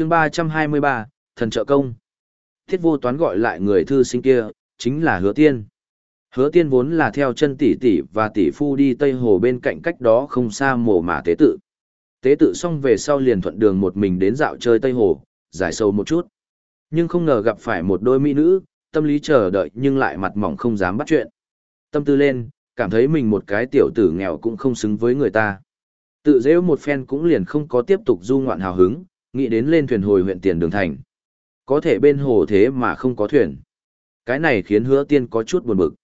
chương 323, thần trợ công. Thiết vô toán gọi lại người thư sinh kia, chính là hứa tiên. Hứa tiên vốn là theo chân tỷ tỷ và tỷ phu đi Tây Hồ bên cạnh cách đó không xa mồ mà tế tự. Tế tự xong về sau liền thuận đường một mình đến dạo chơi Tây Hồ, giải sâu một chút. Nhưng không ngờ gặp phải một đôi mỹ nữ, tâm lý chờ đợi nhưng lại mặt mỏng không dám bắt chuyện. Tâm tư lên, cảm thấy mình một cái tiểu tử nghèo cũng không xứng với người ta. Tự dễ một phen cũng liền không có tiếp tục du ngoạn hào hứng, nghĩ đến lên thuyền hồi huyện tiền đường thành. Có thể bên hồ thế mà không có thuyền. Cái này khiến hứa tiên có chút buồn bực.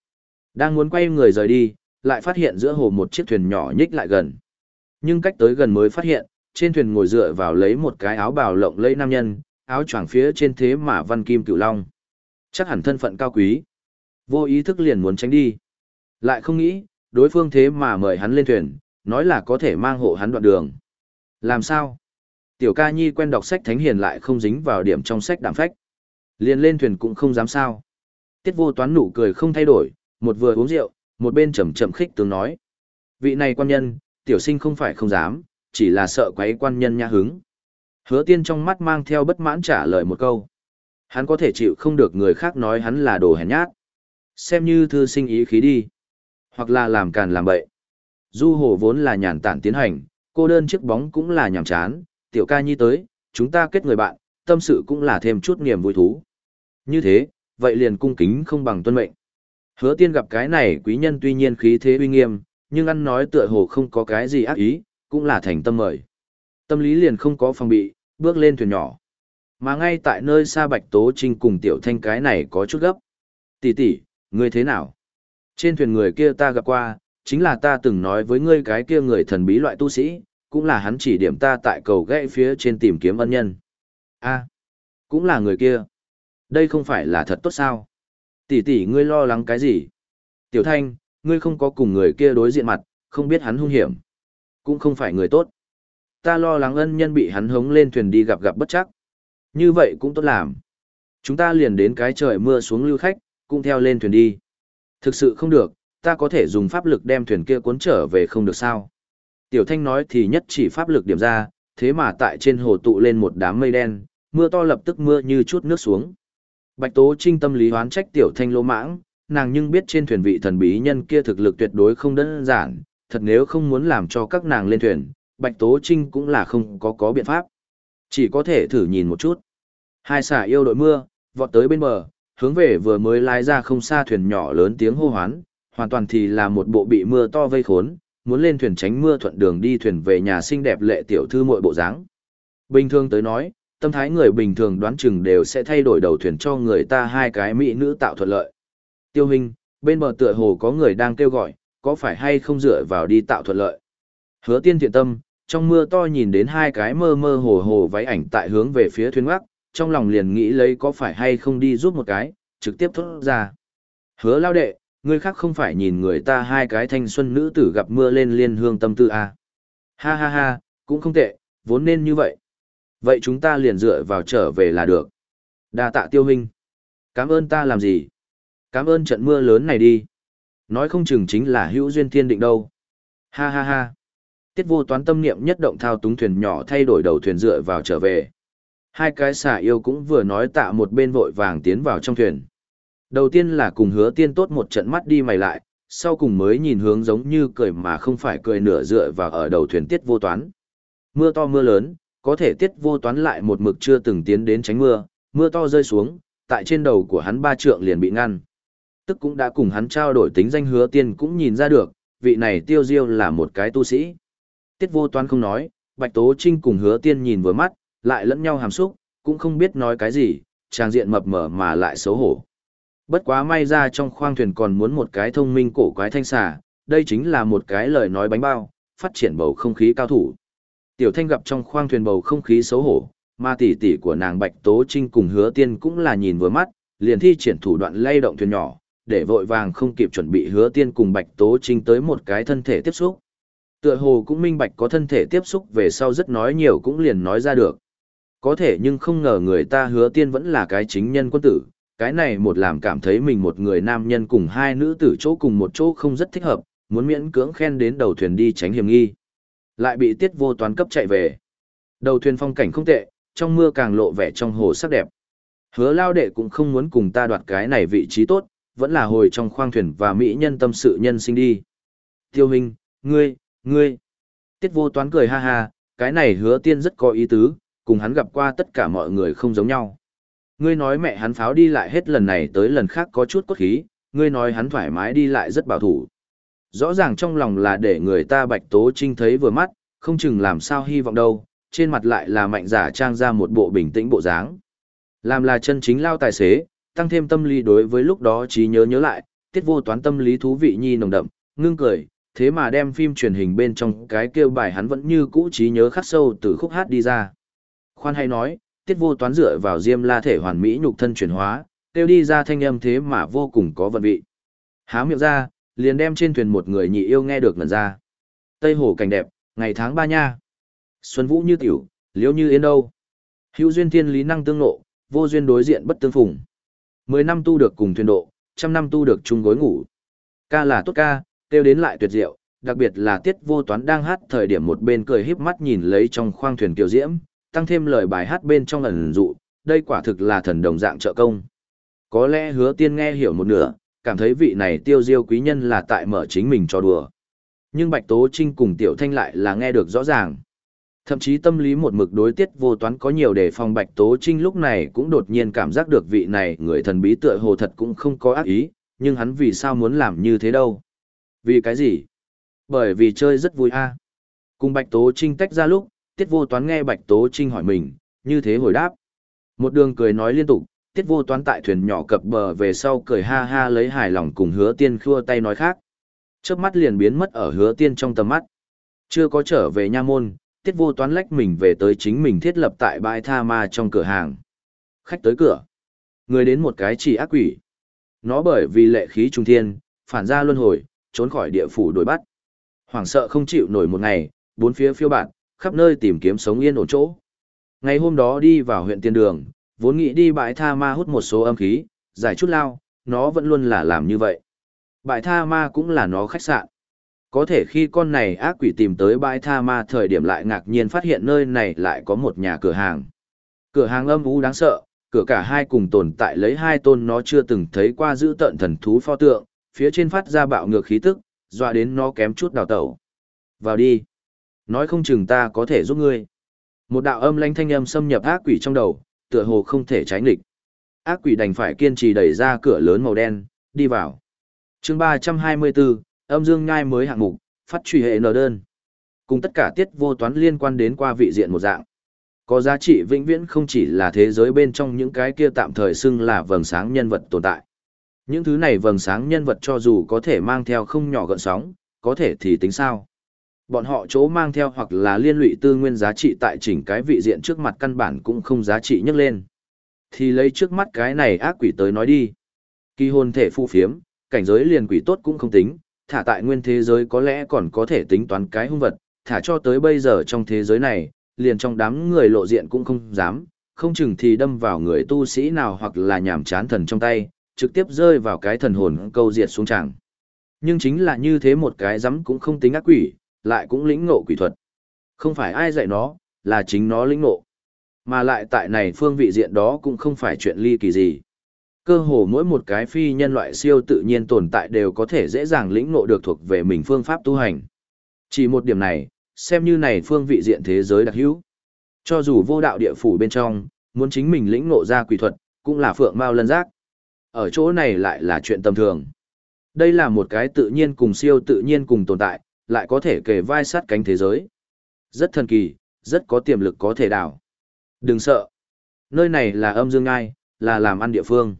Đang muốn quay người rời đi, lại phát hiện giữa hồ một chiếc thuyền nhỏ nhích lại gần. Nhưng cách tới gần mới phát hiện, trên thuyền ngồi dựa vào lấy một cái áo bào lộng lẫy nam nhân, áo choàng phía trên thế mà văn kim cửu long. Chắc hẳn thân phận cao quý. Vô ý thức liền muốn tránh đi. Lại không nghĩ, đối phương thế mà mời hắn lên thuyền, nói là có thể mang hộ hắn đoạn đường. Làm sao? Tiểu ca nhi quen đọc sách thánh hiền lại không dính vào điểm trong sách đảm phách. Liền lên thuyền cũng không dám sao. Tiết vô toán nụ cười không thay đổi, một vừa uống rượu, một bên chậm chậm khích tướng nói. Vị này quan nhân, tiểu sinh không phải không dám, chỉ là sợ quấy quan nhân nhã hứng. Hứa tiên trong mắt mang theo bất mãn trả lời một câu. Hắn có thể chịu không được người khác nói hắn là đồ hèn nhát. Xem như thư sinh ý khí đi. Hoặc là làm càn làm bậy. Du hồ vốn là nhàn tản tiến hành, cô đơn chiếc bóng cũng là nhàm chán, tiểu ca nhi tới, chúng ta kết người bạn, tâm sự cũng là thêm chút niềm vui thú. Như thế, vậy liền cung kính không bằng tuân mệnh. Hứa tiên gặp cái này quý nhân tuy nhiên khí thế uy nghiêm, nhưng ăn nói tựa hồ không có cái gì ác ý, cũng là thành tâm mời. Tâm lý liền không có phòng bị, bước lên thuyền nhỏ. Mà ngay tại nơi xa Bạch Tố Trinh cùng Tiểu Thanh cái này có chút gấp. Tỷ tỷ, ngươi thế nào? Trên thuyền người kia ta gặp qua, chính là ta từng nói với ngươi cái kia người thần bí loại tu sĩ, cũng là hắn chỉ điểm ta tại cầu gãy phía trên tìm kiếm ân nhân. a cũng là người kia. Đây không phải là thật tốt sao? Tỷ tỷ ngươi lo lắng cái gì? Tiểu Thanh, ngươi không có cùng người kia đối diện mặt, không biết hắn hung hiểm. Cũng không phải người tốt. Ta lo lắng ân nhân bị hắn hống lên thuyền đi gặp gặp bất chắc. Như vậy cũng tốt làm. Chúng ta liền đến cái trời mưa xuống lưu khách, cũng theo lên thuyền đi. Thực sự không được, ta có thể dùng pháp lực đem thuyền kia cuốn trở về không được sao. Tiểu Thanh nói thì nhất chỉ pháp lực điểm ra, thế mà tại trên hồ tụ lên một đám mây đen, mưa to lập tức mưa như chút nước xuống. Bạch Tố Trinh tâm lý hoán trách Tiểu Thanh lỗ mãng, nàng nhưng biết trên thuyền vị thần bí nhân kia thực lực tuyệt đối không đơn giản, thật nếu không muốn làm cho các nàng lên thuyền, Bạch Tố Trinh cũng là không có có biện pháp. Chỉ có thể thử nhìn một chút. Hai xả yêu đội mưa, vọt tới bên bờ, hướng về vừa mới lái ra không xa thuyền nhỏ lớn tiếng hô hoán, hoàn toàn thì là một bộ bị mưa to vây khốn, muốn lên thuyền tránh mưa thuận đường đi thuyền về nhà xinh đẹp lệ tiểu thư mội bộ dáng. Bình thường tới nói, tâm thái người bình thường đoán chừng đều sẽ thay đổi đầu thuyền cho người ta hai cái mỹ nữ tạo thuận lợi. Tiêu hình, bên bờ tựa hồ có người đang kêu gọi, có phải hay không dựa vào đi tạo thuận lợi. Hứa tiên thiện tâm, trong mưa to nhìn đến hai cái mơ mơ hồ hồ váy ảnh tại hướng về phía thuyền gác, trong lòng liền nghĩ lấy có phải hay không đi giúp một cái, trực tiếp thốt ra. Hứa lao đệ, người khác không phải nhìn người ta hai cái thanh xuân nữ tử gặp mưa lên liên hương tâm tư à. Ha ha ha, cũng không tệ, vốn nên như vậy. Vậy chúng ta liền dựa vào trở về là được. đa tạ tiêu huynh. Cảm ơn ta làm gì? Cảm ơn trận mưa lớn này đi. Nói không chừng chính là hữu duyên thiên định đâu. Ha ha ha. Tiết vô toán tâm niệm nhất động thao túng thuyền nhỏ thay đổi đầu thuyền dựa vào trở về. Hai cái xà yêu cũng vừa nói tạ một bên vội vàng tiến vào trong thuyền. Đầu tiên là cùng hứa tiên tốt một trận mắt đi mày lại, sau cùng mới nhìn hướng giống như cười mà không phải cười nửa dựa vào ở đầu thuyền tiết vô toán. Mưa to mưa lớn, có thể tiết vô toán lại một mực chưa từng tiến đến tránh mưa, mưa to rơi xuống, tại trên đầu của hắn ba trượng liền bị ngăn. Tức cũng đã cùng hắn trao đổi tính danh hứa tiên cũng nhìn ra được, vị này tiêu diêu là một cái tu sĩ. Tiết vô toán không nói, Bạch Tố Trinh cùng hứa tiên nhìn vừa mắt, lại lẫn nhau hàm xúc, cũng không biết nói cái gì, trang diện mập mờ mà lại xấu hổ. Bất quá may ra trong khoang thuyền còn muốn một cái thông minh cổ quái thanh xà, đây chính là một cái lời nói bánh bao, phát triển bầu không khí cao thủ. Tiểu thanh gặp trong khoang thuyền bầu không khí xấu hổ, mà tỷ tỷ của nàng Bạch Tố Trinh cùng hứa tiên cũng là nhìn vừa mắt, liền thi triển thủ đoạn lay động thuyền nhỏ, để vội vàng không kịp chuẩn bị hứa tiên cùng Bạch Tố Trinh tới một cái thân thể tiếp xúc. Tựa hồ cũng minh bạch có thân thể tiếp xúc về sau rất nói nhiều cũng liền nói ra được. Có thể nhưng không ngờ người ta hứa tiên vẫn là cái chính nhân quân tử, cái này một làm cảm thấy mình một người nam nhân cùng hai nữ tử chỗ cùng một chỗ không rất thích hợp, muốn miễn cưỡng khen đến đầu thuyền đi tránh hiểm nghi. Lại bị tiết vô toán cấp chạy về. Đầu thuyền phong cảnh không tệ, trong mưa càng lộ vẻ trong hồ sắc đẹp. Hứa lao đệ cũng không muốn cùng ta đoạt cái này vị trí tốt, vẫn là hồi trong khoang thuyền và mỹ nhân tâm sự nhân sinh đi. Tiêu Minh, ngươi, ngươi. Tiết vô toán cười ha ha, cái này hứa tiên rất có ý tứ, cùng hắn gặp qua tất cả mọi người không giống nhau. Ngươi nói mẹ hắn pháo đi lại hết lần này tới lần khác có chút cốt khí, ngươi nói hắn thoải mái đi lại rất bảo thủ. Rõ ràng trong lòng là để người ta bạch tố trinh thấy vừa mắt, không chừng làm sao hy vọng đâu, trên mặt lại là mạnh giả trang ra một bộ bình tĩnh bộ dáng. Làm là chân chính lao tài xế, tăng thêm tâm lý đối với lúc đó trí nhớ nhớ lại, tiết vô toán tâm lý thú vị nhi nồng đậm, ngưng cười, thế mà đem phim truyền hình bên trong cái kêu bài hắn vẫn như cũ trí nhớ khắc sâu từ khúc hát đi ra. Khoan hay nói, tiết vô toán dựa vào diêm la thể hoàn mỹ nhục thân chuyển hóa, kêu đi ra thanh âm thế mà vô cùng có vận vị. Há miệng ra, liền đem trên thuyền một người nhị yêu nghe được lần ra. Tây hồ cảnh đẹp, ngày tháng ba nha. Xuân vũ như tiểu, liễu như yên đâu. Hữu duyên thiên lý năng tương nộ, vô duyên đối diện bất tương phùng. Mười năm tu được cùng thuyền độ, trăm năm tu được chung gối ngủ. Ca là tốt ca, kêu đến lại tuyệt diệu, đặc biệt là tiết vô toán đang hát thời điểm một bên cười híp mắt nhìn lấy trong khoang thuyền kiều diễm, tăng thêm lời bài hát bên trong ẩn dụ, đây quả thực là thần đồng dạng trợ công. Có lẽ hứa tiên nghe hiểu một nửa, cảm thấy vị này tiêu diêu quý nhân là tại mở chính mình cho đùa. Nhưng Bạch Tố Trinh cùng Tiểu Thanh lại là nghe được rõ ràng. Thậm chí tâm lý một mực đối tiết vô toán có nhiều đề phòng Bạch Tố Trinh lúc này cũng đột nhiên cảm giác được vị này người thần bí tựa hồ thật cũng không có ác ý, nhưng hắn vì sao muốn làm như thế đâu. Vì cái gì? Bởi vì chơi rất vui a. Cùng Bạch Tố Trinh tách ra lúc, tiết vô toán nghe Bạch Tố Trinh hỏi mình, như thế hồi đáp. Một đường cười nói liên tục, tiết vô toán tại thuyền nhỏ cập bờ về sau cười ha ha lấy hài lòng cùng hứa tiên khua tay nói khác. Chớp mắt liền biến mất ở hứa tiên trong tầm mắt. Chưa có trở về nha môn, tiết vô toán lách mình về tới chính mình thiết lập tại bãi tha ma trong cửa hàng. Khách tới cửa. Người đến một cái chỉ ác quỷ. Nó bởi vì lệ khí trung thiên, phản ra luân hồi, trốn khỏi địa phủ đổi bắt. Hoảng sợ không chịu nổi một ngày, bốn phía phiêu bạn, khắp nơi tìm kiếm sống yên ổn chỗ. Ngày hôm đó đi vào huyện tiên đường, vốn nghĩ đi bãi tha ma hút một số âm khí, giải chút lao, nó vẫn luôn là làm như vậy. Bãi tha ma cũng là nó khách sạn. Có thể khi con này ác quỷ tìm tới bãi tha ma thời điểm lại ngạc nhiên phát hiện nơi này lại có một nhà cửa hàng. Cửa hàng âm u đáng sợ, cửa cả hai cùng tồn tại lấy hai tôn nó chưa từng thấy qua giữ tận thần thú pho tượng, phía trên phát ra bạo ngược khí tức, dọa đến nó kém chút đào tẩu. Vào đi. Nói không chừng ta có thể giúp ngươi. Một đạo âm lãnh thanh âm xâm nhập ác quỷ trong đầu, tựa hồ không thể tránh địch. Ác quỷ đành phải kiên trì đẩy ra cửa lớn màu đen, đi vào. chương 324, âm dương ngai mới hạng mục, phát truy hệ nở đơn. Cùng tất cả tiết vô toán liên quan đến qua vị diện một dạng. Có giá trị vĩnh viễn không chỉ là thế giới bên trong những cái kia tạm thời xưng là vầng sáng nhân vật tồn tại. Những thứ này vầng sáng nhân vật cho dù có thể mang theo không nhỏ gợn sóng, có thể thì tính sao. Bọn họ chỗ mang theo hoặc là liên lụy tư nguyên giá trị tại chỉnh cái vị diện trước mặt căn bản cũng không giá trị nhấc lên. Thì lấy trước mắt cái này ác quỷ tới nói đi. Kỳ hồn thể phu phiếm, cảnh giới liền quỷ tốt cũng không tính, thả tại nguyên thế giới có lẽ còn có thể tính toán cái hung vật, thả cho tới bây giờ trong thế giới này, liền trong đám người lộ diện cũng không dám, không chừng thì đâm vào người tu sĩ nào hoặc là nhảm chán thần trong tay, trực tiếp rơi vào cái thần hồn câu diệt xuống chẳng. Nhưng chính là như thế một cái dám cũng không tính ác quỷ, lại cũng lĩnh ngộ quỷ thuật. Không phải ai dạy nó, là chính nó lĩnh ngộ. Mà lại tại này phương vị diện đó cũng không phải chuyện ly kỳ gì. Cơ hồ mỗi một cái phi nhân loại siêu tự nhiên tồn tại đều có thể dễ dàng lĩnh ngộ được thuộc về mình phương pháp tu hành. Chỉ một điểm này, xem như này phương vị diện thế giới đặc hữu. Cho dù vô đạo địa phủ bên trong, muốn chính mình lĩnh ngộ ra quỷ thuật, cũng là phượng mao lân giác. Ở chỗ này lại là chuyện tầm thường. Đây là một cái tự nhiên cùng siêu tự nhiên cùng tồn tại, lại có thể kề vai sát cánh thế giới. Rất thần kỳ, rất có tiềm lực có thể đảo. Đừng sợ. Nơi này là âm dương ngai, là làm ăn địa phương.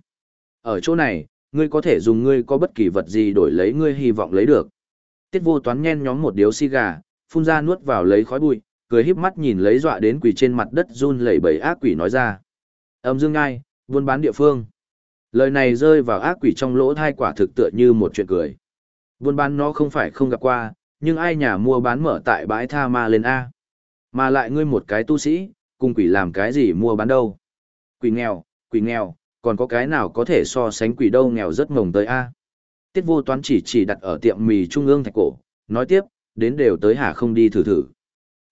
Ở chỗ này, ngươi có thể dùng ngươi có bất kỳ vật gì đổi lấy ngươi hy vọng lấy được. Tiết vô toán nhen nhóm một điếu xì gà, phun ra nuốt vào lấy khói bụi, cười híp mắt nhìn lấy dọa đến quỷ trên mặt đất run lẩy bẩy ác quỷ nói ra. Âm dương ngai, buôn bán địa phương. Lời này rơi vào ác quỷ trong lỗ thai quả thực tựa như một chuyện cười. Buôn bán nó không phải không gặp qua, nhưng ai nhà mua bán mở tại bãi tha ma lên A. Mà lại ngươi một cái tu sĩ, cùng quỷ làm cái gì mua bán đâu. Quỷ nghèo, quỷ nghèo, còn có cái nào có thể so sánh quỷ đâu nghèo rất ngồng tới A. Tiết vô toán chỉ chỉ đặt ở tiệm mì trung ương thạch cổ, nói tiếp, đến đều tới hà không đi thử thử.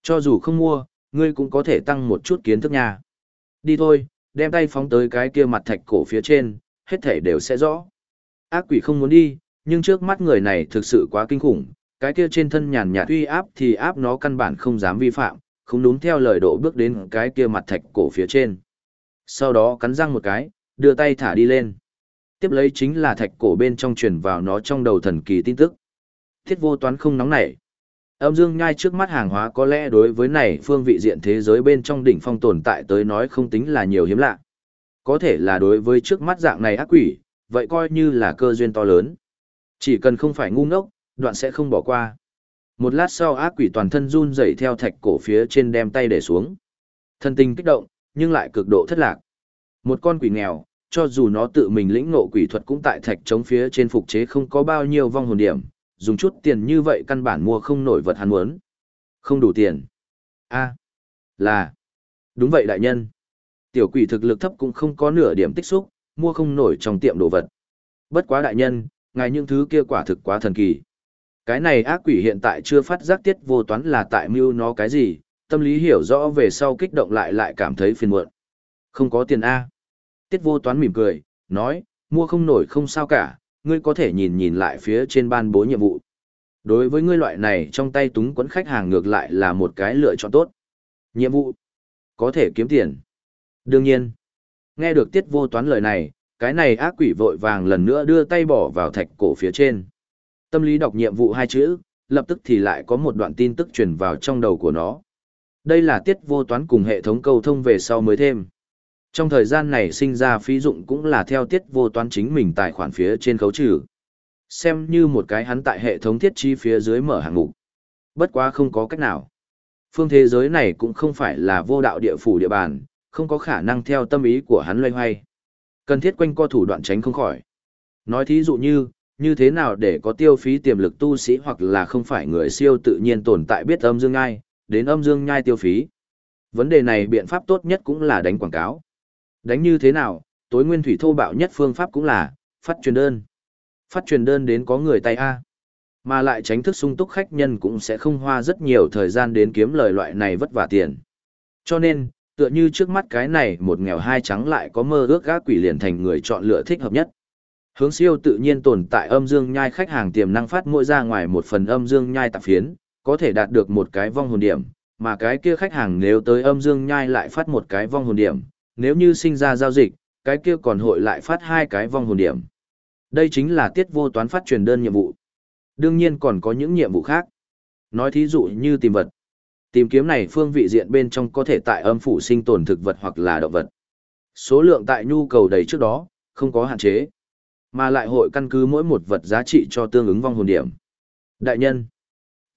Cho dù không mua, ngươi cũng có thể tăng một chút kiến thức nha. Đi thôi, đem tay phóng tới cái kia mặt thạch cổ phía trên, hết thể đều sẽ rõ. Ác quỷ không muốn đi, nhưng trước mắt người này thực sự quá kinh khủng, cái kia trên thân nhàn nhạt uy áp thì áp nó căn bản không dám vi phạm, không đúng theo lời độ bước đến cái kia mặt thạch cổ phía trên. Sau đó cắn răng một cái, đưa tay thả đi lên. Tiếp lấy chính là thạch cổ bên trong truyền vào nó trong đầu thần kỳ tin tức. Thiết vô toán không nóng nảy. Âm dương nhai trước mắt hàng hóa có lẽ đối với này phương vị diện thế giới bên trong đỉnh phong tồn tại tới nói không tính là nhiều hiếm lạ. Có thể là đối với trước mắt dạng này ác quỷ, vậy coi như là cơ duyên to lớn. Chỉ cần không phải ngu ngốc, đoạn sẽ không bỏ qua. Một lát sau ác quỷ toàn thân run rẩy theo thạch cổ phía trên đem tay để xuống. Thân tình kích động, nhưng lại cực độ thất lạc. Một con quỷ nghèo, cho dù nó tự mình lĩnh ngộ quỷ thuật cũng tại thạch chống phía trên phục chế không có bao nhiêu vong hồn điểm, dùng chút tiền như vậy căn bản mua không nổi vật hắn muốn. Không đủ tiền. a là. Đúng vậy đại nhân. Tiểu quỷ thực lực thấp cũng không có nửa điểm tích xúc, mua không nổi trong tiệm đồ vật. Bất quá đại nhân, ngài những thứ kia quả thực quá thần kỳ. Cái này ác quỷ hiện tại chưa phát giác tiết vô toán là tại mưu nó cái gì, tâm lý hiểu rõ về sau kích động lại lại cảm thấy phiền muộn. Không có tiền A. Tiết vô toán mỉm cười, nói, mua không nổi không sao cả, ngươi có thể nhìn nhìn lại phía trên ban bố nhiệm vụ. Đối với ngươi loại này trong tay túng quấn khách hàng ngược lại là một cái lựa chọn tốt. Nhiệm vụ. Có thể kiếm tiền. Đương nhiên. Nghe được tiết vô toán lời này, cái này ác quỷ vội vàng lần nữa đưa tay bỏ vào thạch cổ phía trên. Tâm lý đọc nhiệm vụ hai chữ, lập tức thì lại có một đoạn tin tức truyền vào trong đầu của nó. Đây là tiết vô toán cùng hệ thống câu thông về sau mới thêm. Trong thời gian này sinh ra phí dụng cũng là theo tiết vô toán chính mình tài khoản phía trên khấu trừ. Xem như một cái hắn tại hệ thống thiết chi phía dưới mở hàng ngục Bất quá không có cách nào. Phương thế giới này cũng không phải là vô đạo địa phủ địa bàn, không có khả năng theo tâm ý của hắn loay hoay. Cần thiết quanh co thủ đoạn tránh không khỏi. Nói thí dụ như, như thế nào để có tiêu phí tiềm lực tu sĩ hoặc là không phải người siêu tự nhiên tồn tại biết âm dương nhai, đến âm dương nhai tiêu phí. Vấn đề này biện pháp tốt nhất cũng là đánh quảng cáo. Đánh như thế nào, tối nguyên thủy thô bạo nhất phương pháp cũng là, phát truyền đơn. Phát truyền đơn đến có người tay A. Mà lại tránh thức sung túc khách nhân cũng sẽ không hoa rất nhiều thời gian đến kiếm lời loại này vất vả tiền. Cho nên, tựa như trước mắt cái này một nghèo hai trắng lại có mơ ước gác quỷ liền thành người chọn lựa thích hợp nhất. Hướng siêu tự nhiên tồn tại âm dương nhai khách hàng tiềm năng phát mỗi ra ngoài một phần âm dương nhai tạp phiến, có thể đạt được một cái vong hồn điểm, mà cái kia khách hàng nếu tới âm dương nhai lại phát một cái vong hồn điểm, nếu như sinh ra giao dịch, cái kia còn hội lại phát hai cái vong hồn điểm. Đây chính là tiết vô toán phát truyền đơn nhiệm vụ. Đương nhiên còn có những nhiệm vụ khác. Nói thí dụ như tìm vật. Tìm kiếm này phương vị diện bên trong có thể tại âm phủ sinh tồn thực vật hoặc là động vật. Số lượng tại nhu cầu đầy trước đó, không có hạn chế. Mà lại hội căn cứ mỗi một vật giá trị cho tương ứng vong hồn điểm. Đại nhân.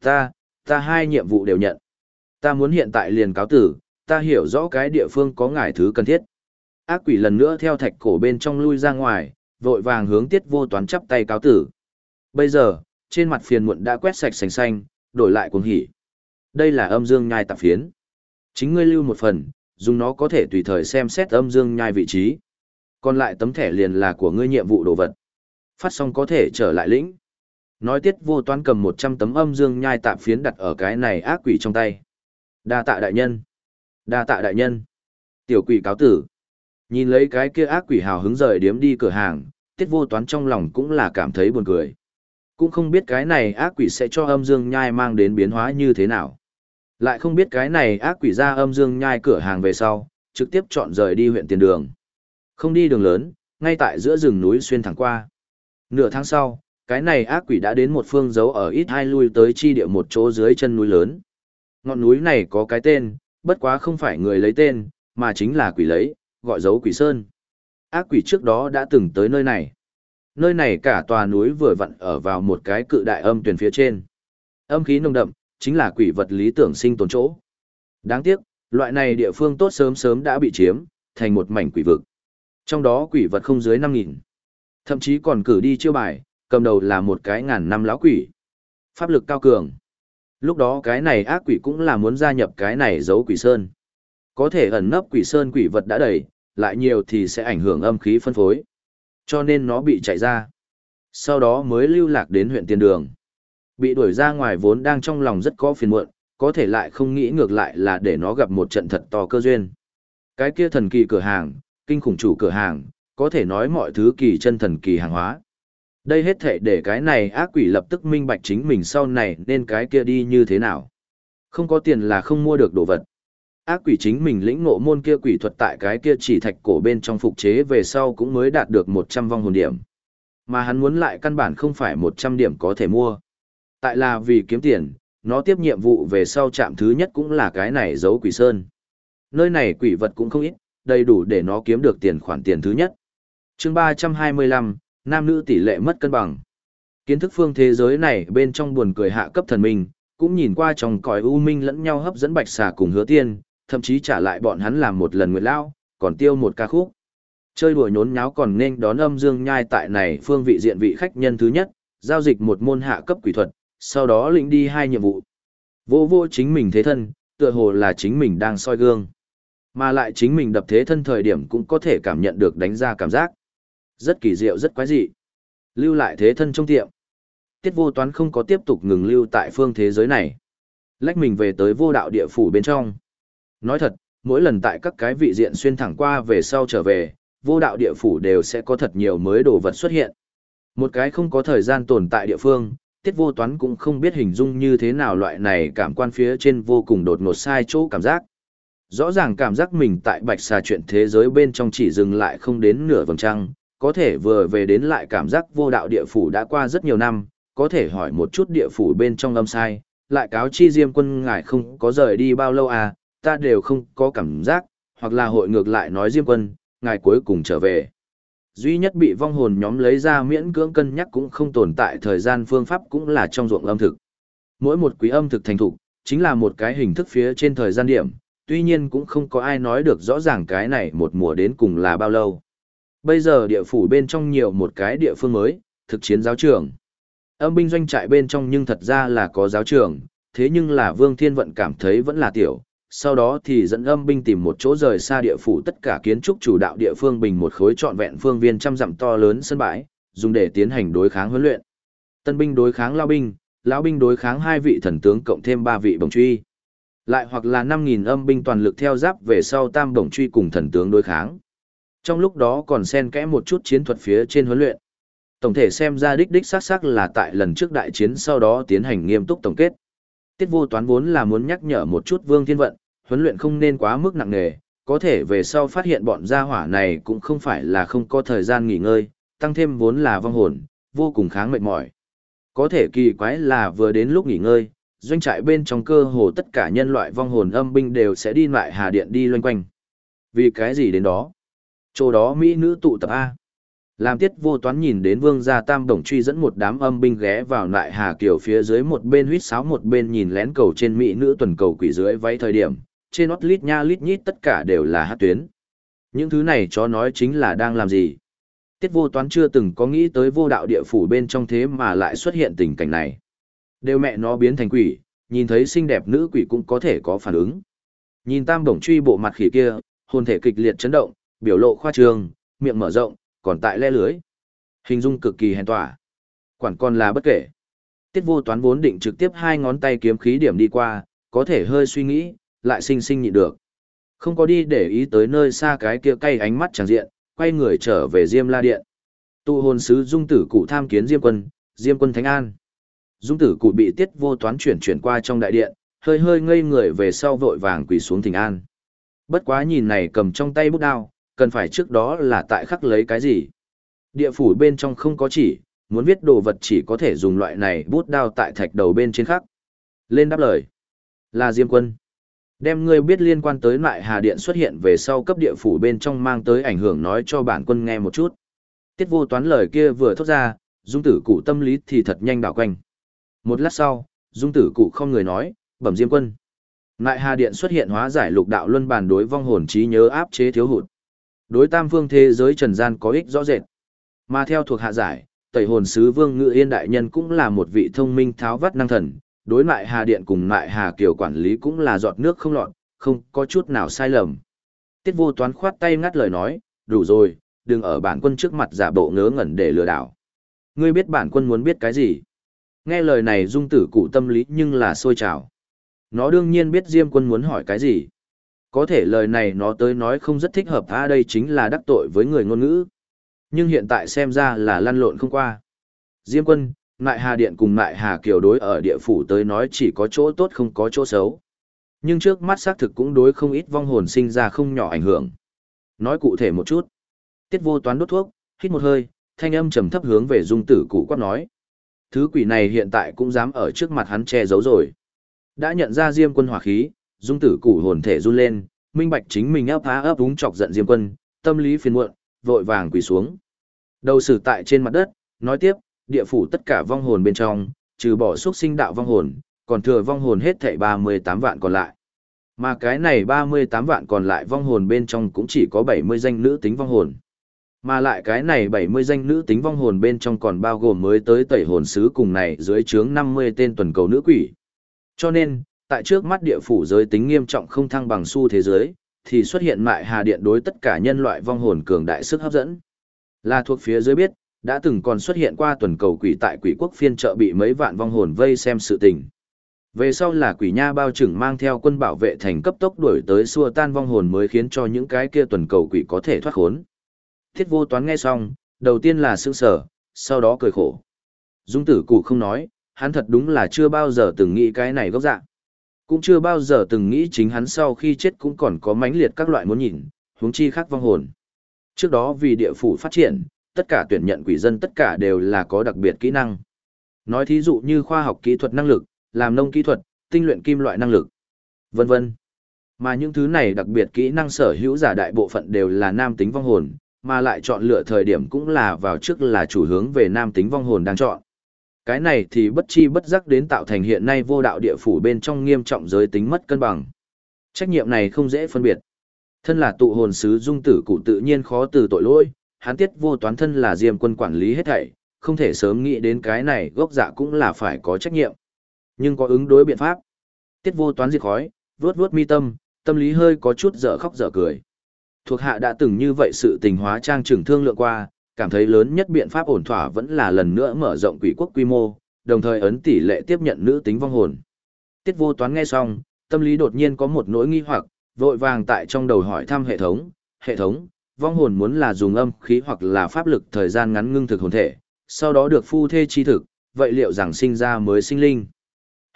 Ta, ta hai nhiệm vụ đều nhận. Ta muốn hiện tại liền cáo tử, ta hiểu rõ cái địa phương có ngải thứ cần thiết. Ác quỷ lần nữa theo thạch cổ bên trong lui ra ngoài, vội vàng hướng tiết vô toán chắp tay cáo tử. Bây giờ, trên mặt phiền muộn đã quét sạch sành xanh, đổi lại cuồng hỉ. Đây là âm dương nhai tạp phiến. Chính ngươi lưu một phần, dùng nó có thể tùy thời xem xét âm dương nhai vị trí. Còn lại tấm thẻ liền là của ngươi nhiệm vụ đồ vật. Phát xong có thể trở lại lĩnh. Nói tiết vô toán cầm 100 tấm âm dương nhai tạp phiến đặt ở cái này ác quỷ trong tay. Đa tạ đại nhân. Đa tạ đại nhân. Tiểu quỷ cáo tử. Nhìn lấy cái kia ác quỷ hào hứng rời điếm đi cửa hàng, tiết vô toán trong lòng cũng là cảm thấy buồn cười. Cũng không biết cái này ác quỷ sẽ cho âm dương nhai mang đến biến hóa như thế nào. Lại không biết cái này ác quỷ ra âm dương nhai cửa hàng về sau, trực tiếp chọn rời đi huyện tiền đường. Không đi đường lớn, ngay tại giữa rừng núi xuyên thẳng qua. Nửa tháng sau, cái này ác quỷ đã đến một phương dấu ở ít hai lui tới chi địa một chỗ dưới chân núi lớn. Ngọn núi này có cái tên, bất quá không phải người lấy tên, mà chính là quỷ lấy, gọi dấu quỷ sơn. Ác quỷ trước đó đã từng tới nơi này. Nơi này cả tòa núi vừa vặn ở vào một cái cự đại âm tuyển phía trên. Âm khí nồng đậm, chính là quỷ vật lý tưởng sinh tồn chỗ. Đáng tiếc, loại này địa phương tốt sớm sớm đã bị chiếm, thành một mảnh quỷ vực. Trong đó quỷ vật không dưới 5.000. Thậm chí còn cử đi chiêu bài, cầm đầu là một cái ngàn năm lão quỷ. Pháp lực cao cường. Lúc đó cái này ác quỷ cũng là muốn gia nhập cái này giấu quỷ sơn. Có thể ẩn nấp quỷ sơn quỷ vật đã đầy, lại nhiều thì sẽ ảnh hưởng âm khí phân phối. Cho nên nó bị chạy ra. Sau đó mới lưu lạc đến huyện tiền đường. Bị đuổi ra ngoài vốn đang trong lòng rất có phiền muộn, có thể lại không nghĩ ngược lại là để nó gặp một trận thật to cơ duyên. Cái kia thần kỳ cửa hàng, kinh khủng chủ cửa hàng, có thể nói mọi thứ kỳ chân thần kỳ hàng hóa. Đây hết thể để cái này ác quỷ lập tức minh bạch chính mình sau này nên cái kia đi như thế nào. Không có tiền là không mua được đồ vật. Ác quỷ chính mình lĩnh ngộ môn kia quỷ thuật tại cái kia chỉ thạch cổ bên trong phục chế về sau cũng mới đạt được 100 vong hồn điểm. Mà hắn muốn lại căn bản không phải 100 điểm có thể mua. Tại là vì kiếm tiền, nó tiếp nhiệm vụ về sau chạm thứ nhất cũng là cái này giấu quỷ sơn. Nơi này quỷ vật cũng không ít, đầy đủ để nó kiếm được tiền khoản tiền thứ nhất. chương 325, nam nữ tỷ lệ mất cân bằng. Kiến thức phương thế giới này bên trong buồn cười hạ cấp thần minh, cũng nhìn qua trong cõi u minh lẫn nhau hấp dẫn bạch xà cùng hứa tiên, thậm chí trả lại bọn hắn làm một lần nguyệt lao, còn tiêu một ca khúc. Chơi đùa nhốn nháo còn nên đón âm dương nhai tại này phương vị diện vị khách nhân thứ nhất, giao dịch một môn hạ cấp quỷ thuật, sau đó lĩnh đi hai nhiệm vụ. Vô vô chính mình thế thân, tựa hồ là chính mình đang soi gương. Mà lại chính mình đập thế thân thời điểm cũng có thể cảm nhận được đánh ra cảm giác. Rất kỳ diệu rất quái dị. Lưu lại thế thân trong tiệm. Tiết vô toán không có tiếp tục ngừng lưu tại phương thế giới này. Lách mình về tới vô đạo địa phủ bên trong. Nói thật, mỗi lần tại các cái vị diện xuyên thẳng qua về sau trở về, vô đạo địa phủ đều sẽ có thật nhiều mới đồ vật xuất hiện. Một cái không có thời gian tồn tại địa phương, tiết vô toán cũng không biết hình dung như thế nào loại này cảm quan phía trên vô cùng đột ngột sai chỗ cảm giác. Rõ ràng cảm giác mình tại bạch xà chuyện thế giới bên trong chỉ dừng lại không đến nửa vầng trăng, có thể vừa về đến lại cảm giác vô đạo địa phủ đã qua rất nhiều năm, có thể hỏi một chút địa phủ bên trong âm sai, lại cáo chi diêm quân ngài không có rời đi bao lâu à, ta đều không có cảm giác, hoặc là hội ngược lại nói diêm quân, ngài cuối cùng trở về. Duy nhất bị vong hồn nhóm lấy ra miễn cưỡng cân nhắc cũng không tồn tại thời gian phương pháp cũng là trong ruộng âm thực. Mỗi một quý âm thực thành thục, chính là một cái hình thức phía trên thời gian điểm, tuy nhiên cũng không có ai nói được rõ ràng cái này một mùa đến cùng là bao lâu. Bây giờ địa phủ bên trong nhiều một cái địa phương mới, thực chiến giáo trường. Âm binh doanh trại bên trong nhưng thật ra là có giáo trường, thế nhưng là Vương Thiên Vận cảm thấy vẫn là tiểu, sau đó thì dẫn âm binh tìm một chỗ rời xa địa phủ tất cả kiến trúc chủ đạo địa phương bình một khối trọn vẹn phương viên trăm dặm to lớn sân bãi, dùng để tiến hành đối kháng huấn luyện. Tân binh đối kháng lao binh, lão binh đối kháng hai vị thần tướng cộng thêm ba vị bổng truy. Lại hoặc là 5000 âm binh toàn lực theo giáp về sau tam bổng truy cùng thần tướng đối kháng. Trong lúc đó còn xen kẽ một chút chiến thuật phía trên huấn luyện. Tổng thể xem ra đích đích xác xác là tại lần trước đại chiến sau đó tiến hành nghiêm túc tổng kết. Tiết vô toán vốn là muốn nhắc nhở một chút Vương Thiên Vận, huấn luyện không nên quá mức nặng nề, có thể về sau phát hiện bọn gia hỏa này cũng không phải là không có thời gian nghỉ ngơi, tăng thêm vốn là vong hồn, vô cùng kháng mệt mỏi. Có thể kỳ quái là vừa đến lúc nghỉ ngơi, doanh trại bên trong cơ hồ tất cả nhân loại vong hồn âm binh đều sẽ đi lại hà điện đi loanh quanh. Vì cái gì đến đó? Chỗ đó Mỹ nữ tụ tập A. Làm tiết vô toán nhìn đến vương gia tam đồng truy dẫn một đám âm binh ghé vào lại hà kiểu phía dưới một bên huýt sáo một bên nhìn lén cầu trên mỹ nữ tuần cầu quỷ dưới váy thời điểm, trên ót lít nha lít nhít tất cả đều là hát tuyến. Những thứ này chó nói chính là đang làm gì. Tiết vô toán chưa từng có nghĩ tới vô đạo địa phủ bên trong thế mà lại xuất hiện tình cảnh này. Đều mẹ nó biến thành quỷ, nhìn thấy xinh đẹp nữ quỷ cũng có thể có phản ứng. Nhìn tam đồng truy bộ mặt khỉ kia, hồn thể kịch liệt chấn động, biểu lộ khoa trương, miệng mở rộng, còn tại le lưới. Hình dung cực kỳ hèn tỏa. Quản con là bất kể. Tiết vô toán vốn định trực tiếp hai ngón tay kiếm khí điểm đi qua, có thể hơi suy nghĩ, lại sinh sinh nhịn được. Không có đi để ý tới nơi xa cái kia cay ánh mắt chẳng diện, quay người trở về Diêm La Điện. Tụ hồn sứ dung tử cụ tham kiến Diêm quân, Diêm quân Thánh An. Dung tử cụ bị tiết vô toán chuyển chuyển qua trong đại điện, hơi hơi ngây người về sau vội vàng quỳ xuống thỉnh an. Bất quá nhìn này cầm trong tay bút đao, cần phải trước đó là tại khắc lấy cái gì. Địa phủ bên trong không có chỉ, muốn viết đồ vật chỉ có thể dùng loại này bút đao tại thạch đầu bên trên khắc. Lên đáp lời. Là Diêm quân. Đem ngươi biết liên quan tới lại hà điện xuất hiện về sau cấp địa phủ bên trong mang tới ảnh hưởng nói cho bản quân nghe một chút. Tiết vô toán lời kia vừa thốt ra, dung tử cụ tâm lý thì thật nhanh đảo quanh. Một lát sau, dung tử cụ không người nói, bẩm diêm quân. nại hà điện xuất hiện hóa giải lục đạo luân bàn đối vong hồn trí nhớ áp chế thiếu hụt. Đối tam phương thế giới trần gian có ích rõ rệt. Mà theo thuộc hạ giải, tẩy hồn sứ vương ngự yên đại nhân cũng là một vị thông minh tháo vắt năng thần, đối nại hà điện cùng nại hà kiều quản lý cũng là giọt nước không lọt, không có chút nào sai lầm. Tiết vô toán khoát tay ngắt lời nói, đủ rồi, đừng ở bản quân trước mặt giả bộ ngớ ngẩn để lừa đảo. Ngươi biết bản quân muốn biết cái gì? Nghe lời này dung tử cụ tâm lý nhưng là sôi trào. Nó đương nhiên biết Diêm quân muốn hỏi cái gì. Có thể lời này nó tới nói không rất thích hợp a đây chính là đắc tội với người ngôn ngữ. Nhưng hiện tại xem ra là lăn lộn không qua. Diêm quân, Nại Hà Điện cùng Nại Hà Kiều đối ở địa phủ tới nói chỉ có chỗ tốt không có chỗ xấu. Nhưng trước mắt xác thực cũng đối không ít vong hồn sinh ra không nhỏ ảnh hưởng. Nói cụ thể một chút. Tiết vô toán đốt thuốc, hít một hơi, thanh âm trầm thấp hướng về dung tử cụ quát nói. Thứ quỷ này hiện tại cũng dám ở trước mặt hắn che giấu rồi. Đã nhận ra diêm quân hỏa khí, dung tử củ hồn thể run lên, minh bạch chính mình ấp há ấp úng chọc giận diêm quân, tâm lý phiền muộn, vội vàng quỳ xuống. Đầu sử tại trên mặt đất, nói tiếp, địa phủ tất cả vong hồn bên trong, trừ bỏ xuất sinh đạo vong hồn, còn thừa vong hồn hết thảy 38 vạn còn lại. Mà cái này 38 vạn còn lại vong hồn bên trong cũng chỉ có 70 danh nữ tính vong hồn. Mà lại cái này 70 danh nữ tính vong hồn bên trong còn bao gồm mới tới tẩy hồn sứ cùng này dưới chướng 50 tên tuần cầu nữ quỷ. Cho nên, tại trước mắt địa phủ giới tính nghiêm trọng không thăng bằng su thế giới, thì xuất hiện mại hà điện đối tất cả nhân loại vong hồn cường đại sức hấp dẫn. Là thuộc phía dưới biết, đã từng còn xuất hiện qua tuần cầu quỷ tại quỷ quốc phiên trợ bị mấy vạn vong hồn vây xem sự tình. Về sau là quỷ nha bao trưởng mang theo quân bảo vệ thành cấp tốc đuổi tới xua tan vong hồn mới khiến cho những cái kia tuần cầu quỷ có thể thoát khốn. Thiết vô toán nghe xong, đầu tiên là sững sở, sau đó cười khổ. Dung tử cụ không nói, hắn thật đúng là chưa bao giờ từng nghĩ cái này gốc dạng. Cũng chưa bao giờ từng nghĩ chính hắn sau khi chết cũng còn có mãnh liệt các loại muốn nhìn, huống chi khác vong hồn. Trước đó vì địa phủ phát triển, tất cả tuyển nhận quỷ dân tất cả đều là có đặc biệt kỹ năng. Nói thí dụ như khoa học kỹ thuật năng lực, làm nông kỹ thuật, tinh luyện kim loại năng lực, vân vân. Mà những thứ này đặc biệt kỹ năng sở hữu giả đại bộ phận đều là nam tính vong hồn, mà lại chọn lựa thời điểm cũng là vào trước là chủ hướng về nam tính vong hồn đang chọn. Cái này thì bất chi bất giác đến tạo thành hiện nay vô đạo địa phủ bên trong nghiêm trọng giới tính mất cân bằng. Trách nhiệm này không dễ phân biệt. Thân là tụ hồn sứ dung tử cụ tự nhiên khó từ tội lỗi, hắn tiết vô toán thân là diêm quân quản lý hết thảy, không thể sớm nghĩ đến cái này gốc dạ cũng là phải có trách nhiệm. Nhưng có ứng đối biện pháp. Tiết vô toán diệt khói, vuốt vuốt mi tâm, tâm lý hơi có chút dở khóc dở cười. Thuộc hạ đã từng như vậy sự tình hóa trang trưởng thương lượng qua, cảm thấy lớn nhất biện pháp ổn thỏa vẫn là lần nữa mở rộng quỷ quốc quy mô, đồng thời ấn tỷ lệ tiếp nhận nữ tính vong hồn. Tiết vô toán nghe xong, tâm lý đột nhiên có một nỗi nghi hoặc, vội vàng tại trong đầu hỏi thăm hệ thống, hệ thống, vong hồn muốn là dùng âm khí hoặc là pháp lực thời gian ngắn ngưng thực hồn thể, sau đó được phu thê chi thực, vậy liệu rằng sinh ra mới sinh linh?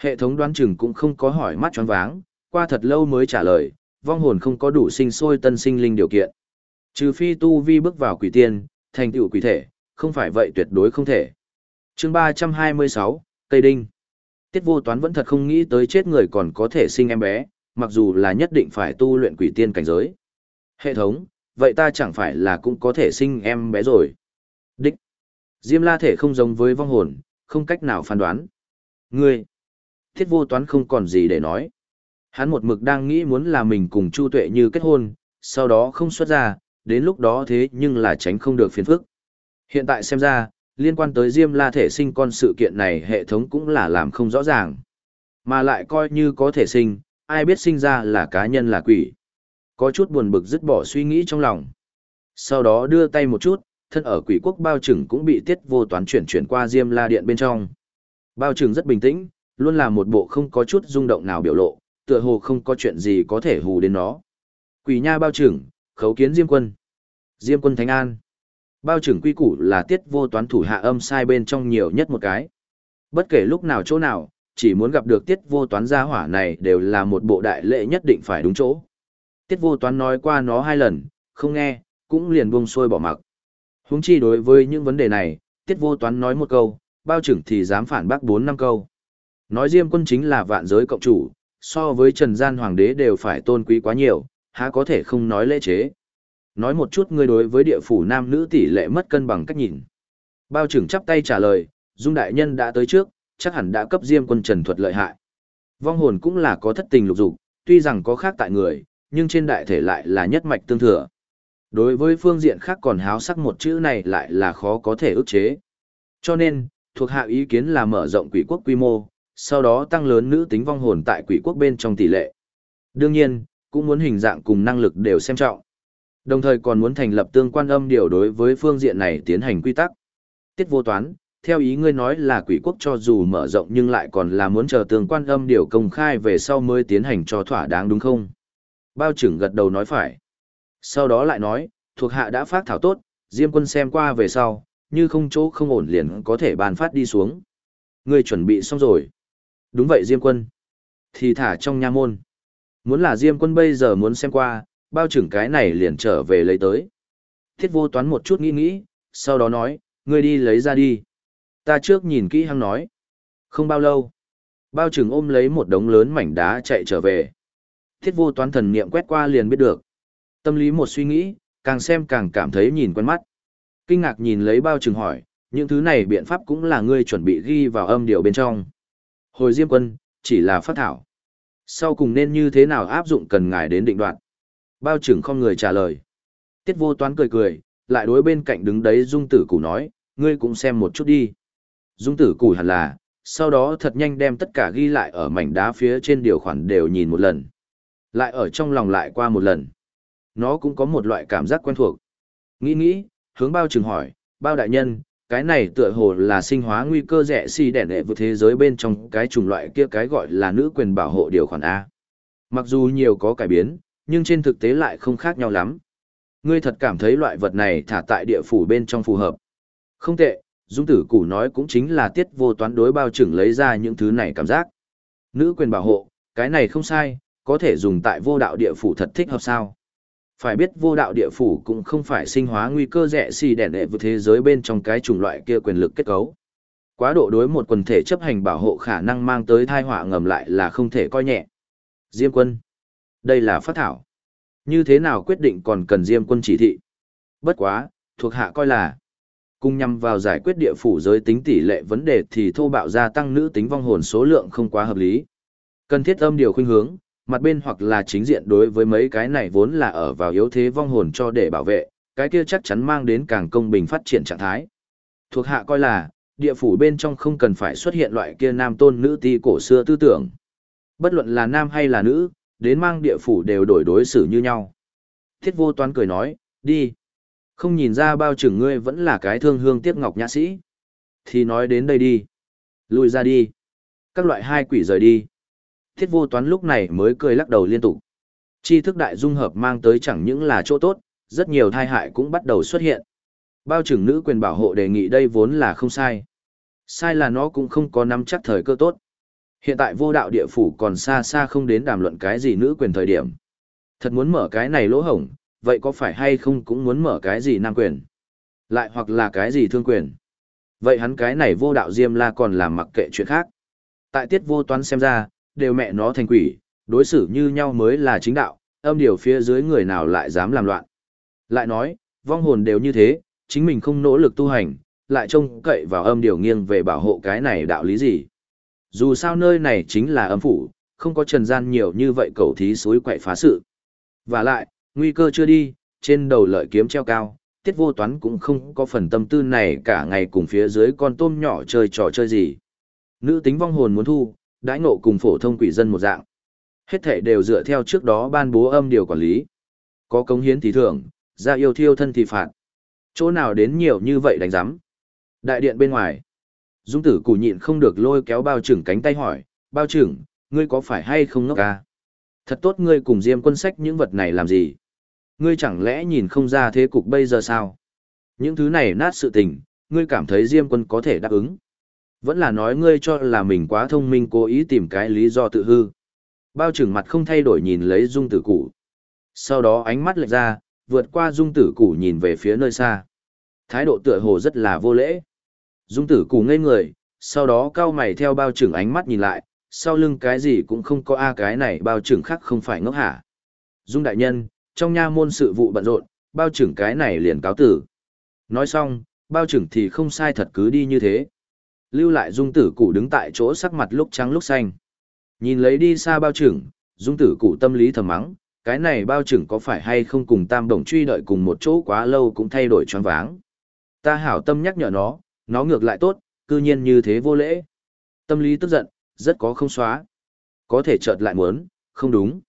Hệ thống đoán chừng cũng không có hỏi mắt choáng váng, qua thật lâu mới trả lời, vong hồn không có đủ sinh sôi tân sinh linh điều kiện. Trừ phi tu vi bước vào quỷ tiên, thành tựu quỷ thể, không phải vậy tuyệt đối không thể. chương 326, Tây Đinh. Tiết vô toán vẫn thật không nghĩ tới chết người còn có thể sinh em bé, mặc dù là nhất định phải tu luyện quỷ tiên cảnh giới. Hệ thống, vậy ta chẳng phải là cũng có thể sinh em bé rồi. Đích. Diêm la thể không giống với vong hồn, không cách nào phán đoán. Ngươi. Thiết vô toán không còn gì để nói. Hắn một mực đang nghĩ muốn là mình cùng Chu Tuệ như kết hôn, sau đó không xuất ra, đến lúc đó thế nhưng là tránh không được phiền phức. Hiện tại xem ra, liên quan tới Diêm La thể sinh con sự kiện này hệ thống cũng là làm không rõ ràng. Mà lại coi như có thể sinh, ai biết sinh ra là cá nhân là quỷ. Có chút buồn bực dứt bỏ suy nghĩ trong lòng. Sau đó đưa tay một chút, thân ở quỷ quốc bao trừng cũng bị tiết vô toán chuyển chuyển qua Diêm La điện bên trong. Bao trừng rất bình tĩnh, luôn là một bộ không có chút rung động nào biểu lộ, tựa hồ không có chuyện gì có thể hù đến nó. Quỷ nha bao trưởng, khấu kiến Diêm quân. Diêm quân Thánh An. Bao trưởng quy củ là tiết vô toán thủ hạ âm sai bên trong nhiều nhất một cái. Bất kể lúc nào chỗ nào, chỉ muốn gặp được tiết vô toán gia hỏa này đều là một bộ đại lệ nhất định phải đúng chỗ. Tiết vô toán nói qua nó hai lần, không nghe, cũng liền buông xuôi bỏ mặc. Húng chi đối với những vấn đề này, tiết vô toán nói một câu, bao trưởng thì dám phản bác bốn năm câu. Nói Diêm quân chính là vạn giới cộng chủ, so với Trần Gian Hoàng đế đều phải tôn quý quá nhiều, há có thể không nói lễ chế. Nói một chút ngươi đối với địa phủ nam nữ tỷ lệ mất cân bằng cách nhìn. Bao trưởng chắp tay trả lời, Dung Đại Nhân đã tới trước, chắc hẳn đã cấp Diêm quân Trần thuật lợi hại. Vong hồn cũng là có thất tình lục dục, tuy rằng có khác tại người, nhưng trên đại thể lại là nhất mạch tương thừa. Đối với phương diện khác còn háo sắc một chữ này lại là khó có thể ức chế. Cho nên, thuộc hạ ý kiến là mở rộng quỷ quốc quy mô, sau đó tăng lớn nữ tính vong hồn tại quỷ quốc bên trong tỷ lệ. Đương nhiên, cũng muốn hình dạng cùng năng lực đều xem trọng. Đồng thời còn muốn thành lập tương quan âm điều đối với phương diện này tiến hành quy tắc. Tiết vô toán, theo ý ngươi nói là quỷ quốc cho dù mở rộng nhưng lại còn là muốn chờ tương quan âm điều công khai về sau mới tiến hành cho thỏa đáng đúng không? Bao trưởng gật đầu nói phải. Sau đó lại nói, thuộc hạ đã phát thảo tốt, Diêm quân xem qua về sau, như không chỗ không ổn liền có thể bàn phát đi xuống. Ngươi chuẩn bị xong rồi. Đúng vậy Diêm quân. Thì thả trong nha môn. Muốn là Diêm quân bây giờ muốn xem qua, bao trưởng cái này liền trở về lấy tới. Thiết vô toán một chút nghĩ nghĩ, sau đó nói, ngươi đi lấy ra đi. Ta trước nhìn kỹ hăng nói. Không bao lâu. Bao trưởng ôm lấy một đống lớn mảnh đá chạy trở về. Thiết vô toán thần niệm quét qua liền biết được. Tâm lý một suy nghĩ, càng xem càng cảm thấy nhìn quen mắt. Kinh ngạc nhìn lấy bao trưởng hỏi, những thứ này biện pháp cũng là ngươi chuẩn bị ghi vào âm điều bên trong. Hồi Diêm quân, chỉ là phát thảo. Sau cùng nên như thế nào áp dụng cần ngài đến định đoạn. Bao trưởng không người trả lời. Tiết vô toán cười cười, lại đối bên cạnh đứng đấy dung tử củ nói, ngươi cũng xem một chút đi. Dung tử củ hẳn là, sau đó thật nhanh đem tất cả ghi lại ở mảnh đá phía trên điều khoản đều nhìn một lần. Lại ở trong lòng lại qua một lần. Nó cũng có một loại cảm giác quen thuộc. Nghĩ nghĩ, hướng bao trường hỏi, bao đại nhân, cái này tựa hồ là sinh hóa nguy cơ rẻ xì đẻ đệ vượt thế giới bên trong cái chủng loại kia cái gọi là nữ quyền bảo hộ điều khoản A. Mặc dù nhiều có cải biến, nhưng trên thực tế lại không khác nhau lắm. Ngươi thật cảm thấy loại vật này thả tại địa phủ bên trong phù hợp. Không tệ, Dung tử củ nói cũng chính là tiết vô toán đối bao trưởng lấy ra những thứ này cảm giác. Nữ quyền bảo hộ, cái này không sai, có thể dùng tại vô đạo địa phủ thật thích hợp sao. Phải biết vô đạo địa phủ cũng không phải sinh hóa nguy cơ rẻ xì đẻ đệ vượt thế giới bên trong cái chủng loại kia quyền lực kết cấu. Quá độ đối một quần thể chấp hành bảo hộ khả năng mang tới thai họa ngầm lại là không thể coi nhẹ. Diêm quân. Đây là phát thảo. Như thế nào quyết định còn cần Diêm quân chỉ thị. Bất quá, thuộc hạ coi là Cùng nhằm vào giải quyết địa phủ giới tính tỷ lệ vấn đề thì thô bạo gia tăng nữ tính vong hồn số lượng không quá hợp lý. Cần thiết âm điều khuynh hướng, mặt bên hoặc là chính diện đối với mấy cái này vốn là ở vào yếu thế vong hồn cho để bảo vệ, cái kia chắc chắn mang đến càng công bình phát triển trạng thái. Thuộc hạ coi là, địa phủ bên trong không cần phải xuất hiện loại kia nam tôn nữ ti cổ xưa tư tưởng. Bất luận là nam hay là nữ, đến mang địa phủ đều đổi đối xử như nhau. Thiết vô toán cười nói, đi. Không nhìn ra bao trưởng ngươi vẫn là cái thương hương tiếc ngọc nhã sĩ. Thì nói đến đây đi. Lùi ra đi. Các loại hai quỷ rời đi. Thiết vô toán lúc này mới cười lắc đầu liên tục. Chi thức đại dung hợp mang tới chẳng những là chỗ tốt, rất nhiều thai hại cũng bắt đầu xuất hiện. Bao trưởng nữ quyền bảo hộ đề nghị đây vốn là không sai. Sai là nó cũng không có nắm chắc thời cơ tốt. Hiện tại vô đạo địa phủ còn xa xa không đến đàm luận cái gì nữ quyền thời điểm. Thật muốn mở cái này lỗ hổng, vậy có phải hay không cũng muốn mở cái gì nam quyền? Lại hoặc là cái gì thương quyền? Vậy hắn cái này vô đạo diêm la còn làm mặc kệ chuyện khác. Tại tiết vô toán xem ra, đều mẹ nó thành quỷ, đối xử như nhau mới là chính đạo, âm điều phía dưới người nào lại dám làm loạn. Lại nói, vong hồn đều như thế, chính mình không nỗ lực tu hành, lại trông cậy vào âm điều nghiêng về bảo hộ cái này đạo lý gì. Dù sao nơi này chính là âm phủ, không có trần gian nhiều như vậy cầu thí suối quậy phá sự. Và lại, Nguy cơ chưa đi, trên đầu lợi kiếm treo cao, tiết vô toán cũng không có phần tâm tư này cả ngày cùng phía dưới con tôm nhỏ chơi trò chơi gì. Nữ tính vong hồn muốn thu, đãi ngộ cùng phổ thông quỷ dân một dạng. Hết thể đều dựa theo trước đó ban bố âm điều quản lý. Có cống hiến thì thưởng, ra yêu thiêu thân thì phạt. Chỗ nào đến nhiều như vậy đánh giám. Đại điện bên ngoài. Dung tử củ nhịn không được lôi kéo bao trưởng cánh tay hỏi, bao trưởng, ngươi có phải hay không ngốc ca? Thật tốt ngươi cùng diêm quân sách những vật này làm gì? ngươi chẳng lẽ nhìn không ra thế cục bây giờ sao? Những thứ này nát sự tình, ngươi cảm thấy Diêm quân có thể đáp ứng. Vẫn là nói ngươi cho là mình quá thông minh cố ý tìm cái lý do tự hư. Bao trưởng mặt không thay đổi nhìn lấy dung tử củ. Sau đó ánh mắt lệch ra, vượt qua dung tử củ nhìn về phía nơi xa. Thái độ tựa hồ rất là vô lễ. Dung tử củ ngây người, sau đó cao mày theo bao trưởng ánh mắt nhìn lại, sau lưng cái gì cũng không có a cái này bao trưởng khác không phải ngốc hả. Dung đại nhân, trong nha môn sự vụ bận rộn, bao trưởng cái này liền cáo tử. Nói xong, bao trưởng thì không sai thật cứ đi như thế. Lưu lại dung tử cụ đứng tại chỗ sắc mặt lúc trắng lúc xanh. Nhìn lấy đi xa bao trưởng, dung tử cụ tâm lý thầm mắng, cái này bao trưởng có phải hay không cùng tam đồng truy đợi cùng một chỗ quá lâu cũng thay đổi choáng váng. Ta hảo tâm nhắc nhở nó, nó ngược lại tốt, cư nhiên như thế vô lễ. Tâm lý tức giận, rất có không xóa. Có thể chợt lại muốn, không đúng.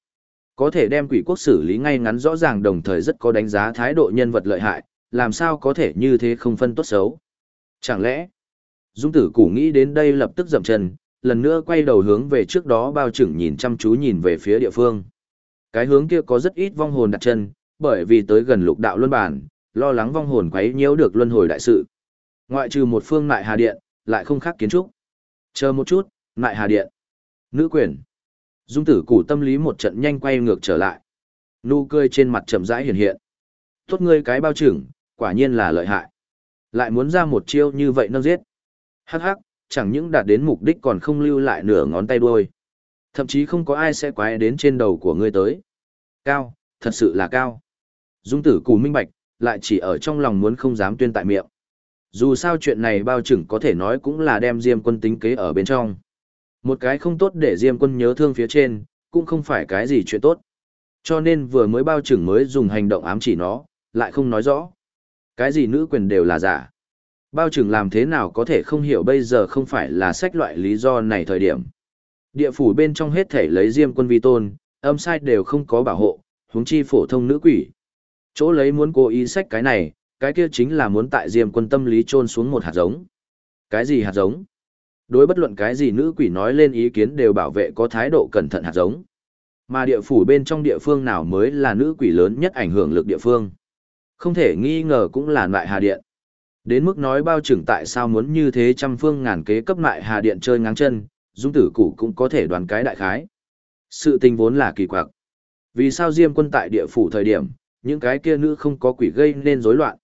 Có thể đem quỷ quốc xử lý ngay ngắn rõ ràng đồng thời rất có đánh giá thái độ nhân vật lợi hại, làm sao có thể như thế không phân tốt xấu. Chẳng lẽ, Dung tử củ nghĩ đến đây lập tức dậm chân, lần nữa quay đầu hướng về trước đó bao trưởng nhìn chăm chú nhìn về phía địa phương. Cái hướng kia có rất ít vong hồn đặt chân, bởi vì tới gần lục đạo luân bản, lo lắng vong hồn quấy nhiễu được luân hồi đại sự. Ngoại trừ một phương nại hà điện, lại không khác kiến trúc. Chờ một chút, nại hà điện. Nữ quyền. Dung tử củ tâm lý một trận nhanh quay ngược trở lại. Nụ cười trên mặt chậm rãi hiện hiện. Tốt ngươi cái bao trưởng, quả nhiên là lợi hại. Lại muốn ra một chiêu như vậy nâng giết. Hắc hắc, chẳng những đạt đến mục đích còn không lưu lại nửa ngón tay đuôi. Thậm chí không có ai sẽ quái đến trên đầu của ngươi tới. Cao, thật sự là cao. Dung tử cù minh bạch, lại chỉ ở trong lòng muốn không dám tuyên tại miệng. Dù sao chuyện này bao trưởng có thể nói cũng là đem Diêm quân tính kế ở bên trong. Một cái không tốt để Diêm quân nhớ thương phía trên, cũng không phải cái gì chuyện tốt. Cho nên vừa mới bao trưởng mới dùng hành động ám chỉ nó, lại không nói rõ. Cái gì nữ quyền đều là giả. Bao trưởng làm thế nào có thể không hiểu bây giờ không phải là sách loại lý do này thời điểm. Địa phủ bên trong hết thể lấy diêm quân vi tôn, âm sai đều không có bảo hộ, huống chi phổ thông nữ quỷ. Chỗ lấy muốn cố ý sách cái này, cái kia chính là muốn tại diêm quân tâm lý trôn xuống một hạt giống. Cái gì hạt giống? Đối bất luận cái gì nữ quỷ nói lên ý kiến đều bảo vệ có thái độ cẩn thận hạt giống. Mà địa phủ bên trong địa phương nào mới là nữ quỷ lớn nhất ảnh hưởng lực địa phương. Không thể nghi ngờ cũng là loại hà điện. Đến mức nói bao trưởng tại sao muốn như thế trăm phương ngàn kế cấp lại hà điện chơi ngáng chân, dung tử cụ cũng có thể đoán cái đại khái. Sự tình vốn là kỳ quặc. Vì sao Diêm quân tại địa phủ thời điểm, những cái kia nữ không có quỷ gây nên rối loạn.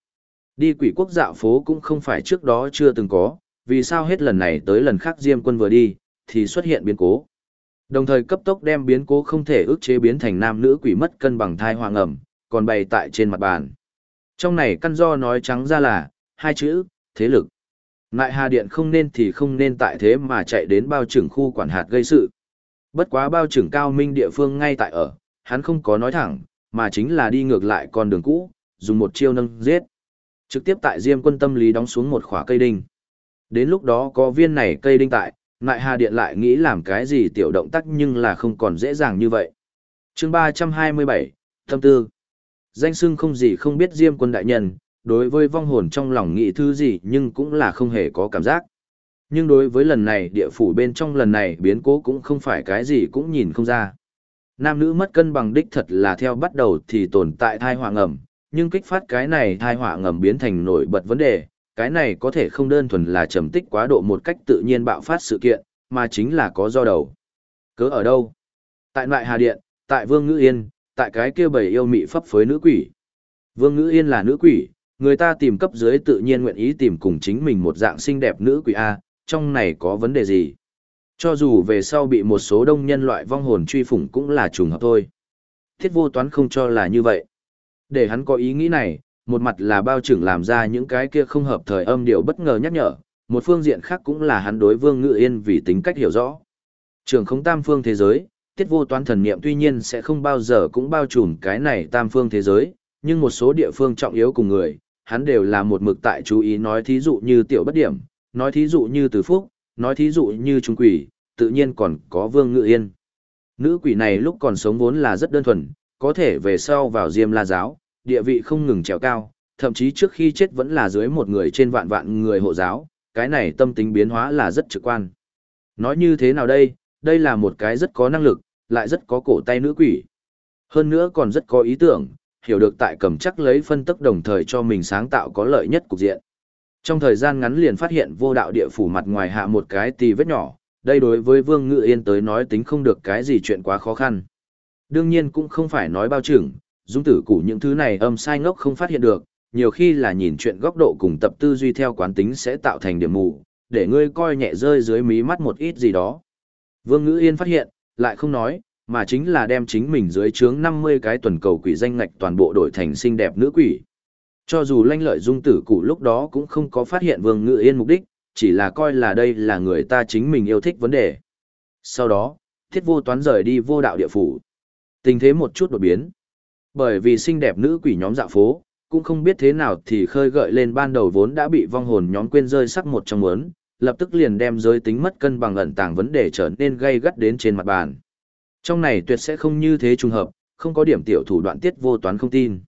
Đi quỷ quốc dạo phố cũng không phải trước đó chưa từng có, vì sao hết lần này tới lần khác Diêm quân vừa đi, thì xuất hiện biến cố. Đồng thời cấp tốc đem biến cố không thể ức chế biến thành nam nữ quỷ mất cân bằng thai hoàng ẩm, còn bày tại trên mặt bàn. Trong này căn do nói trắng ra là, hai chữ, thế lực. Nại Hà Điện không nên thì không nên tại thế mà chạy đến bao trưởng khu quản hạt gây sự. Bất quá bao trưởng cao minh địa phương ngay tại ở, hắn không có nói thẳng, mà chính là đi ngược lại con đường cũ, dùng một chiêu nâng giết. Trực tiếp tại Diêm quân tâm lý đóng xuống một khỏa cây đinh. Đến lúc đó có viên này cây đinh tại, Nại Hà Điện lại nghĩ làm cái gì tiểu động tác nhưng là không còn dễ dàng như vậy. chương 327, Tâm Tư Danh sưng không gì không biết Diêm quân đại nhân, đối với vong hồn trong lòng nghĩ thứ gì nhưng cũng là không hề có cảm giác. Nhưng đối với lần này địa phủ bên trong lần này biến cố cũng không phải cái gì cũng nhìn không ra. Nam nữ mất cân bằng đích thật là theo bắt đầu thì tồn tại thai họa ngầm, nhưng kích phát cái này thai họa ngầm biến thành nổi bật vấn đề, cái này có thể không đơn thuần là trầm tích quá độ một cách tự nhiên bạo phát sự kiện, mà chính là có do đầu. Cớ ở đâu? Tại Ngoại Hà Điện, tại Vương Ngữ Yên, tại cái kia bầy yêu mị pháp phối nữ quỷ. Vương Ngữ Yên là nữ quỷ, người ta tìm cấp dưới tự nhiên nguyện ý tìm cùng chính mình một dạng xinh đẹp nữ quỷ A, trong này có vấn đề gì? Cho dù về sau bị một số đông nhân loại vong hồn truy phủng cũng là trùng hợp thôi. Thiết vô toán không cho là như vậy. Để hắn có ý nghĩ này, một mặt là bao trưởng làm ra những cái kia không hợp thời âm điệu bất ngờ nhắc nhở, một phương diện khác cũng là hắn đối vương ngự yên vì tính cách hiểu rõ. Trường không tam phương thế giới, tiết vô toán thần niệm tuy nhiên sẽ không bao giờ cũng bao trùm cái này tam phương thế giới, nhưng một số địa phương trọng yếu cùng người, hắn đều là một mực tại chú ý nói thí dụ như tiểu bất điểm, nói thí dụ như từ phúc, nói thí dụ như trung quỷ, tự nhiên còn có vương ngự yên. Nữ quỷ này lúc còn sống vốn là rất đơn thuần, có thể về sau vào diêm la giáo, địa vị không ngừng trèo cao, thậm chí trước khi chết vẫn là dưới một người trên vạn vạn người hộ giáo, cái này tâm tính biến hóa là rất trực quan. Nói như thế nào đây, đây là một cái rất có năng lực, lại rất có cổ tay nữ quỷ. Hơn nữa còn rất có ý tưởng, hiểu được tại cầm chắc lấy phân tức đồng thời cho mình sáng tạo có lợi nhất cục diện. Trong thời gian ngắn liền phát hiện vô đạo địa phủ mặt ngoài hạ một cái tì vết nhỏ, đây đối với Vương Ngự Yên tới nói tính không được cái gì chuyện quá khó khăn. Đương nhiên cũng không phải nói bao trưởng, dung tử củ những thứ này âm sai ngốc không phát hiện được, nhiều khi là nhìn chuyện góc độ cùng tập tư duy theo quán tính sẽ tạo thành điểm mù, để ngươi coi nhẹ rơi dưới mí mắt một ít gì đó. Vương Ngữ Yên phát hiện, lại không nói, mà chính là đem chính mình dưới trướng 50 cái tuần cầu quỷ danh ngạch toàn bộ đổi thành xinh đẹp nữ quỷ. Cho dù lanh lợi dung tử cụ lúc đó cũng không có phát hiện Vương ngự Yên mục đích, chỉ là coi là đây là người ta chính mình yêu thích vấn đề. Sau đó, thiết vô toán rời đi vô đạo địa phủ. Tình thế một chút đột biến. Bởi vì xinh đẹp nữ quỷ nhóm dạo phố, cũng không biết thế nào thì khơi gợi lên ban đầu vốn đã bị vong hồn nhóm quên rơi sắc một trong muốn, lập tức liền đem giới tính mất cân bằng ẩn tàng vấn đề trở nên gây gắt đến trên mặt bàn. Trong này tuyệt sẽ không như thế trùng hợp, không có điểm tiểu thủ đoạn tiết vô toán không tin.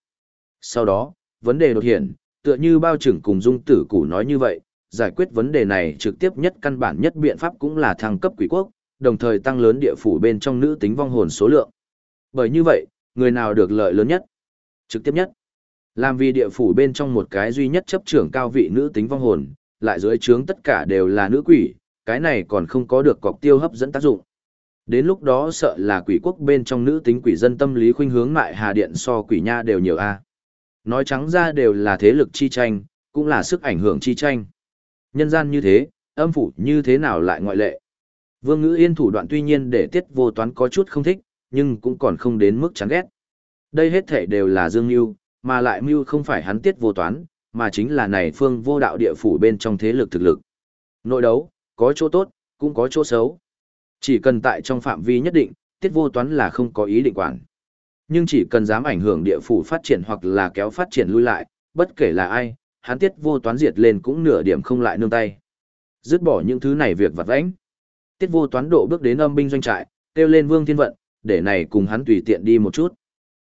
Sau đó, vấn đề đột hiện, tựa như bao trưởng cùng dung tử củ nói như vậy, giải quyết vấn đề này trực tiếp nhất căn bản nhất biện pháp cũng là thăng cấp quỷ quốc, đồng thời tăng lớn địa phủ bên trong nữ tính vong hồn số lượng. Bởi như vậy, người nào được lợi lớn nhất? Trực tiếp nhất. Làm vì địa phủ bên trong một cái duy nhất chấp trưởng cao vị nữ tính vong hồn, lại dưới trướng tất cả đều là nữ quỷ, cái này còn không có được cọc tiêu hấp dẫn tác dụng. Đến lúc đó sợ là quỷ quốc bên trong nữ tính quỷ dân tâm lý khuynh hướng mại hà điện so quỷ nha đều nhiều a. Nói trắng ra đều là thế lực chi tranh, cũng là sức ảnh hưởng chi tranh. Nhân gian như thế, âm phủ như thế nào lại ngoại lệ. Vương ngữ yên thủ đoạn tuy nhiên để tiết vô toán có chút không thích, nhưng cũng còn không đến mức chán ghét. Đây hết thể đều là dương mưu mà lại mưu không phải hắn tiết vô toán, mà chính là này phương vô đạo địa phủ bên trong thế lực thực lực. Nội đấu, có chỗ tốt, cũng có chỗ xấu. Chỉ cần tại trong phạm vi nhất định, tiết vô toán là không có ý định quản. Nhưng chỉ cần dám ảnh hưởng địa phủ phát triển hoặc là kéo phát triển lui lại, bất kể là ai, hắn tiết vô toán diệt lên cũng nửa điểm không lại nương tay. Dứt bỏ những thứ này việc vặt vãnh. Tiết vô toán độ bước đến âm binh doanh trại, kêu lên Vương Thiên Vận, để này cùng hắn tùy tiện đi một chút.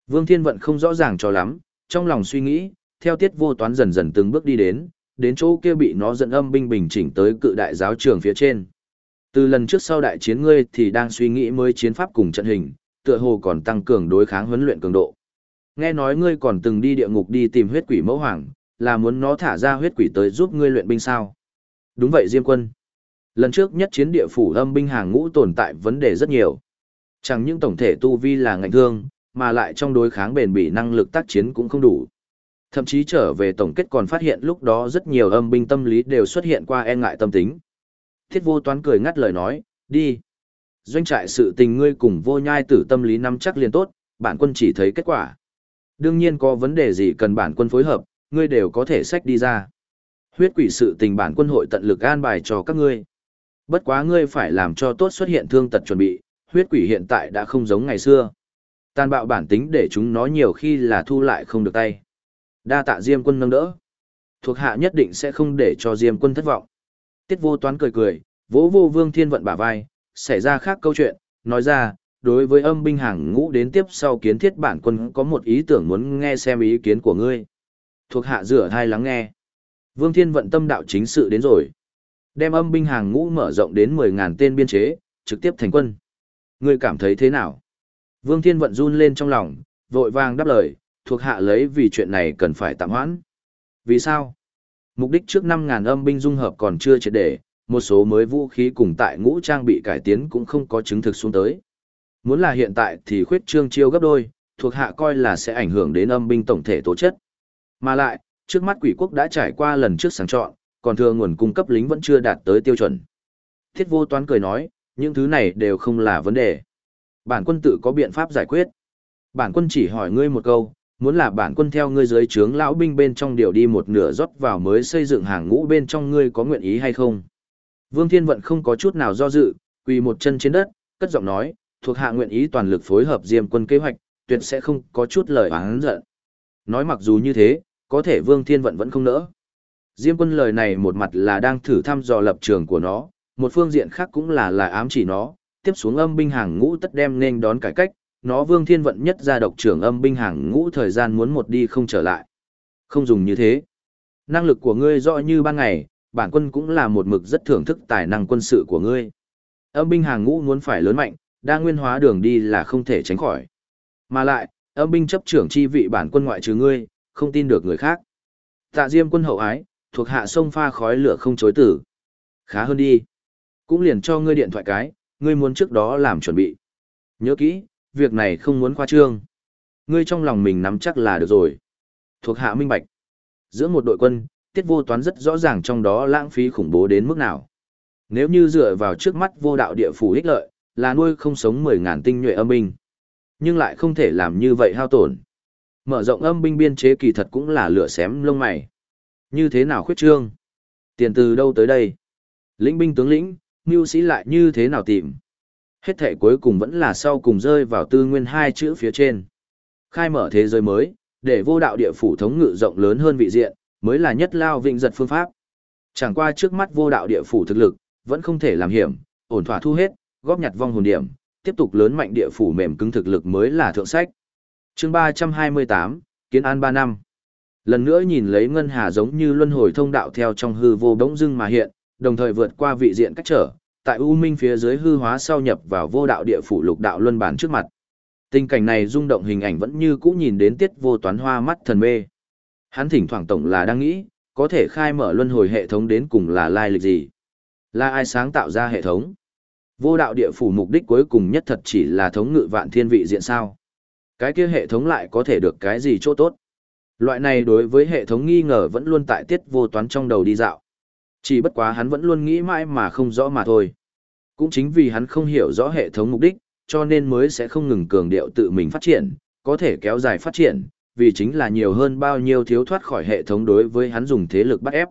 Vương Thiên Vận không rõ ràng cho lắm, trong lòng suy nghĩ, theo tiết vô toán dần dần từng bước đi đến, đến chỗ kia bị nó dẫn âm binh bình chỉnh tới cự đại giáo trường phía trên. Từ lần trước sau đại chiến ngươi thì đang suy nghĩ mới chiến pháp cùng trận hình, tựa hồ còn tăng cường đối kháng huấn luyện cường độ. Nghe nói ngươi còn từng đi địa ngục đi tìm huyết quỷ mẫu hoàng, là muốn nó thả ra huyết quỷ tới giúp ngươi luyện binh sao? Đúng vậy Diêm Quân. Lần trước nhất chiến địa phủ âm binh hàng ngũ tồn tại vấn đề rất nhiều. Chẳng những tổng thể tu vi là ngạnh thương, mà lại trong đối kháng bền bỉ năng lực tác chiến cũng không đủ. Thậm chí trở về tổng kết còn phát hiện lúc đó rất nhiều âm binh tâm lý đều xuất hiện qua e ngại tâm tính. Thiết vô toán cười ngắt lời nói, đi. Doanh trại sự tình ngươi cùng vô nhai tử tâm lý nắm chắc liền tốt, bản quân chỉ thấy kết quả. Đương nhiên có vấn đề gì cần bản quân phối hợp, ngươi đều có thể sách đi ra. Huyết quỷ sự tình bản quân hội tận lực an bài cho các ngươi. Bất quá ngươi phải làm cho tốt xuất hiện thương tật chuẩn bị, huyết quỷ hiện tại đã không giống ngày xưa. Tàn bạo bản tính để chúng nó nhiều khi là thu lại không được tay. Đa tạ Diêm quân nâng đỡ. Thuộc hạ nhất định sẽ không để cho Diêm quân thất vọng. Tiết vô toán cười cười, vỗ vô vương thiên vận bả vai, xảy ra khác câu chuyện, nói ra, đối với âm binh hàng ngũ đến tiếp sau kiến thiết bản quân có một ý tưởng muốn nghe xem ý kiến của ngươi. Thuộc hạ rửa thai lắng nghe. Vương Thiên vận tâm đạo chính sự đến rồi. Đem âm binh hàng ngũ mở rộng đến 10.000 tên biên chế, trực tiếp thành quân. Ngươi cảm thấy thế nào? Vương Thiên vận run lên trong lòng, vội vàng đáp lời, thuộc hạ lấy vì chuyện này cần phải tạm hoãn. Vì sao? Mục đích trước 5.000 âm binh dung hợp còn chưa triệt để, một số mới vũ khí cùng tại ngũ trang bị cải tiến cũng không có chứng thực xuống tới. Muốn là hiện tại thì khuyết trương chiêu gấp đôi, thuộc hạ coi là sẽ ảnh hưởng đến âm binh tổng thể tố chất. Mà lại, trước mắt quỷ quốc đã trải qua lần trước sáng chọn, còn thừa nguồn cung cấp lính vẫn chưa đạt tới tiêu chuẩn. Thiết vô toán cười nói, những thứ này đều không là vấn đề. Bản quân tự có biện pháp giải quyết. Bản quân chỉ hỏi ngươi một câu, muốn là bản quân theo ngươi dưới trướng lão binh bên trong điều đi một nửa rót vào mới xây dựng hàng ngũ bên trong ngươi có nguyện ý hay không? Vương Thiên Vận không có chút nào do dự, quỳ một chân trên đất, cất giọng nói, thuộc hạ nguyện ý toàn lực phối hợp Diêm quân kế hoạch, tuyệt sẽ không có chút lời oán giận. Nói mặc dù như thế, có thể Vương Thiên Vận vẫn không nỡ. Diêm quân lời này một mặt là đang thử thăm dò lập trường của nó, một phương diện khác cũng là là ám chỉ nó, tiếp xuống âm binh hàng ngũ tất đem nên đón cải cách, nó Vương Thiên Vận nhất ra độc trưởng âm binh hàng ngũ thời gian muốn một đi không trở lại. Không dùng như thế. Năng lực của ngươi rõ như ban ngày, bản quân cũng là một mực rất thưởng thức tài năng quân sự của ngươi. Âm binh hàng ngũ muốn phải lớn mạnh, đa nguyên hóa đường đi là không thể tránh khỏi. Mà lại, âm binh chấp trưởng chi vị bản quân ngoại trừ ngươi, không tin được người khác. Tạ Diêm quân hậu ái, thuộc hạ sông pha khói lửa không chối tử. Khá hơn đi. Cũng liền cho ngươi điện thoại cái, ngươi muốn trước đó làm chuẩn bị. Nhớ kỹ, việc này không muốn khoa trương. Ngươi trong lòng mình nắm chắc là được rồi. Thuộc hạ minh bạch. Giữa một đội quân, tiết vô toán rất rõ ràng trong đó lãng phí khủng bố đến mức nào. Nếu như dựa vào trước mắt vô đạo địa phủ ích lợi, là nuôi không sống 10.000 tinh nhuệ âm binh. Nhưng lại không thể làm như vậy hao tổn. Mở rộng âm binh biên chế kỳ thật cũng là lửa xém lông mày. Như thế nào khuyết trương? Tiền từ đâu tới đây? Lĩnh binh tướng lĩnh, mưu sĩ lại như thế nào tìm? Hết thể cuối cùng vẫn là sau cùng rơi vào tư nguyên hai chữ phía trên. Khai mở thế giới mới, để vô đạo địa phủ thống ngự rộng lớn hơn vị diện, mới là nhất lao vịnh giật phương pháp. Chẳng qua trước mắt vô đạo địa phủ thực lực, vẫn không thể làm hiểm, ổn thỏa thu hết, góp nhặt vong hồn điểm, tiếp tục lớn mạnh địa phủ mềm cứng thực lực mới là thượng sách. chương 328, Kiến An 3 năm. Lần nữa nhìn lấy ngân hà giống như luân hồi thông đạo theo trong hư vô bỗng dưng mà hiện, đồng thời vượt qua vị diện cách trở, tại U Minh phía dưới hư hóa sau nhập vào vô đạo địa phủ lục đạo luân bản trước mặt. Tình cảnh này rung động hình ảnh vẫn như cũ nhìn đến tiết vô toán hoa mắt thần mê. Hắn thỉnh thoảng tổng là đang nghĩ, có thể khai mở luân hồi hệ thống đến cùng là lai lịch gì? Là ai sáng tạo ra hệ thống? Vô đạo địa phủ mục đích cuối cùng nhất thật chỉ là thống ngự vạn thiên vị diện sao? Cái kia hệ thống lại có thể được cái gì chỗ tốt? Loại này đối với hệ thống nghi ngờ vẫn luôn tại tiết vô toán trong đầu đi dạo. Chỉ bất quá hắn vẫn luôn nghĩ mãi mà không rõ mà thôi. Cũng chính vì hắn không hiểu rõ hệ thống mục đích, cho nên mới sẽ không ngừng cường điệu tự mình phát triển, có thể kéo dài phát triển, vì chính là nhiều hơn bao nhiêu thiếu thoát khỏi hệ thống đối với hắn dùng thế lực bắt ép.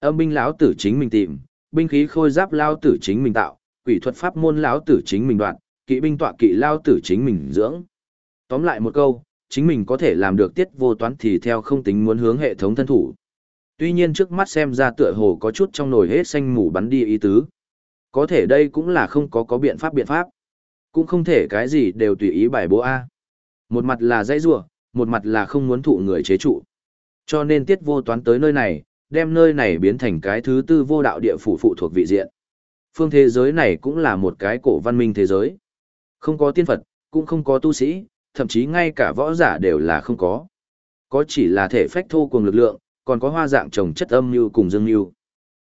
Âm binh lão tử chính mình tìm, binh khí khôi giáp lao tử chính mình tạo, quỷ thuật pháp môn lão tử chính mình đoạn, kỵ binh tọa kỵ lao tử chính mình dưỡng. Tóm lại một câu, chính mình có thể làm được tiết vô toán thì theo không tính muốn hướng hệ thống thân thủ. Tuy nhiên trước mắt xem ra tựa hồ có chút trong nồi hết xanh mù bắn đi ý tứ. Có thể đây cũng là không có có biện pháp biện pháp. Cũng không thể cái gì đều tùy ý bài bố A. Một mặt là dãy rủa một mặt là không muốn thụ người chế trụ. Cho nên tiết vô toán tới nơi này, đem nơi này biến thành cái thứ tư vô đạo địa phủ phụ thuộc vị diện. Phương thế giới này cũng là một cái cổ văn minh thế giới. Không có tiên Phật, cũng không có tu sĩ, thậm chí ngay cả võ giả đều là không có. Có chỉ là thể phách thô cùng lực lượng, còn có hoa dạng trồng chất âm như cùng dương như.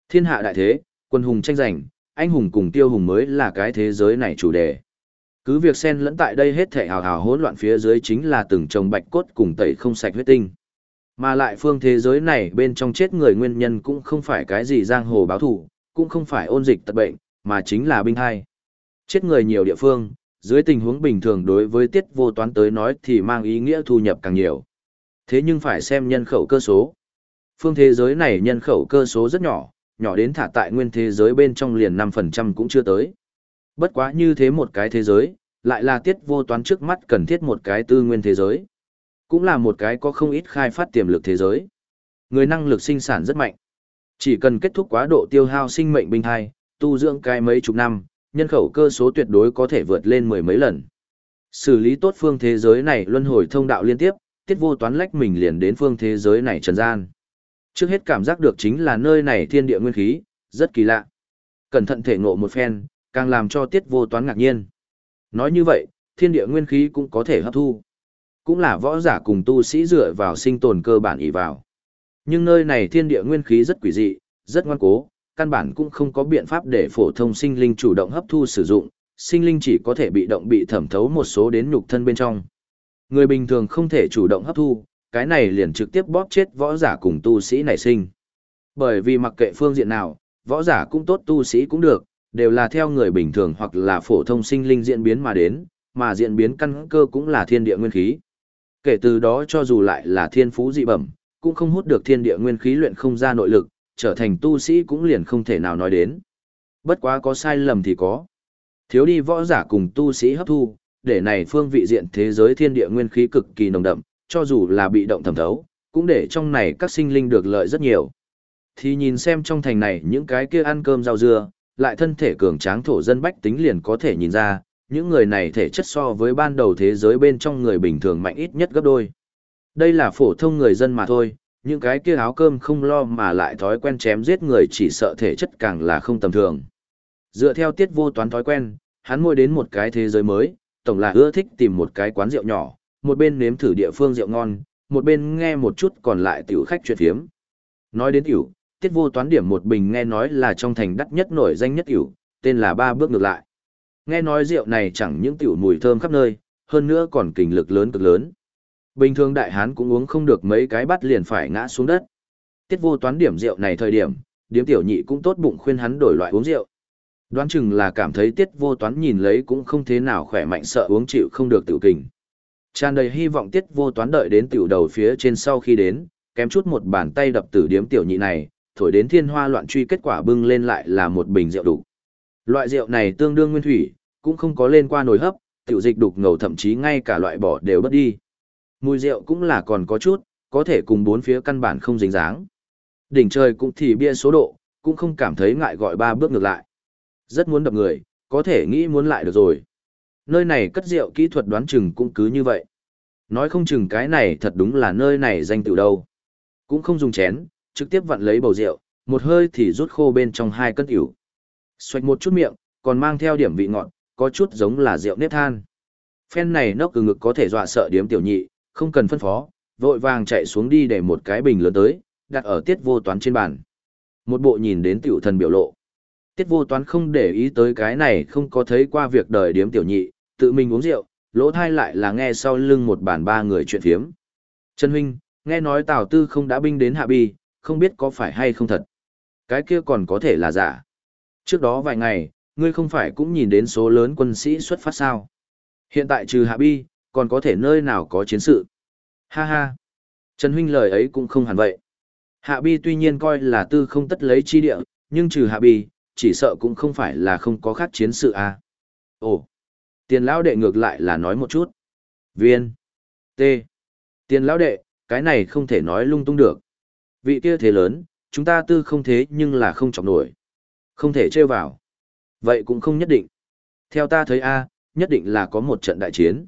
Thiên hạ đại thế, quân hùng tranh giành, anh hùng cùng tiêu hùng mới là cái thế giới này chủ đề. Cứ việc xen lẫn tại đây hết thể hào hào hỗn loạn phía dưới chính là từng trồng bạch cốt cùng tẩy không sạch huyết tinh. Mà lại phương thế giới này bên trong chết người nguyên nhân cũng không phải cái gì giang hồ báo thủ, cũng không phải ôn dịch tật bệnh, mà chính là binh hai. Chết người nhiều địa phương, dưới tình huống bình thường đối với tiết vô toán tới nói thì mang ý nghĩa thu nhập càng nhiều. Thế nhưng phải xem nhân khẩu cơ số. Phương thế giới này nhân khẩu cơ số rất nhỏ, nhỏ đến thả tại nguyên thế giới bên trong liền 5% cũng chưa tới. Bất quá như thế một cái thế giới, lại là tiết vô toán trước mắt cần thiết một cái tư nguyên thế giới. Cũng là một cái có không ít khai phát tiềm lực thế giới. Người năng lực sinh sản rất mạnh. Chỉ cần kết thúc quá độ tiêu hao sinh mệnh bình thai, tu dưỡng cái mấy chục năm, nhân khẩu cơ số tuyệt đối có thể vượt lên mười mấy lần. Xử lý tốt phương thế giới này luân hồi thông đạo liên tiếp, tiết vô toán lách mình liền đến phương thế giới này trần gian. Trước hết cảm giác được chính là nơi này thiên địa nguyên khí, rất kỳ lạ. Cẩn thận thể ngộ một phen, càng làm cho tiết vô toán ngạc nhiên. Nói như vậy, thiên địa nguyên khí cũng có thể hấp thu. Cũng là võ giả cùng tu sĩ dựa vào sinh tồn cơ bản ý vào. Nhưng nơi này thiên địa nguyên khí rất quỷ dị, rất ngoan cố, căn bản cũng không có biện pháp để phổ thông sinh linh chủ động hấp thu sử dụng, sinh linh chỉ có thể bị động bị thẩm thấu một số đến nhục thân bên trong. Người bình thường không thể chủ động hấp thu, cái này liền trực tiếp bóp chết võ giả cùng tu sĩ nảy sinh. Bởi vì mặc kệ phương diện nào, võ giả cũng tốt tu sĩ cũng được, đều là theo người bình thường hoặc là phổ thông sinh linh diễn biến mà đến, mà diễn biến căn cơ cũng là thiên địa nguyên khí. Kể từ đó cho dù lại là thiên phú dị bẩm, cũng không hút được thiên địa nguyên khí luyện không ra nội lực, trở thành tu sĩ cũng liền không thể nào nói đến. Bất quá có sai lầm thì có. Thiếu đi võ giả cùng tu sĩ hấp thu, để này phương vị diện thế giới thiên địa nguyên khí cực kỳ nồng đậm, cho dù là bị động thẩm thấu, cũng để trong này các sinh linh được lợi rất nhiều. Thì nhìn xem trong thành này những cái kia ăn cơm rau dưa, lại thân thể cường tráng thổ dân bách tính liền có thể nhìn ra, những người này thể chất so với ban đầu thế giới bên trong người bình thường mạnh ít nhất gấp đôi. Đây là phổ thông người dân mà thôi, những cái kia áo cơm không lo mà lại thói quen chém giết người chỉ sợ thể chất càng là không tầm thường. Dựa theo tiết vô toán thói quen, hắn mua đến một cái thế giới mới, tổng là ưa thích tìm một cái quán rượu nhỏ, một bên nếm thử địa phương rượu ngon, một bên nghe một chút còn lại tiểu khách chuyện phiếm. Nói đến tiểu, tiết vô toán điểm một bình nghe nói là trong thành đắt nhất nổi danh nhất tiểu, tên là ba bước ngược lại. Nghe nói rượu này chẳng những tiểu mùi thơm khắp nơi, hơn nữa còn kình lực lớn cực lớn. Bình thường đại hán cũng uống không được mấy cái bát liền phải ngã xuống đất. Tiết vô toán điểm rượu này thời điểm, điếm tiểu nhị cũng tốt bụng khuyên hắn đổi loại uống rượu. Đoán chừng là cảm thấy tiết vô toán nhìn lấy cũng không thế nào khỏe mạnh sợ uống chịu không được tiểu kình. Tràn đầy hy vọng tiết vô toán đợi đến tiểu đầu phía trên sau khi đến, kém chút một bàn tay đập tử điếm tiểu nhị này, thổi đến thiên hoa loạn truy kết quả bưng lên lại là một bình rượu đủ. Loại rượu này tương đương nguyên thủy, cũng không có lên qua nồi hấp, tiểu dịch đục ngầu thậm chí ngay cả loại bỏ đều bất đi. Mùi rượu cũng là còn có chút, có thể cùng bốn phía căn bản không dính dáng. Đỉnh trời cũng thì bia số độ, cũng không cảm thấy ngại gọi ba bước ngược lại. Rất muốn đập người, có thể nghĩ muốn lại được rồi. Nơi này cất rượu kỹ thuật đoán chừng cũng cứ như vậy. Nói không chừng cái này thật đúng là nơi này danh tự đâu. Cũng không dùng chén, trực tiếp vặn lấy bầu rượu, một hơi thì rút khô bên trong hai cân tiểu. Xoạch một chút miệng, còn mang theo điểm vị ngọt, có chút giống là rượu nếp than. Phen này nóc từ ngực có thể dọa sợ điếm tiểu nhị, không cần phân phó, vội vàng chạy xuống đi để một cái bình lớn tới, đặt ở tiết vô toán trên bàn. Một bộ nhìn đến tiểu thần biểu lộ. Tiết vô toán không để ý tới cái này không có thấy qua việc đời điếm tiểu nhị, tự mình uống rượu, lỗ thai lại là nghe sau lưng một bàn ba người chuyện phiếm. Trần Huynh, nghe nói Tào Tư không đã binh đến Hạ Bi, không biết có phải hay không thật. Cái kia còn có thể là giả. Trước đó vài ngày, ngươi không phải cũng nhìn đến số lớn quân sĩ xuất phát sao. Hiện tại trừ Hạ Bi, còn có thể nơi nào có chiến sự. Ha ha. Trần Huynh lời ấy cũng không hẳn vậy. Hạ Bi tuy nhiên coi là tư không tất lấy chi địa, nhưng trừ Hạ Bi, chỉ sợ cũng không phải là không có khác chiến sự à. Ồ, tiền lão đệ ngược lại là nói một chút. Viên. T. Tiền lão đệ, cái này không thể nói lung tung được. Vị kia thế lớn, chúng ta tư không thế nhưng là không chọc nổi. Không thể trêu vào. Vậy cũng không nhất định. Theo ta thấy a, nhất định là có một trận đại chiến.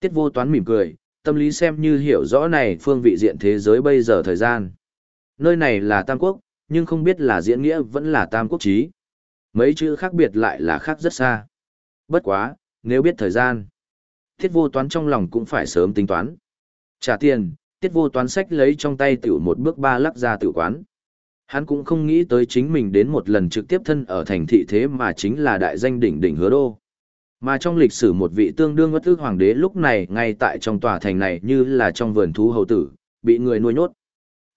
Tiết vô toán mỉm cười, tâm lý xem như hiểu rõ này phương vị diện thế giới bây giờ thời gian. Nơi này là Tam Quốc, nhưng không biết là diễn nghĩa vẫn là Tam Quốc chí. Mấy chữ khác biệt lại là khác rất xa. Bất quá, nếu biết thời gian, tiết vô toán trong lòng cũng phải sớm tính toán. Trả tiền, tiết vô toán sách lấy trong tay tiểu một bước ba lắc ra tiểu quán. Hắn cũng không nghĩ tới chính mình đến một lần trực tiếp thân ở thành thị thế mà chính là đại danh đỉnh đỉnh hứa đô. Mà trong lịch sử một vị tương đương bất ước hoàng đế lúc này ngay tại trong tòa thành này như là trong vườn thú hầu tử, bị người nuôi nhốt.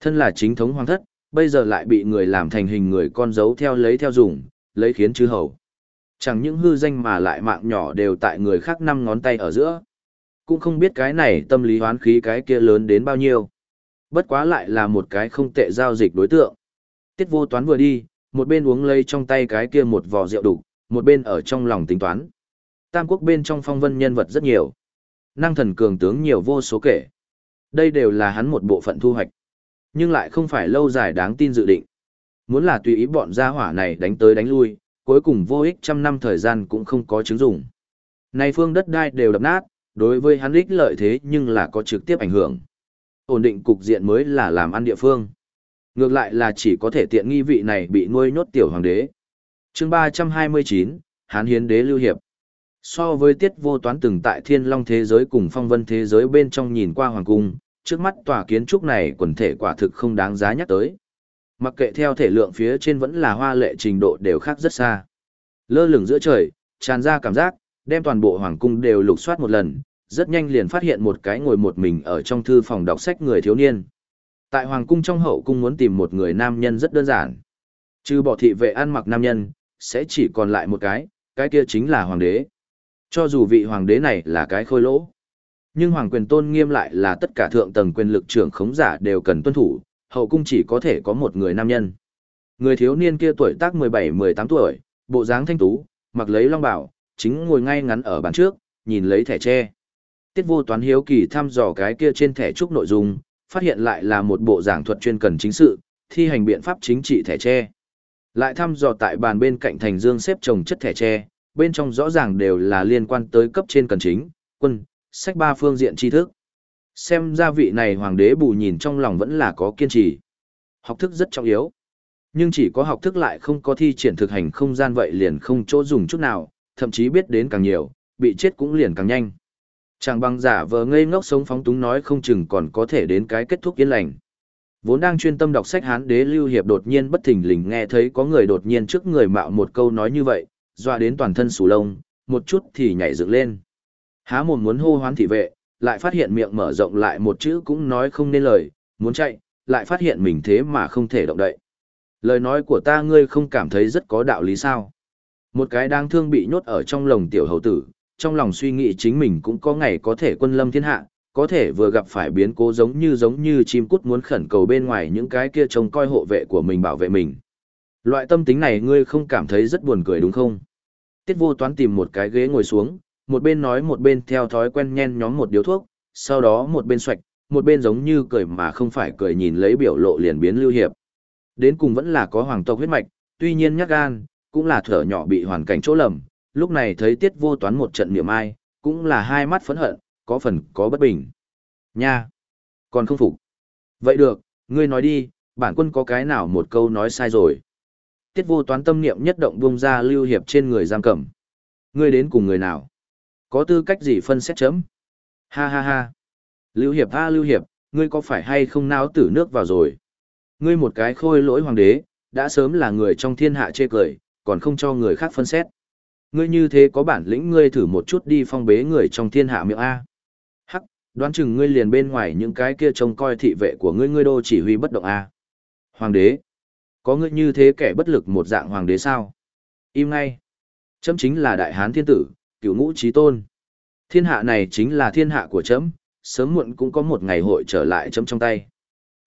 Thân là chính thống hoàng thất, bây giờ lại bị người làm thành hình người con dấu theo lấy theo dùng, lấy khiến chư hầu. Chẳng những hư danh mà lại mạng nhỏ đều tại người khác năm ngón tay ở giữa. Cũng không biết cái này tâm lý hoán khí cái kia lớn đến bao nhiêu. Bất quá lại là một cái không tệ giao dịch đối tượng. Tiết vô toán vừa đi, một bên uống lây trong tay cái kia một vò rượu đủ một bên ở trong lòng tính toán. Tam quốc bên trong phong vân nhân vật rất nhiều. Năng thần cường tướng nhiều vô số kể. Đây đều là hắn một bộ phận thu hoạch. Nhưng lại không phải lâu dài đáng tin dự định. Muốn là tùy ý bọn gia hỏa này đánh tới đánh lui, cuối cùng vô ích trăm năm thời gian cũng không có chứng dụng. Này phương đất đai đều đập nát, đối với hắn ích lợi thế nhưng là có trực tiếp ảnh hưởng. Ổn định cục diện mới là làm ăn địa phương. Ngược lại là chỉ có thể tiện nghi vị này bị nuôi nhốt tiểu hoàng đế. chương 329, Hán Hiến Đế Lưu Hiệp. So với tiết vô toán từng tại thiên long thế giới cùng phong vân thế giới bên trong nhìn qua hoàng cung, trước mắt tòa kiến trúc này quần thể quả thực không đáng giá nhắc tới. Mặc kệ theo thể lượng phía trên vẫn là hoa lệ trình độ đều khác rất xa. Lơ lửng giữa trời, tràn ra cảm giác, đem toàn bộ hoàng cung đều lục soát một lần, rất nhanh liền phát hiện một cái ngồi một mình ở trong thư phòng đọc sách người thiếu niên. Tại hoàng cung trong hậu cung muốn tìm một người nam nhân rất đơn giản. Trừ bỏ thị vệ ăn mặc nam nhân, sẽ chỉ còn lại một cái, cái kia chính là hoàng đế. Cho dù vị hoàng đế này là cái khôi lỗ, nhưng hoàng quyền tôn nghiêm lại là tất cả thượng tầng quyền lực trưởng khống giả đều cần tuân thủ, hậu cung chỉ có thể có một người nam nhân. Người thiếu niên kia tuổi tác 17-18 tuổi, bộ dáng thanh tú, mặc lấy long bảo, chính ngồi ngay ngắn ở bàn trước, nhìn lấy thẻ tre. Tiết vô toán hiếu kỳ thăm dò cái kia trên thẻ trúc nội dung, phát hiện lại là một bộ giảng thuật chuyên cần chính sự, thi hành biện pháp chính trị thẻ tre. Lại thăm dò tại bàn bên cạnh thành dương xếp chồng chất thẻ tre, bên trong rõ ràng đều là liên quan tới cấp trên cần chính, quân, sách ba phương diện tri thức. Xem ra vị này hoàng đế bù nhìn trong lòng vẫn là có kiên trì. Học thức rất trọng yếu. Nhưng chỉ có học thức lại không có thi triển thực hành không gian vậy liền không chỗ dùng chút nào, thậm chí biết đến càng nhiều, bị chết cũng liền càng nhanh. Chàng băng giả vờ ngây ngốc sống phóng túng nói không chừng còn có thể đến cái kết thúc yên lành. Vốn đang chuyên tâm đọc sách Hán đế lưu hiệp đột nhiên bất thình lình nghe thấy có người đột nhiên trước người mạo một câu nói như vậy, doa đến toàn thân sù lông, một chút thì nhảy dựng lên. Há mồm muốn hô hoán thị vệ, lại phát hiện miệng mở rộng lại một chữ cũng nói không nên lời, muốn chạy, lại phát hiện mình thế mà không thể động đậy. Lời nói của ta ngươi không cảm thấy rất có đạo lý sao. Một cái đang thương bị nhốt ở trong lồng tiểu hầu tử, trong lòng suy nghĩ chính mình cũng có ngày có thể quân lâm thiên hạ, có thể vừa gặp phải biến cố giống như giống như chim cút muốn khẩn cầu bên ngoài những cái kia trông coi hộ vệ của mình bảo vệ mình. Loại tâm tính này ngươi không cảm thấy rất buồn cười đúng không? Tiết vô toán tìm một cái ghế ngồi xuống, một bên nói một bên theo thói quen nhen nhóm một điếu thuốc, sau đó một bên xoạch, một bên giống như cười mà không phải cười nhìn lấy biểu lộ liền biến lưu hiệp. Đến cùng vẫn là có hoàng tộc huyết mạch, tuy nhiên nhắc gan, cũng là thở nhỏ bị hoàn cảnh chỗ lầm, lúc này thấy tiết vô toán một trận niệm ai, cũng là hai mắt phẫn hận, có phần có bất bình. Nha! Còn không phục. Vậy được, ngươi nói đi, bản quân có cái nào một câu nói sai rồi. Tiết vô toán tâm niệm nhất động buông ra lưu hiệp trên người giam cầm. Ngươi đến cùng người nào? Có tư cách gì phân xét chấm? Ha ha ha. Lưu Hiệp ha Lưu Hiệp, ngươi có phải hay không náo tử nước vào rồi? Ngươi một cái khôi lỗi hoàng đế, đã sớm là người trong thiên hạ chê cười, còn không cho người khác phân xét. Ngươi như thế có bản lĩnh ngươi thử một chút đi phong bế người trong thiên hạ miệng A. Hắc, đoán chừng ngươi liền bên ngoài những cái kia trông coi thị vệ của ngươi ngươi đô chỉ huy bất động A. Hoàng đế. Có ngươi như thế kẻ bất lực một dạng hoàng đế sao? Im ngay. Chấm chính là đại hán thiên tử, cựu ngũ trí tôn. Thiên hạ này chính là thiên hạ của chấm, sớm muộn cũng có một ngày hội trở lại chấm trong tay.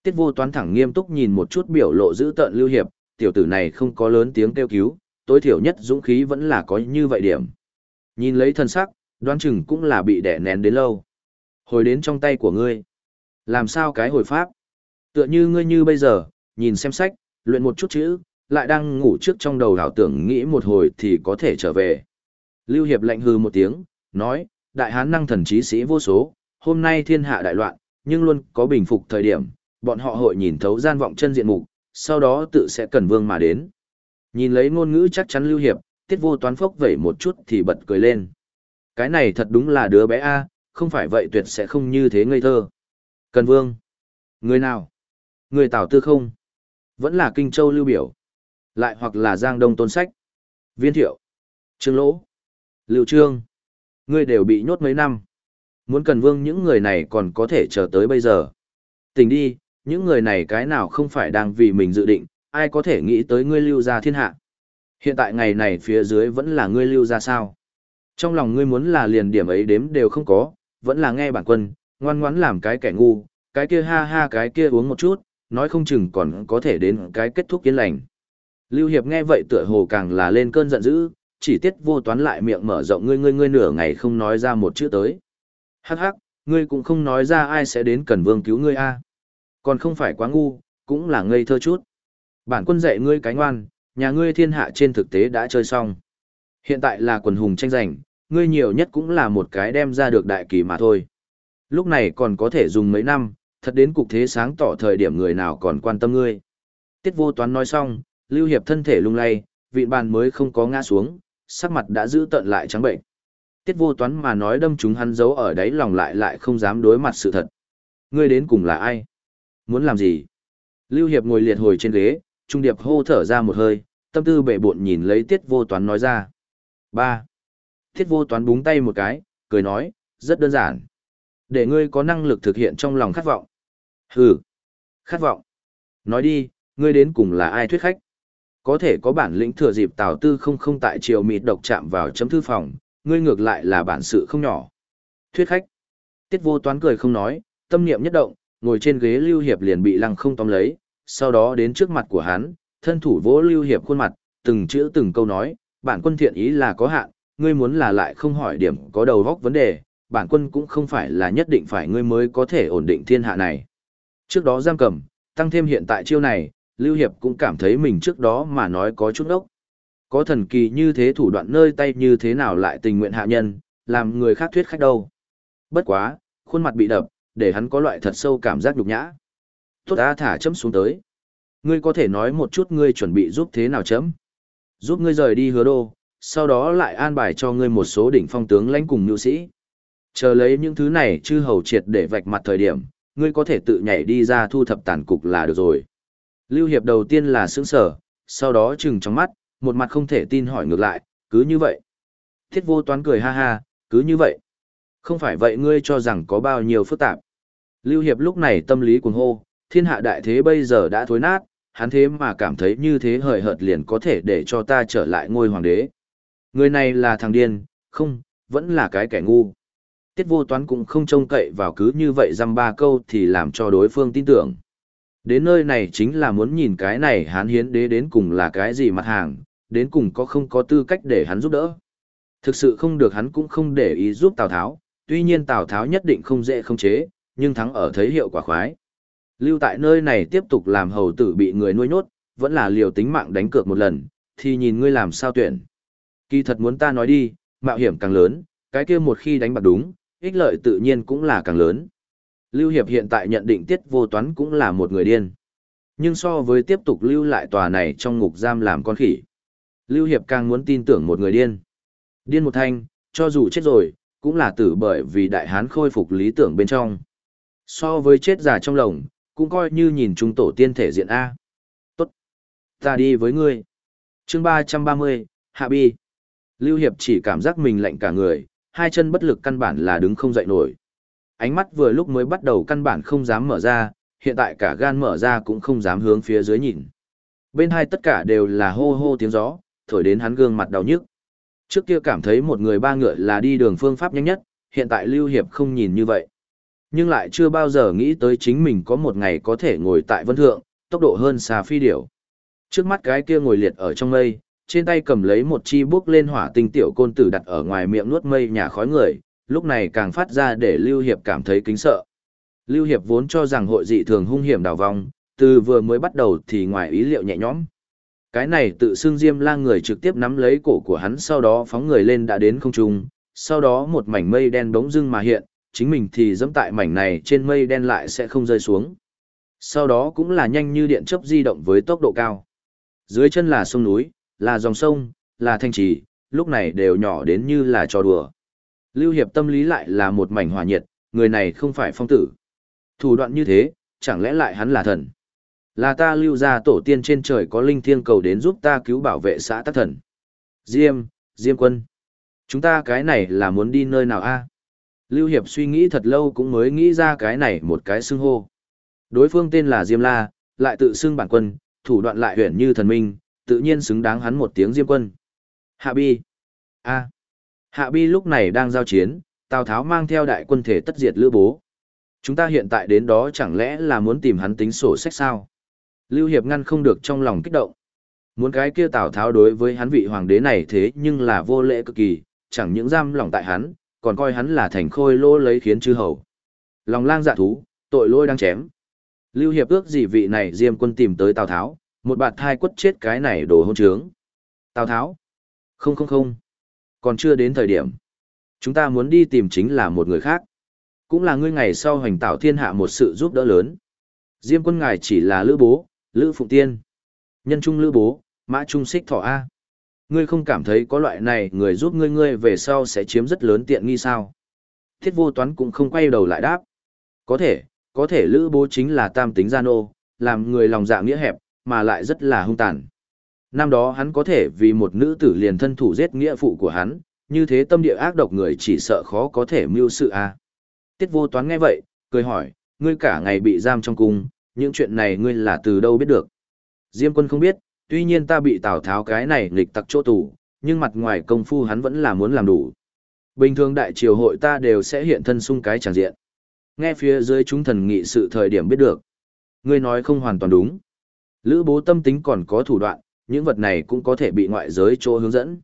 Tiết vô toán thẳng nghiêm túc nhìn một chút biểu lộ giữ tợn lưu hiệp, tiểu tử này không có lớn tiếng kêu cứu, tối thiểu nhất dũng khí vẫn là có như vậy điểm. Nhìn lấy thân sắc, đoán chừng cũng là bị đẻ nén đến lâu. Hồi đến trong tay của ngươi. Làm sao cái hồi pháp? Tựa như ngươi như bây giờ, nhìn xem sách, luyện một chút chữ, lại đang ngủ trước trong đầu đảo tưởng nghĩ một hồi thì có thể trở về. Lưu Hiệp lạnh hư một tiếng, nói, đại hán năng thần trí sĩ vô số, hôm nay thiên hạ đại loạn, nhưng luôn có bình phục thời điểm, bọn họ hội nhìn thấu gian vọng chân diện mục, sau đó tự sẽ cần vương mà đến. Nhìn lấy ngôn ngữ chắc chắn lưu hiệp, tiết vô toán phốc vẩy một chút thì bật cười lên. Cái này thật đúng là đứa bé A, không phải vậy tuyệt sẽ không như thế ngây thơ. Cần vương. Người nào? Người tảo tư không? Vẫn là Kinh Châu lưu biểu. Lại hoặc là Giang Đông tôn sách. Viên thiệu. Trương lỗ. Lưu trương. Ngươi đều bị nhốt mấy năm. Muốn cần vương những người này còn có thể chờ tới bây giờ. Tỉnh đi, những người này cái nào không phải đang vì mình dự định, ai có thể nghĩ tới ngươi lưu ra thiên hạ. Hiện tại ngày này phía dưới vẫn là ngươi lưu ra sao. Trong lòng ngươi muốn là liền điểm ấy đếm đều không có, vẫn là nghe bản quân, ngoan ngoãn làm cái kẻ ngu, cái kia ha ha cái kia uống một chút, nói không chừng còn có thể đến cái kết thúc yên lành. Lưu Hiệp nghe vậy tựa hồ càng là lên cơn giận dữ, chỉ tiết vô toán lại miệng mở rộng ngươi ngươi ngươi nửa ngày không nói ra một chữ tới. Hắc hắc, ngươi cũng không nói ra ai sẽ đến cần vương cứu ngươi a còn không phải quá ngu, cũng là ngây thơ chút. Bản quân dạy ngươi cái ngoan, nhà ngươi thiên hạ trên thực tế đã chơi xong. Hiện tại là quần hùng tranh giành, ngươi nhiều nhất cũng là một cái đem ra được đại kỳ mà thôi. Lúc này còn có thể dùng mấy năm, thật đến cục thế sáng tỏ thời điểm người nào còn quan tâm ngươi. Tiết vô toán nói xong, lưu hiệp thân thể lung lay, vị bàn mới không có ngã xuống, sắc mặt đã giữ tận lại trắng bệnh. Tiết vô toán mà nói đâm chúng hắn giấu ở đấy lòng lại lại không dám đối mặt sự thật. Ngươi đến cùng là ai? Muốn làm gì? Lưu Hiệp ngồi liệt hồi trên ghế, Trung Điệp hô thở ra một hơi, tâm tư bệ bộn nhìn lấy Tiết Vô Toán nói ra. ba Tiết Vô Toán búng tay một cái, cười nói, rất đơn giản. Để ngươi có năng lực thực hiện trong lòng khát vọng. Hừ, khát vọng. Nói đi, ngươi đến cùng là ai thuyết khách? Có thể có bản lĩnh thừa dịp Tào Tư không không tại triều mịt độc chạm vào chấm thư phòng, ngươi ngược lại là bản sự không nhỏ. Thuyết khách. Tiết Vô Toán cười không nói, tâm niệm nhất động, ngồi trên ghế Lưu Hiệp liền bị lăng không tóm lấy, sau đó đến trước mặt của hắn, thân thủ vỗ Lưu Hiệp khuôn mặt, từng chữ từng câu nói, bản quân thiện ý là có hạn, ngươi muốn là lại không hỏi điểm có đầu góc vấn đề, bản quân cũng không phải là nhất định phải ngươi mới có thể ổn định thiên hạ này. Trước đó giam cầm, tăng thêm hiện tại chiêu này, Lưu Hiệp cũng cảm thấy mình trước đó mà nói có chút ốc. Có thần kỳ như thế thủ đoạn nơi tay như thế nào lại tình nguyện hạ nhân, làm người khác thuyết khách đâu. Bất quá, khuôn mặt bị đập, để hắn có loại thật sâu cảm giác nhục nhã. Tốt ta thả chấm xuống tới. Ngươi có thể nói một chút ngươi chuẩn bị giúp thế nào chấm? Giúp ngươi rời đi hứa đô, sau đó lại an bài cho ngươi một số đỉnh phong tướng lãnh cùng nhu sĩ. Chờ lấy những thứ này chư hầu triệt để vạch mặt thời điểm, ngươi có thể tự nhảy đi ra thu thập tàn cục là được rồi. Lưu Hiệp đầu tiên là sững sở, sau đó trừng trong mắt, một mặt không thể tin hỏi ngược lại, cứ như vậy. Thiết vô toán cười ha ha, cứ như vậy. Không phải vậy ngươi cho rằng có bao nhiêu phức tạp. Lưu Hiệp lúc này tâm lý cuồng hô, thiên hạ đại thế bây giờ đã thối nát, hắn thế mà cảm thấy như thế hời hợt liền có thể để cho ta trở lại ngôi hoàng đế. Người này là thằng điên, không, vẫn là cái kẻ ngu. Tiết vô toán cũng không trông cậy vào cứ như vậy dăm ba câu thì làm cho đối phương tin tưởng. Đến nơi này chính là muốn nhìn cái này hán hiến đế đến cùng là cái gì mặt hàng, đến cùng có không có tư cách để hắn giúp đỡ. Thực sự không được hắn cũng không để ý giúp Tào Tháo, tuy nhiên Tào Tháo nhất định không dễ không chế, nhưng thắng ở thấy hiệu quả khoái. Lưu tại nơi này tiếp tục làm hầu tử bị người nuôi nhốt, vẫn là liều tính mạng đánh cược một lần, thì nhìn ngươi làm sao tuyển. Kỳ thật muốn ta nói đi, mạo hiểm càng lớn, cái kia một khi đánh bạc đúng, ích lợi tự nhiên cũng là càng lớn. Lưu Hiệp hiện tại nhận định tiết vô toán cũng là một người điên. Nhưng so với tiếp tục lưu lại tòa này trong ngục giam làm con khỉ, Lưu Hiệp càng muốn tin tưởng một người điên. Điên một thanh, cho dù chết rồi, cũng là tử bởi vì đại hán khôi phục lý tưởng bên trong. So với chết già trong lồng, cũng coi như nhìn trung tổ tiên thể diện A. Tốt. Ta đi với ngươi. chương 330, Hạ Bi. Lưu Hiệp chỉ cảm giác mình lạnh cả người, hai chân bất lực căn bản là đứng không dậy nổi. Ánh mắt vừa lúc mới bắt đầu căn bản không dám mở ra, hiện tại cả gan mở ra cũng không dám hướng phía dưới nhìn. Bên hai tất cả đều là hô hô tiếng gió, thổi đến hắn gương mặt đau nhức. Trước kia cảm thấy một người ba ngựa là đi đường phương pháp nhanh nhất, hiện tại Lưu Hiệp không nhìn như vậy. Nhưng lại chưa bao giờ nghĩ tới chính mình có một ngày có thể ngồi tại vân thượng, tốc độ hơn xa phi điểu. Trước mắt cái kia ngồi liệt ở trong mây, trên tay cầm lấy một chi bước lên hỏa tinh tiểu côn tử đặt ở ngoài miệng nuốt mây nhà khói người, lúc này càng phát ra để Lưu Hiệp cảm thấy kính sợ. Lưu Hiệp vốn cho rằng hội dị thường hung hiểm đào vong, từ vừa mới bắt đầu thì ngoài ý liệu nhẹ nhõm. Cái này tự xưng Diêm Lang người trực tiếp nắm lấy cổ của hắn sau đó phóng người lên đã đến không trung, sau đó một mảnh mây đen bỗng dưng mà hiện, chính mình thì dẫm tại mảnh này trên mây đen lại sẽ không rơi xuống. Sau đó cũng là nhanh như điện chớp di động với tốc độ cao. Dưới chân là sông núi, là dòng sông, là thanh trì, lúc này đều nhỏ đến như là trò đùa. Lưu Hiệp tâm lý lại là một mảnh hòa nhiệt, người này không phải phong tử. Thủ đoạn như thế, chẳng lẽ lại hắn là thần? Là ta lưu ra tổ tiên trên trời có linh thiêng cầu đến giúp ta cứu bảo vệ xã tắc thần. Diêm, Diêm quân. Chúng ta cái này là muốn đi nơi nào a? Lưu Hiệp suy nghĩ thật lâu cũng mới nghĩ ra cái này một cái xưng hô. Đối phương tên là Diêm La, lại tự xưng bản quân, thủ đoạn lại huyền như thần minh, tự nhiên xứng đáng hắn một tiếng Diêm quân. Hạ Bi. a Hạ Bi lúc này đang giao chiến, Tào Tháo mang theo đại quân thể tất diệt lữ bố. Chúng ta hiện tại đến đó chẳng lẽ là muốn tìm hắn tính sổ sách sao? Lưu Hiệp ngăn không được trong lòng kích động. Muốn cái kia Tào Tháo đối với hắn vị hoàng đế này thế nhưng là vô lễ cực kỳ, chẳng những giam lòng tại hắn, còn coi hắn là thành khôi lô lấy khiến chư hầu. Lòng lang dạ thú, tội lỗi đang chém. Lưu Hiệp ước gì vị này diêm quân tìm tới Tào Tháo, một bạt thai quất chết cái này đồ hôn trướng. Tào Tháo. Không không không. Còn chưa đến thời điểm. Chúng ta muốn đi tìm chính là một người khác. Cũng là ngươi ngày sau hành tạo thiên hạ một sự giúp đỡ lớn. Diêm quân ngài chỉ là lữ bố, lữ phụng tiên. Nhân trung lữ bố, mã trung xích thọ A. Ngươi không cảm thấy có loại này người giúp ngươi ngươi về sau sẽ chiếm rất lớn tiện nghi sao? Thiết vô toán cũng không quay đầu lại đáp. Có thể, có thể lữ bố chính là tam tính gian ô, làm người lòng dạ nghĩa hẹp, mà lại rất là hung tàn. Năm đó hắn có thể vì một nữ tử liền thân thủ giết nghĩa phụ của hắn, như thế tâm địa ác độc người chỉ sợ khó có thể mưu sự a. À. Tiết vô toán nghe vậy, cười hỏi, ngươi cả ngày bị giam trong cung, những chuyện này ngươi là từ đâu biết được. Diêm quân không biết, tuy nhiên ta bị Tào Tháo cái này nghịch tặc chỗ tù, nhưng mặt ngoài công phu hắn vẫn là muốn làm đủ. Bình thường đại triều hội ta đều sẽ hiện thân sung cái tràng diện. Nghe phía dưới chúng thần nghị sự thời điểm biết được. Ngươi nói không hoàn toàn đúng. Lữ bố tâm tính còn có thủ đoạn, những vật này cũng có thể bị ngoại giới chỗ hướng dẫn.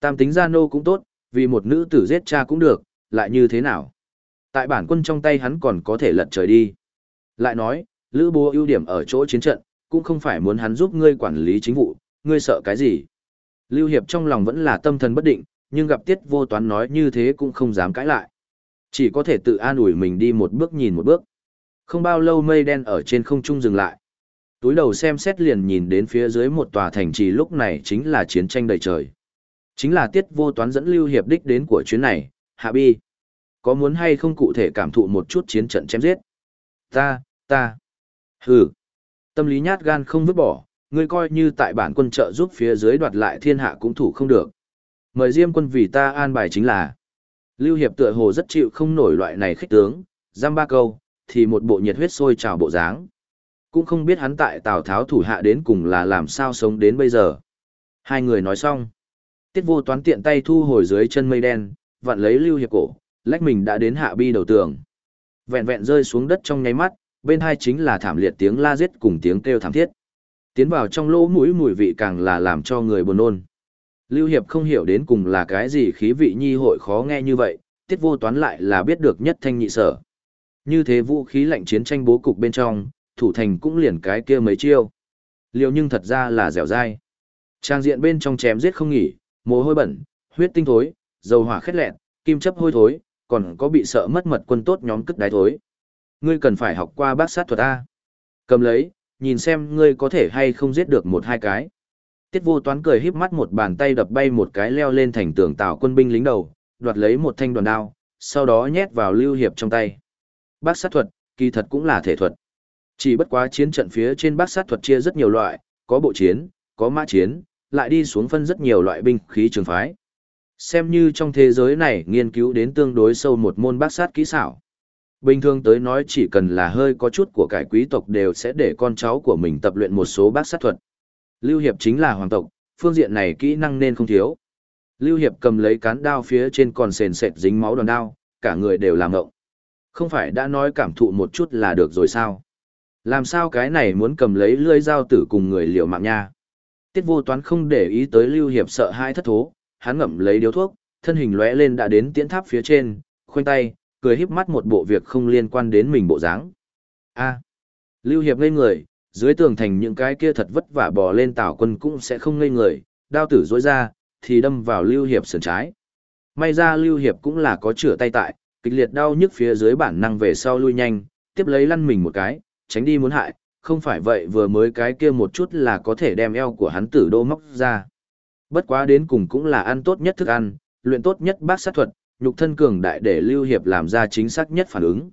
Tam tính gia nô cũng tốt, vì một nữ tử giết cha cũng được, lại như thế nào? Tại bản quân trong tay hắn còn có thể lật trời đi. Lại nói, Lữ bố ưu điểm ở chỗ chiến trận, cũng không phải muốn hắn giúp ngươi quản lý chính vụ, ngươi sợ cái gì. Lưu Hiệp trong lòng vẫn là tâm thần bất định, nhưng gặp tiết vô toán nói như thế cũng không dám cãi lại. Chỉ có thể tự an ủi mình đi một bước nhìn một bước. Không bao lâu mây đen ở trên không trung dừng lại. Túi đầu xem xét liền nhìn đến phía dưới một tòa thành trì lúc này chính là chiến tranh đầy trời. Chính là tiết vô toán dẫn Lưu Hiệp đích đến của chuyến này, Hạ Bi. Có muốn hay không cụ thể cảm thụ một chút chiến trận chém giết? Ta, ta. Hừ. Tâm lý nhát gan không vứt bỏ, ngươi coi như tại bản quân trợ giúp phía dưới đoạt lại thiên hạ cũng thủ không được. Mời Diêm quân vì ta an bài chính là. Lưu Hiệp tựa hồ rất chịu không nổi loại này khích tướng, giam ba câu, thì một bộ nhiệt huyết sôi trào bộ dáng. Cũng không biết hắn tại Tào Tháo thủ hạ đến cùng là làm sao sống đến bây giờ. Hai người nói xong. Tiết vô toán tiện tay thu hồi dưới chân mây đen, vặn lấy Lưu Hiệp cổ, lách mình đã đến hạ bi đầu tường. Vẹn vẹn rơi xuống đất trong nháy mắt, bên hai chính là thảm liệt tiếng la giết cùng tiếng kêu thảm thiết. Tiến vào trong lỗ mũi mùi vị càng là làm cho người buồn nôn. Lưu Hiệp không hiểu đến cùng là cái gì khí vị nhi hội khó nghe như vậy, tiết vô toán lại là biết được nhất thanh nhị sở. Như thế vũ khí lạnh chiến tranh bố cục bên trong, thủ thành cũng liền cái kia mấy chiêu. Liều nhưng thật ra là dẻo dai. Trang diện bên trong chém giết không nghỉ, mồ hôi bẩn, huyết tinh thối, dầu hỏa khét lẹn, kim chấp hôi thối, còn có bị sợ mất mật quân tốt nhóm cất đái thối ngươi cần phải học qua bác sát thuật A. Cầm lấy, nhìn xem ngươi có thể hay không giết được một hai cái. Tiết vô toán cười híp mắt một bàn tay đập bay một cái leo lên thành tường tạo quân binh lính đầu, đoạt lấy một thanh đoàn đao, sau đó nhét vào Lưu Hiệp trong tay. Bác sát thuật, kỳ thật cũng là thể thuật. Chỉ bất quá chiến trận phía trên bác sát thuật chia rất nhiều loại, có bộ chiến, có mã chiến, lại đi xuống phân rất nhiều loại binh khí trường phái. Xem như trong thế giới này nghiên cứu đến tương đối sâu một môn bác sát kỹ xảo. Bình thường tới nói chỉ cần là hơi có chút của cải quý tộc đều sẽ để con cháu của mình tập luyện một số bác sát thuật. Lưu Hiệp chính là hoàng tộc, phương diện này kỹ năng nên không thiếu. Lưu Hiệp cầm lấy cán đao phía trên còn sền sệt dính máu đòn đao, cả người đều làm ngộng. Không phải đã nói cảm thụ một chút là được rồi sao? Làm sao cái này muốn cầm lấy lưỡi dao tử cùng người liều mạng nha? Tiết vô toán không để ý tới Lưu Hiệp sợ hai thất thố, hắn ngậm lấy điếu thuốc, thân hình lóe lên đã đến tiễn tháp phía trên, khoanh tay, cười híp mắt một bộ việc không liên quan đến mình bộ dáng. A. Lưu Hiệp ngây người, dưới tường thành những cái kia thật vất vả bò lên tảo quân cũng sẽ không ngây người, đao tử rối ra, thì đâm vào Lưu Hiệp sườn trái. May ra Lưu Hiệp cũng là có chữa tay tại, kịch liệt đau nhức phía dưới bản năng về sau lui nhanh, tiếp lấy lăn mình một cái, tránh đi muốn hại, không phải vậy vừa mới cái kia một chút là có thể đem eo của hắn tử đô móc ra. Bất quá đến cùng cũng là ăn tốt nhất thức ăn, luyện tốt nhất bác sát thuật, nhục thân cường đại để Lưu Hiệp làm ra chính xác nhất phản ứng.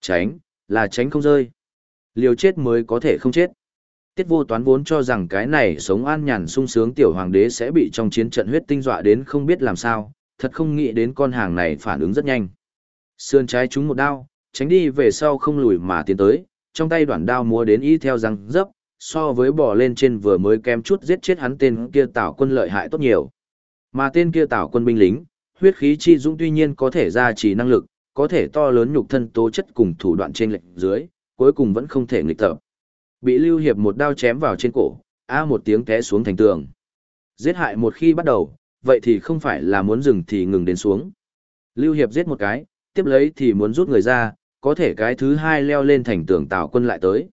Tránh, là tránh không rơi. Liều chết mới có thể không chết. Tiết vô toán vốn cho rằng cái này sống an nhàn sung sướng tiểu hoàng đế sẽ bị trong chiến trận huyết tinh dọa đến không biết làm sao, thật không nghĩ đến con hàng này phản ứng rất nhanh. Sườn trái trúng một đao, tránh đi về sau không lùi mà tiến tới, trong tay đoạn đao múa đến y theo răng dấp, so với bỏ lên trên vừa mới kém chút giết chết hắn tên kia tảo quân lợi hại tốt nhiều. Mà tên kia tảo quân binh lính, huyết khí chi dũng tuy nhiên có thể ra chỉ năng lực, có thể to lớn nhục thân tố chất cùng thủ đoạn trên lệnh dưới, cuối cùng vẫn không thể nghịch tập. Bị Lưu Hiệp một đao chém vào trên cổ, a một tiếng té xuống thành tường. Giết hại một khi bắt đầu, vậy thì không phải là muốn dừng thì ngừng đến xuống. Lưu Hiệp giết một cái, tiếp lấy thì muốn rút người ra, có thể cái thứ hai leo lên thành tường tào quân lại tới.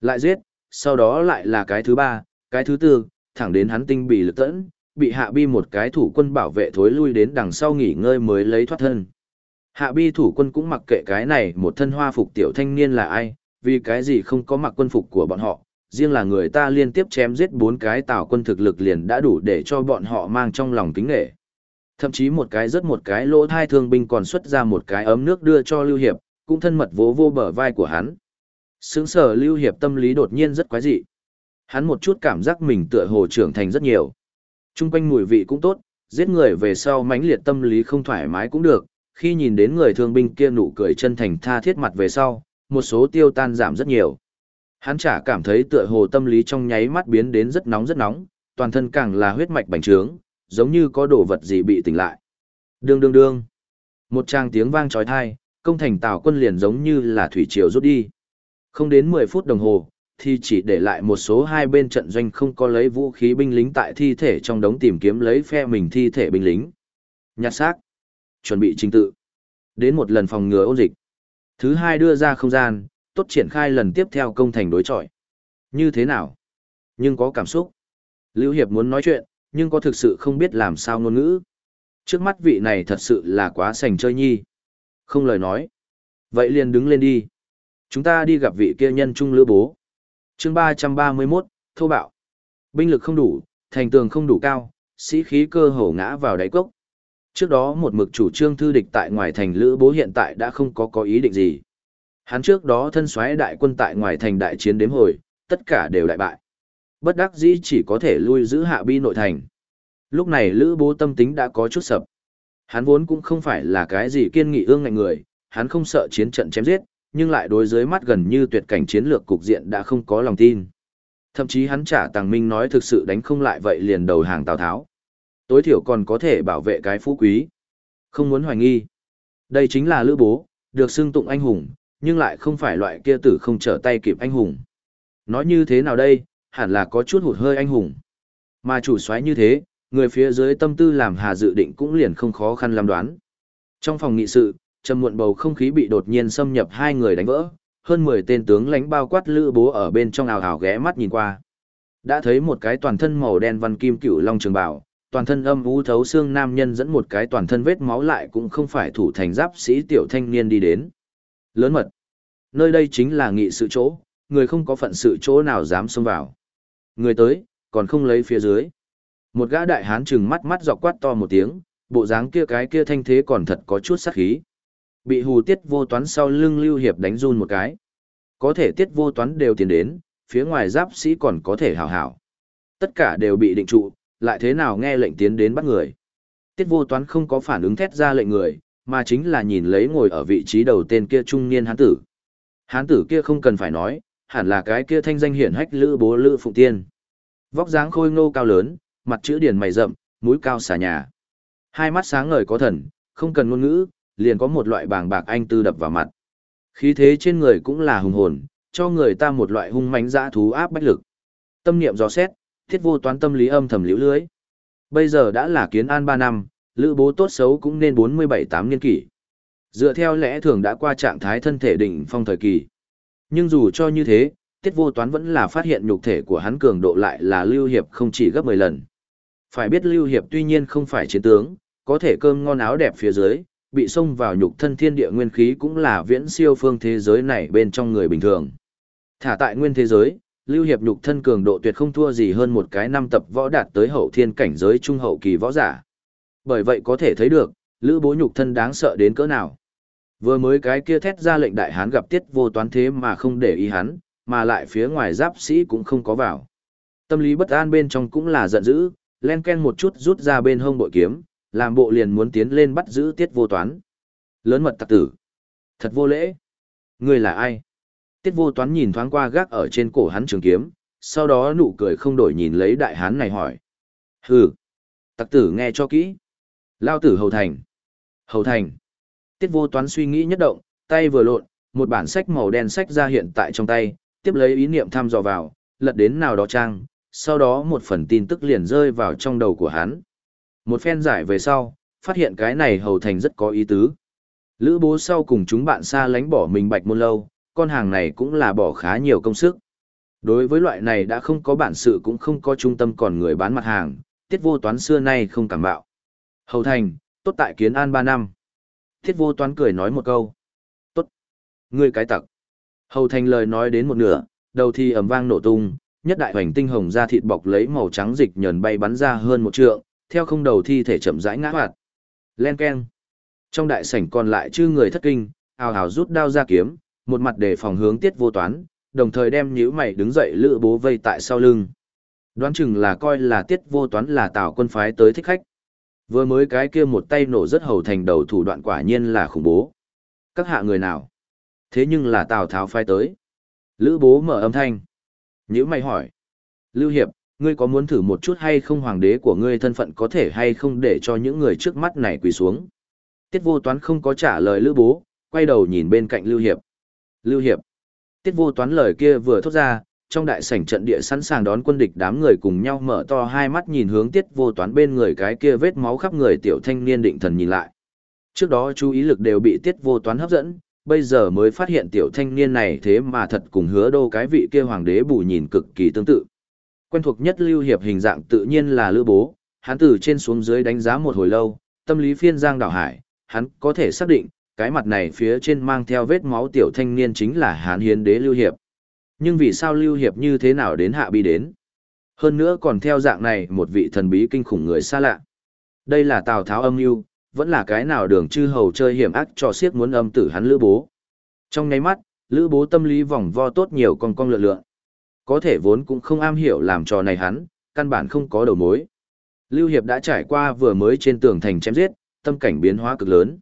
Lại giết, sau đó lại là cái thứ ba, cái thứ tư, thẳng đến hắn tinh bị lực tẫn, bị hạ bi một cái thủ quân bảo vệ thối lui đến đằng sau nghỉ ngơi mới lấy thoát thân. Hạ bi thủ quân cũng mặc kệ cái này một thân hoa phục tiểu thanh niên là ai, vì cái gì không có mặc quân phục của bọn họ, riêng là người ta liên tiếp chém giết bốn cái tào quân thực lực liền đã đủ để cho bọn họ mang trong lòng kính nghệ. Thậm chí một cái rất một cái lỗ thai thương binh còn xuất ra một cái ấm nước đưa cho Lưu Hiệp, cũng thân mật vỗ vô bờ vai của hắn. Sướng sở Lưu Hiệp tâm lý đột nhiên rất quái dị. Hắn một chút cảm giác mình tựa hồ trưởng thành rất nhiều. Trung quanh mùi vị cũng tốt, giết người về sau mãnh liệt tâm lý không thoải mái cũng được, khi nhìn đến người thương binh kia nụ cười chân thành tha thiết mặt về sau, một số tiêu tan giảm rất nhiều. Hắn chả cảm thấy tựa hồ tâm lý trong nháy mắt biến đến rất nóng rất nóng, toàn thân càng là huyết mạch bành trướng, giống như có đồ vật gì bị tỉnh lại. Đương đương đương. Một tràng tiếng vang trói thai, công thành tào quân liền giống như là thủy triều rút đi. Không đến 10 phút đồng hồ, thì chỉ để lại một số hai bên trận doanh không có lấy vũ khí binh lính tại thi thể trong đống tìm kiếm lấy phe mình thi thể binh lính. Nhặt xác. Chuẩn bị trình tự. Đến một lần phòng ngừa ôn dịch. Thứ hai đưa ra không gian, tốt triển khai lần tiếp theo công thành đối chọi. Như thế nào? Nhưng có cảm xúc. Lưu Hiệp muốn nói chuyện, nhưng có thực sự không biết làm sao ngôn ngữ. Trước mắt vị này thật sự là quá sành chơi nhi. Không lời nói. Vậy liền đứng lên đi. Chúng ta đi gặp vị kia nhân trung lữ bố. chương 331, thô bạo. Binh lực không đủ, thành tường không đủ cao, sĩ khí cơ hổ ngã vào đáy cốc. Trước đó một mực chủ trương thư địch tại ngoài thành lữ bố hiện tại đã không có có ý định gì. Hắn trước đó thân xoáy đại quân tại ngoài thành đại chiến đếm hồi, tất cả đều đại bại. Bất đắc dĩ chỉ có thể lui giữ hạ bi nội thành. Lúc này lữ bố tâm tính đã có chút sập. Hắn vốn cũng không phải là cái gì kiên nghị ương ngạnh người, hắn không sợ chiến trận chém giết, nhưng lại đối dưới mắt gần như tuyệt cảnh chiến lược cục diện đã không có lòng tin. Thậm chí hắn trả Tàng Minh nói thực sự đánh không lại vậy liền đầu hàng Tào Tháo. Tối thiểu còn có thể bảo vệ cái phú quý. Không muốn hoài nghi. Đây chính là Lữ Bố, được xưng tụng anh hùng, nhưng lại không phải loại kia tử không trở tay kịp anh hùng. Nói như thế nào đây, hẳn là có chút hụt hơi anh hùng. Mà chủ soái như thế, người phía dưới tâm tư làm hà dự định cũng liền không khó khăn làm đoán. Trong phòng nghị sự, trầm muộn bầu không khí bị đột nhiên xâm nhập hai người đánh vỡ, hơn 10 tên tướng lãnh bao quát lữ bố ở bên trong ảo ào ghé mắt nhìn qua. Đã thấy một cái toàn thân màu đen văn kim cựu long trường bảo, toàn thân âm u thấu xương nam nhân dẫn một cái toàn thân vết máu lại cũng không phải thủ thành giáp sĩ tiểu thanh niên đi đến. Lớn mật. Nơi đây chính là nghị sự chỗ, người không có phận sự chỗ nào dám xông vào. Người tới, còn không lấy phía dưới. Một gã đại hán trừng mắt mắt dọc quát to một tiếng, bộ dáng kia cái kia thanh thế còn thật có chút sát khí. Bị hù tiết vô toán sau lưng lưu hiệp đánh run một cái. Có thể tiết vô toán đều tiến đến, phía ngoài giáp sĩ còn có thể hảo hảo. Tất cả đều bị định trụ, lại thế nào nghe lệnh tiến đến bắt người. Tiết vô toán không có phản ứng thét ra lệnh người, mà chính là nhìn lấy ngồi ở vị trí đầu tên kia trung niên hán tử. Hán tử kia không cần phải nói, hẳn là cái kia thanh danh hiển hách lữ bố lữ phụng tiên. Vóc dáng khôi ngô cao lớn, mặt chữ điển mày rậm, mũi cao xà nhà. Hai mắt sáng ngời có thần, không cần ngôn ngữ, liền có một loại bàng bạc anh tư đập vào mặt. Khí thế trên người cũng là hùng hồn, cho người ta một loại hung mãnh dã thú áp bách lực. Tâm niệm dò xét, thiết vô toán tâm lý âm thầm liễu lưới. Bây giờ đã là kiến an 3 năm, lữ bố tốt xấu cũng nên 47-8 niên kỷ. Dựa theo lẽ thường đã qua trạng thái thân thể đỉnh phong thời kỳ. Nhưng dù cho như thế, tiết vô toán vẫn là phát hiện nhục thể của hắn cường độ lại là lưu hiệp không chỉ gấp 10 lần. Phải biết lưu hiệp tuy nhiên không phải chiến tướng, có thể cơm ngon áo đẹp phía dưới, bị xông vào nhục thân thiên địa nguyên khí cũng là viễn siêu phương thế giới này bên trong người bình thường. Thả tại nguyên thế giới, lưu hiệp nhục thân cường độ tuyệt không thua gì hơn một cái năm tập võ đạt tới hậu thiên cảnh giới trung hậu kỳ võ giả. Bởi vậy có thể thấy được, lữ bố nhục thân đáng sợ đến cỡ nào. Vừa mới cái kia thét ra lệnh đại hán gặp tiết vô toán thế mà không để ý hắn, mà lại phía ngoài giáp sĩ cũng không có vào. Tâm lý bất an bên trong cũng là giận dữ, len ken một chút rút ra bên hông bội kiếm, làm bộ liền muốn tiến lên bắt giữ tiết vô toán. Lớn mật tặc tử. Thật vô lễ. Người là ai? Tiết vô toán nhìn thoáng qua gác ở trên cổ hắn trường kiếm, sau đó nụ cười không đổi nhìn lấy đại hán này hỏi. Hừ. Tặc tử nghe cho kỹ. Lao tử hầu thành. Hầu thành. Tiết vô toán suy nghĩ nhất động, tay vừa lộn, một bản sách màu đen sách ra hiện tại trong tay, tiếp lấy ý niệm thăm dò vào, lật đến nào đó trang, sau đó một phần tin tức liền rơi vào trong đầu của hắn. Một phen giải về sau, phát hiện cái này hầu thành rất có ý tứ. Lữ bố sau cùng chúng bạn xa lánh bỏ mình bạch môn lâu, con hàng này cũng là bỏ khá nhiều công sức. Đối với loại này đã không có bản sự cũng không có trung tâm còn người bán mặt hàng, tiết vô toán xưa nay không cảm bạo. Hầu thành, tốt tại kiến an 3 năm. Tiết vô toán cười nói một câu. Tốt. Ngươi cái tặc. Hầu thành lời nói đến một nửa, đầu thì ầm vang nổ tung, nhất đại hoành tinh hồng ra thịt bọc lấy màu trắng dịch nhờn bay bắn ra hơn một trượng, theo không đầu thi thể chậm rãi ngã hoạt. Len keng. Trong đại sảnh còn lại chư người thất kinh, ào ào rút đao ra kiếm, một mặt để phòng hướng tiết vô toán, đồng thời đem nhíu mày đứng dậy lựa bố vây tại sau lưng. Đoán chừng là coi là tiết vô toán là tào quân phái tới thích khách. Vừa mới cái kia một tay nổ rất hầu thành đầu thủ đoạn quả nhiên là khủng bố. Các hạ người nào? Thế nhưng là tào tháo phái tới. Lữ bố mở âm thanh. Nhữ mày hỏi. Lưu Hiệp, ngươi có muốn thử một chút hay không hoàng đế của ngươi thân phận có thể hay không để cho những người trước mắt này quỳ xuống? Tiết vô toán không có trả lời lữ bố, quay đầu nhìn bên cạnh Lưu Hiệp. Lưu Hiệp. Tiết vô toán lời kia vừa thốt ra, trong đại sảnh trận địa sẵn sàng đón quân địch đám người cùng nhau mở to hai mắt nhìn hướng tiết vô toán bên người cái kia vết máu khắp người tiểu thanh niên định thần nhìn lại. Trước đó chú ý lực đều bị tiết vô toán hấp dẫn, bây giờ mới phát hiện tiểu thanh niên này thế mà thật cùng hứa đô cái vị kia hoàng đế bù nhìn cực kỳ tương tự. Quen thuộc nhất lưu hiệp hình dạng tự nhiên là lữ bố, hắn từ trên xuống dưới đánh giá một hồi lâu, tâm lý phiên giang đảo hải, hắn có thể xác định, cái mặt này phía trên mang theo vết máu tiểu thanh niên chính là hán hiến đế lưu hiệp. Nhưng vì sao lưu hiệp như thế nào đến hạ bi đến? Hơn nữa còn theo dạng này một vị thần bí kinh khủng người xa lạ. Đây là Tào Tháo âm mưu, vẫn là cái nào đường chư hầu chơi hiểm ác cho siết muốn âm tử hắn lữ bố. Trong nháy mắt, lữ bố tâm lý vòng vo tốt nhiều con con lượn lượn. Có thể vốn cũng không am hiểu làm trò này hắn, căn bản không có đầu mối. Lưu Hiệp đã trải qua vừa mới trên tường thành chém giết, tâm cảnh biến hóa cực lớn.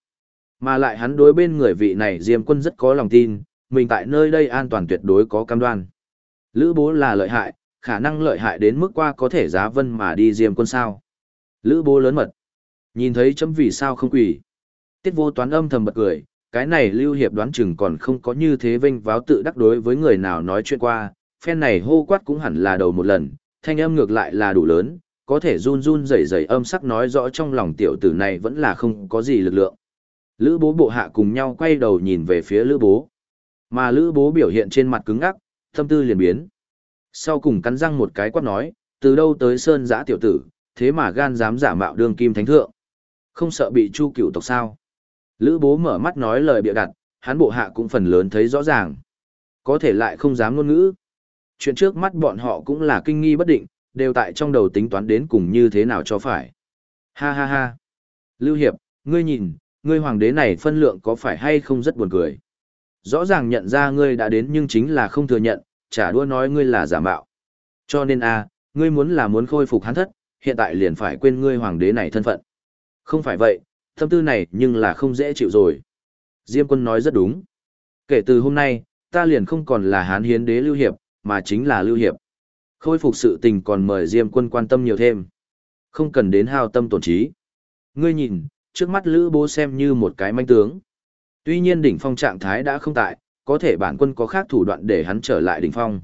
Mà lại hắn đối bên người vị này Diêm quân rất có lòng tin, mình tại nơi đây an toàn tuyệt đối có cam đoan. Lữ bố là lợi hại, khả năng lợi hại đến mức qua có thể giá vân mà đi Diêm quân sao. Lữ bố lớn mật. Nhìn thấy chấm vì sao không quỷ. Tiết vô toán âm thầm bật cười, cái này lưu hiệp đoán chừng còn không có như thế vinh váo tự đắc đối với người nào nói chuyện qua, phen này hô quát cũng hẳn là đầu một lần, thanh âm ngược lại là đủ lớn, có thể run run rẩy rẩy âm sắc nói rõ trong lòng tiểu tử này vẫn là không có gì lực lượng. Lữ bố bộ hạ cùng nhau quay đầu nhìn về phía lữ bố. Mà lữ bố biểu hiện trên mặt cứng ngắc, tâm tư liền biến. Sau cùng cắn răng một cái quát nói, từ đâu tới sơn giã tiểu tử, thế mà gan dám giả mạo đương kim thánh thượng. Không sợ bị chu cửu tộc sao. Lữ bố mở mắt nói lời bịa đặt, hắn bộ hạ cũng phần lớn thấy rõ ràng. Có thể lại không dám ngôn ngữ. Chuyện trước mắt bọn họ cũng là kinh nghi bất định, đều tại trong đầu tính toán đến cùng như thế nào cho phải. Ha ha ha. Lưu Hiệp, ngươi nhìn, ngươi hoàng đế này phân lượng có phải hay không rất buồn cười. Rõ ràng nhận ra ngươi đã đến nhưng chính là không thừa nhận, trả đua nói ngươi là giả mạo. Cho nên a, ngươi muốn là muốn khôi phục hắn thất, hiện tại liền phải quên ngươi hoàng đế này thân phận. Không phải vậy, tâm tư này nhưng là không dễ chịu rồi. Diêm quân nói rất đúng. Kể từ hôm nay, ta liền không còn là hán hiến đế lưu hiệp, mà chính là lưu hiệp. Khôi phục sự tình còn mời Diêm quân quan tâm nhiều thêm. Không cần đến hao tâm tổn trí. Ngươi nhìn, trước mắt Lữ Bố xem như một cái manh tướng. Tuy nhiên đỉnh phong trạng thái đã không tại, có thể bản quân có khác thủ đoạn để hắn trở lại đỉnh phong.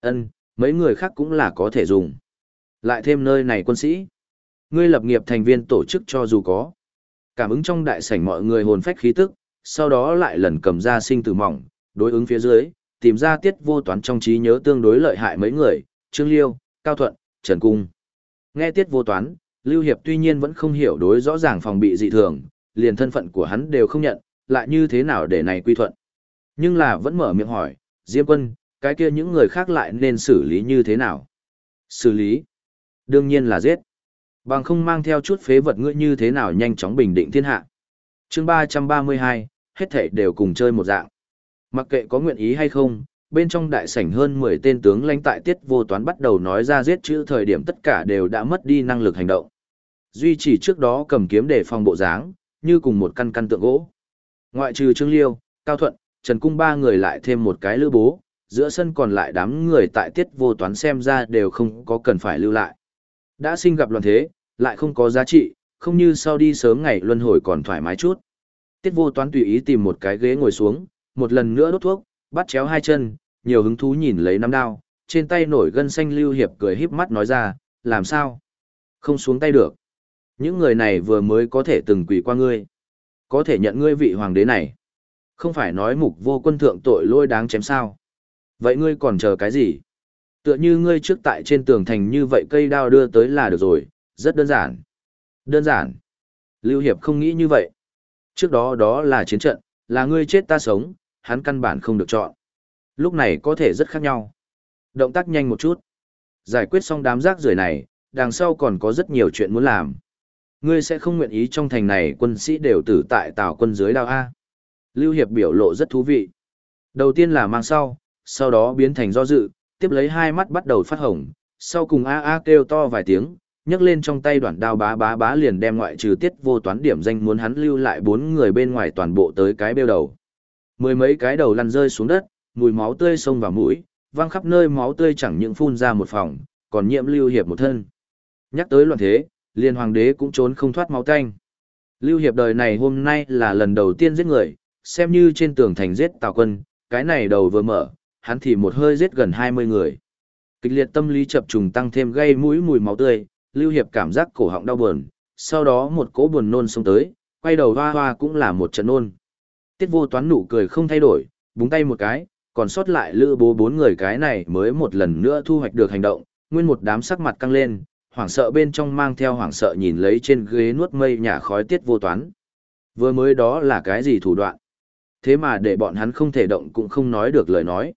Ân, mấy người khác cũng là có thể dùng. Lại thêm nơi này quân sĩ. Ngươi lập nghiệp thành viên tổ chức cho dù có. Cảm ứng trong đại sảnh mọi người hồn phách khí tức, sau đó lại lần cầm ra sinh tử mỏng, đối ứng phía dưới, tìm ra tiết vô toán trong trí nhớ tương đối lợi hại mấy người, Trương Liêu, Cao Thuận, Trần Cung. Nghe tiết vô toán, Lưu Hiệp tuy nhiên vẫn không hiểu đối rõ ràng phòng bị dị thường, liền thân phận của hắn đều không nhận, lại như thế nào để này quy thuận. Nhưng là vẫn mở miệng hỏi, Diêm quân, cái kia những người khác lại nên xử lý như thế nào? Xử lý? Đương nhiên là giết. Bằng không mang theo chút phế vật ngươi như thế nào nhanh chóng bình định thiên hạ. chương 332, hết thảy đều cùng chơi một dạng. Mặc kệ có nguyện ý hay không, bên trong đại sảnh hơn 10 tên tướng lãnh tại tiết vô toán bắt đầu nói ra giết chữ thời điểm tất cả đều đã mất đi năng lực hành động. Duy chỉ trước đó cầm kiếm để phòng bộ dáng, như cùng một căn căn tượng gỗ. Ngoại trừ Trương Liêu, Cao Thuận, Trần Cung ba người lại thêm một cái lữ bố, giữa sân còn lại đám người tại tiết vô toán xem ra đều không có cần phải lưu lại. Đã sinh gặp loạn thế, lại không có giá trị, không như sau đi sớm ngày luân hồi còn thoải mái chút. Tiết vô toán tùy ý tìm một cái ghế ngồi xuống, một lần nữa đốt thuốc, bắt chéo hai chân, nhiều hứng thú nhìn lấy nắm đao, trên tay nổi gân xanh lưu hiệp cười híp mắt nói ra, làm sao? Không xuống tay được. Những người này vừa mới có thể từng quỷ qua ngươi. Có thể nhận ngươi vị hoàng đế này. Không phải nói mục vô quân thượng tội lôi đáng chém sao. Vậy ngươi còn chờ cái gì? Tựa như ngươi trước tại trên tường thành như vậy cây đao đưa tới là được rồi, rất đơn giản. Đơn giản. Lưu Hiệp không nghĩ như vậy. Trước đó đó là chiến trận, là ngươi chết ta sống, hắn căn bản không được chọn. Lúc này có thể rất khác nhau. Động tác nhanh một chút. Giải quyết xong đám rác rưởi này, đằng sau còn có rất nhiều chuyện muốn làm. Ngươi sẽ không nguyện ý trong thành này quân sĩ đều tử tại tào quân dưới đao A. Lưu Hiệp biểu lộ rất thú vị. Đầu tiên là mang sau, sau đó biến thành do dự, tiếp lấy hai mắt bắt đầu phát hồng, sau cùng a a kêu to vài tiếng, nhấc lên trong tay đoạn đao bá bá bá liền đem ngoại trừ tiết vô toán điểm danh muốn hắn lưu lại bốn người bên ngoài toàn bộ tới cái bêu đầu. Mười mấy cái đầu lăn rơi xuống đất, mùi máu tươi xông vào mũi, văng khắp nơi máu tươi chẳng những phun ra một phòng, còn nhiễm lưu hiệp một thân. Nhắc tới loạn thế, liên hoàng đế cũng trốn không thoát máu tanh. Lưu hiệp đời này hôm nay là lần đầu tiên giết người, xem như trên tường thành giết tào quân, cái này đầu vừa mở, hắn thì một hơi giết gần 20 người. Kịch liệt tâm lý chập trùng tăng thêm gây mũi mùi máu tươi, Lưu Hiệp cảm giác cổ họng đau buồn, sau đó một cỗ buồn nôn xông tới, quay đầu hoa hoa cũng là một trận nôn. Tiết vô toán nụ cười không thay đổi, búng tay một cái, còn sót lại lữ bố bốn người cái này mới một lần nữa thu hoạch được hành động, nguyên một đám sắc mặt căng lên, hoảng sợ bên trong mang theo hoảng sợ nhìn lấy trên ghế nuốt mây nhả khói tiết vô toán. Vừa mới đó là cái gì thủ đoạn? Thế mà để bọn hắn không thể động cũng không nói được lời nói.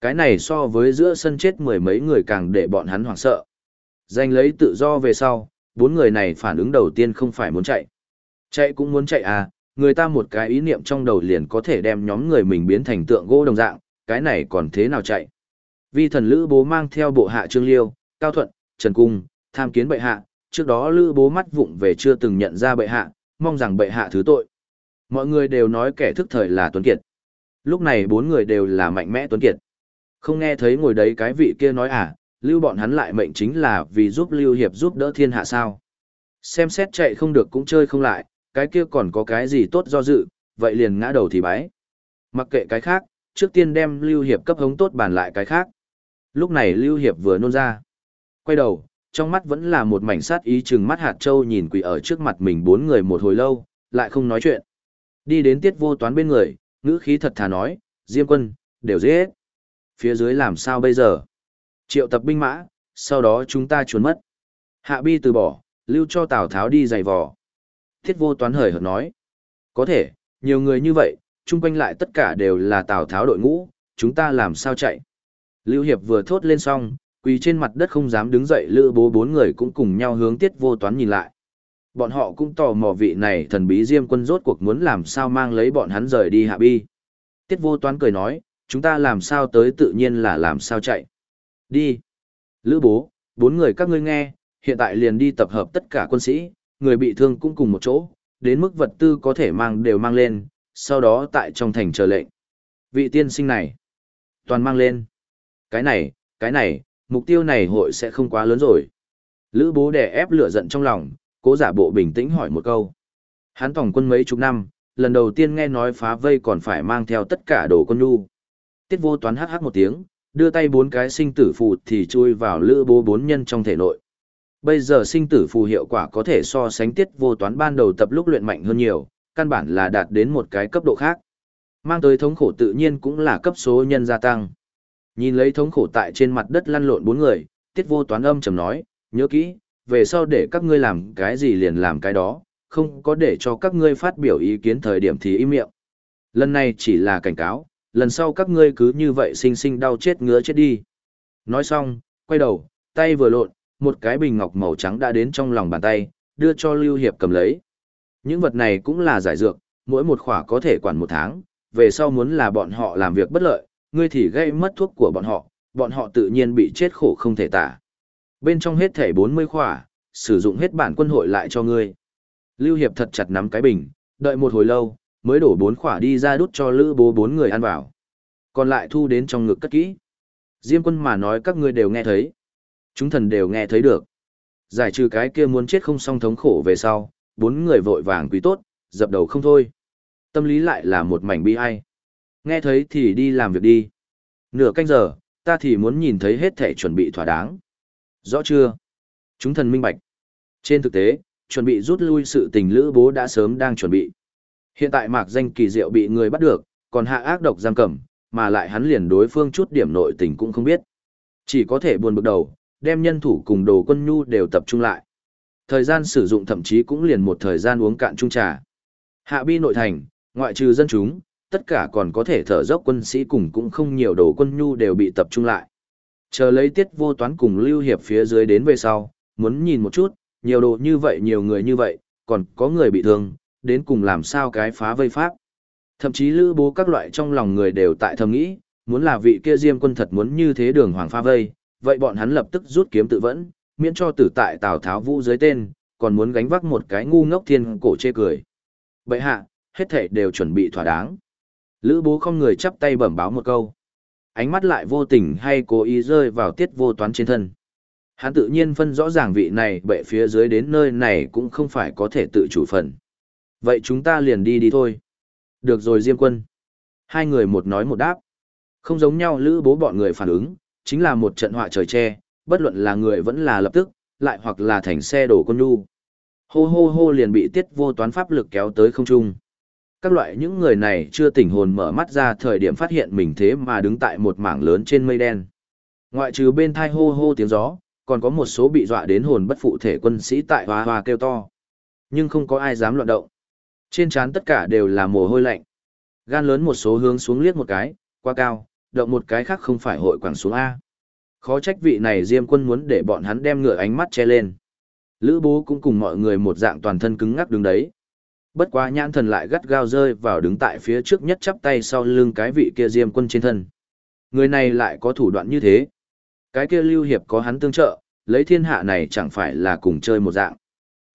Cái này so với giữa sân chết mười mấy người càng để bọn hắn hoảng sợ. Giành lấy tự do về sau, bốn người này phản ứng đầu tiên không phải muốn chạy. Chạy cũng muốn chạy à, người ta một cái ý niệm trong đầu liền có thể đem nhóm người mình biến thành tượng gỗ đồng dạng, cái này còn thế nào chạy. Vi thần lữ bố mang theo bộ hạ Trương Liêu, Cao Thuận, Trần Cung, tham kiến bệ hạ, trước đó lữ bố mắt vụng về chưa từng nhận ra bệ hạ, mong rằng bệ hạ thứ tội. Mọi người đều nói kẻ thức thời là Tuấn Kiệt. Lúc này bốn người đều là mạnh mẽ Tuấn Kiệt. Không nghe thấy ngồi đấy cái vị kia nói à, lưu bọn hắn lại mệnh chính là vì giúp lưu hiệp giúp đỡ thiên hạ sao. Xem xét chạy không được cũng chơi không lại, cái kia còn có cái gì tốt do dự, vậy liền ngã đầu thì bái. Mặc kệ cái khác, trước tiên đem lưu hiệp cấp hống tốt bàn lại cái khác. Lúc này lưu hiệp vừa nôn ra. Quay đầu, trong mắt vẫn là một mảnh sát ý chừng mắt hạt châu nhìn quỷ ở trước mặt mình bốn người một hồi lâu, lại không nói chuyện. Đi đến tiết vô toán bên người, ngữ khí thật thà nói, Diêm quân, đều dễ hết Phía dưới làm sao bây giờ? Triệu tập binh mã, sau đó chúng ta trốn mất. Hạ bi từ bỏ, lưu cho Tào Tháo đi giày vò. Thiết vô toán hời hợt nói. Có thể, nhiều người như vậy, chung quanh lại tất cả đều là Tào Tháo đội ngũ, chúng ta làm sao chạy? Lưu Hiệp vừa thốt lên xong, quỳ trên mặt đất không dám đứng dậy lữ bố bốn người cũng cùng nhau hướng tiết vô toán nhìn lại. Bọn họ cũng tò mò vị này thần bí diêm quân rốt cuộc muốn làm sao mang lấy bọn hắn rời đi hạ bi. Tiết vô toán cười nói, chúng ta làm sao tới tự nhiên là làm sao chạy. Đi. Lữ bố, bốn người các ngươi nghe, hiện tại liền đi tập hợp tất cả quân sĩ, người bị thương cũng cùng một chỗ, đến mức vật tư có thể mang đều mang lên, sau đó tại trong thành chờ lệnh. Vị tiên sinh này, toàn mang lên. Cái này, cái này, mục tiêu này hội sẽ không quá lớn rồi. Lữ bố đè ép lửa giận trong lòng, cố giả bộ bình tĩnh hỏi một câu. Hắn tổng quân mấy chục năm, lần đầu tiên nghe nói phá vây còn phải mang theo tất cả đồ con nhu. Tiết vô toán hắc hắc một tiếng, đưa tay bốn cái sinh tử phù thì chui vào lữ bố bốn nhân trong thể nội. Bây giờ sinh tử phù hiệu quả có thể so sánh tiết vô toán ban đầu tập lúc luyện mạnh hơn nhiều, căn bản là đạt đến một cái cấp độ khác. Mang tới thống khổ tự nhiên cũng là cấp số nhân gia tăng. Nhìn lấy thống khổ tại trên mặt đất lăn lộn bốn người, tiết vô toán âm trầm nói, nhớ kỹ, về sau để các ngươi làm cái gì liền làm cái đó, không có để cho các ngươi phát biểu ý kiến thời điểm thì im miệng. Lần này chỉ là cảnh cáo, lần sau các ngươi cứ như vậy sinh sinh đau chết ngứa chết đi. Nói xong, quay đầu, tay vừa lộn, một cái bình ngọc màu trắng đã đến trong lòng bàn tay, đưa cho Lưu Hiệp cầm lấy. Những vật này cũng là giải dược, mỗi một khỏa có thể quản một tháng, về sau muốn là bọn họ làm việc bất lợi, ngươi thì gây mất thuốc của bọn họ, bọn họ tự nhiên bị chết khổ không thể tả. Bên trong hết thể 40 khỏa, sử dụng hết bản quân hội lại cho ngươi. Lưu Hiệp thật chặt nắm cái bình, đợi một hồi lâu, mới đổ bốn khỏa đi ra đút cho lữ bố bốn người ăn vào. Còn lại thu đến trong ngực cất kỹ. Diêm quân mà nói các ngươi đều nghe thấy. Chúng thần đều nghe thấy được. Giải trừ cái kia muốn chết không song thống khổ về sau, bốn người vội vàng quý tốt, dập đầu không thôi. Tâm lý lại là một mảnh bi ai. Nghe thấy thì đi làm việc đi. Nửa canh giờ, ta thì muốn nhìn thấy hết thể chuẩn bị thỏa đáng. Rõ chưa? Chúng thần minh bạch. Trên thực tế, chuẩn bị rút lui sự tình lữ bố đã sớm đang chuẩn bị. Hiện tại mạc danh kỳ diệu bị người bắt được, còn hạ ác độc giam cầm, mà lại hắn liền đối phương chút điểm nội tình cũng không biết. Chỉ có thể buồn bực đầu, đem nhân thủ cùng đồ quân nhu đều tập trung lại. Thời gian sử dụng thậm chí cũng liền một thời gian uống cạn chung trà. Hạ bi nội thành, ngoại trừ dân chúng, tất cả còn có thể thở dốc quân sĩ cùng cũng không nhiều đồ quân nhu đều bị tập trung lại. Chờ lấy tiết vô toán cùng lưu hiệp phía dưới đến về sau, muốn nhìn một chút, nhiều đồ như vậy nhiều người như vậy, còn có người bị thương, đến cùng làm sao cái phá vây pháp. Thậm chí lữ bố các loại trong lòng người đều tại thầm nghĩ, muốn là vị kia diêm quân thật muốn như thế đường hoàng phá vây, vậy bọn hắn lập tức rút kiếm tự vẫn, miễn cho tử tại Tào Tháo Vũ dưới tên, còn muốn gánh vác một cái ngu ngốc thiên cổ chê cười. Bậy hạ, hết thể đều chuẩn bị thỏa đáng. Lữ bố không người chắp tay bẩm báo một câu. Ánh mắt lại vô tình hay cố ý rơi vào tiết vô toán trên thân. Hắn tự nhiên phân rõ ràng vị này bệ phía dưới đến nơi này cũng không phải có thể tự chủ phần. Vậy chúng ta liền đi đi thôi. Được rồi Diêm quân. Hai người một nói một đáp. Không giống nhau lữ bố bọn người phản ứng, chính là một trận họa trời che, bất luận là người vẫn là lập tức, lại hoặc là thành xe đổ con nhu. Hô hô hô liền bị tiết vô toán pháp lực kéo tới không trung. Các loại những người này chưa tỉnh hồn mở mắt ra thời điểm phát hiện mình thế mà đứng tại một mảng lớn trên mây đen. Ngoại trừ bên thai hô hô tiếng gió, còn có một số bị dọa đến hồn bất phụ thể quân sĩ tại hoa hoa kêu to. Nhưng không có ai dám loạn động. Trên trán tất cả đều là mồ hôi lạnh. Gan lớn một số hướng xuống liếc một cái, qua cao, động một cái khác không phải hội quảng xuống A. Khó trách vị này Diêm quân muốn để bọn hắn đem ngựa ánh mắt che lên. Lữ bố cũng cùng mọi người một dạng toàn thân cứng ngắc đứng đấy. Bất quá nhãn thần lại gắt gao rơi vào đứng tại phía trước nhất chắp tay sau lưng cái vị kia Diêm quân trên thân. Người này lại có thủ đoạn như thế. Cái kia lưu hiệp có hắn tương trợ, lấy thiên hạ này chẳng phải là cùng chơi một dạng.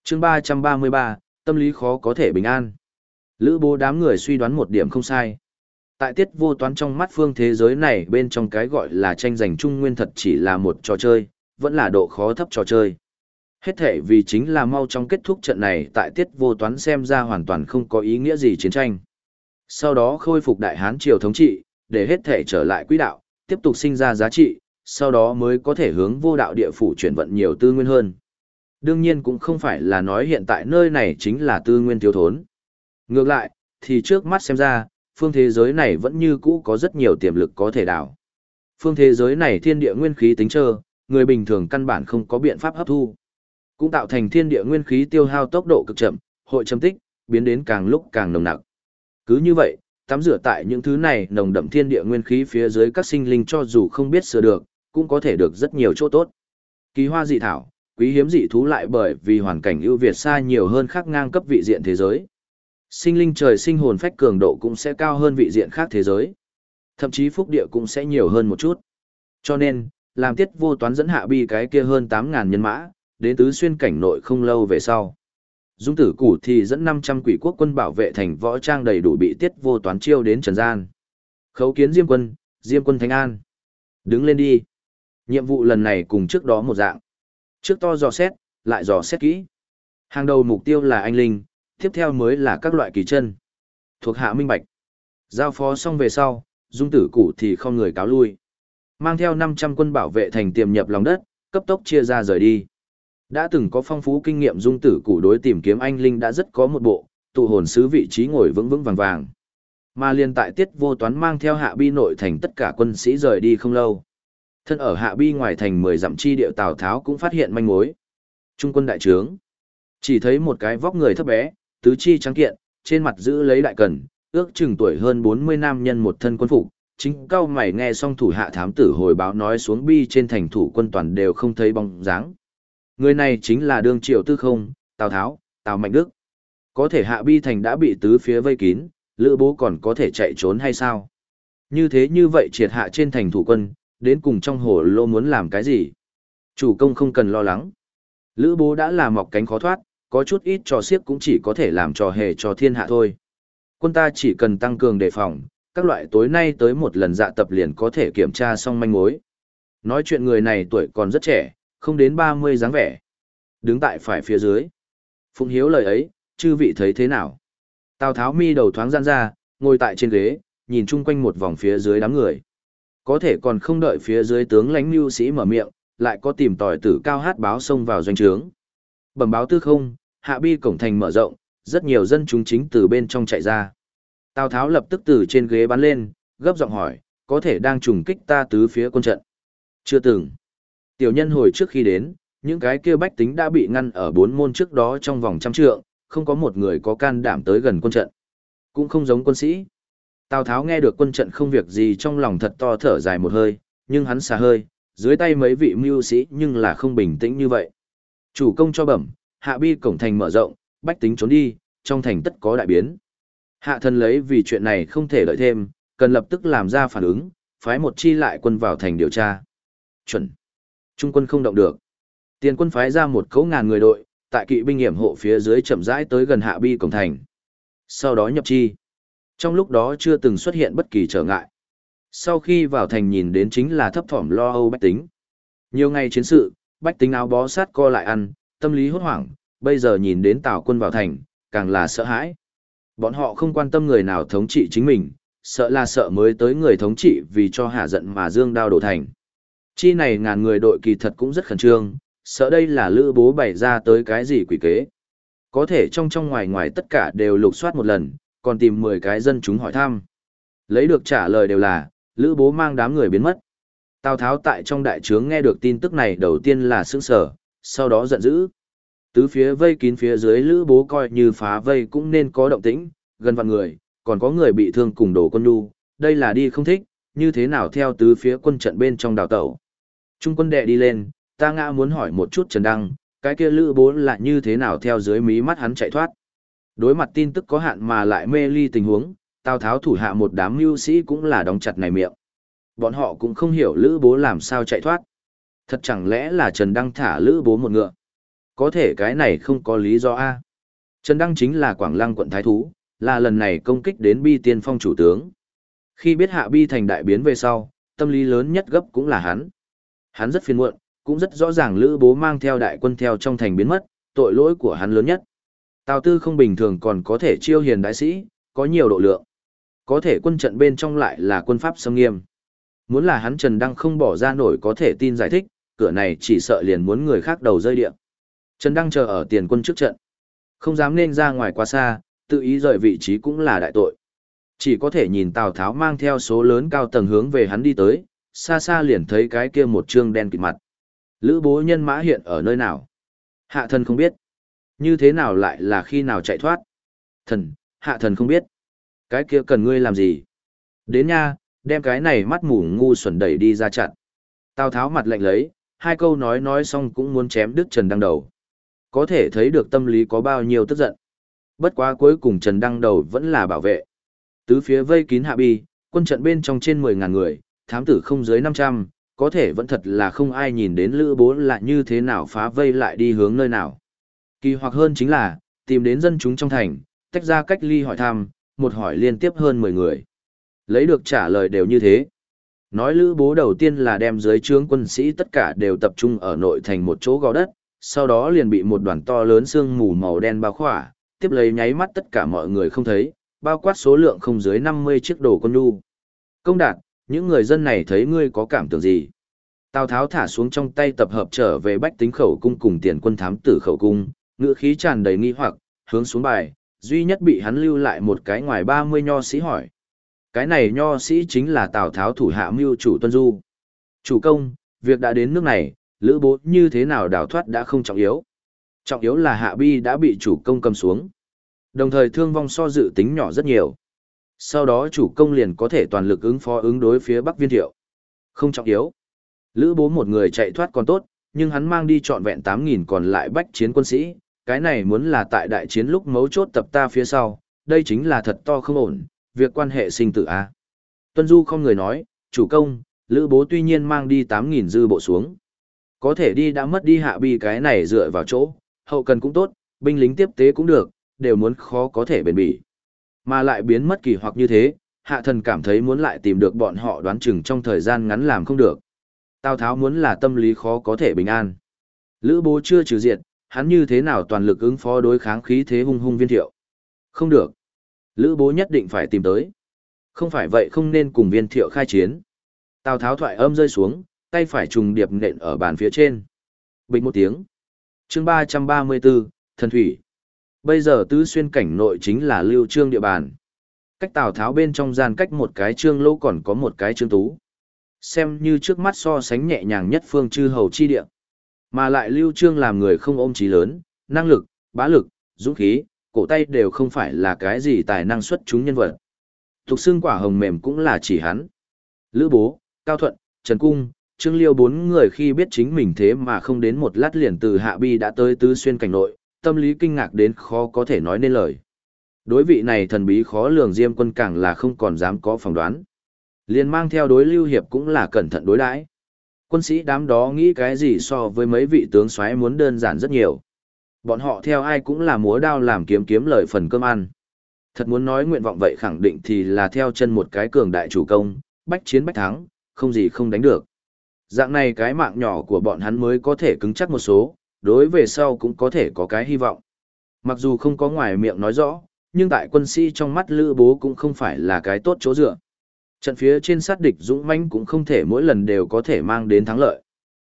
chương ba trăm ba mươi ba tâm lý khó có thể bình an. Lữ bố đám người suy đoán một điểm không sai. Tại tiết vô toán trong mắt phương thế giới này bên trong cái gọi là tranh giành trung nguyên thật chỉ là một trò chơi, vẫn là độ khó thấp trò chơi. Hết thể vì chính là mau trong kết thúc trận này tại tiết vô toán xem ra hoàn toàn không có ý nghĩa gì chiến tranh. Sau đó khôi phục đại hán triều thống trị, để hết thể trở lại quỹ đạo, tiếp tục sinh ra giá trị, sau đó mới có thể hướng vô đạo địa phủ chuyển vận nhiều tư nguyên hơn. Đương nhiên cũng không phải là nói hiện tại nơi này chính là tư nguyên thiếu thốn. Ngược lại, thì trước mắt xem ra, phương thế giới này vẫn như cũ có rất nhiều tiềm lực có thể đào. Phương thế giới này thiên địa nguyên khí tính trơ, người bình thường căn bản không có biện pháp hấp thu. Cũng tạo thành thiên địa nguyên khí tiêu hao tốc độ cực chậm, hội châm tích, biến đến càng lúc càng nồng nặc. Cứ như vậy, tắm rửa tại những thứ này nồng đậm thiên địa nguyên khí phía dưới các sinh linh cho dù không biết sửa được, cũng có thể được rất nhiều chỗ tốt. Kỳ hoa dị thảo, Quý hiếm dị thú lại bởi vì hoàn cảnh ưu việt xa nhiều hơn khác ngang cấp vị diện thế giới. Sinh linh trời sinh hồn phách cường độ cũng sẽ cao hơn vị diện khác thế giới. Thậm chí phúc địa cũng sẽ nhiều hơn một chút. Cho nên, làm tiết vô toán dẫn hạ bi cái kia hơn 8.000 nhân mã, đến tứ xuyên cảnh nội không lâu về sau. Dung tử củ thì dẫn 500 quỷ quốc quân bảo vệ thành võ trang đầy đủ bị tiết vô toán chiêu đến trần gian. Khấu kiến Diêm quân, Diêm quân Thánh An. Đứng lên đi. Nhiệm vụ lần này cùng trước đó một dạng. Trước to dò xét, lại dò xét kỹ. Hàng đầu mục tiêu là anh Linh, tiếp theo mới là các loại kỳ chân. Thuộc hạ minh bạch. Giao phó xong về sau, dung tử củ thì không người cáo lui. Mang theo 500 quân bảo vệ thành tiềm nhập lòng đất, cấp tốc chia ra rời đi. Đã từng có phong phú kinh nghiệm dung tử củ đối tìm kiếm anh Linh đã rất có một bộ, tụ hồn sứ vị trí ngồi vững vững vàng vàng. Mà liên tại tiết vô toán mang theo hạ bi nội thành tất cả quân sĩ rời đi không lâu. Thân ở hạ bi ngoài thành 10 dặm chi điệu Tào Tháo cũng phát hiện manh mối. Trung quân đại trướng. Chỉ thấy một cái vóc người thấp bé, tứ chi trắng kiện, trên mặt giữ lấy đại cần, ước chừng tuổi hơn 40 nam nhân một thân quân phục, chính cao mày nghe xong thủ hạ thám tử hồi báo nói xuống bi trên thành thủ quân toàn đều không thấy bóng dáng. Người này chính là đương triều tư không, Tào Tháo, Tào Mạnh Đức. Có thể hạ bi thành đã bị tứ phía vây kín, lữ bố còn có thể chạy trốn hay sao? Như thế như vậy triệt hạ trên thành thủ quân, đến cùng trong hồ lô muốn làm cái gì? Chủ công không cần lo lắng. Lữ bố đã là mọc cánh khó thoát, có chút ít trò xiếc cũng chỉ có thể làm trò hề cho thiên hạ thôi. Quân ta chỉ cần tăng cường đề phòng, các loại tối nay tới một lần dạ tập liền có thể kiểm tra xong manh mối. Nói chuyện người này tuổi còn rất trẻ, không đến 30 dáng vẻ. Đứng tại phải phía dưới. Phụng hiếu lời ấy, chư vị thấy thế nào? Tào Tháo mi đầu thoáng gian ra, ngồi tại trên ghế, nhìn chung quanh một vòng phía dưới đám người. Có thể còn không đợi phía dưới tướng lãnh lưu sĩ mở miệng, lại có tìm tòi tử cao hát báo xông vào doanh trướng. Bẩm báo tư không, hạ bi cổng thành mở rộng, rất nhiều dân chúng chính từ bên trong chạy ra. Tào Tháo lập tức từ trên ghế bắn lên, gấp giọng hỏi, có thể đang trùng kích ta tứ phía quân trận. Chưa từng. Tiểu nhân hồi trước khi đến, những cái kia bách tính đã bị ngăn ở bốn môn trước đó trong vòng trăm trượng, không có một người có can đảm tới gần quân trận. Cũng không giống quân sĩ. Tào Tháo nghe được quân trận không việc gì trong lòng thật to thở dài một hơi, nhưng hắn xả hơi, dưới tay mấy vị mưu sĩ nhưng là không bình tĩnh như vậy. Chủ công cho bẩm, hạ bi cổng thành mở rộng, bách tính trốn đi, trong thành tất có đại biến. Hạ thần lấy vì chuyện này không thể đợi thêm, cần lập tức làm ra phản ứng, phái một chi lại quân vào thành điều tra. Chuẩn. Trung quân không động được. Tiền quân phái ra một cấu ngàn người đội, tại kỵ binh hiểm hộ phía dưới chậm rãi tới gần hạ bi cổng thành. Sau đó nhập chi. Trong lúc đó chưa từng xuất hiện bất kỳ trở ngại. Sau khi vào thành nhìn đến chính là thấp thỏm lo âu bách tính. Nhiều ngày chiến sự, bách tính áo bó sát co lại ăn, tâm lý hốt hoảng, bây giờ nhìn đến tào quân vào thành, càng là sợ hãi. Bọn họ không quan tâm người nào thống trị chính mình, sợ là sợ mới tới người thống trị vì cho hạ giận mà dương đao đổ thành. Chi này ngàn người đội kỳ thật cũng rất khẩn trương, sợ đây là lữ bố bày ra tới cái gì quỷ kế. Có thể trong trong ngoài ngoài tất cả đều lục soát một lần, còn tìm 10 cái dân chúng hỏi thăm. Lấy được trả lời đều là, lữ bố mang đám người biến mất. Tào Tháo tại trong đại trướng nghe được tin tức này đầu tiên là sững sở, sau đó giận dữ. Tứ phía vây kín phía dưới lữ bố coi như phá vây cũng nên có động tĩnh, gần vạn người, còn có người bị thương cùng đổ quân nhu, đây là đi không thích, như thế nào theo tứ phía quân trận bên trong đào tẩu. Trung quân đệ đi lên, ta ngã muốn hỏi một chút Trần Đăng, cái kia lữ bố là như thế nào theo dưới mí mắt hắn chạy thoát. Đối mặt tin tức có hạn mà lại mê ly tình huống, Tào Tháo thủ hạ một đám mưu sĩ cũng là đóng chặt này miệng. Bọn họ cũng không hiểu lữ bố làm sao chạy thoát. Thật chẳng lẽ là Trần Đăng thả lữ bố một ngựa. Có thể cái này không có lý do A. Trần Đăng chính là Quảng Lăng quận Thái Thú, là lần này công kích đến bi tiên phong chủ tướng. Khi biết hạ bi thành đại biến về sau, tâm lý lớn nhất gấp cũng là hắn. Hắn rất phiền muộn, cũng rất rõ ràng lữ bố mang theo đại quân theo trong thành biến mất, tội lỗi của hắn lớn nhất. Tào tư không bình thường còn có thể chiêu hiền đại sĩ, có nhiều độ lượng. Có thể quân trận bên trong lại là quân pháp xâm nghiêm. Muốn là hắn Trần Đăng không bỏ ra nổi có thể tin giải thích, cửa này chỉ sợ liền muốn người khác đầu rơi điện. Trần Đăng chờ ở tiền quân trước trận. Không dám nên ra ngoài quá xa, tự ý rời vị trí cũng là đại tội. Chỉ có thể nhìn Tào Tháo mang theo số lớn cao tầng hướng về hắn đi tới, xa xa liền thấy cái kia một trương đen kịt mặt. Lữ bố nhân mã hiện ở nơi nào? Hạ thân không biết. Như thế nào lại là khi nào chạy thoát? Thần, hạ thần không biết. Cái kia cần ngươi làm gì? Đến nha, đem cái này mắt mù ngu xuẩn đẩy đi ra chặn. Tào tháo mặt lạnh lấy, hai câu nói nói xong cũng muốn chém đứt Trần Đăng đầu. Có thể thấy được tâm lý có bao nhiêu tức giận. Bất quá cuối cùng Trần Đăng đầu vẫn là bảo vệ. Tứ phía vây kín hạ bi, quân trận bên trong trên 10.000 người, thám tử không dưới 500, có thể vẫn thật là không ai nhìn đến lữ bố là như thế nào phá vây lại đi hướng nơi nào. Kỳ hoặc hơn chính là, tìm đến dân chúng trong thành, tách ra cách ly hỏi thăm, một hỏi liên tiếp hơn 10 người. Lấy được trả lời đều như thế. Nói lữ bố đầu tiên là đem dưới trướng quân sĩ tất cả đều tập trung ở nội thành một chỗ gò đất, sau đó liền bị một đoàn to lớn sương mù màu đen bao khỏa, tiếp lấy nháy mắt tất cả mọi người không thấy, bao quát số lượng không dưới 50 chiếc đồ con nu. Công đạt, những người dân này thấy ngươi có cảm tưởng gì? Tào Tháo thả xuống trong tay tập hợp trở về bách tính khẩu cung cùng tiền quân thám tử khẩu cung, ngựa khí tràn đầy nghi hoặc, hướng xuống bài, duy nhất bị hắn lưu lại một cái ngoài 30 nho sĩ hỏi. Cái này nho sĩ chính là Tào Tháo thủ hạ mưu chủ Tuân Du. Chủ công, việc đã đến nước này, lữ bố như thế nào đào thoát đã không trọng yếu. Trọng yếu là hạ bi đã bị chủ công cầm xuống. Đồng thời thương vong so dự tính nhỏ rất nhiều. Sau đó chủ công liền có thể toàn lực ứng phó ứng đối phía Bắc Viên Thiệu. Không trọng yếu. Lữ bố một người chạy thoát còn tốt, nhưng hắn mang đi trọn vẹn 8.000 còn lại bách chiến quân sĩ. Cái này muốn là tại đại chiến lúc mấu chốt tập ta phía sau, đây chính là thật to không ổn, việc quan hệ sinh tử A. Tuân Du không người nói, chủ công, lữ bố tuy nhiên mang đi 8.000 dư bộ xuống. Có thể đi đã mất đi hạ bi cái này dựa vào chỗ, hậu cần cũng tốt, binh lính tiếp tế cũng được, đều muốn khó có thể bền bỉ. Mà lại biến mất kỳ hoặc như thế, hạ thần cảm thấy muốn lại tìm được bọn họ đoán chừng trong thời gian ngắn làm không được. Tào Tháo muốn là tâm lý khó có thể bình an. Lữ bố chưa trừ diệt, hắn như thế nào toàn lực ứng phó đối kháng khí thế hung hung viên thiệu. Không được. Lữ bố nhất định phải tìm tới. Không phải vậy không nên cùng viên thiệu khai chiến. Tào Tháo thoại âm rơi xuống, tay phải trùng điệp nện ở bàn phía trên. Bình một tiếng. chương 334, Thần Thủy. Bây giờ tứ xuyên cảnh nội chính là lưu trương địa bàn. Cách Tào Tháo bên trong gian cách một cái trương lỗ còn có một cái trương tú. Xem như trước mắt so sánh nhẹ nhàng nhất phương chư hầu chi địa. Mà lại lưu trương làm người không ôm trí lớn, năng lực, bá lực, dũng khí, cổ tay đều không phải là cái gì tài năng xuất chúng nhân vật. Thục xương quả hồng mềm cũng là chỉ hắn. Lữ bố, Cao Thuận, Trần Cung, Trương Liêu bốn người khi biết chính mình thế mà không đến một lát liền từ Hạ Bi đã tới tứ xuyên cảnh nội, tâm lý kinh ngạc đến khó có thể nói nên lời. Đối vị này thần bí khó lường diêm quân càng là không còn dám có phỏng đoán. Liền mang theo đối lưu hiệp cũng là cẩn thận đối đãi. Quân sĩ đám đó nghĩ cái gì so với mấy vị tướng soái muốn đơn giản rất nhiều. Bọn họ theo ai cũng là múa đao làm kiếm kiếm lợi phần cơm ăn. Thật muốn nói nguyện vọng vậy khẳng định thì là theo chân một cái cường đại chủ công, bách chiến bách thắng, không gì không đánh được. Dạng này cái mạng nhỏ của bọn hắn mới có thể cứng chắc một số, đối về sau cũng có thể có cái hy vọng. Mặc dù không có ngoài miệng nói rõ, nhưng tại quân sĩ trong mắt Lữ Bố cũng không phải là cái tốt chỗ dựa. Trận phía trên sát địch dũng mãnh cũng không thể mỗi lần đều có thể mang đến thắng lợi.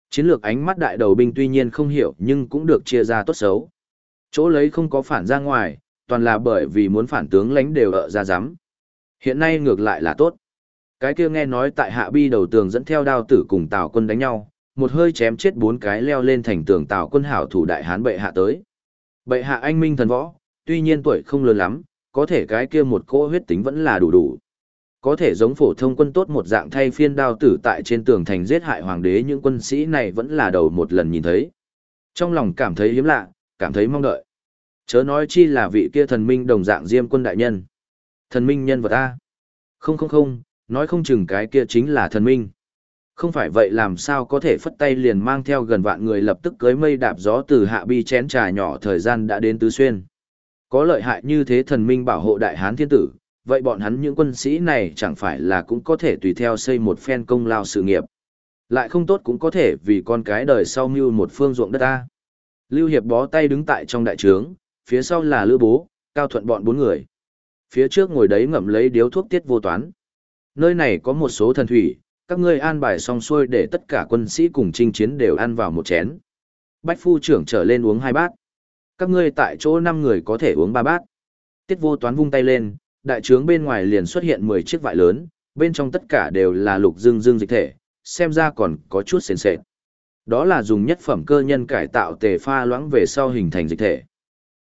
Chiến lược ánh mắt đại đầu binh tuy nhiên không hiểu nhưng cũng được chia ra tốt xấu. Chỗ lấy không có phản ra ngoài, toàn là bởi vì muốn phản tướng lãnh đều ở ra giám. Hiện nay ngược lại là tốt. Cái kia nghe nói tại hạ bi đầu tường dẫn theo đao tử cùng Tào quân đánh nhau, một hơi chém chết bốn cái leo lên thành tường Tào quân hảo thủ đại hán bệ hạ tới. Bệ hạ anh minh thần võ, tuy nhiên tuổi không lớn lắm, có thể cái kia một cỗ huyết tính vẫn là đủ đủ. Có thể giống phổ thông quân tốt một dạng thay phiên đao tử tại trên tường thành giết hại hoàng đế những quân sĩ này vẫn là đầu một lần nhìn thấy. Trong lòng cảm thấy hiếm lạ, cảm thấy mong đợi. Chớ nói chi là vị kia thần minh đồng dạng diêm quân đại nhân. Thần minh nhân vật A. Không không không, nói không chừng cái kia chính là thần minh. Không phải vậy làm sao có thể phất tay liền mang theo gần vạn người lập tức cưới mây đạp gió từ hạ bi chén trà nhỏ thời gian đã đến tứ xuyên. Có lợi hại như thế thần minh bảo hộ đại hán thiên tử, vậy bọn hắn những quân sĩ này chẳng phải là cũng có thể tùy theo xây một phen công lao sự nghiệp. Lại không tốt cũng có thể vì con cái đời sau mưu một phương ruộng đất ta. Lưu Hiệp bó tay đứng tại trong đại trướng, phía sau là Lữ Bố, Cao Thuận bọn bốn người. Phía trước ngồi đấy ngậm lấy điếu thuốc tiết vô toán. Nơi này có một số thần thủy, các ngươi an bài xong xuôi để tất cả quân sĩ cùng chinh chiến đều ăn vào một chén. Bách phu trưởng trở lên uống hai bát. Các ngươi tại chỗ năm người có thể uống ba bát. Tiết vô toán vung tay lên, đại trướng bên ngoài liền xuất hiện 10 chiếc vại lớn, bên trong tất cả đều là lục dương dương dịch thể, xem ra còn có chút sền sệt. Đó là dùng nhất phẩm cơ nhân cải tạo tề pha loãng về sau hình thành dịch thể.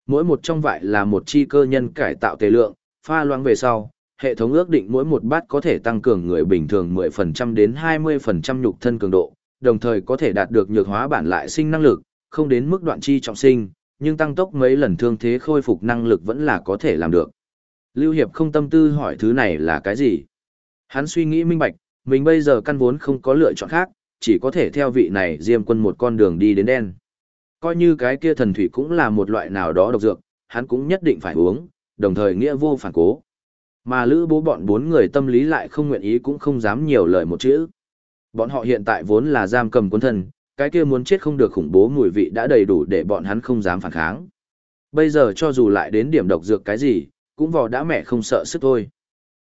Mỗi một trong vại là một chi cơ nhân cải tạo tề lượng, pha loãng về sau, hệ thống ước định mỗi một bát có thể tăng cường người bình thường 10% đến 20% nhục thân cường độ, đồng thời có thể đạt được nhược hóa bản lại sinh năng lực, không đến mức đoạn chi trọng sinh, nhưng tăng tốc mấy lần thương thế khôi phục năng lực vẫn là có thể làm được. Lưu Hiệp không tâm tư hỏi thứ này là cái gì. Hắn suy nghĩ minh bạch, mình bây giờ căn vốn không có lựa chọn khác, chỉ có thể theo vị này diêm quân một con đường đi đến đen. Coi như cái kia thần thủy cũng là một loại nào đó độc dược, hắn cũng nhất định phải uống, đồng thời nghĩa vô phản cố. Mà lữ bố bọn bốn người tâm lý lại không nguyện ý cũng không dám nhiều lời một chữ. Bọn họ hiện tại vốn là giam cầm quân thần, cái kia muốn chết không được khủng bố mùi vị đã đầy đủ để bọn hắn không dám phản kháng. Bây giờ cho dù lại đến điểm độc dược cái gì, cũng vò đã mẹ không sợ sức thôi.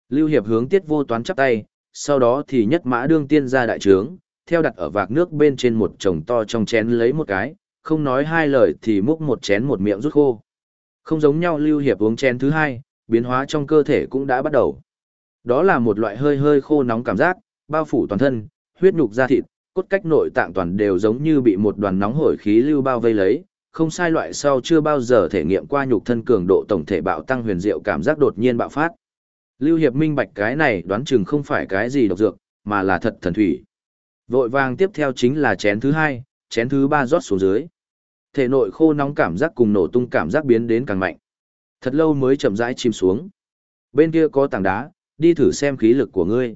Lưu Hiệp hướng tiết vô toán chắp tay, sau đó thì nhất mã đương tiên ra đại trướng, theo đặt ở vạc nước bên trên một chồng to trong chén lấy một cái, không nói hai lời thì múc một chén một miệng rút khô. Không giống nhau Lưu Hiệp uống chén thứ hai, biến hóa trong cơ thể cũng đã bắt đầu. Đó là một loại hơi hơi khô nóng cảm giác, bao phủ toàn thân, huyết nhục da thịt, cốt cách nội tạng toàn đều giống như bị một đoàn nóng hổi khí lưu bao vây lấy, không sai loại sau chưa bao giờ thể nghiệm qua nhục thân cường độ tổng thể bạo tăng huyền diệu cảm giác đột nhiên bạo phát. Lưu Hiệp minh bạch cái này đoán chừng không phải cái gì độc dược, mà là thật thần thủy. Vội vàng tiếp theo chính là chén thứ hai, chén thứ ba rót xuống dưới. Thể nội khô nóng cảm giác cùng nổ tung cảm giác biến đến càng mạnh. Thật lâu mới chậm rãi chìm xuống. Bên kia có tảng đá, đi thử xem khí lực của ngươi.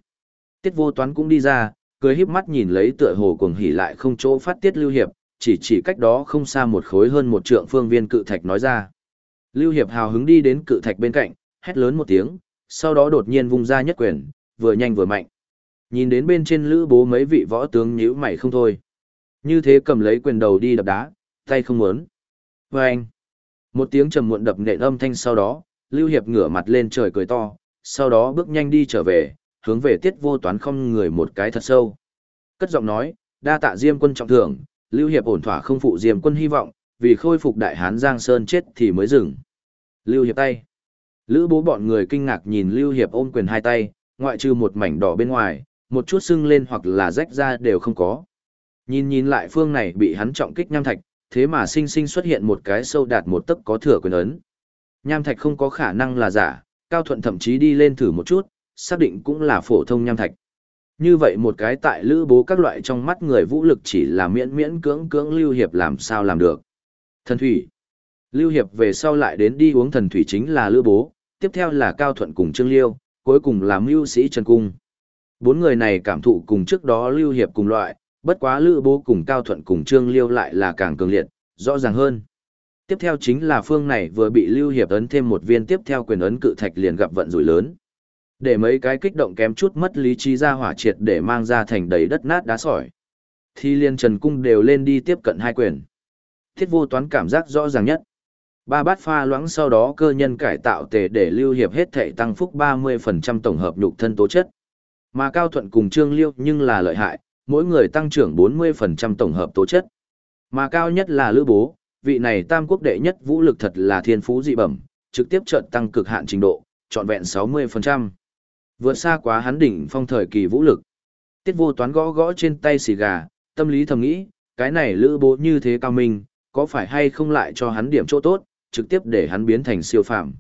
Tiết vô toán cũng đi ra, cười híp mắt nhìn lấy tựa hồ cuồng hỉ lại không chỗ phát tiết lưu hiệp, chỉ chỉ cách đó không xa một khối hơn một trượng phương viên cự thạch nói ra. Lưu hiệp hào hứng đi đến cự thạch bên cạnh, hét lớn một tiếng, sau đó đột nhiên vung ra nhất quyền, vừa nhanh vừa mạnh. Nhìn đến bên trên lữ bố mấy vị võ tướng nhíu mày không thôi. Như thế cầm lấy quyền đầu đi đập đá, tay không muốn. Và anh, một tiếng trầm muộn đập nện âm thanh sau đó, Lưu Hiệp ngửa mặt lên trời cười to, sau đó bước nhanh đi trở về, hướng về tiết vô toán không người một cái thật sâu. Cất giọng nói, đa tạ Diêm quân trọng thưởng, Lưu Hiệp ổn thỏa không phụ Diêm quân hy vọng, vì khôi phục đại hán Giang Sơn chết thì mới dừng. Lưu Hiệp tay. Lữ bố bọn người kinh ngạc nhìn Lưu Hiệp ôm quyền hai tay, ngoại trừ một mảnh đỏ bên ngoài, một chút sưng lên hoặc là rách ra đều không có. Nhìn nhìn lại phương này bị hắn trọng kích nham thạch, thế mà sinh sinh xuất hiện một cái sâu đạt một tấc có thừa quyền ấn. Nham thạch không có khả năng là giả, Cao Thuận thậm chí đi lên thử một chút, xác định cũng là phổ thông nham thạch. Như vậy một cái tại lữ bố các loại trong mắt người vũ lực chỉ là miễn miễn cưỡng cưỡng Lưu Hiệp làm sao làm được. Thần thủy. Lưu Hiệp về sau lại đến đi uống thần thủy chính là lữ bố, tiếp theo là Cao Thuận cùng Trương Liêu, cuối cùng là mưu sĩ Trần Cung. Bốn người này cảm thụ cùng trước đó Lưu Hiệp cùng loại, bất quá Lữ Bố cùng Cao Thuận cùng Trương Liêu lại là càng cường liệt, rõ ràng hơn. Tiếp theo chính là phương này vừa bị Lưu Hiệp ấn thêm một viên tiếp theo quyền ấn cự thạch liền gặp vận rủi lớn. Để mấy cái kích động kém chút mất lý trí ra hỏa triệt để mang ra thành đầy đất nát đá sỏi. Thi liên Trần Cung đều lên đi tiếp cận hai quyền. Thiết vô toán cảm giác rõ ràng nhất. Ba bát pha loãng sau đó cơ nhân cải tạo tề để Lưu Hiệp hết thể tăng phúc 30% tổng hợp nhục thân tố chất. Mà Cao Thuận cùng Trương Liêu nhưng là lợi hại, mỗi người tăng trưởng 40% tổng hợp tố chất. Mà cao nhất là Lữ Bố, vị này tam quốc đệ nhất vũ lực thật là thiên phú dị bẩm, trực tiếp trợn tăng cực hạn trình độ, trọn vẹn 60%. Vượt xa quá hắn đỉnh phong thời kỳ vũ lực. Tiết vô toán gõ gõ trên tay xì gà, tâm lý thầm nghĩ, cái này Lữ Bố như thế cao minh, có phải hay không lại cho hắn điểm chỗ tốt, trực tiếp để hắn biến thành siêu phàm.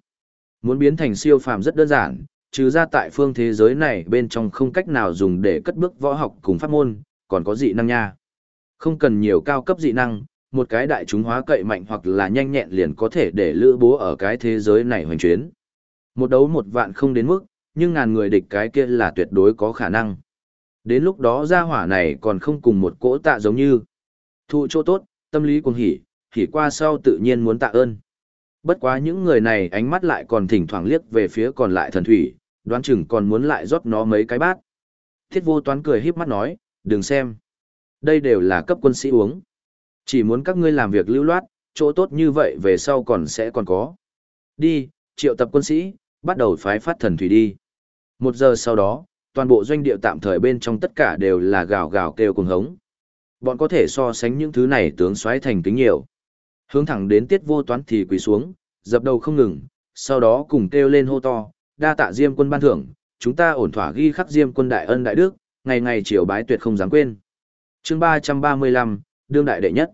Muốn biến thành siêu phàm rất đơn giản, trừ ra tại phương thế giới này bên trong không cách nào dùng để cất bước võ học cùng pháp môn, còn có dị năng nha. Không cần nhiều cao cấp dị năng, một cái đại chúng hóa cậy mạnh hoặc là nhanh nhẹn liền có thể để lữ bố ở cái thế giới này hoành chuyến. Một đấu một vạn không đến mức, nhưng ngàn người địch cái kia là tuyệt đối có khả năng. Đến lúc đó gia hỏa này còn không cùng một cỗ tạ giống như. Thụ chỗ tốt, tâm lý cuồng hỉ, hỉ qua sau tự nhiên muốn tạ ơn. Bất quá những người này ánh mắt lại còn thỉnh thoảng liếc về phía còn lại thần thủy, đoán chừng còn muốn lại rót nó mấy cái bát. Thiết vô toán cười híp mắt nói, đừng xem. Đây đều là cấp quân sĩ uống. Chỉ muốn các ngươi làm việc lưu loát, chỗ tốt như vậy về sau còn sẽ còn có. Đi, triệu tập quân sĩ, bắt đầu phái phát thần thủy đi. Một giờ sau đó, toàn bộ doanh địa tạm thời bên trong tất cả đều là gào gào kêu cùng hống. Bọn có thể so sánh những thứ này tướng xoáy thành kính nhiều. Hướng thẳng đến tiết vô toán thì quỳ xuống, dập đầu không ngừng, sau đó cùng kêu lên hô to, đa tạ diêm quân ban thưởng, chúng ta ổn thỏa ghi khắc diêm quân đại ân đại đức, ngày ngày triều bái tuyệt không dám quên. chương ba trăm ba mươi lăm đương đại đệ nhất.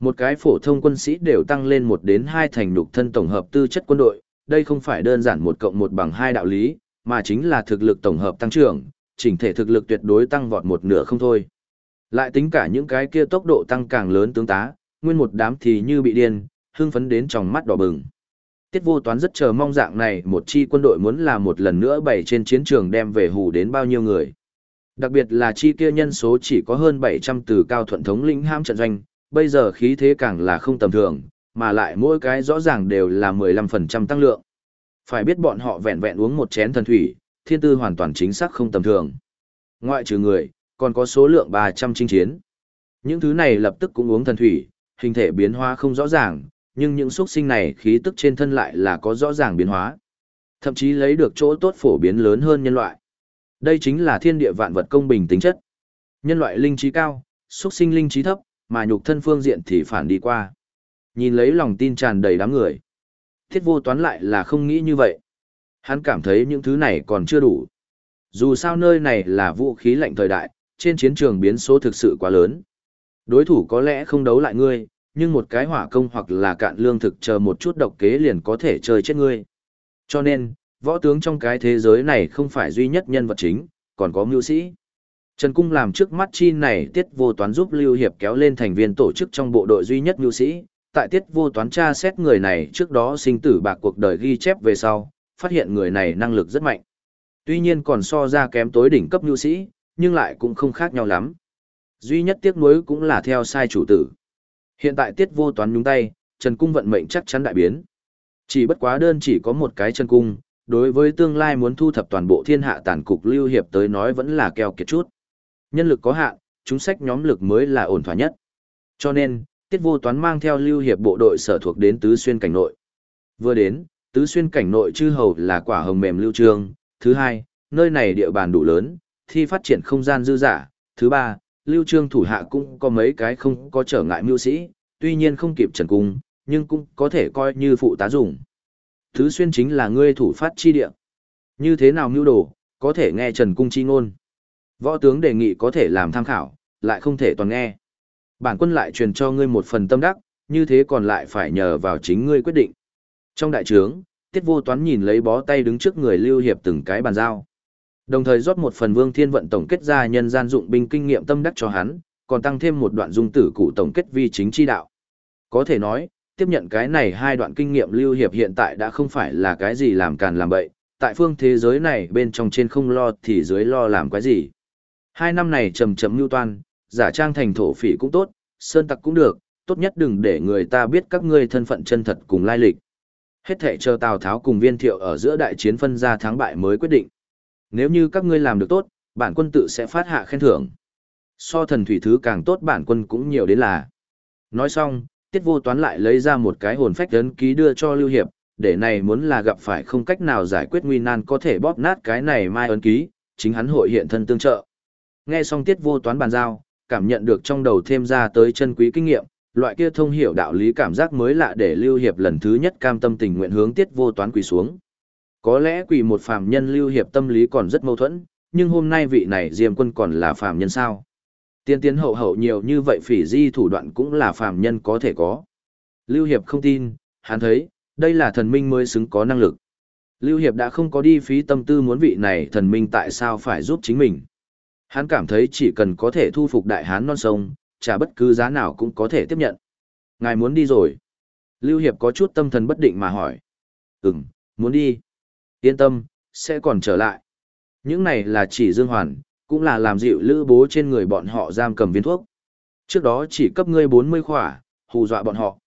Một cái phổ thông quân sĩ đều tăng lên một đến hai thành lục thân tổng hợp tư chất quân đội, đây không phải đơn giản một cộng một bằng hai đạo lý, mà chính là thực lực tổng hợp tăng trưởng, chỉnh thể thực lực tuyệt đối tăng vọt một nửa không thôi. Lại tính cả những cái kia tốc độ tăng càng lớn tướng tá, nguyên một đám thì như bị điên, hưng phấn đến trong mắt đỏ bừng. Tiết vô toán rất chờ mong dạng này một chi quân đội muốn là một lần nữa bày trên chiến trường đem về hù đến bao nhiêu người. Đặc biệt là chi kia nhân số chỉ có hơn 700 từ cao thuận thống lĩnh ham trận doanh, bây giờ khí thế càng là không tầm thường, mà lại mỗi cái rõ ràng đều là 15% tăng lượng. Phải biết bọn họ vẹn vẹn uống một chén thần thủy, thiên tư hoàn toàn chính xác không tầm thường. Ngoại trừ người, còn có số lượng 300 chinh chiến. Những thứ này lập tức cũng uống thần thủy, hình thể biến hóa không rõ ràng, nhưng những xuất sinh này khí tức trên thân lại là có rõ ràng biến hóa. Thậm chí lấy được chỗ tốt phổ biến lớn hơn nhân loại. Đây chính là thiên địa vạn vật công bình tính chất. Nhân loại linh trí cao, xuất sinh linh trí thấp, mà nhục thân phương diện thì phản đi qua. Nhìn lấy lòng tin tràn đầy đám người. Thiết vô toán lại là không nghĩ như vậy. Hắn cảm thấy những thứ này còn chưa đủ. Dù sao nơi này là vũ khí lạnh thời đại, trên chiến trường biến số thực sự quá lớn. Đối thủ có lẽ không đấu lại ngươi, nhưng một cái hỏa công hoặc là cạn lương thực chờ một chút độc kế liền có thể chơi chết ngươi. Cho nên, võ tướng trong cái thế giới này không phải duy nhất nhân vật chính, còn có mưu sĩ. Trần Cung làm trước mắt chi này tiết vô toán giúp Lưu Hiệp kéo lên thành viên tổ chức trong bộ đội duy nhất mưu sĩ, tại tiết vô toán tra xét người này trước đó sinh tử bạc cuộc đời ghi chép về sau, phát hiện người này năng lực rất mạnh. Tuy nhiên còn so ra kém tối đỉnh cấp nhu sĩ, nhưng lại cũng không khác nhau lắm. Duy nhất tiếc nuối cũng là theo sai chủ tử. Hiện tại tiết vô toán nhúng tay, Trần Cung vận mệnh chắc chắn đại biến. Chỉ bất quá đơn chỉ có một cái Trần Cung, đối với tương lai muốn thu thập toàn bộ thiên hạ tản cục lưu hiệp tới nói vẫn là keo kiệt chút. Nhân lực có hạn, chúng sách nhóm lực mới là ổn thỏa nhất. Cho nên, tiết vô toán mang theo lưu hiệp bộ đội sở thuộc đến tứ xuyên cảnh nội. Vừa đến, tứ xuyên cảnh nội chư hầu là quả hồng mềm lưu trương. Thứ hai, nơi này địa bàn đủ lớn, thi phát triển không gian dư giả. Thứ ba, lưu trương thủ hạ cũng có mấy cái không có trở ngại mưu sĩ, tuy nhiên không kịp trần cung, nhưng cũng có thể coi như phụ tá dùng. Thứ xuyên chính là ngươi thủ phát chi địa. Như thế nào mưu đồ, có thể nghe trần cung chi ngôn. Võ tướng đề nghị có thể làm tham khảo, lại không thể toàn nghe. Bản quân lại truyền cho ngươi một phần tâm đắc, như thế còn lại phải nhờ vào chính ngươi quyết định. Trong đại trướng, Tiết Vô Toán nhìn lấy bó tay đứng trước người Lưu Hiệp từng cái bàn giao. Đồng thời rót một phần Vương Thiên vận tổng kết ra nhân gian dụng binh kinh nghiệm tâm đắc cho hắn, còn tăng thêm một đoạn dung tử cụ tổng kết vi chính chi đạo. Có thể nói, tiếp nhận cái này hai đoạn kinh nghiệm Lưu Hiệp hiện tại đã không phải là cái gì làm càn làm bậy, tại phương thế giới này bên trong trên không lo thì dưới lo làm cái gì. Hai năm này trầm trầm lưu toan, giả trang thành thổ phỉ cũng tốt, sơn tặc cũng được, tốt nhất đừng để người ta biết các ngươi thân phận chân thật cùng lai lịch. Hết thể chờ Tào Tháo cùng viên thiệu ở giữa đại chiến phân ra thắng bại mới quyết định. Nếu như các ngươi làm được tốt, bản quân tự sẽ phát hạ khen thưởng. So thần thủy thứ càng tốt bản quân cũng nhiều đến là. Nói xong, tiết vô toán lại lấy ra một cái hồn phách ấn ký đưa cho Lưu Hiệp, để này muốn là gặp phải không cách nào giải quyết nguy nan có thể bóp nát cái này mai ấn ký, chính hắn hội hiện thân tương trợ. Nghe xong tiết vô toán bàn giao, cảm nhận được trong đầu thêm ra tới chân quý kinh nghiệm, loại kia thông hiểu đạo lý cảm giác mới lạ để Lưu Hiệp lần thứ nhất cam tâm tình nguyện hướng tiết vô toán quỳ xuống. Có lẽ quỳ một phàm nhân Lưu Hiệp tâm lý còn rất mâu thuẫn, nhưng hôm nay vị này Diêm quân còn là phàm nhân sao? Tiên tiến hậu hậu nhiều như vậy phỉ di thủ đoạn cũng là phàm nhân có thể có. Lưu Hiệp không tin, hắn thấy, đây là thần minh mới xứng có năng lực. Lưu Hiệp đã không có đi phí tâm tư muốn vị này thần minh tại sao phải giúp chính mình. Hắn cảm thấy chỉ cần có thể thu phục đại hán non sông, trả bất cứ giá nào cũng có thể tiếp nhận. Ngài muốn đi rồi. Lưu Hiệp có chút tâm thần bất định mà hỏi. Ừm, muốn đi. Yên tâm, sẽ còn trở lại. Những này là chỉ Dương Hoàn, cũng là làm dịu lữ bố trên người bọn họ giam cầm viên thuốc. Trước đó chỉ cấp ngươi 40 khỏa, hù dọa bọn họ.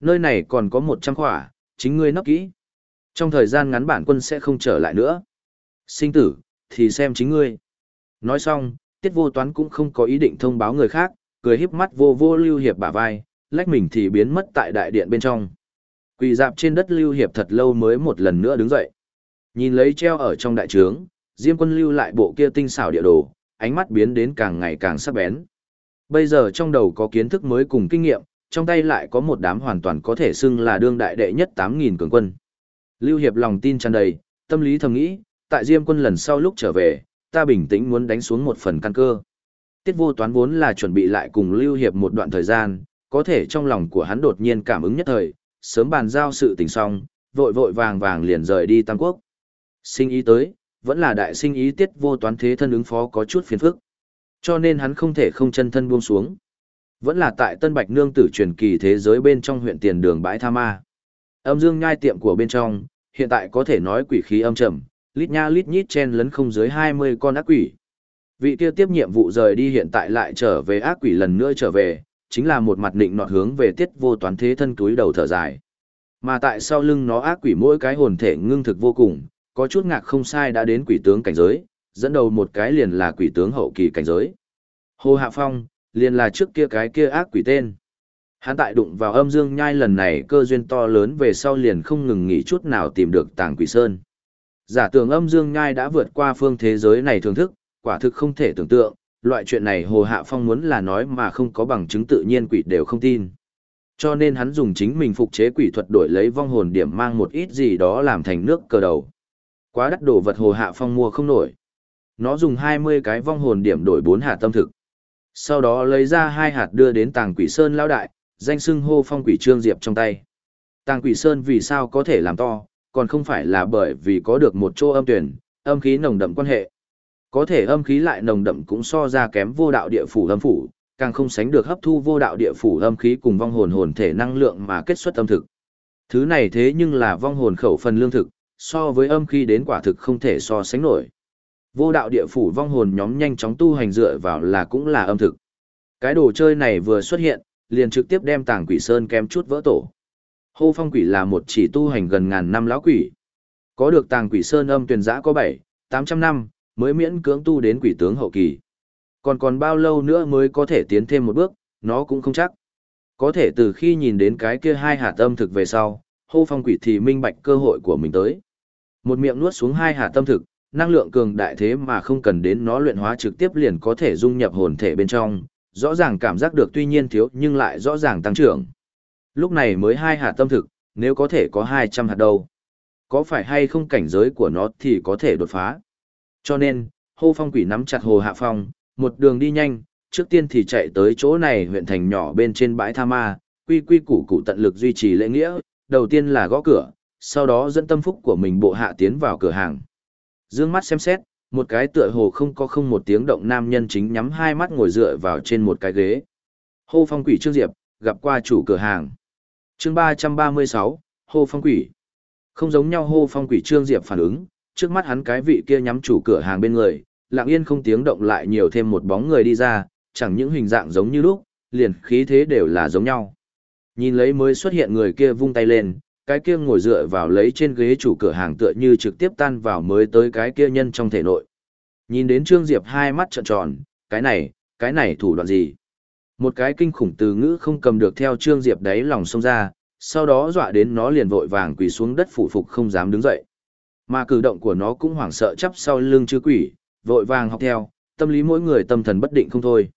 Nơi này còn có 100 khỏa, chính ngươi nấp kỹ. Trong thời gian ngắn bản quân sẽ không trở lại nữa. Sinh tử, thì xem chính ngươi. Nói xong, tiết vô toán cũng không có ý định thông báo người khác, cười híp mắt vô vô lưu hiệp bả vai, lách mình thì biến mất tại đại điện bên trong. Quỳ dạp trên đất lưu hiệp thật lâu mới một lần nữa đứng dậy. Nhìn lấy treo ở trong đại trướng, Diêm quân lưu lại bộ kia tinh xảo địa đồ, ánh mắt biến đến càng ngày càng sắc bén. Bây giờ trong đầu có kiến thức mới cùng kinh nghiệm, trong tay lại có một đám hoàn toàn có thể xưng là đương đại đệ nhất 8.000 cường quân. Lưu Hiệp lòng tin tràn đầy, tâm lý thầm nghĩ, tại Diêm quân lần sau lúc trở về, ta bình tĩnh muốn đánh xuống một phần căn cơ. Tiết vô toán vốn là chuẩn bị lại cùng Lưu Hiệp một đoạn thời gian, có thể trong lòng của hắn đột nhiên cảm ứng nhất thời, sớm bàn giao sự tình xong, vội vội vàng vàng liền rời đi Tam Quốc. Sinh ý tới, vẫn là đại sinh ý tiết vô toán thế thân ứng phó có chút phiền phức. Cho nên hắn không thể không chân thân buông xuống. Vẫn là tại Tân Bạch Nương tử truyền kỳ thế giới bên trong huyện tiền đường bãi Tha Ma. Âm dương nhai tiệm của bên trong, hiện tại có thể nói quỷ khí âm trầm, lít nha lít nhít chen lấn không dưới 20 con ác quỷ. Vị kia tiếp nhiệm vụ rời đi hiện tại lại trở về ác quỷ lần nữa trở về, chính là một mặt định nọt hướng về tiết vô toán thế thân túi đầu thở dài. Mà tại sau lưng nó ác quỷ mỗi cái hồn thể ngưng thực vô cùng, có chút ngạc không sai đã đến quỷ tướng cảnh giới, dẫn đầu một cái liền là quỷ tướng hậu kỳ cảnh giới. Hồ Hạ Phong, liền là trước kia cái kia ác quỷ tên. Hắn tại đụng vào âm dương nhai lần này cơ duyên to lớn về sau liền không ngừng nghỉ chút nào tìm được tàng quỷ sơn. Giả tưởng âm dương nhai đã vượt qua phương thế giới này thưởng thức, quả thực không thể tưởng tượng, loại chuyện này Hồ Hạ Phong muốn là nói mà không có bằng chứng tự nhiên quỷ đều không tin. Cho nên hắn dùng chính mình phục chế quỷ thuật đổi lấy vong hồn điểm mang một ít gì đó làm thành nước cờ đầu. Quá đắt đồ vật Hồ Hạ Phong mua không nổi. Nó dùng 20 cái vong hồn điểm đổi 4 hạt tâm thực. Sau đó lấy ra hai hạt đưa đến tàng quỷ sơn lão đại, danh xưng hô phong quỷ trương diệp trong tay. Tàng quỷ sơn vì sao có thể làm to, còn không phải là bởi vì có được một chỗ âm tuyển, âm khí nồng đậm quan hệ. Có thể âm khí lại nồng đậm cũng so ra kém vô đạo địa phủ âm phủ, càng không sánh được hấp thu vô đạo địa phủ âm khí cùng vong hồn hồn thể năng lượng mà kết xuất âm thực. Thứ này thế nhưng là vong hồn khẩu phần lương thực, so với âm khí đến quả thực không thể so sánh nổi. Vô đạo địa phủ vong hồn nhóm nhanh chóng tu hành dựa vào là cũng là âm thực. Cái đồ chơi này vừa xuất hiện, liền trực tiếp đem tàng quỷ sơn kém chút vỡ tổ. Hô phong quỷ là một chỉ tu hành gần ngàn năm lão quỷ. Có được tàng quỷ sơn âm tuyển giã có 7, 800 năm, mới miễn cưỡng tu đến quỷ tướng hậu kỳ. Còn còn bao lâu nữa mới có thể tiến thêm một bước, nó cũng không chắc. Có thể từ khi nhìn đến cái kia hai hạt âm thực về sau, hô phong quỷ thì minh bạch cơ hội của mình tới. Một miệng nuốt xuống hai hạt tâm thực, năng lượng cường đại thế mà không cần đến nó luyện hóa trực tiếp liền có thể dung nhập hồn thể bên trong, rõ ràng cảm giác được tuy nhiên thiếu nhưng lại rõ ràng tăng trưởng. Lúc này mới hai hạt tâm thực, nếu có thể có 200 hạt đâu. Có phải hay không cảnh giới của nó thì có thể đột phá. Cho nên, hô phong quỷ nắm chặt hồ hạ phong, một đường đi nhanh, trước tiên thì chạy tới chỗ này huyện thành nhỏ bên trên bãi tha ma, quy quy củ củ tận lực duy trì lễ nghĩa, đầu tiên là gõ cửa, sau đó dẫn tâm phúc của mình bộ hạ tiến vào cửa hàng. Dương mắt xem xét, một cái tựa hồ không có không một tiếng động nam nhân chính nhắm hai mắt ngồi dựa vào trên một cái ghế. Hô phong quỷ Trương Diệp, gặp qua chủ cửa hàng chương ba ba mươi sáu, hô phong quỷ. Không giống nhau hô phong quỷ Trương Diệp phản ứng, trước mắt hắn cái vị kia nhắm chủ cửa hàng bên người, lặng yên không tiếng động lại nhiều thêm một bóng người đi ra, chẳng những hình dạng giống như lúc, liền khí thế đều là giống nhau. Nhìn lấy mới xuất hiện người kia vung tay lên, cái kia ngồi dựa vào lấy trên ghế chủ cửa hàng tựa như trực tiếp tan vào mới tới cái kia nhân trong thể nội. Nhìn đến Trương Diệp hai mắt trợn tròn, cái này, cái này thủ đoạn gì? Một cái kinh khủng từ ngữ không cầm được theo Trương Diệp đáy lòng xông ra, sau đó dọa đến nó liền vội vàng quỳ xuống đất phủ phục không dám đứng dậy. Mà cử động của nó cũng hoảng sợ chắp sau lưng chư quỷ, vội vàng học theo, tâm lý mỗi người tâm thần bất định không thôi.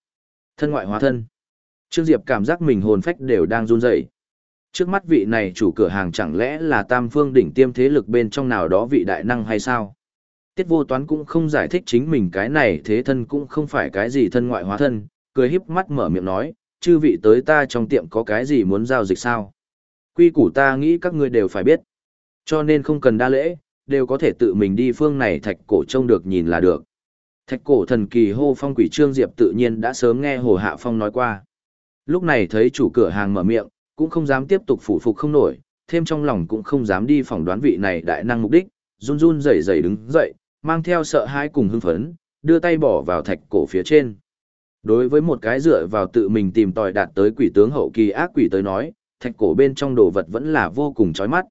Thân ngoại hóa thân. Trương Diệp cảm giác mình hồn phách đều đang run rẩy. Trước mắt vị này chủ cửa hàng chẳng lẽ là tam phương đỉnh tiêm thế lực bên trong nào đó vị đại năng hay sao? Tiết vô toán cũng không giải thích chính mình cái này thế thân cũng không phải cái gì thân ngoại hóa thân, cười híp mắt mở miệng nói, chư vị tới ta trong tiệm có cái gì muốn giao dịch sao? Quy củ ta nghĩ các ngươi đều phải biết. Cho nên không cần đa lễ, đều có thể tự mình đi phương này thạch cổ trông được nhìn là được. Thạch cổ thần kỳ hô phong quỷ trương diệp tự nhiên đã sớm nghe Hồ Hạ Phong nói qua. Lúc này thấy chủ cửa hàng mở miệng, cũng không dám tiếp tục phủ phục không nổi, thêm trong lòng cũng không dám đi phỏng đoán vị này đại năng mục đích, run run rẩy rẩy đứng dậy, mang theo sợ hãi cùng hưng phấn, đưa tay bỏ vào thạch cổ phía trên. Đối với một cái dựa vào tự mình tìm tòi đạt tới quỷ tướng hậu kỳ ác quỷ tới nói, thạch cổ bên trong đồ vật vẫn là vô cùng chói mắt.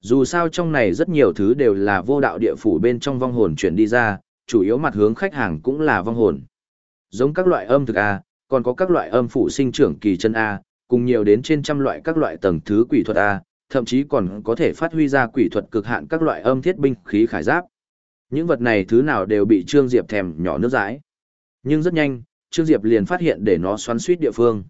Dù sao trong này rất nhiều thứ đều là vô đạo địa phủ bên trong vong hồn chuyển đi ra, chủ yếu mặt hướng khách hàng cũng là vong hồn. Giống các loại âm thực A, còn có các loại âm phụ sinh trưởng kỳ chân A, cùng nhiều đến trên trăm loại các loại tầng thứ quỷ thuật A, thậm chí còn có thể phát huy ra quỷ thuật cực hạn các loại âm thiết binh khí khải giáp. Những vật này thứ nào đều bị Trương Diệp thèm nhỏ nước dãi. Nhưng rất nhanh, Trương Diệp liền phát hiện để nó xoắn suýt địa phương.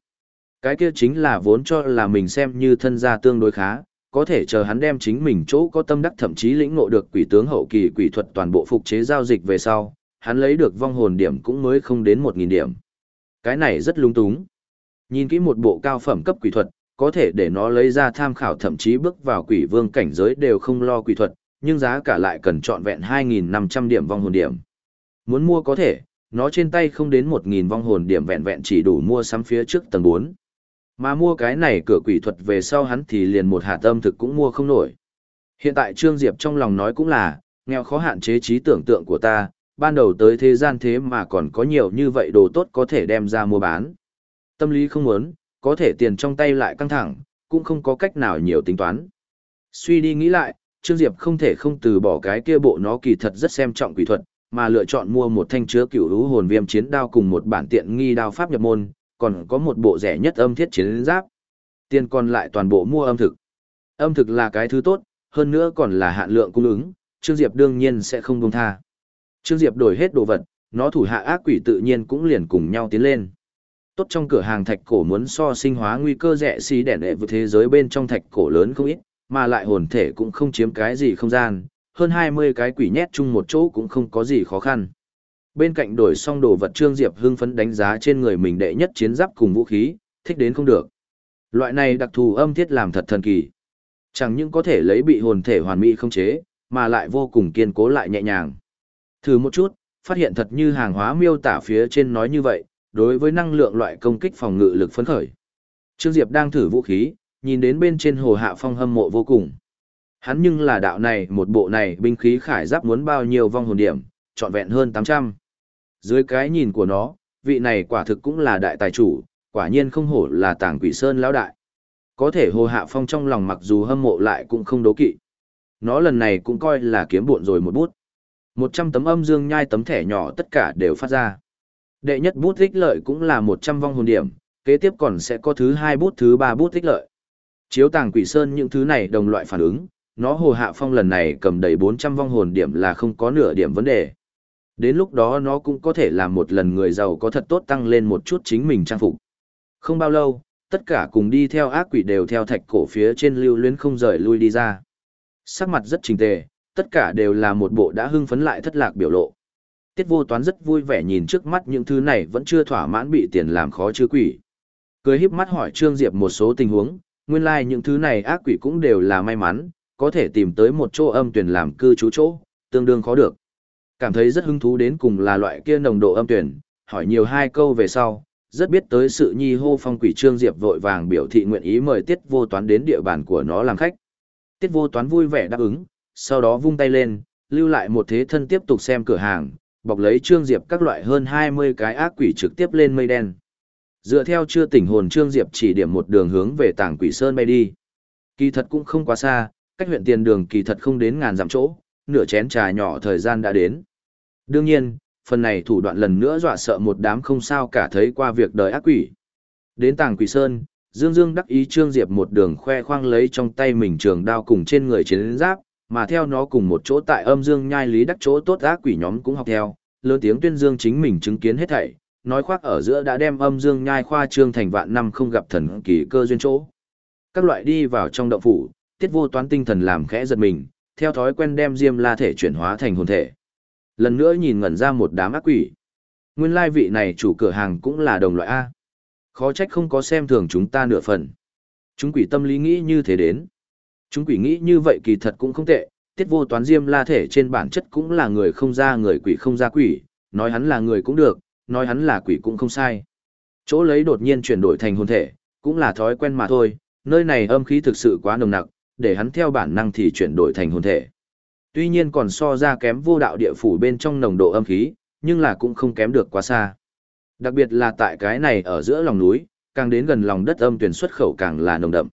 Cái kia chính là vốn cho là mình xem như thân gia tương đối khá, có thể chờ hắn đem chính mình chỗ có tâm đắc thậm chí lĩnh ngộ được quỷ tướng hậu kỳ quỷ thuật toàn bộ phục chế giao dịch về sau, hắn lấy được vong hồn điểm cũng mới không đến một nghìn điểm. Cái này rất lung túng. Nhìn kỹ một bộ cao phẩm cấp quỷ thuật, có thể để nó lấy ra tham khảo thậm chí bước vào quỷ vương cảnh giới đều không lo quỷ thuật, nhưng giá cả lại cần trọn vẹn 2.500 điểm vong hồn điểm. Muốn mua có thể, nó trên tay không đến 1.000 vong hồn điểm vẹn vẹn chỉ đủ mua sắm phía trước tầng bốn, Mà mua cái này cửa quỷ thuật về sau hắn thì liền một hạ tâm thực cũng mua không nổi. Hiện tại Trương Diệp trong lòng nói cũng là, nghèo khó hạn chế trí tưởng tượng của ta, ban đầu tới thế gian thế mà còn có nhiều như vậy đồ tốt có thể đem ra mua bán. Tâm lý không muốn, có thể tiền trong tay lại căng thẳng, cũng không có cách nào nhiều tính toán. Suy đi nghĩ lại, Trương Diệp không thể không từ bỏ cái kia bộ nó kỳ thật rất xem trọng quỷ thuật, mà lựa chọn mua một thanh chứa cựu hữu hồn viêm chiến đao cùng một bản tiện nghi đao pháp nhập môn, còn có một bộ rẻ nhất âm thiết chiến giáp. Tiền còn lại toàn bộ mua âm thực. Âm thực là cái thứ tốt, hơn nữa còn là hạn lượng cung ứng, Trương Diệp đương nhiên sẽ không buông tha. Trương Diệp đổi hết đồ vật, nó thủ hạ ác quỷ tự nhiên cũng liền cùng nhau tiến lên. Tốt trong cửa hàng thạch cổ muốn so sinh hóa nguy cơ rẻ xí đẻ đệ vượt thế giới bên trong thạch cổ lớn không ít, mà lại hồn thể cũng không chiếm cái gì không gian, hơn 20 cái quỷ nhét chung một chỗ cũng không có gì khó khăn. Bên cạnh đổi xong đồ vật Trương Diệp hưng phấn đánh giá trên người mình đệ nhất chiến giáp cùng vũ khí, thích đến không được. Loại này đặc thù âm thiết làm thật thần kỳ. Chẳng những có thể lấy bị hồn thể hoàn mỹ không chế, mà lại vô cùng kiên cố lại nhẹ nhàng. Thử một chút, phát hiện thật như hàng hóa miêu tả phía trên nói như vậy, đối với năng lượng loại công kích phòng ngự lực phấn khởi. Trương Diệp đang thử vũ khí, nhìn đến bên trên hồ hạ phong hâm mộ vô cùng. Hắn nhưng là đạo này một bộ này binh khí khải giáp muốn bao nhiêu vong hồn điểm, trọn vẹn hơn 800. Dưới cái nhìn của nó, vị này quả thực cũng là đại tài chủ, quả nhiên không hổ là tàng quỷ sơn lão đại. Có thể hồ hạ phong trong lòng mặc dù hâm mộ lại cũng không đố kỵ. Nó lần này cũng coi là kiếm buộn rồi một bút. 100 tấm âm dương nhai tấm thẻ nhỏ tất cả đều phát ra. Đệ nhất bút ích lợi cũng là 100 vong hồn điểm, kế tiếp còn sẽ có thứ hai bút thứ ba bút ích lợi. Chiếu tàng quỷ sơn những thứ này đồng loại phản ứng, nó hồ hạ phong lần này cầm đầy 400 vong hồn điểm là không có nửa điểm vấn đề. Đến lúc đó nó cũng có thể làm một lần người giàu có thật tốt tăng lên một chút chính mình trang phục. Không bao lâu, tất cả cùng đi theo ác quỷ đều theo thạch cổ phía trên lưu luyến không rời lui đi ra. Sắc mặt rất trình tề, tất cả đều là một bộ đã hưng phấn lại thất lạc biểu lộ. Tiết vô toán rất vui vẻ nhìn trước mắt những thứ này vẫn chưa thỏa mãn bị tiền làm khó chứa quỷ. Cười híp mắt hỏi Trương Diệp một số tình huống, nguyên lai like những thứ này ác quỷ cũng đều là may mắn, có thể tìm tới một chỗ âm tuyển làm cư trú chỗ, tương đương khó được. Cảm thấy rất hứng thú đến cùng là loại kia nồng độ âm tuyển, hỏi nhiều hai câu về sau, rất biết tới sự nhi hô phong quỷ Trương Diệp vội vàng biểu thị nguyện ý mời Tiết Vô Toán đến địa bàn của nó làm khách. Tiết Vô Toán vui vẻ đáp ứng, sau đó vung tay lên, lưu lại một thế thân tiếp tục xem cửa hàng, bọc lấy Trương Diệp các loại hơn 20 cái ác quỷ trực tiếp lên mây đen. Dựa theo chưa tỉnh hồn Trương Diệp chỉ điểm một đường hướng về tảng quỷ sơn bay đi. Kỳ thật cũng không quá xa, cách huyện tiền đường kỳ thật không đến ngàn dặm chỗ, nửa chén trà nhỏ thời gian đã đến. Đương nhiên, phần này thủ đoạn lần nữa dọa sợ một đám không sao cả thấy qua việc đời ác quỷ. Đến tàng quỷ sơn, Dương Dương đắc ý Trương Diệp một đường khoe khoang lấy trong tay mình trường đao cùng trên người chiến giáp, mà theo nó cùng một chỗ tại âm Dương nhai lý đắc chỗ tốt ác quỷ nhóm cũng học theo, lớn tiếng tuyên dương chính mình chứng kiến hết thảy, nói khoác ở giữa đã đem âm Dương nhai khoa trương thành vạn năm không gặp thần kỳ cơ duyên chỗ. Các loại đi vào trong động phủ, tiết vô toán tinh thần làm khẽ giật mình, theo thói quen đem diêm la thể chuyển hóa thành hồn thể. Lần nữa nhìn ngẩn ra một đám ác quỷ. Nguyên lai vị này chủ cửa hàng cũng là đồng loại A. Khó trách không có xem thường chúng ta nửa phần. Chúng quỷ tâm lý nghĩ như thế đến. Chúng quỷ nghĩ như vậy kỳ thật cũng không tệ, tiết vô toán diêm la thể trên bản chất cũng là người không ra người quỷ không ra quỷ, nói hắn là người cũng được, nói hắn là quỷ cũng không sai. Chỗ lấy đột nhiên chuyển đổi thành hồn thể, cũng là thói quen mà thôi, nơi này âm khí thực sự quá nồng nặc, để hắn theo bản năng thì chuyển đổi thành hồn thể. Tuy nhiên còn so ra kém vô đạo địa phủ bên trong nồng độ âm khí, nhưng là cũng không kém được quá xa. Đặc biệt là tại cái này ở giữa lòng núi, càng đến gần lòng đất âm tuyển xuất khẩu càng là nồng đậm.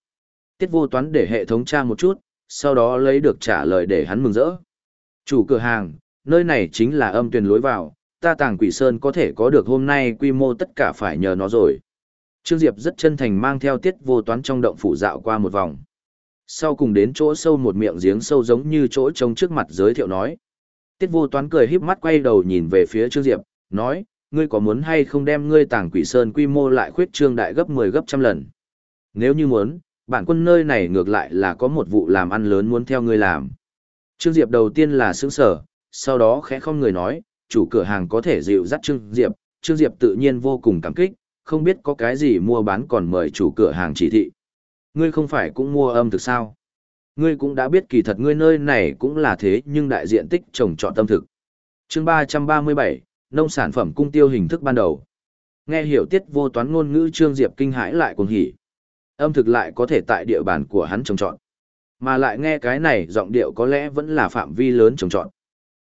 Tiết vô toán để hệ thống tra một chút, sau đó lấy được trả lời để hắn mừng rỡ. Chủ cửa hàng, nơi này chính là âm tuyển lối vào, ta tàng quỷ sơn có thể có được hôm nay quy mô tất cả phải nhờ nó rồi. Trương Diệp rất chân thành mang theo tiết vô toán trong động phủ dạo qua một vòng. Sau cùng đến chỗ sâu một miệng giếng sâu giống như chỗ trông trước mặt giới thiệu nói. Tiết vô toán cười híp mắt quay đầu nhìn về phía Trương Diệp, nói, ngươi có muốn hay không đem ngươi tàng quỷ sơn quy mô lại khuyết trương đại gấp 10 gấp trăm lần? Nếu như muốn, bản quân nơi này ngược lại là có một vụ làm ăn lớn muốn theo ngươi làm. Trương Diệp đầu tiên là sướng sở, sau đó khẽ không người nói, chủ cửa hàng có thể dịu dắt Trương Diệp, Trương Diệp tự nhiên vô cùng cảm kích, không biết có cái gì mua bán còn mời chủ cửa hàng chỉ thị ngươi không phải cũng mua âm thực sao? Ngươi cũng đã biết kỳ thật ngươi nơi này cũng là thế nhưng đại diện tích trồng trọt tâm thực. chương ba trăm ba mươi bảy nông sản phẩm cung tiêu hình thức ban đầu. Nghe hiểu tiết vô toán ngôn ngữ Trương Diệp kinh hãi lại cuồng hỉ. Âm thực lại có thể tại địa bàn của hắn trồng trọt. Mà lại nghe cái này giọng điệu có lẽ vẫn là phạm vi lớn trồng trọt.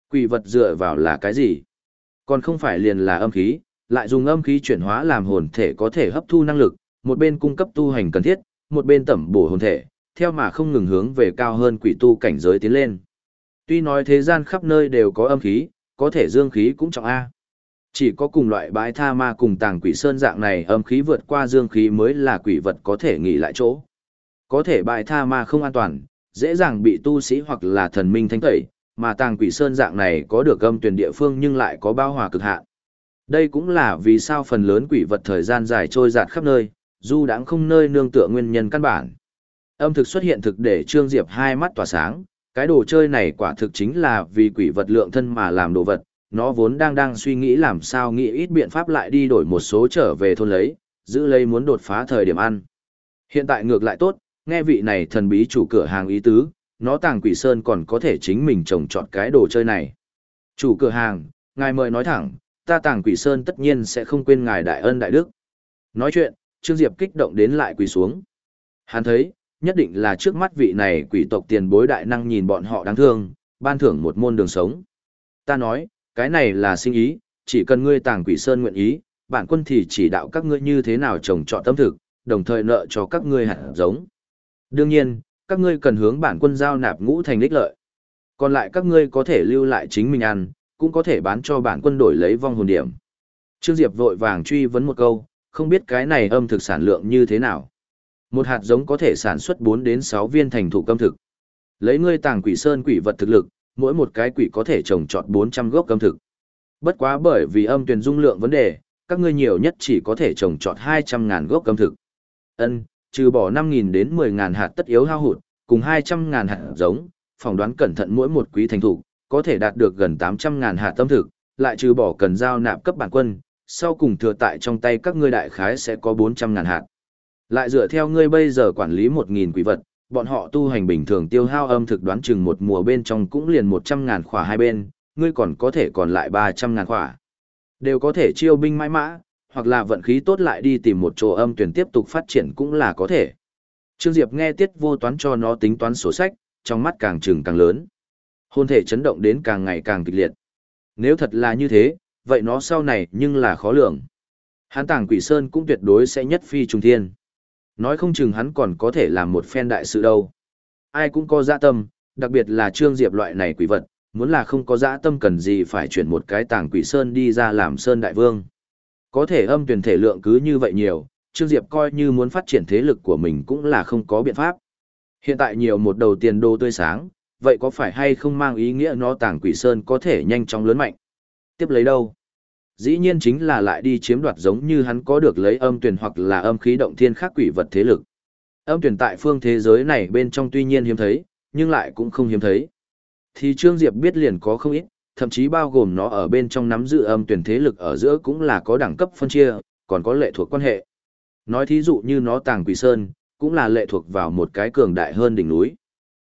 Quỷ vật dựa vào là cái gì? Còn không phải liền là âm khí, lại dùng âm khí chuyển hóa làm hồn thể có thể hấp thu năng lực, một bên cung cấp tu hành cần thiết, một bên tẩm bổ hồn thể, theo mà không ngừng hướng về cao hơn quỷ tu cảnh giới tiến lên. Tuy nói thế gian khắp nơi đều có âm khí, có thể dương khí cũng trọng A. Chỉ có cùng loại bãi tha ma cùng tàng quỷ sơn dạng này âm khí vượt qua dương khí mới là quỷ vật có thể nghỉ lại chỗ. Có thể bãi tha ma không an toàn, dễ dàng bị tu sĩ hoặc là thần minh thanh tẩy, mà tàng quỷ sơn dạng này có được âm tuyển địa phương nhưng lại có bao hòa cực hạn. Đây cũng là vì sao phần lớn quỷ vật thời gian dài trôi dạt khắp nơi, dù đáng không nơi nương tựa nguyên nhân căn bản. Âm thực xuất hiện thực để Trương Diệp hai mắt tỏa sáng, cái đồ chơi này quả thực chính là vì quỷ vật lượng thân mà làm đồ vật, nó vốn đang đang suy nghĩ làm sao nghĩ ít biện pháp lại đi đổi một số trở về thôn lấy, giữ lấy muốn đột phá thời điểm ăn. Hiện tại ngược lại tốt, nghe vị này thần bí chủ cửa hàng ý tứ, nó tàng quỷ sơn còn có thể chính mình trồng trọt cái đồ chơi này. Chủ cửa hàng, ngài mời nói thẳng, ta tàng quỷ sơn tất nhiên sẽ không quên ngài đại ân đại đức. Nói chuyện, Trương Diệp kích động đến lại quỳ xuống. Hắn thấy, nhất định là trước mắt vị này quỷ tộc tiền bối đại năng nhìn bọn họ đáng thương, ban thưởng một môn đường sống. Ta nói, cái này là sinh ý, chỉ cần ngươi tàng quỷ sơn nguyện ý, bản quân thì chỉ đạo các ngươi như thế nào trồng trọt tâm thực, đồng thời nợ cho các ngươi hạt giống. Đương nhiên, các ngươi cần hướng bản quân giao nạp ngũ thành đích lợi. Còn lại các ngươi có thể lưu lại chính mình ăn, cũng có thể bán cho bản quân đổi lấy vong hồn điểm. Trương Diệp vội vàng truy vấn một câu, không biết cái này âm thực sản lượng như thế nào. Một hạt giống có thể sản xuất 4 đến 6 viên thành thủ câm thực. Lấy ngươi tàng quỷ sơn quỷ vật thực lực, mỗi một cái quỷ có thể trồng trọt 400 gốc câm thực. Bất quá bởi vì âm tuyển dung lượng vấn đề, các ngươi nhiều nhất chỉ có thể trồng trọt 200.000 gốc câm thực. Ân, trừ bỏ 5.000 đến 10.000 hạt tất yếu hao hụt, cùng 200.000 hạt giống, phỏng đoán cẩn thận mỗi một quý thành thủ, có thể đạt được gần 800.000 hạt tâm thực, lại trừ bỏ cần giao nạp cấp bản quân, sau cùng thừa tại trong tay các ngươi đại khái sẽ có 400 ngàn hạt. Lại dựa theo ngươi bây giờ quản lý 1.000 quỷ vật, bọn họ tu hành bình thường tiêu hao âm thực đoán chừng một mùa bên trong cũng liền 100 ngàn khỏa hai bên, ngươi còn có thể còn lại 300 ngàn khỏa. Đều có thể chiêu binh mãi mã, hoặc là vận khí tốt lại đi tìm một chỗ âm tuyển tiếp tục phát triển cũng là có thể. Trương Diệp nghe tiết vô toán cho nó tính toán sổ sách, trong mắt càng trừng càng lớn. Hôn thể chấn động đến càng ngày càng kịch liệt. Nếu thật là như thế, vậy nó sau này nhưng là khó lường. Hán tàng quỷ sơn cũng tuyệt đối sẽ nhất phi trùng thiên. Nói không chừng hắn còn có thể làm một phen đại sự đâu. Ai cũng có dạ tâm, đặc biệt là Trương Diệp loại này quỷ vật, muốn là không có dạ tâm cần gì phải chuyển một cái tàng quỷ sơn đi ra làm sơn đại vương. Có thể âm tuyển thể lượng cứ như vậy nhiều, Trương Diệp coi như muốn phát triển thế lực của mình cũng là không có biện pháp. Hiện tại nhiều một đầu tiền đô tươi sáng, vậy có phải hay không mang ý nghĩa nó tàng quỷ sơn có thể nhanh chóng lớn mạnh? Tiếp lấy đâu? Dĩ nhiên chính là lại đi chiếm đoạt giống như hắn có được lấy âm tuyển hoặc là âm khí động thiên khác quỷ vật thế lực. Âm tuyển tại phương thế giới này bên trong tuy nhiên hiếm thấy, nhưng lại cũng không hiếm thấy. Thì Trương Diệp biết liền có không ít, thậm chí bao gồm nó ở bên trong nắm giữ âm tuyển thế lực ở giữa cũng là có đẳng cấp phân chia, còn có lệ thuộc quan hệ. Nói thí dụ như nó tàng quỷ sơn, cũng là lệ thuộc vào một cái cường đại hơn đỉnh núi.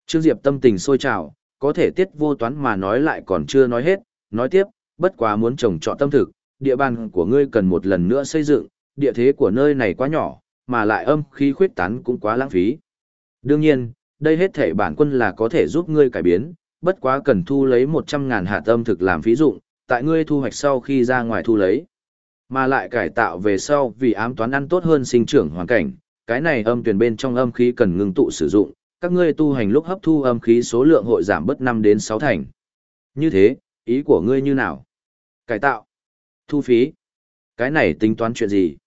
Trương Diệp tâm tình sôi trào, có thể tiết vô toán mà nói lại còn chưa nói hết, nói tiếp, bất quá muốn trồng trọt tâm thực, địa bàn của ngươi cần một lần nữa xây dựng, địa thế của nơi này quá nhỏ, mà lại âm khí khuyết tán cũng quá lãng phí. Đương nhiên, đây hết thể bản quân là có thể giúp ngươi cải biến, bất quá cần thu lấy 100.000 hạt âm thực làm phí dụng, tại ngươi thu hoạch sau khi ra ngoài thu lấy. Mà lại cải tạo về sau vì ám toán ăn tốt hơn sinh trưởng hoàn cảnh, cái này âm tuyển bên trong âm khí cần ngừng tụ sử dụng, các ngươi tu hành lúc hấp thu âm khí số lượng hội giảm bất 5 đến 6 thành. Như thế, ý của ngươi như nào? Cải tạo. Thu phí. Cái này tính toán chuyện gì?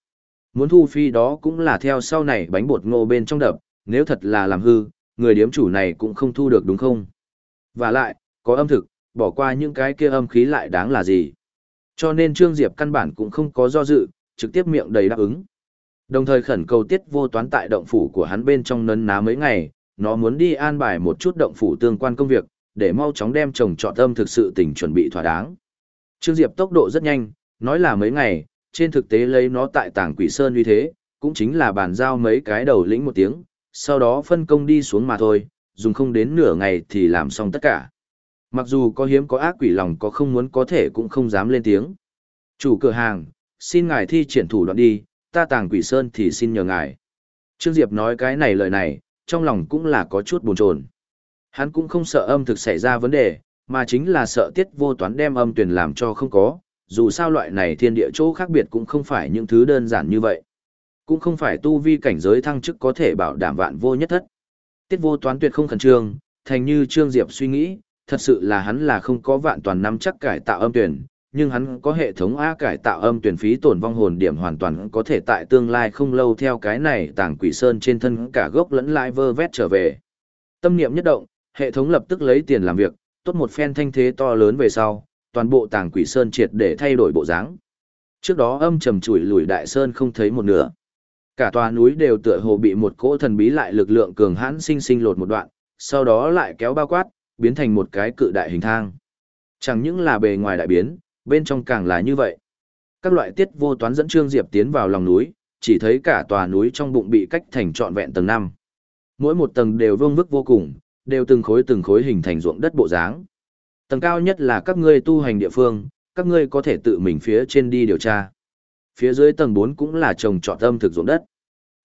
Muốn thu phí đó cũng là theo sau này bánh bột ngô bên trong đập, nếu thật là làm hư, người điếm chủ này cũng không thu được đúng không? Và lại, có âm thực, bỏ qua những cái kia âm khí lại đáng là gì? Cho nên Trương Diệp căn bản cũng không có do dự, trực tiếp miệng đầy đáp ứng. Đồng thời khẩn cầu tiết vô toán tại động phủ của hắn bên trong nấn ná mấy ngày, nó muốn đi an bài một chút động phủ tương quan công việc, để mau chóng đem chồng trọt âm thực sự tình chuẩn bị thỏa đáng. Trương Diệp tốc độ rất nhanh, nói là mấy ngày, trên thực tế lấy nó tại tảng quỷ sơn như thế, cũng chính là bàn giao mấy cái đầu lĩnh một tiếng, sau đó phân công đi xuống mà thôi, dùng không đến nửa ngày thì làm xong tất cả. Mặc dù có hiếm có ác quỷ lòng có không muốn có thể cũng không dám lên tiếng. Chủ cửa hàng, xin ngài thi triển thủ đoạn đi, ta tàng quỷ sơn thì xin nhờ ngài. Trương Diệp nói cái này lời này, trong lòng cũng là có chút buồn chồn. Hắn cũng không sợ âm thực xảy ra vấn đề, mà chính là sợ tiết vô toán đem âm tuyển làm cho không có, dù sao loại này thiên địa chỗ khác biệt cũng không phải những thứ đơn giản như vậy. Cũng không phải tu vi cảnh giới thăng chức có thể bảo đảm vạn vô nhất thất. Tiết vô toán tuyệt không khẩn trương, thành như Trương Diệp suy nghĩ, thật sự là hắn là không có vạn toàn năm chắc cải tạo âm tuyển, nhưng hắn có hệ thống A cải tạo âm tuyển phí tổn vong hồn điểm hoàn toàn có thể tại tương lai không lâu theo cái này tàng quỷ sơn trên thân cả gốc lẫn lại vơ vét trở về. Tâm niệm nhất động, hệ thống lập tức lấy tiền làm việc, tốt một phen thanh thế to lớn về sau, toàn bộ tàng quỷ sơn triệt để thay đổi bộ dáng. Trước đó âm trầm chủi lùi đại sơn không thấy một nửa. Cả tòa núi đều tựa hồ bị một cỗ thần bí lại lực lượng cường hãn sinh sinh lột một đoạn, sau đó lại kéo bao quát, biến thành một cái cự đại hình thang. Chẳng những là bề ngoài đại biến, bên trong càng là như vậy. Các loại tiết vô toán dẫn Trương Diệp tiến vào lòng núi, chỉ thấy cả tòa núi trong bụng bị cách thành trọn vẹn tầng 5. Mỗi một tầng đều vương vức vô cùng, đều từng khối từng khối hình thành ruộng đất bộ dáng. Tầng cao nhất là các ngươi tu hành địa phương, các ngươi có thể tự mình phía trên đi điều tra. Phía dưới tầng 4 cũng là trồng trọt âm thực ruộng đất.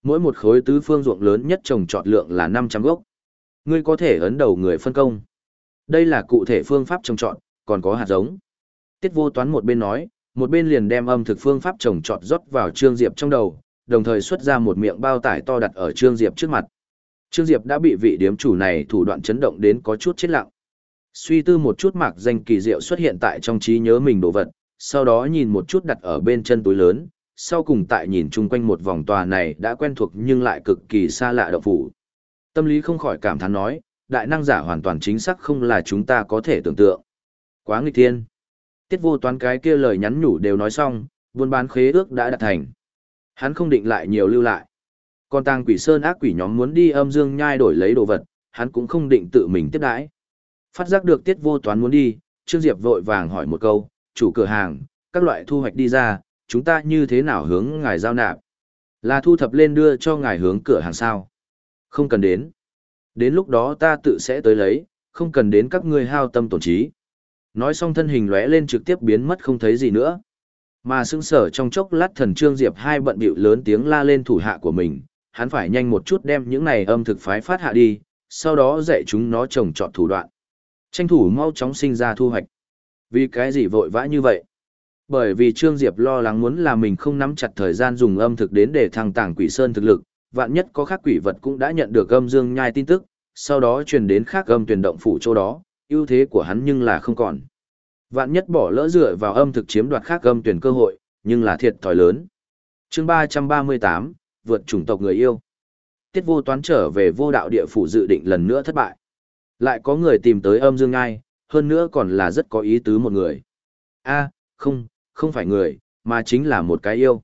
Mỗi một khối tứ phương ruộng lớn nhất trồng trọt lượng là 500 gốc. Ngươi có thể ấn đầu người phân công. Đây là cụ thể phương pháp trồng trọt, còn có hạt giống. Tiết vô toán một bên nói, một bên liền đem âm thực phương pháp trồng trọt rót vào Trương Diệp trong đầu, đồng thời xuất ra một miệng bao tải to đặt ở Trương Diệp trước mặt. Trương Diệp đã bị vị điếm chủ này thủ đoạn chấn động đến có chút chết lặng. Suy tư một chút mạc danh kỳ diệu xuất hiện tại trong trí nhớ mình đồ vật, sau đó nhìn một chút đặt ở bên chân túi lớn, sau cùng tại nhìn chung quanh một vòng tòa này đã quen thuộc nhưng lại cực kỳ xa lạ động phủ. Tâm lý không khỏi cảm thán nói, đại năng giả hoàn toàn chính xác không là chúng ta có thể tưởng tượng. Quá nghịch thiên. Tiết vô toán cái kia lời nhắn nhủ đều nói xong, buôn bán khế ước đã đạt thành. Hắn không định lại nhiều lưu lại. Còn tàng quỷ sơn ác quỷ nhóm muốn đi âm dương nhai đổi lấy đồ vật, hắn cũng không định tự mình tiếp đãi. Phát giác được tiết vô toán muốn đi, Trương Diệp vội vàng hỏi một câu, chủ cửa hàng, các loại thu hoạch đi ra, chúng ta như thế nào hướng ngài giao nạp? Là thu thập lên đưa cho ngài hướng cửa hàng sao? Không cần đến. Đến lúc đó ta tự sẽ tới lấy, không cần đến các ngươi hao tâm tổn trí. Nói xong thân hình lóe lên trực tiếp biến mất không thấy gì nữa. Mà sững sở trong chốc lát thần Trương Diệp hai bận bịu lớn tiếng la lên thủ hạ của mình, hắn phải nhanh một chút đem những này âm thực phái phát hạ đi, sau đó dạy chúng nó trồng trọt thủ đoạn. Tranh thủ mau chóng sinh ra thu hoạch. Vì cái gì vội vã như vậy? Bởi vì Trương Diệp lo lắng muốn là mình không nắm chặt thời gian dùng âm thực đến để thăng tàng quỷ sơn thực lực, vạn nhất có khác quỷ vật cũng đã nhận được âm dương nhai tin tức, sau đó truyền đến khác âm tuyển động phủ chỗ đó, ưu thế của hắn nhưng là không còn. Vạn nhất bỏ lỡ dựa vào âm thực chiếm đoạt khác âm tuyển cơ hội, nhưng là thiệt thòi lớn. chương 338, vượt chủng tộc người yêu. Tiết vô toán trở về vô đạo địa phủ dự định lần nữa thất bại. Lại có người tìm tới âm dương ngai, hơn nữa còn là rất có ý tứ một người. a không, không phải người, mà chính là một cái yêu.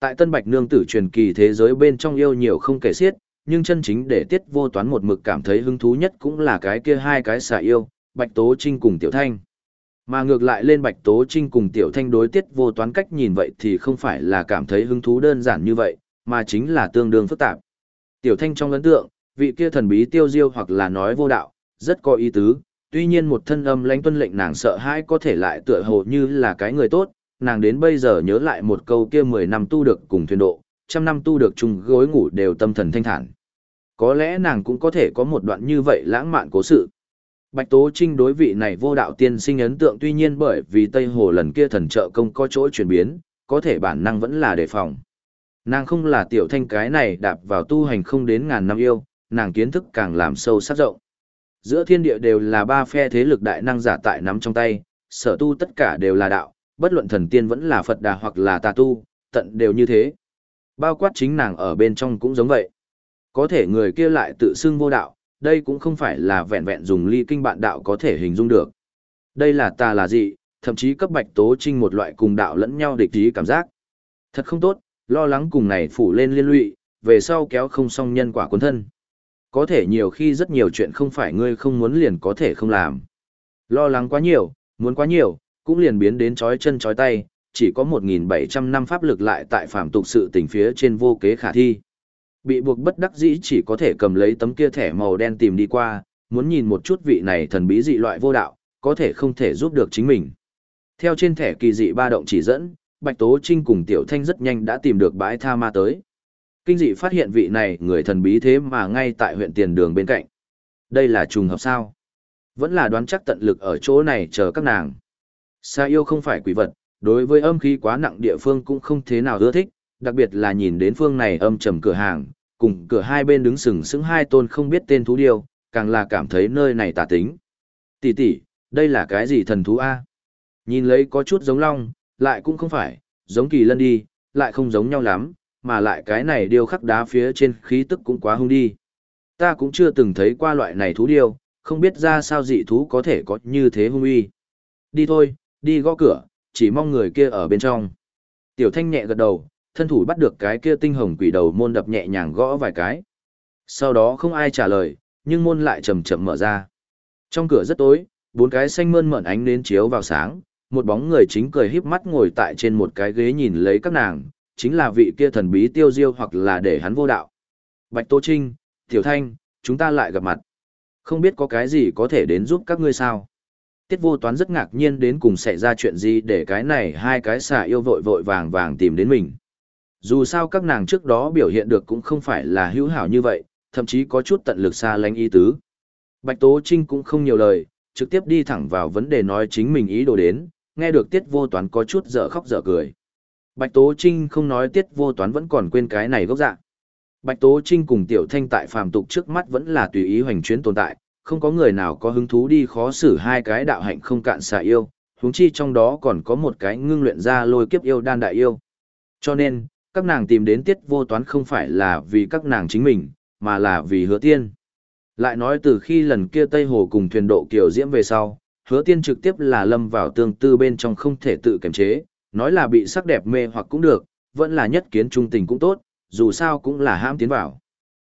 Tại Tân Bạch Nương tử truyền kỳ thế giới bên trong yêu nhiều không kể xiết, nhưng chân chính để tiết vô toán một mực cảm thấy hứng thú nhất cũng là cái kia hai cái xả yêu, Bạch Tố Trinh cùng Tiểu Thanh. Mà ngược lại lên Bạch Tố Trinh cùng Tiểu Thanh đối tiết vô toán cách nhìn vậy thì không phải là cảm thấy hứng thú đơn giản như vậy, mà chính là tương đương phức tạp. Tiểu Thanh trong ấn tượng, vị kia thần bí tiêu diêu hoặc là nói vô đạo, rất có ý tứ, tuy nhiên một thân âm lãnh tuân lệnh nàng sợ hãi có thể lại tựa hồ như là cái người tốt, nàng đến bây giờ nhớ lại một câu kia 10 năm tu được cùng thuyền độ, trăm năm tu được chung gối ngủ đều tâm thần thanh thản. Có lẽ nàng cũng có thể có một đoạn như vậy lãng mạn cố sự. Bạch Tố Trinh đối vị này vô đạo tiên sinh ấn tượng tuy nhiên bởi vì Tây Hồ lần kia thần trợ công có chỗ chuyển biến, có thể bản năng vẫn là đề phòng. Nàng không là tiểu thanh cái này đạp vào tu hành không đến ngàn năm yêu, nàng kiến thức càng làm sâu sắc rộng. Giữa thiên địa đều là ba phe thế lực đại năng giả tại nắm trong tay, sở tu tất cả đều là đạo, bất luận thần tiên vẫn là Phật đà hoặc là tà tu, tận đều như thế. Bao quát chính nàng ở bên trong cũng giống vậy. Có thể người kia lại tự xưng vô đạo, đây cũng không phải là vẹn vẹn dùng ly kinh bạn đạo có thể hình dung được. Đây là tà là gì, thậm chí cấp bạch tố trinh một loại cùng đạo lẫn nhau địch ý cảm giác. Thật không tốt, lo lắng cùng này phủ lên liên lụy, về sau kéo không xong nhân quả quân thân. Có thể nhiều khi rất nhiều chuyện không phải ngươi không muốn liền có thể không làm. Lo lắng quá nhiều, muốn quá nhiều, cũng liền biến đến chói chân chói tay, chỉ có 1.700 năm pháp lực lại tại phạm tục sự tình phía trên vô kế khả thi. Bị buộc bất đắc dĩ chỉ có thể cầm lấy tấm kia thẻ màu đen tìm đi qua, muốn nhìn một chút vị này thần bí dị loại vô đạo, có thể không thể giúp được chính mình. Theo trên thẻ kỳ dị ba động chỉ dẫn, Bạch Tố Trinh cùng Tiểu Thanh rất nhanh đã tìm được bãi tha ma tới. Kinh dị phát hiện vị này người thần bí thế mà ngay tại huyện tiền đường bên cạnh. Đây là trùng hợp sao? Vẫn là đoán chắc tận lực ở chỗ này chờ các nàng. Sa yêu không phải quỷ vật, đối với âm khí quá nặng địa phương cũng không thế nào ưa thích, đặc biệt là nhìn đến phương này âm trầm cửa hàng, cùng cửa hai bên đứng sừng sững hai tôn không biết tên thú điêu, càng là cảm thấy nơi này tà tính. Tỷ tỷ, đây là cái gì thần thú a? Nhìn lấy có chút giống long, lại cũng không phải, giống kỳ lân đi, lại không giống nhau lắm, mà lại cái này điêu khắc đá phía trên khí tức cũng quá hung đi. Ta cũng chưa từng thấy qua loại này thú điêu, không biết ra sao dị thú có thể có như thế hung uy. Đi thôi, đi gõ cửa, chỉ mong người kia ở bên trong. Tiểu thanh nhẹ gật đầu, thân thủ bắt được cái kia tinh hồng quỷ đầu môn đập nhẹ nhàng gõ vài cái. Sau đó không ai trả lời, nhưng môn lại chậm chậm mở ra. Trong cửa rất tối, bốn cái xanh mơn mởn ánh nến chiếu vào sáng, một bóng người chính cười híp mắt ngồi tại trên một cái ghế nhìn lấy các nàng, chính là vị kia thần bí tiêu diêu hoặc là để hắn vô đạo. Bạch Tô Trinh, Tiểu Thanh, chúng ta lại gặp mặt. Không biết có cái gì có thể đến giúp các ngươi sao? Tiết vô toán rất ngạc nhiên đến cùng xảy ra chuyện gì để cái này hai cái xà yêu vội vội vàng vàng tìm đến mình. Dù sao các nàng trước đó biểu hiện được cũng không phải là hữu hảo như vậy, thậm chí có chút tận lực xa lánh ý tứ. Bạch Tố Trinh cũng không nhiều lời, trực tiếp đi thẳng vào vấn đề nói chính mình ý đồ đến, nghe được tiết vô toán có chút dở khóc dở cười. Bạch Tố Trinh không nói tiết vô toán vẫn còn quên cái này gốc dạ. Bạch Tố Trinh cùng Tiểu Thanh tại phàm tục trước mắt vẫn là tùy ý hoành chuyến tồn tại, không có người nào có hứng thú đi khó xử hai cái đạo hạnh không cạn xà yêu, huống chi trong đó còn có một cái ngưng luyện ra lôi kiếp yêu đan đại yêu. Cho nên, các nàng tìm đến tiết vô toán không phải là vì các nàng chính mình, mà là vì hứa tiên. Lại nói từ khi lần kia Tây Hồ cùng thuyền độ kiểu diễm về sau, hứa tiên trực tiếp là lâm vào tương tư bên trong không thể tự kiềm chế, nói là bị sắc đẹp mê hoặc cũng được, vẫn là nhất kiến trung tình cũng tốt, dù sao cũng là ham tiến vào.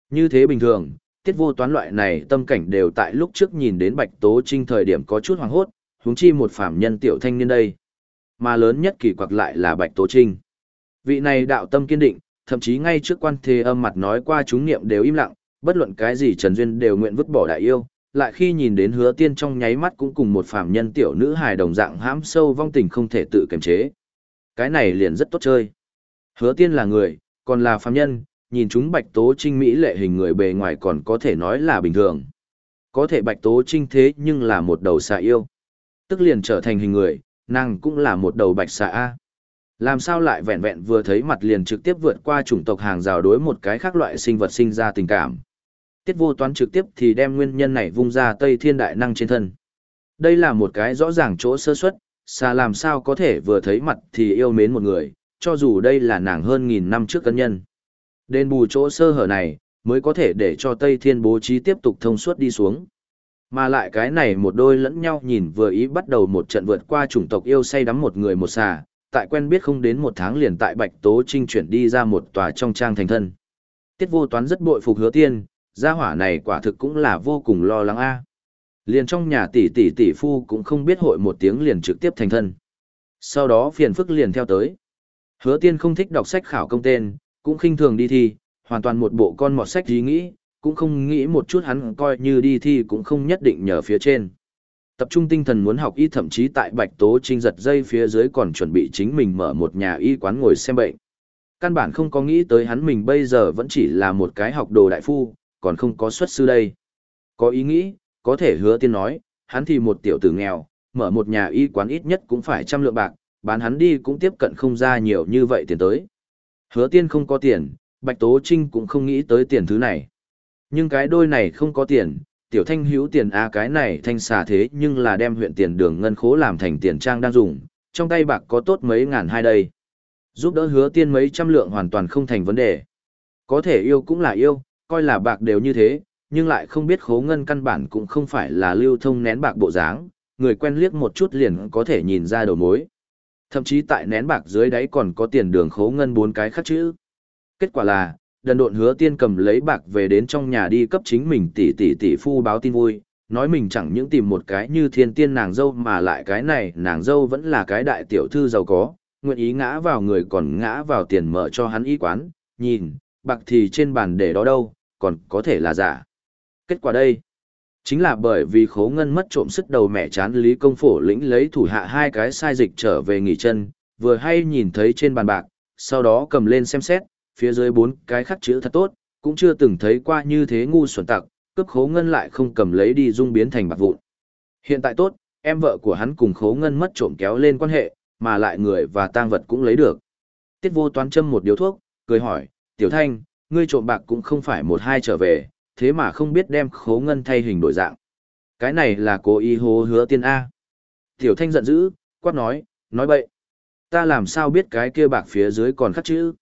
Như thế bình thường, tiết vô toán loại này tâm cảnh đều tại lúc trước nhìn đến bạch tố trinh thời điểm có chút hoàng hốt, huống chi một phạm nhân tiểu thanh niên đây. Mà lớn nhất kỳ quặc lại là bạch tố trinh. Vị này đạo tâm kiên định, thậm chí ngay trước quan thế âm mặt nói qua chúng niệm đều im lặng, bất luận cái gì Trần Duyên đều nguyện vứt bỏ đại yêu, lại khi nhìn đến hứa tiên trong nháy mắt cũng cùng một phàm nhân tiểu nữ hài đồng dạng hãm sâu vong tình không thể tự kiềm chế. Cái này liền rất tốt chơi. Hứa tiên là người, còn là phàm nhân, nhìn chúng bạch tố trinh mỹ lệ hình người bề ngoài còn có thể nói là bình thường. Có thể bạch tố trinh thế nhưng là một đầu xà yêu. Tức liền trở thành hình người, nàng cũng là một đầu bạch xà A. Làm sao lại vẹn vẹn vừa thấy mặt liền trực tiếp vượt qua chủng tộc hàng rào đối một cái khác loại sinh vật sinh ra tình cảm. Tiết vô toán trực tiếp thì đem nguyên nhân này vung ra Tây Thiên Đại Năng trên thân. Đây là một cái rõ ràng chỗ sơ suất, xà làm sao có thể vừa thấy mặt thì yêu mến một người, cho dù đây là nàng hơn nghìn năm trước cân nhân. Đền bù chỗ sơ hở này, mới có thể để cho Tây Thiên bố trí tiếp tục thông suốt đi xuống. Mà lại cái này một đôi lẫn nhau nhìn vừa ý bắt đầu một trận vượt qua chủng tộc yêu say đắm một người một xà, tại quen biết không đến một tháng liền tại Bạch Tố Trinh chuyển đi ra một tòa trong trang thành thân. Tiết vô toán rất bội phục hứa tiên, gia hỏa này quả thực cũng là vô cùng lo lắng a. Liền trong nhà tỷ tỷ tỷ phu cũng không biết hội một tiếng liền trực tiếp thành thân. Sau đó phiền phức liền theo tới. Hứa tiên không thích đọc sách khảo công tên, cũng khinh thường đi thi, hoàn toàn một bộ con mọt sách ý nghĩ, cũng không nghĩ một chút hắn coi như đi thi cũng không nhất định nhờ phía trên. Tập trung tinh thần muốn học y thậm chí tại Bạch Tố Trinh giật dây phía dưới còn chuẩn bị chính mình mở một nhà y quán ngồi xem bệnh. Căn bản không có nghĩ tới hắn mình bây giờ vẫn chỉ là một cái học đồ đại phu, còn không có xuất sư đây. Có ý nghĩ, có thể hứa tiên nói, hắn thì một tiểu tử nghèo, mở một nhà y quán ít nhất cũng phải trăm lượng bạc, bán hắn đi cũng tiếp cận không ra nhiều như vậy tiền tới. Hứa tiên không có tiền, Bạch Tố Trinh cũng không nghĩ tới tiền thứ này. Nhưng cái đôi này không có tiền, tiểu thanh hữu tiền a cái này thanh xà thế nhưng là đem huyện tiền đường ngân khố làm thành tiền trang đang dùng, trong tay bạc có tốt mấy ngàn hai đây. Giúp đỡ hứa tiên mấy trăm lượng hoàn toàn không thành vấn đề. Có thể yêu cũng là yêu, coi là bạc đều như thế, nhưng lại không biết khố ngân căn bản cũng không phải là lưu thông nén bạc bộ dáng, người quen liếc một chút liền có thể nhìn ra đầu mối. Thậm chí tại nén bạc dưới đáy còn có tiền đường khố ngân bốn cái khắc chữ. Kết quả là, đần độn hứa tiên cầm lấy bạc về đến trong nhà đi cấp chính mình tỷ tỷ tỷ phu báo tin vui, nói mình chẳng những tìm một cái như thiên tiên nàng dâu mà lại cái này nàng dâu vẫn là cái đại tiểu thư giàu có, nguyện ý ngã vào người còn ngã vào tiền mở cho hắn y quán, nhìn, bạc thì trên bàn để đó đâu, còn có thể là giả. Kết quả đây, Chính là bởi vì khố ngân mất trộm sức đầu mẹ chán Lý Công Phổ lĩnh lấy thủ hạ hai cái sai dịch trở về nghỉ chân, vừa hay nhìn thấy trên bàn bạc, sau đó cầm lên xem xét, phía dưới bốn cái khắc chữ thật tốt, cũng chưa từng thấy qua như thế ngu xuẩn tặc, cướp khố ngân lại không cầm lấy đi dung biến thành bạc vụn. Hiện tại tốt, em vợ của hắn cùng khố ngân mất trộm kéo lên quan hệ, mà lại người và tang vật cũng lấy được. Tiết vô toán châm một điếu thuốc, cười hỏi, tiểu thanh, ngươi trộm bạc cũng không phải một hai trở về, thế mà không biết đem khố ngân thay hình đổi dạng. Cái này là cố ý hố hứa tiên A. Tiểu thanh giận dữ, quát nói, nói bậy. Ta làm sao biết cái kia bạc phía dưới còn khắc chữ?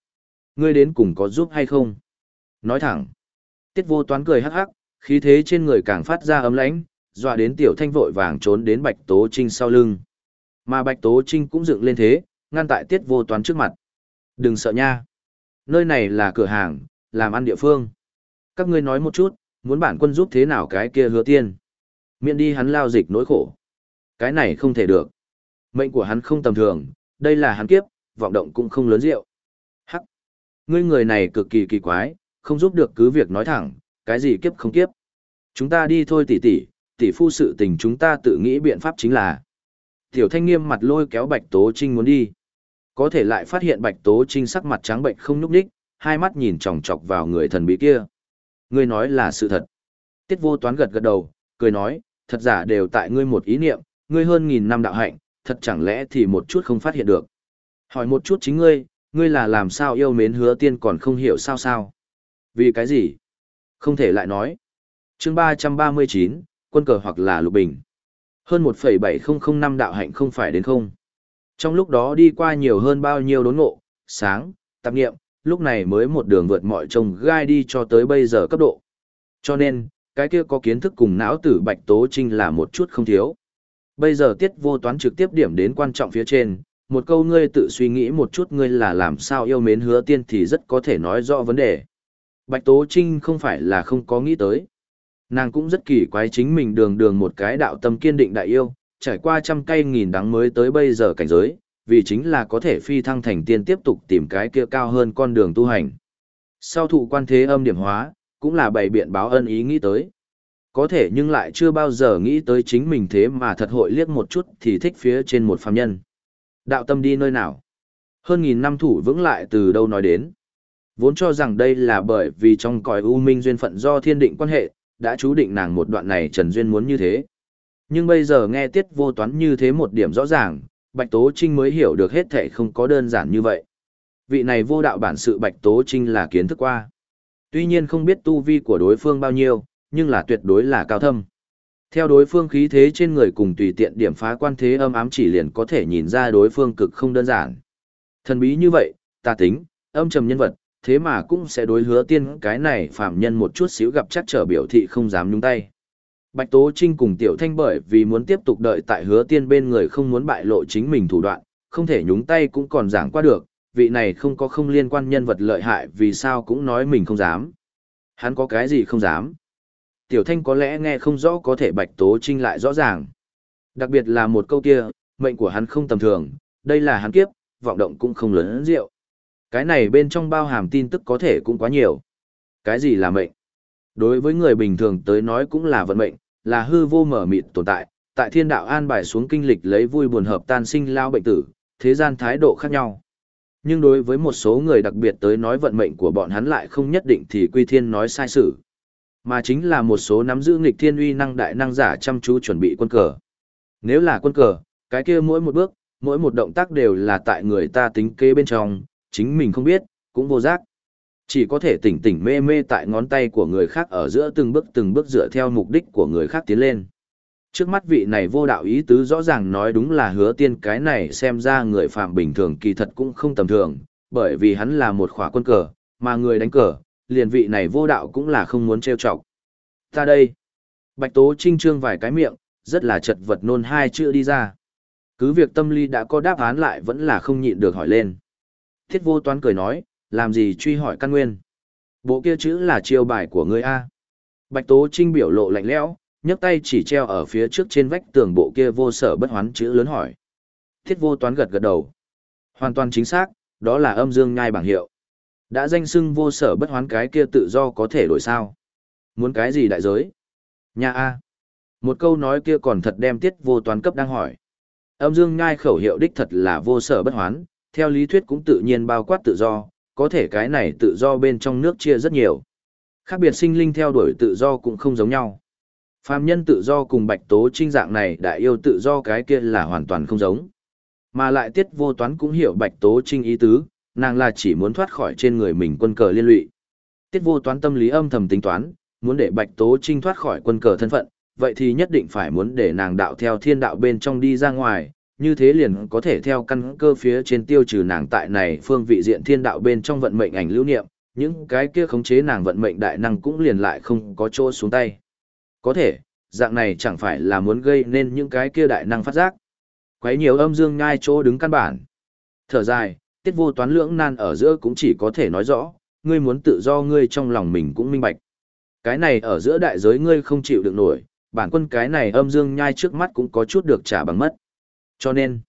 Ngươi đến cùng có giúp hay không? Nói thẳng. Tiết vô toán cười hắc hắc, khí thế trên người càng phát ra ấm lãnh, dọa đến tiểu thanh vội vàng trốn đến Bạch Tố Trinh sau lưng. Mà Bạch Tố Trinh cũng dựng lên thế, ngăn tại tiết vô toán trước mặt. Đừng sợ nha. Nơi này là cửa hàng, làm ăn địa phương. Các ngươi nói một chút, muốn bản quân giúp thế nào cái kia hứa tiên. Miễn đi hắn lao dịch nỗi khổ. Cái này không thể được. Mệnh của hắn không tầm thường, đây là hắn kiếp, vọng động cũng không lớn rượu. Hắc. Ngươi người này cực kỳ kỳ quái, không giúp được cứ việc nói thẳng, cái gì kiếp không kiếp. Chúng ta đi thôi tỷ tỷ, tỷ phu sự tình chúng ta tự nghĩ biện pháp chính là. Tiểu thanh nghiêm mặt lôi kéo Bạch Tố Trinh muốn đi. Có thể lại phát hiện Bạch Tố Trinh sắc mặt trắng bệnh không nhúc đích, hai mắt nhìn chòng chọc vào người thần bí kia. Ngươi nói là sự thật. Tiết vô toán gật gật đầu, cười nói, thật giả đều tại ngươi một ý niệm, ngươi hơn nghìn năm đạo hạnh, thật chẳng lẽ thì một chút không phát hiện được. Hỏi một chút chính ngươi, ngươi là làm sao yêu mến hứa tiên còn không hiểu sao sao. Vì cái gì? Không thể lại nói. chương ba trăm ba mươi chín quân cờ hoặc là lục bình. Hơn một phẩy bảy không năm đạo hạnh không phải đến không. Trong lúc đó đi qua nhiều hơn bao nhiêu đốn ngộ, sáng, tạp nghiệm, lúc này mới một đường vượt mọi trông gai đi cho tới bây giờ cấp độ. Cho nên, cái kia có kiến thức cùng não tử Bạch Tố Trinh là một chút không thiếu. Bây giờ tiết vô toán trực tiếp điểm đến quan trọng phía trên, một câu ngươi tự suy nghĩ một chút ngươi là làm sao yêu mến hứa tiên thì rất có thể nói rõ vấn đề. Bạch Tố Trinh không phải là không có nghĩ tới. Nàng cũng rất kỳ quái chính mình đường đường một cái đạo tâm kiên định đại yêu, trải qua trăm cây nghìn đắng mới tới bây giờ cảnh giới, vì chính là có thể phi thăng thành tiên tiếp tục tìm cái kia cao hơn con đường tu hành. Sau thụ quan thế âm điểm hóa, cũng là bày biện báo ân ý nghĩ tới. Có thể nhưng lại chưa bao giờ nghĩ tới chính mình thế mà thật hội liếc một chút thì thích phía trên một phàm nhân. Đạo tâm đi nơi nào? Hơn nghìn năm thủ vững lại từ đâu nói đến. Vốn cho rằng đây là bởi vì trong cõi u minh duyên phận do thiên định quan hệ, đã chú định nàng một đoạn này Trần Duyên muốn như thế. Nhưng bây giờ nghe tiết vô toán như thế một điểm rõ ràng, Bạch Tố Trinh mới hiểu được hết thể không có đơn giản như vậy. Vị này vô đạo bản sự Bạch Tố Trinh là kiến thức qua. Tuy nhiên không biết tu vi của đối phương bao nhiêu, nhưng là tuyệt đối là cao thâm. Theo đối phương khí thế trên người cùng tùy tiện điểm phá quan thế âm ám chỉ liền có thể nhìn ra đối phương cực không đơn giản. Thần bí như vậy, ta tính, âm trầm nhân vật, thế mà cũng sẽ đối hứa tiên cái này phạm nhân một chút xíu gặp chắc trở biểu thị không dám nhúng tay. Bạch Tố Trinh cùng Tiểu Thanh bởi vì muốn tiếp tục đợi tại hứa tiên bên người không muốn bại lộ chính mình thủ đoạn, không thể nhúng tay cũng còn giảng qua được, vị này không có không liên quan nhân vật lợi hại vì sao cũng nói mình không dám. Hắn có cái gì không dám. Tiểu Thanh có lẽ nghe không rõ có thể Bạch Tố Trinh lại rõ ràng. Đặc biệt là một câu kia, mệnh của hắn không tầm thường, đây là hắn kiếp, vọng động cũng không lớn rượu. Cái này bên trong bao hàm tin tức có thể cũng quá nhiều. Cái gì là mệnh? Đối với người bình thường tới nói cũng là vận mệnh, là hư vô mở mịt tồn tại, tại thiên đạo an bài xuống kinh lịch lấy vui buồn hợp tan sinh lao bệnh tử, thế gian thái độ khác nhau. Nhưng đối với một số người đặc biệt tới nói vận mệnh của bọn hắn lại không nhất định thì quy thiên nói sai sự. Mà chính là một số nắm giữ nghịch thiên uy năng đại năng giả chăm chú chuẩn bị quân cờ. Nếu là quân cờ, cái kia mỗi một bước, mỗi một động tác đều là tại người ta tính kế bên trong, chính mình không biết, cũng vô giác. Chỉ có thể tỉnh tỉnh mê mê tại ngón tay của người khác ở giữa từng bước từng bước dựa theo mục đích của người khác tiến lên. Trước mắt vị này vô đạo ý tứ rõ ràng nói đúng là hứa tiên cái này xem ra người phạm bình thường kỳ thật cũng không tầm thường, bởi vì hắn là một khỏa quân cờ, mà người đánh cờ, liền vị này vô đạo cũng là không muốn trêu chọc. Ta đây. Bạch Tố Trinh trương vài cái miệng, rất là chật vật nôn hai chữ đi ra. Cứ việc tâm lý đã có đáp án lại vẫn là không nhịn được hỏi lên. Thiết vô toán cười nói, làm gì truy hỏi căn nguyên. Bộ kia chữ là chiêu bài của ngươi A. Bạch Tố Trinh biểu lộ lạnh lẽo, nhấc tay chỉ treo ở phía trước trên vách tường bộ kia vô sở bất hoán chữ lớn hỏi. Thiết vô toán gật gật đầu. Hoàn toàn chính xác, đó là âm dương nhai bảng hiệu. Đã danh xưng vô sở bất hoán cái kia tự do có thể đổi sao. Muốn cái gì đại giới? Nhà A. Một câu nói kia còn thật đem tiết vô toán cấp đang hỏi. Âm dương nhai khẩu hiệu đích thật là vô sở bất hoán, theo lý thuyết cũng tự nhiên bao quát tự do, có thể cái này tự do bên trong nước chia rất nhiều. Khác biệt sinh linh theo đuổi tự do cũng không giống nhau. Phàm nhân tự do cùng bạch tố trinh dạng này đại yêu tự do cái kia là hoàn toàn không giống. Mà lại tiết vô toán cũng hiểu bạch tố trinh ý tứ, nàng là chỉ muốn thoát khỏi trên người mình quân cờ liên lụy. Tiết vô toán tâm lý âm thầm tính toán, muốn để bạch tố trinh thoát khỏi quân cờ thân phận, vậy thì nhất định phải muốn để nàng đạo theo thiên đạo bên trong đi ra ngoài, như thế liền có thể theo căn cơ phía trên tiêu trừ nàng tại này phương vị diện thiên đạo bên trong vận mệnh ảnh lưu niệm, những cái kia khống chế nàng vận mệnh đại năng cũng liền lại không có chỗ xuống tay. Có thể, dạng này chẳng phải là muốn gây nên những cái kia đại năng phát giác. Quấy nhiều âm dương ngay chỗ đứng căn bản. Thở dài, tiết vô toán lưỡng nan ở giữa cũng chỉ có thể nói rõ, ngươi muốn tự do ngươi trong lòng mình cũng minh bạch. Cái này ở giữa đại giới ngươi không chịu được nổi, bản quân cái này âm dương nhai trước mắt cũng có chút được trả bằng mất. Cho nên,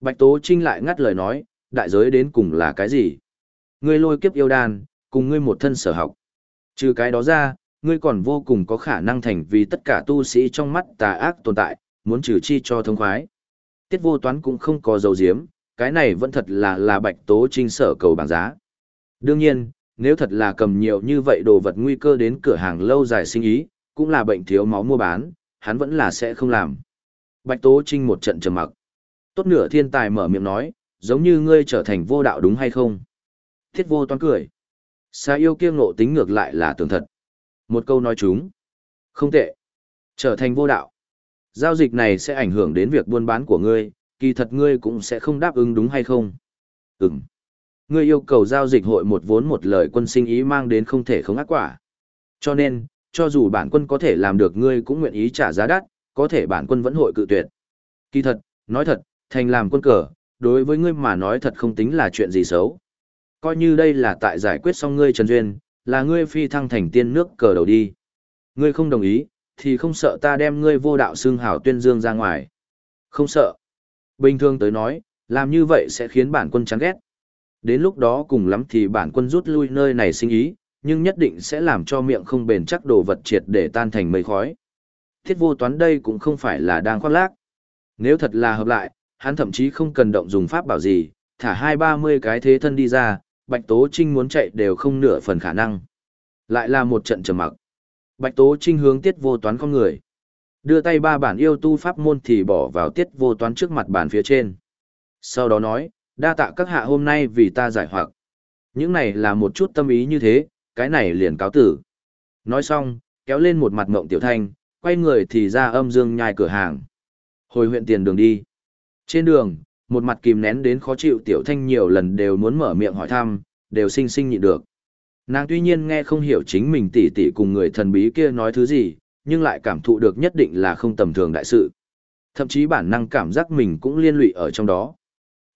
Bạch Tố Trinh lại ngắt lời nói, đại giới đến cùng là cái gì? Ngươi lôi kiếp yêu đan, cùng ngươi một thân sở học. Trừ cái đó ra, ngươi còn vô cùng có khả năng thành vì tất cả tu sĩ trong mắt tà ác tồn tại, muốn trừ chi cho thông khoái. Tiết vô toán cũng không có dấu diếm, cái này vẫn thật là là bạch tố trinh sở cầu bảng giá. Đương nhiên, nếu thật là cầm nhiều như vậy đồ vật nguy cơ đến cửa hàng lâu dài sinh ý, cũng là bệnh thiếu máu mua bán, hắn vẫn là sẽ không làm. Bạch tố trinh một trận trầm mặc. Tốt nửa thiên tài mở miệng nói, giống như ngươi trở thành vô đạo đúng hay không? Thiết vô toán cười. Xa yêu kia ngộ tính ngược lại là tường thật. Một câu nói chúng. Không tệ. Trở thành vô đạo. Giao dịch này sẽ ảnh hưởng đến việc buôn bán của ngươi, kỳ thật ngươi cũng sẽ không đáp ứng đúng hay không? Ừm. Ngươi yêu cầu giao dịch hội một vốn một lời quân sinh ý mang đến không thể không ác quả. Cho nên, cho dù bản quân có thể làm được ngươi cũng nguyện ý trả giá đắt, có thể bản quân vẫn hội cự tuyệt. Kỳ thật, nói thật, thành làm quân cờ, đối với ngươi mà nói thật không tính là chuyện gì xấu. Coi như đây là tại giải quyết xong ngươi Trần Duyên, là ngươi phi thăng thành tiên nước cờ đầu đi. Ngươi không đồng ý, thì không sợ ta đem ngươi vô đạo xương hảo tuyên dương ra ngoài. Không sợ. Bình thường tới nói, làm như vậy sẽ khiến bản quân chán ghét. Đến lúc đó cùng lắm thì bản quân rút lui nơi này sinh ý, nhưng nhất định sẽ làm cho miệng không bền chắc đồ vật triệt để tan thành mây khói. Thiết vô toán đây cũng không phải là đang khoác lác. Nếu thật là hợp lại, hắn thậm chí không cần động dùng pháp bảo gì, thả hai ba mươi cái thế thân đi ra, Bạch Tố Trinh muốn chạy đều không nửa phần khả năng. Lại là một trận trầm mặc. Bạch Tố Trinh hướng tiết vô toán con người. Đưa tay ba bản yêu tu pháp môn thì bỏ vào tiết vô toán trước mặt bản phía trên. Sau đó nói, đa tạ các hạ hôm nay vì ta giải hoặc. Những này là một chút tâm ý như thế, cái này liền cáo tử. Nói xong, kéo lên một mặt mộng tiểu thanh, quay người thì ra âm dương nhai cửa hàng. Hồi huyện tiền đường đi. Trên đường, một mặt kìm nén đến khó chịu tiểu thanh nhiều lần đều muốn mở miệng hỏi thăm, đều sinh sinh nhịn được. Nàng tuy nhiên nghe không hiểu chính mình tỉ tỉ cùng người thần bí kia nói thứ gì, nhưng lại cảm thụ được nhất định là không tầm thường đại sự. Thậm chí bản năng cảm giác mình cũng liên lụy ở trong đó.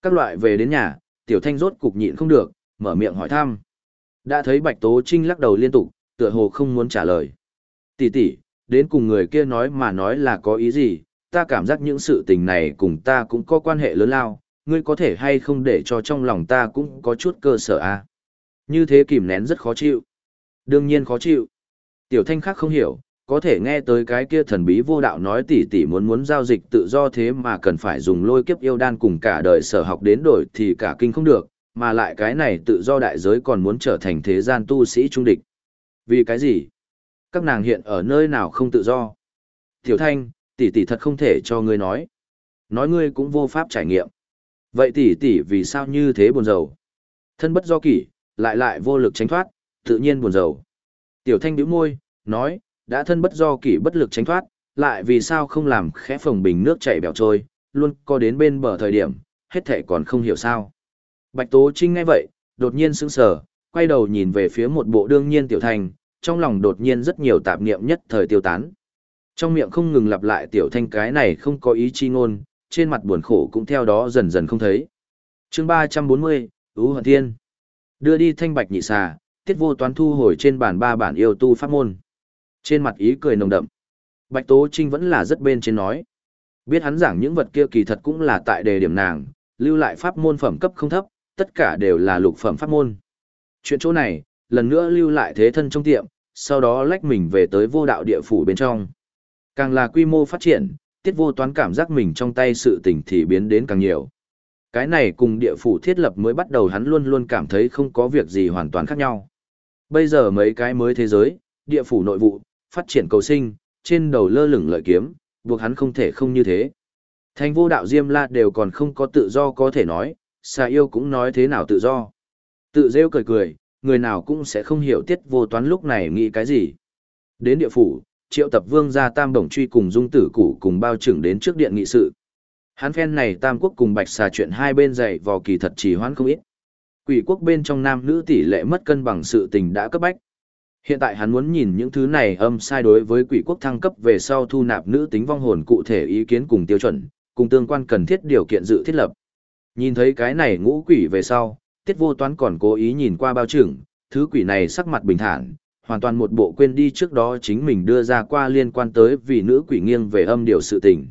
Các loại về đến nhà, tiểu thanh rốt cục nhịn không được, mở miệng hỏi thăm. Đã thấy Bạch Tố Trinh lắc đầu liên tục, tựa hồ không muốn trả lời. Tỷ tỷ, đến cùng người kia nói mà nói là có ý gì, ta cảm giác những sự tình này cùng ta cũng có quan hệ lớn lao, ngươi có thể hay không để cho trong lòng ta cũng có chút cơ sở à? Như thế kìm nén rất khó chịu. Đương nhiên khó chịu. Tiểu thanh khác không hiểu, có thể nghe tới cái kia thần bí vô đạo nói tỷ tỷ muốn muốn giao dịch tự do thế mà cần phải dùng lôi kiếp yêu đan cùng cả đời sở học đến đổi thì cả kinh không được, mà lại cái này tự do đại giới còn muốn trở thành thế gian tu sĩ trung địch. Vì cái gì? Các nàng hiện ở nơi nào không tự do? Tiểu thanh, tỷ tỷ thật không thể cho ngươi nói. Nói ngươi cũng vô pháp trải nghiệm. Vậy tỷ tỷ vì sao như thế buồn rầu? Thân bất do kỷ, lại lại vô lực tránh thoát, tự nhiên buồn rầu. Tiểu thanh bĩu môi, nói, đã thân bất do kỷ bất lực tránh thoát, lại vì sao không làm khẽ phồng bình nước chảy bèo trôi, luôn có đến bên bờ thời điểm, hết thể còn không hiểu sao. Bạch Tố Trinh nghe vậy, đột nhiên sững sờ, quay đầu nhìn về phía một bộ đương nhiên tiểu thanh, trong lòng đột nhiên rất nhiều tạp niệm nhất thời tiêu tán. Trong miệng không ngừng lặp lại tiểu thanh cái này không có ý chi ngôn, trên mặt buồn khổ cũng theo đó dần dần không thấy. chương 340, Ú Hận Thiên. Đưa đi thanh bạch nhị xà, tiết vô toán thu hồi trên bản ba bản yêu tu pháp môn. Trên mặt ý cười nồng đậm. Bạch Tố Trinh vẫn là rất bên trên nói. Biết hắn giảng những vật kia kỳ thật cũng là tại đề điểm nàng, lưu lại pháp môn phẩm cấp không thấp, tất cả đều là lục phẩm pháp môn. Chuyện chỗ này, lần nữa lưu lại thế thân trong tiệm, sau đó lách mình về tới vô đạo địa phủ bên trong. Càng là quy mô phát triển, tiết vô toán cảm giác mình trong tay sự tình thì biến đến càng nhiều. Cái này cùng địa phủ thiết lập mới bắt đầu hắn luôn luôn cảm thấy không có việc gì hoàn toàn khác nhau. Bây giờ mấy cái mới thế giới, địa phủ nội vụ, phát triển cầu sinh, trên đầu lơ lửng lợi kiếm, buộc hắn không thể không như thế. Thành vô đạo Diêm La đều còn không có tự do có thể nói, xà yêu cũng nói thế nào tự do. Tự rêu cười cười, người nào cũng sẽ không hiểu tiết vô toán lúc này nghĩ cái gì. Đến địa phủ, triệu tập vương gia tam bổng truy cùng dung tử củ cùng bao trưởng đến trước điện nghị sự. Hắn phen này tam quốc cùng bạch xà chuyện hai bên dạy vò kỳ thật chỉ hoãn không ít. Quỷ quốc bên trong nam nữ tỷ lệ mất cân bằng sự tình đã cấp bách. Hiện tại hắn muốn nhìn những thứ này âm sai đối với quỷ quốc thăng cấp về sau thu nạp nữ tính vong hồn cụ thể ý kiến cùng tiêu chuẩn, cùng tương quan cần thiết điều kiện dự thiết lập. Nhìn thấy cái này ngũ quỷ về sau, tiết vô toán còn cố ý nhìn qua bao trưởng, thứ quỷ này sắc mặt bình thản, hoàn toàn một bộ quên đi trước đó chính mình đưa ra qua liên quan tới vì nữ quỷ nghiêng về âm điều sự tình.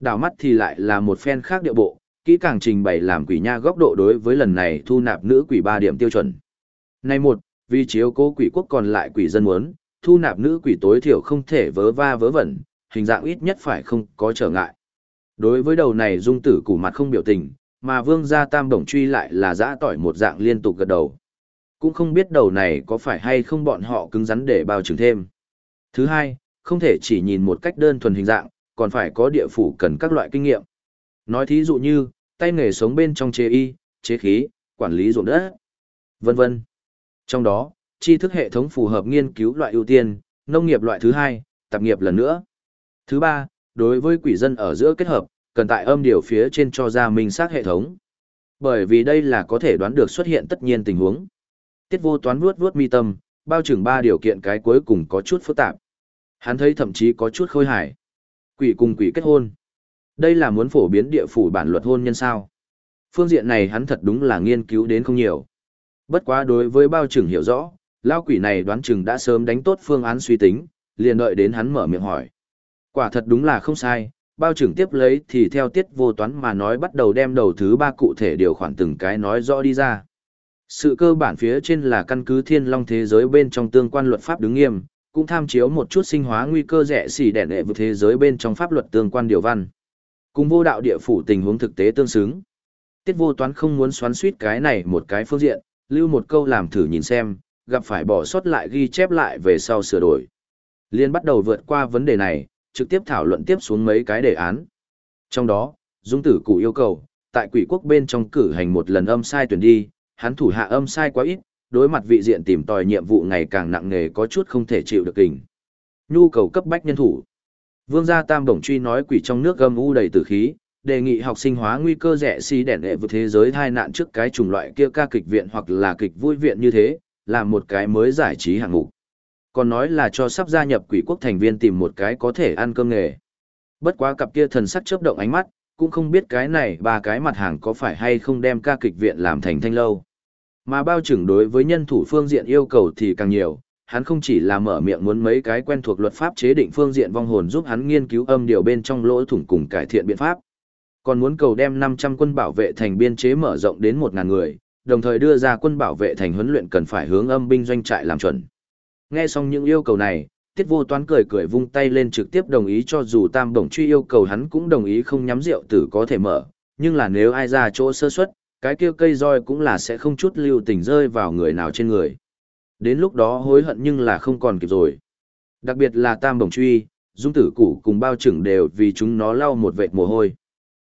Đảo mắt thì lại là một phen khác địa bộ, kỹ càng trình bày làm quỷ nha góc độ đối với lần này thu nạp nữ quỷ ba điểm tiêu chuẩn. Này một, vì chiếu cố quỷ quốc còn lại quỷ dân muốn, thu nạp nữ quỷ tối thiểu không thể vớ va vớ vẩn, hình dạng ít nhất phải không có trở ngại. Đối với đầu này dung tử củ mặt không biểu tình, mà vương gia tam đồng truy lại là dã tỏi một dạng liên tục gật đầu. Cũng không biết đầu này có phải hay không bọn họ cứng rắn để bao trừng thêm. Thứ hai, không thể chỉ nhìn một cách đơn thuần hình dạng, còn phải có địa phủ cần các loại kinh nghiệm. Nói thí dụ như, tay nghề sống bên trong chế y, chế khí, quản lý ruộng đất, vân vân. Trong đó, tri thức hệ thống phù hợp nghiên cứu loại ưu tiên, nông nghiệp loại thứ hai, tạp nghiệp lần nữa. Thứ ba, đối với quỷ dân ở giữa kết hợp, cần tại âm điều phía trên cho ra minh xác hệ thống. Bởi vì đây là có thể đoán được xuất hiện tất nhiên tình huống. Tiết vô toán vuốt vuốt mi tâm, bao trưởng ba điều kiện cái cuối cùng có chút phức tạp. Hắn thấy thậm chí có chút khôi hài. Quỷ cùng quỷ kết hôn. Đây là muốn phổ biến địa phủ bản luật hôn nhân sao. Phương diện này hắn thật đúng là nghiên cứu đến không nhiều. Bất quá đối với bao trưởng hiểu rõ, lao quỷ này đoán chừng đã sớm đánh tốt phương án suy tính, liền đợi đến hắn mở miệng hỏi. Quả thật đúng là không sai, bao trưởng tiếp lấy thì theo tiết vô toán mà nói bắt đầu đem đầu thứ ba cụ thể điều khoản từng cái nói rõ đi ra. Sự cơ bản phía trên là căn cứ thiên long thế giới bên trong tương quan luật pháp đứng nghiêm, cũng tham chiếu một chút sinh hóa nguy cơ rẻ xỉ đẻ nệ vượt thế giới bên trong pháp luật tương quan điều văn. Cùng vô đạo địa phủ tình huống thực tế tương xứng. Tiết vô toán không muốn xoắn suýt cái này một cái phương diện, lưu một câu làm thử nhìn xem, gặp phải bỏ sót lại ghi chép lại về sau sửa đổi. Liên bắt đầu vượt qua vấn đề này, trực tiếp thảo luận tiếp xuống mấy cái đề án. Trong đó, Dung Tử Cụ yêu cầu, tại quỷ quốc bên trong cử hành một lần âm sai tuyển đi, hắn thủ hạ âm sai quá ít, đối mặt vị diện tìm tòi nhiệm vụ ngày càng nặng nề có chút không thể chịu được kình. Nhu cầu cấp bách nhân thủ. Vương gia Tam Đồng truy nói quỷ trong nước gầm u đầy tử khí, đề nghị học sinh hóa nguy cơ rẻ xí si đèn đệ vượt thế giới thai nạn trước cái chủng loại kia ca kịch viện hoặc là kịch vui viện như thế, là một cái mới giải trí hạng mục. Còn nói là cho sắp gia nhập quỷ quốc thành viên tìm một cái có thể ăn cơm nghề. Bất quá cặp kia thần sắc chớp động ánh mắt, cũng không biết cái này ba cái mặt hàng có phải hay không đem ca kịch viện làm thành thanh lâu. Mà bao trưởng đối với nhân thủ phương diện yêu cầu thì càng nhiều, hắn không chỉ là mở miệng muốn mấy cái quen thuộc luật pháp chế định phương diện vong hồn giúp hắn nghiên cứu âm điều bên trong lỗ thủng cùng cải thiện biện pháp. Còn muốn cầu đem 500 quân bảo vệ thành biên chế mở rộng đến 1000 người, đồng thời đưa ra quân bảo vệ thành huấn luyện cần phải hướng âm binh doanh trại làm chuẩn. Nghe xong những yêu cầu này, Tiết Vô Toán cười cười vung tay lên trực tiếp đồng ý cho dù Tam Đồng truy yêu cầu hắn cũng đồng ý không nhắm rượu tử có thể mở, nhưng là nếu ai ra chỗ sơ suất, cái kia cây roi cũng là sẽ không chút lưu tình rơi vào người nào trên người. Đến lúc đó hối hận nhưng là không còn kịp rồi. Đặc biệt là Tam bổng truy, Dung Tử Củ cùng bao trưởng đều vì chúng nó lau một vệt mồ hôi.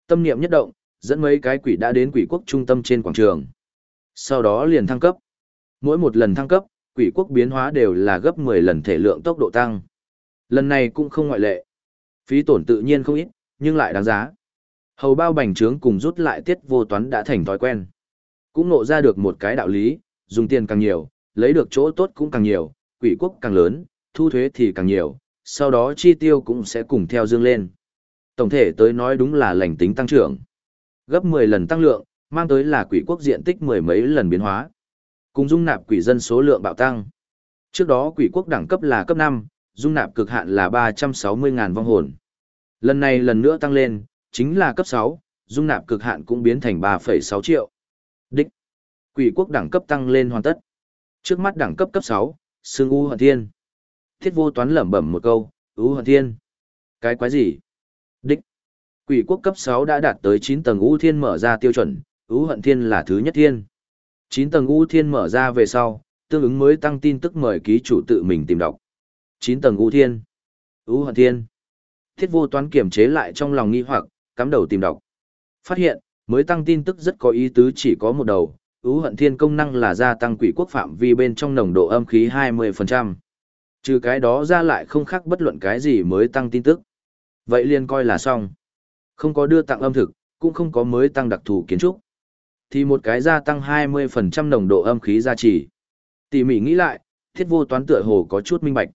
Tâm niệm nhất động, dẫn mấy cái quỷ đã đến quỷ quốc trung tâm trên quảng trường. Sau đó liền thăng cấp. Mỗi một lần thăng cấp, quỷ quốc biến hóa đều là gấp 10 lần thể lượng tốc độ tăng. Lần này cũng không ngoại lệ. Phí tổn tự nhiên không ít, nhưng lại đáng giá. Hầu bao bành trướng cùng rút lại tiết vô toán đã thành thói quen. Cũng nộ ra được một cái đạo lý, dùng tiền càng nhiều, lấy được chỗ tốt cũng càng nhiều, quỷ quốc càng lớn, thu thuế thì càng nhiều, sau đó chi tiêu cũng sẽ cùng theo dương lên. Tổng thể tới nói đúng là lành tính tăng trưởng. Gấp 10 lần tăng lượng, mang tới là quỷ quốc diện tích mười mấy lần biến hóa. Cùng dung nạp quỷ dân số lượng bạo tăng. Trước đó quỷ quốc đẳng cấp là cấp 5, dung nạp cực hạn là 360.000 vong hồn. Lần này lần nữa tăng lên, chính là cấp 6, dung nạp cực hạn cũng biến thành 3,6 triệu. Đích. Quỷ quốc đẳng cấp tăng lên hoàn tất. Trước mắt đẳng cấp cấp 6, Sương U Hận Thiên. Thiết vô toán lẩm bẩm một câu, U Hận Thiên. Cái quái gì? Đích. Quỷ quốc cấp 6 đã đạt tới 9 tầng U Thiên mở ra tiêu chuẩn, U Hận Thiên là thứ nhất thiên. 9 tầng U Thiên mở ra về sau, tương ứng mới tăng tin tức mời ký chủ tự mình tìm đọc. 9 tầng U Thiên. U Hận Thiên. Thiết vô toán kiểm chế lại trong lòng nghi hoặc, cắm đầu tìm đọc. Phát hiện, mới tăng tin tức rất có ý tứ chỉ có một đầu, U Hận Thiên công năng là gia tăng quỷ quốc phạm vi bên trong nồng độ âm khí 20%. Trừ cái đó ra lại không khác bất luận cái gì mới tăng tin tức. Vậy liền coi là xong. Không có đưa tặng âm thực, cũng không có mới tăng đặc thù kiến trúc. Thì một cái gia tăng 20% nồng độ âm khí gia trì. Tỉ mỉ nghĩ lại, thiết vô toán tựa hồ có chút minh bạch.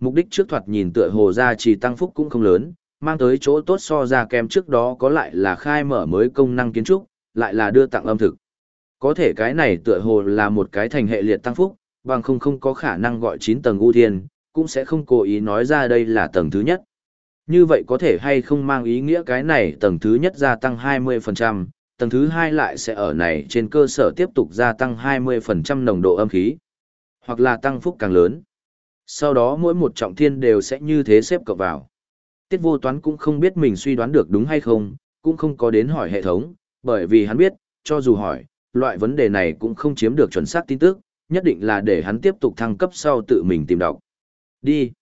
Mục đích trước thoạt nhìn tựa hồ gia trì tăng phúc cũng không lớn, mang tới chỗ tốt so ra kèm trước đó có lại là khai mở mới công năng kiến trúc, lại là đưa tặng âm thực. Có thể cái này tựa hồ là một cái thành hệ liệt tăng phúc, bằng không không có khả năng gọi 9 tầng ưu thiên, cũng sẽ không cố ý nói ra đây là tầng thứ nhất. Như vậy có thể hay không mang ý nghĩa cái này tầng thứ nhất gia tăng 20%, tầng thứ hai lại sẽ ở này trên cơ sở tiếp tục gia tăng 20% nồng độ âm khí, hoặc là tăng phúc càng lớn. Sau đó mỗi một trọng thiên đều sẽ như thế xếp cộng vào. Tiết vô toán cũng không biết mình suy đoán được đúng hay không, cũng không có đến hỏi hệ thống, bởi vì hắn biết, cho dù hỏi, loại vấn đề này cũng không chiếm được chuẩn xác tin tức, nhất định là để hắn tiếp tục thăng cấp sau tự mình tìm đọc. Đi.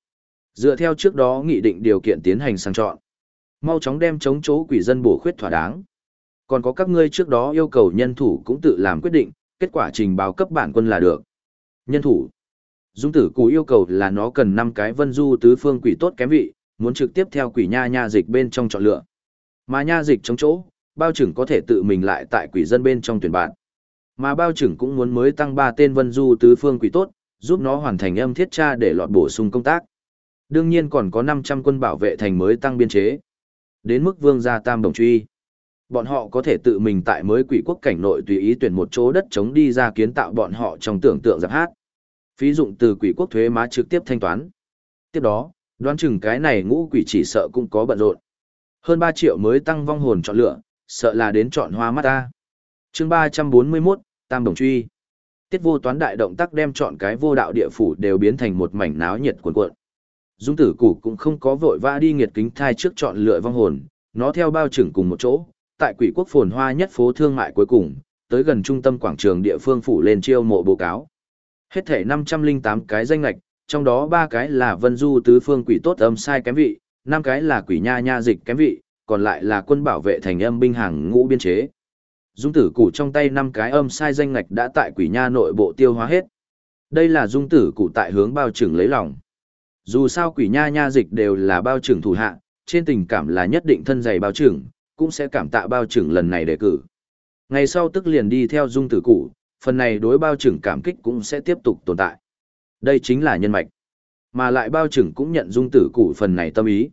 Dựa theo trước đó nghị định điều kiện tiến hành sang chọn. Mau chóng đem chống chỗ quỷ dân bổ khuyết thỏa đáng. Còn có các ngươi trước đó yêu cầu nhân thủ cũng tự làm quyết định, kết quả trình báo cấp bản quân là được. Nhân thủ. Dung tử cụ yêu cầu là nó cần 5 cái vân du tứ phương quỷ tốt kém vị, muốn trực tiếp theo quỷ nha nha dịch bên trong chọn lựa. Mà nha dịch chống chỗ, bao trưởng có thể tự mình lại tại quỷ dân bên trong tuyển bạn. Mà bao trưởng cũng muốn mới tăng 3 tên vân du tứ phương quỷ tốt, giúp nó hoàn thành âm thiết tra để lọt bổ sung công tác. Đương nhiên còn có 500 quân bảo vệ thành mới tăng biên chế. Đến mức vương gia tam đồng truy. Bọn họ có thể tự mình tại mới quỷ quốc cảnh nội tùy ý tuyển một chỗ đất chống đi ra kiến tạo bọn họ trong tưởng tượng giáp hát. Phí dụng từ quỷ quốc thuế má trực tiếp thanh toán. Tiếp đó, đoán chừng cái này ngũ quỷ chỉ sợ cũng có bận rộn. Hơn 3 triệu mới tăng vong hồn chọn lựa, sợ là đến chọn hoa mắt ta. chương 341, Tam Đồng Truy. Tiết vô toán đại động tác đem chọn cái vô đạo địa phủ đều biến thành một mảnh náo nhiệt cuộn cuộn. Dung tử củ cũng không có vội vã đi nghiệt kính thai trước chọn lựa vong hồn, nó theo bao trưởng cùng một chỗ, tại quỷ quốc phồn hoa nhất phố thương mại cuối cùng, tới gần trung tâm quảng trường địa phương phủ lên chiêu mộ báo cáo. Hết thể 508 cái danh lạch, trong đó ba cái là vân du tứ phương quỷ tốt âm sai kém vị, năm cái là quỷ nha nha dịch kém vị, còn lại là quân bảo vệ thành âm binh hàng ngũ biên chế. Dung tử cụ trong tay năm cái âm sai danh ngạch đã tại quỷ nha nội bộ tiêu hóa hết. Đây là dung tử cụ tại hướng bao trưởng lấy lòng. Dù sao quỷ nha nha dịch đều là bao trưởng thủ hạ, trên tình cảm là nhất định thân dày bao trưởng, cũng sẽ cảm tạ bao trưởng lần này đề cử. Ngày sau tức liền đi theo dung tử cũ, phần này đối bao trưởng cảm kích cũng sẽ tiếp tục tồn tại. Đây chính là nhân mạch. Mà lại bao trưởng cũng nhận dung tử cũ phần này tâm ý.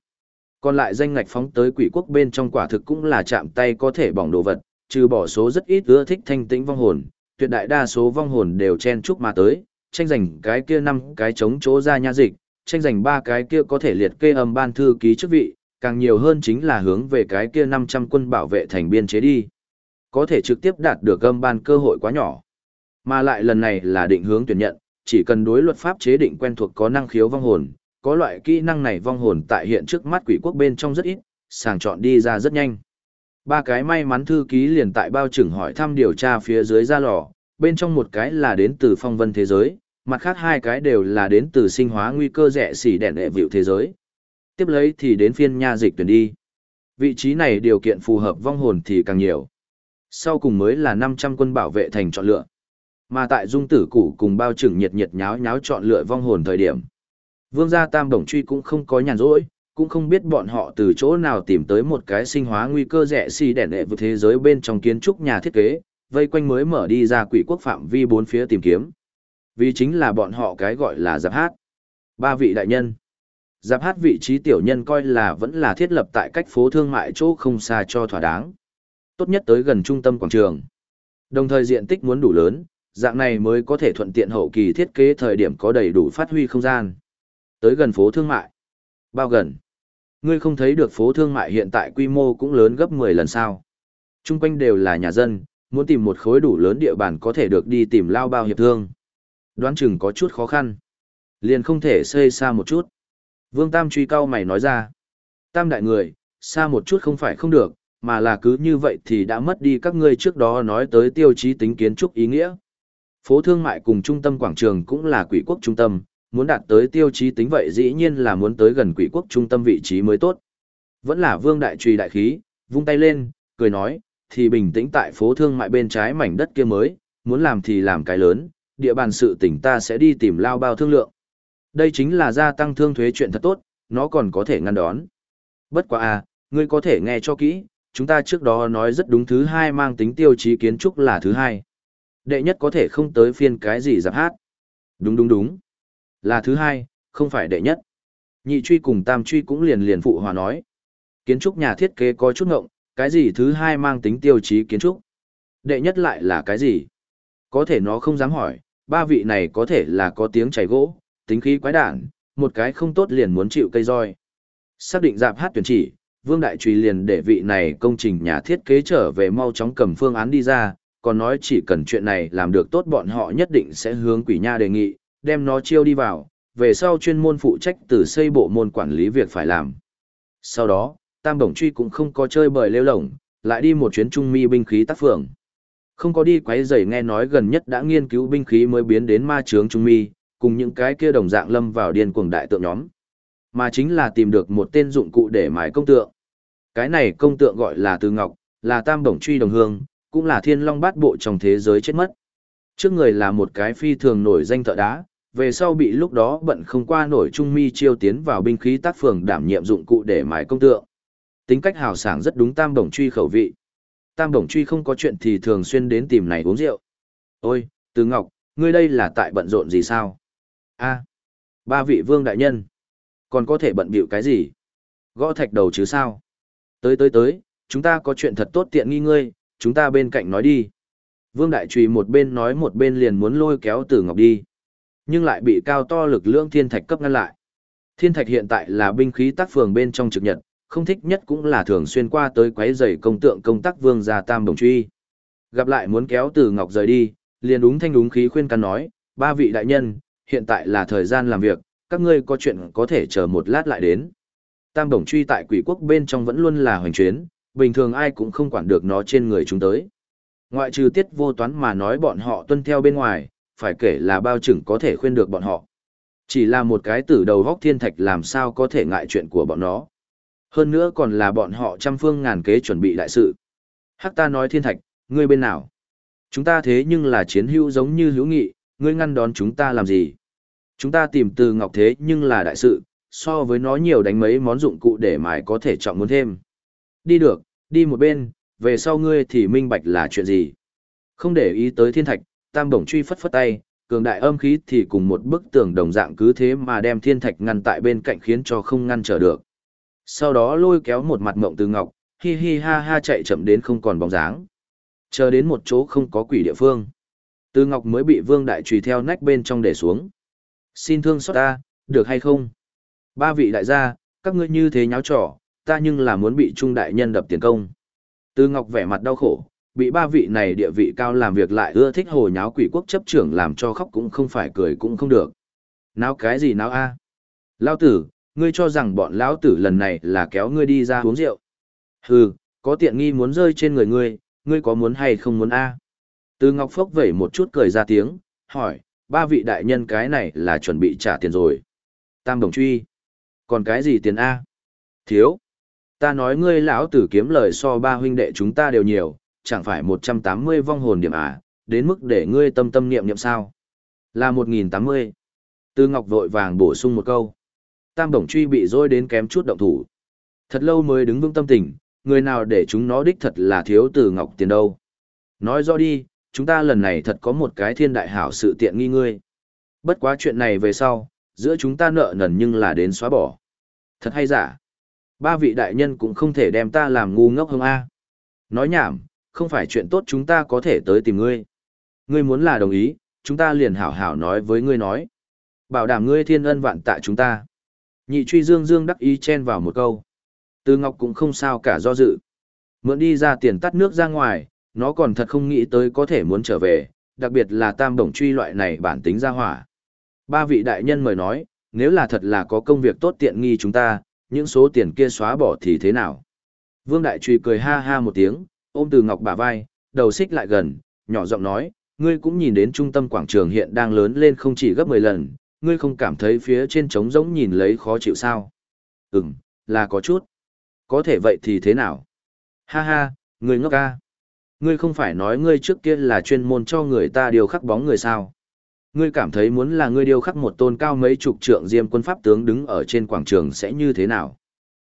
Còn lại danh ngạch phóng tới quỷ quốc bên trong quả thực cũng là chạm tay có thể bỏng đồ vật, trừ bỏ số rất ít ưa thích thanh tĩnh vong hồn, tuyệt đại đa số vong hồn đều chen chúc mà tới, tranh giành cái kia năm cái chống chỗ ra nha dịch, tranh giành ba cái kia có thể liệt kê âm ban thư ký chức vị, càng nhiều hơn chính là hướng về cái kia 500 quân bảo vệ thành biên chế đi. Có thể trực tiếp đạt được âm ban cơ hội quá nhỏ. Mà lại lần này là định hướng tuyển nhận, chỉ cần đối luật pháp chế định quen thuộc có năng khiếu vong hồn, có loại kỹ năng này vong hồn tại hiện trước mắt quỷ quốc bên trong rất ít, sàng chọn đi ra rất nhanh. Ba cái may mắn thư ký liền tại bao trưởng hỏi thăm điều tra phía dưới ra lò, bên trong một cái là đến từ phong vân thế giới, mặt khác hai cái đều là đến từ sinh hóa nguy cơ rẻ xỉ đèn đệ vịu thế giới. Tiếp lấy thì đến phiên nha dịch tuyển đi. Vị trí này điều kiện phù hợp vong hồn thì càng nhiều. Sau cùng mới là 500 quân bảo vệ thành chọn lựa. Mà tại dung tử củ cùng bao trưởng nhiệt nhiệt nháo nháo chọn lựa vong hồn thời điểm. Vương gia tam đồng truy cũng không có nhàn rỗi, cũng không biết bọn họ từ chỗ nào tìm tới một cái sinh hóa nguy cơ rẻ xì đèn đệ vượt thế giới bên trong kiến trúc nhà thiết kế, vây quanh mới mở đi ra quỷ quốc phạm vi bốn phía tìm kiếm. Vì chính là bọn họ cái gọi là giáp hát. Ba vị đại nhân. Giáp hát vị trí tiểu nhân coi là vẫn là thiết lập tại cách phố thương mại chỗ không xa cho thỏa đáng. Tốt nhất tới gần trung tâm quảng trường. Đồng thời diện tích muốn đủ lớn, dạng này mới có thể thuận tiện hậu kỳ thiết kế thời điểm có đầy đủ phát huy không gian. Tới gần phố thương mại. Bao gần. Ngươi không thấy được phố thương mại hiện tại quy mô cũng lớn gấp 10 lần sao. Trung quanh đều là nhà dân, muốn tìm một khối đủ lớn địa bàn có thể được đi tìm lao bao hiệp thương. Đoán chừng có chút khó khăn. Liền không thể xây xa một chút. Vương Tam truy cao mày nói ra. Tam đại người, xa một chút không phải không được, mà là cứ như vậy thì đã mất đi các ngươi trước đó nói tới tiêu chí tính kiến trúc ý nghĩa. Phố thương mại cùng trung tâm quảng trường cũng là quỷ quốc trung tâm, muốn đạt tới tiêu chí tính vậy dĩ nhiên là muốn tới gần quỷ quốc trung tâm vị trí mới tốt. Vẫn là vương đại trùy đại khí, vung tay lên, cười nói, thì bình tĩnh tại phố thương mại bên trái mảnh đất kia mới, muốn làm thì làm cái lớn, địa bàn sự tỉnh ta sẽ đi tìm lao bao thương lượng. Đây chính là gia tăng thương thuế chuyện thật tốt, nó còn có thể ngăn đón. Bất quá à, ngươi có thể nghe cho kỹ, chúng ta trước đó nói rất đúng thứ hai mang tính tiêu chí kiến trúc là thứ hai. Đệ nhất có thể không tới phiên cái gì giáp hát. Đúng đúng đúng. Là thứ hai, không phải đệ nhất. Nhị truy cùng tam truy cũng liền liền phụ hòa nói. Kiến trúc nhà thiết kế có chút ngộng, cái gì thứ hai mang tính tiêu chí kiến trúc. Đệ nhất lại là cái gì? Có thể nó không dám hỏi, ba vị này có thể là có tiếng chảy gỗ, tính khí quái đản, một cái không tốt liền muốn chịu cây roi. Xác định dạp hát tuyển chỉ, Vương Đại Trùy liền để vị này công trình nhà thiết kế trở về mau chóng cầm phương án đi ra, còn nói chỉ cần chuyện này làm được tốt bọn họ nhất định sẽ hướng quỷ nha đề nghị, đem nó chiêu đi vào, về sau chuyên môn phụ trách từ xây bộ môn quản lý việc phải làm. Sau đó, Tam Bổng Truy cũng không có chơi bời lêu lổng, lại đi một chuyến trung mi binh khí tác phường. Không có đi quấy rầy nghe nói gần nhất đã nghiên cứu binh khí mới biến đến ma trướng trung mi, cùng những cái kia đồng dạng lâm vào điên cuồng đại tượng nhóm. Mà chính là tìm được một tên dụng cụ để mài công tượng. Cái này công tượng gọi là Từ Ngọc, là tam bổng truy đồng hương, cũng là thiên long bát bộ trong thế giới chết mất. Trước người là một cái phi thường nổi danh thợ đá, về sau bị lúc đó bận không qua nổi trung mi chiêu tiến vào binh khí tác phường đảm nhiệm dụng cụ để mài công tượng. Tính cách hào sảng rất đúng tam đồng truy khẩu vị. Tam đồng truy không có chuyện thì thường xuyên đến tìm này uống rượu. Ôi, Từ Ngọc, ngươi đây là tại bận rộn gì sao? A ba vị vương đại nhân. Còn có thể bận bịu cái gì? Gõ thạch đầu chứ sao? Tới tới tới, chúng ta có chuyện thật tốt tiện nghi ngươi, chúng ta bên cạnh nói đi. Vương Đại Trùy một bên nói một bên liền muốn lôi kéo Tử Ngọc đi. Nhưng lại bị cao to lực lượng thiên thạch cấp ngăn lại. Thiên thạch hiện tại là binh khí tác phường bên trong trực nhật, không thích nhất cũng là thường xuyên qua tới quấy rầy công tượng công tác vương gia tam đồng truy. Gặp lại muốn kéo Tử Ngọc rời đi, liền đúng thanh đúng khí khuyên can nói, ba vị đại nhân, hiện tại là thời gian làm việc, các ngươi có chuyện có thể chờ một lát lại đến. Tam đồng truy tại quỷ quốc bên trong vẫn luôn là hoành chuyến, bình thường ai cũng không quản được nó trên người chúng tới. Ngoại trừ tiết vô toán mà nói bọn họ tuân theo bên ngoài, phải kể là bao chừng có thể khuyên được bọn họ. Chỉ là một cái tử đầu góc thiên thạch làm sao có thể ngại chuyện của bọn nó. Hơn nữa còn là bọn họ trăm phương ngàn kế chuẩn bị đại sự. Hắc ta nói thiên thạch, ngươi bên nào? Chúng ta thế nhưng là chiến hữu giống như hữu nghị, ngươi ngăn đón chúng ta làm gì? Chúng ta tìm từ ngọc thế nhưng là đại sự, so với nó nhiều đánh mấy món dụng cụ để mài có thể chọn muốn thêm. Đi được, đi một bên, về sau ngươi thì minh bạch là chuyện gì. Không để ý tới thiên thạch, tam bổng truy phất phất tay, cường đại âm khí thì cùng một bức tường đồng dạng cứ thế mà đem thiên thạch ngăn tại bên cạnh khiến cho không ngăn trở được. Sau đó lôi kéo một mặt mộng từ ngọc, hi hi ha ha chạy chậm đến không còn bóng dáng. Chờ đến một chỗ không có quỷ địa phương. Từ ngọc mới bị vương đại trùy theo nách bên trong để xuống. Xin thương xót ta, được hay không? Ba vị đại gia, các ngươi như thế nháo trò, ta nhưng là muốn bị trung đại nhân đập tiền công. Từ Ngọc vẻ mặt đau khổ, bị ba vị này địa vị cao làm việc lại ưa thích hồ nháo quỷ quốc chấp trưởng làm cho khóc cũng không phải cười cũng không được. Náo cái gì náo a? À? Lão tử, ngươi cho rằng bọn lão tử lần này là kéo ngươi đi ra uống rượu. Hừ, có tiện nghi muốn rơi trên người ngươi, ngươi có muốn hay không muốn a? Từ Ngọc Phốc vẩy một chút cười ra tiếng, hỏi, ba vị đại nhân cái này là chuẩn bị trả tiền rồi. Tam đồng truy. Còn cái gì tiền A? Thiếu. Ta nói ngươi lão tử kiếm lời so ba huynh đệ chúng ta đều nhiều, chẳng phải một trăm tám mươi vong hồn điểm à, đến mức để ngươi tâm tâm niệm niệm sao? Là một nghìn tám mươi. Tư Ngọc vội vàng bổ sung một câu. Tam đồng truy bị dôi đến kém chút động thủ. Thật lâu mới đứng vững tâm tình, người nào để chúng nó đích thật là thiếu Từ Ngọc tiền đâu. Nói rõ đi, chúng ta lần này thật có một cái thiên đại hảo sự tiện nghi ngươi. Bất quá chuyện này về sau, giữa chúng ta nợ nần nhưng là đến xóa bỏ. Thật hay giả? Ba vị đại nhân cũng không thể đem ta làm ngu ngốc hơn A. Nói nhảm, không phải chuyện tốt chúng ta có thể tới tìm ngươi. Ngươi muốn là đồng ý, chúng ta liền hảo hảo nói với ngươi nói. Bảo đảm ngươi thiên ân vạn tạ chúng ta. Nhị truy dương dương đắc ý chen vào một câu. Từ Ngọc cũng không sao cả do dự. Mượn đi ra tiền tắt nước ra ngoài, nó còn thật không nghĩ tới có thể muốn trở về, đặc biệt là tam đồng truy loại này bản tính ra hỏa. Ba vị đại nhân mời nói, nếu là thật là có công việc tốt tiện nghi chúng ta, những số tiền kia xóa bỏ thì thế nào? Vương Đại Truy cười ha ha một tiếng, ôm từ ngọc bả vai, đầu xích lại gần, nhỏ giọng nói, ngươi cũng nhìn đến trung tâm quảng trường hiện đang lớn lên không chỉ gấp 10 lần, ngươi không cảm thấy phía trên trống rỗng nhìn lấy khó chịu sao? Ừm, là có chút. Có thể vậy thì thế nào? Ha ha, ngươi ngốc ca. Ngươi không phải nói ngươi trước kia là chuyên môn cho người ta điều khắc bóng người sao? Ngươi cảm thấy muốn là ngươi điều khắc một tôn cao mấy chục trượng diêm quân pháp tướng đứng ở trên quảng trường sẽ như thế nào?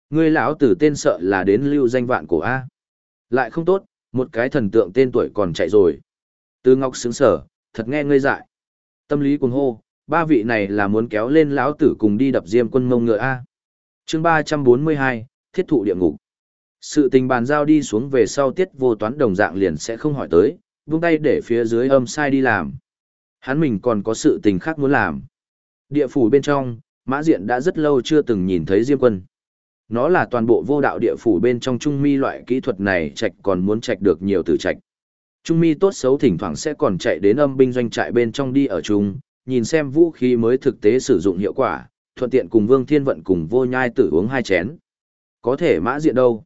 Ngươi lão tử tên sợ là đến lưu danh vạn cổ A. Lại không tốt, một cái thần tượng tên tuổi còn chạy rồi. Từ Ngọc sướng sở, thật nghe ngươi dại. Tâm lý cuồng hô, ba vị này là muốn kéo lên lão tử cùng đi đập diêm quân mông ngựa A. chương ba trăm bốn mươi hai thiết thụ địa ngục. Sự tình bàn giao đi xuống về sau tiết vô toán đồng dạng liền sẽ không hỏi tới, vung tay để phía dưới âm sai đi làm. Hắn mình còn có sự tình khác muốn làm. Địa phủ bên trong, mã diện đã rất lâu chưa từng nhìn thấy diêm quân. Nó là toàn bộ vô đạo địa phủ bên trong trung mi loại kỹ thuật này trạch còn muốn trạch được nhiều từ trạch. Trung mi tốt xấu thỉnh thoảng sẽ còn chạy đến âm binh doanh trại bên trong đi ở chung, nhìn xem vũ khí mới thực tế sử dụng hiệu quả, thuận tiện cùng Vương Thiên Vận cùng vô nhai tử uống hai chén. Có thể mã diện đâu?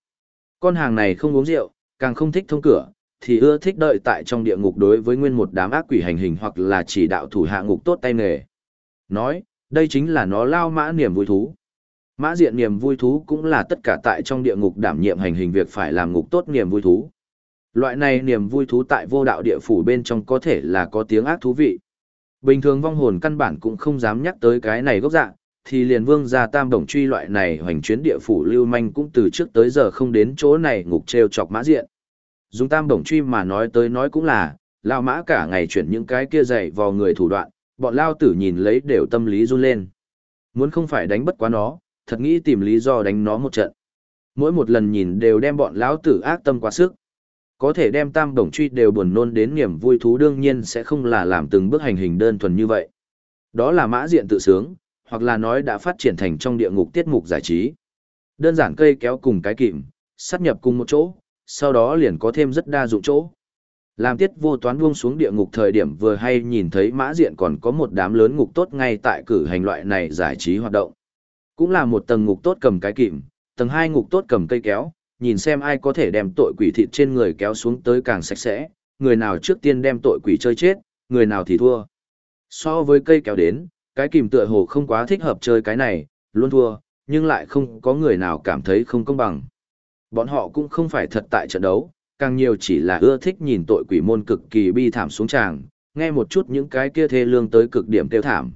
Con hàng này không uống rượu, càng không thích thông cửa, thì ưa thích đợi tại trong địa ngục đối với nguyên một đám ác quỷ hành hình hoặc là chỉ đạo thủ hạ ngục tốt tay nghề. Nói, đây chính là nó lao mã niềm vui thú. Mã diện niềm vui thú cũng là tất cả tại trong địa ngục đảm nhiệm hành hình việc phải làm ngục tốt niềm vui thú. Loại này niềm vui thú tại vô đạo địa phủ bên trong có thể là có tiếng ác thú vị. Bình thường vong hồn căn bản cũng không dám nhắc tới cái này gốc dạng, thì liền vương gia tam đồng truy loại này hoành chuyến địa phủ lưu manh cũng từ trước tới giờ không đến chỗ này ngục treo chọc mã diện. Dùng tam đồng truy mà nói tới nói cũng là, lao mã cả ngày chuyển những cái kia dày vào người thủ đoạn, bọn lao tử nhìn lấy đều tâm lý run lên. Muốn không phải đánh bất quá nó, thật nghĩ tìm lý do đánh nó một trận. Mỗi một lần nhìn đều đem bọn lão tử ác tâm quá sức. Có thể đem tam đồng truy đều buồn nôn đến niềm vui thú đương nhiên sẽ không là làm từng bước hành hình đơn thuần như vậy. Đó là mã diện tự sướng, hoặc là nói đã phát triển thành trong địa ngục tiết mục giải trí. Đơn giản cây kéo cùng cái kìm, sát nhập cùng một chỗ, sau đó liền có thêm rất đa dụng chỗ. Làm tiết vô toán buông xuống địa ngục thời điểm vừa hay nhìn thấy mã diện còn có một đám lớn ngục tốt ngay tại cử hành loại này giải trí hoạt động. Cũng là một tầng ngục tốt cầm cái kìm, tầng hai ngục tốt cầm cây kéo, nhìn xem ai có thể đem tội quỷ thịt trên người kéo xuống tới càng sạch sẽ, người nào trước tiên đem tội quỷ chơi chết, người nào thì thua. So với cây kéo đến, cái kìm tựa hồ không quá thích hợp chơi cái này, luôn thua, nhưng lại không có người nào cảm thấy không công bằng. Bọn họ cũng không phải thật tại trận đấu, càng nhiều chỉ là ưa thích nhìn tội quỷ môn cực kỳ bi thảm xuống tràng, nghe một chút những cái kia thê lương tới cực điểm tiêu thảm.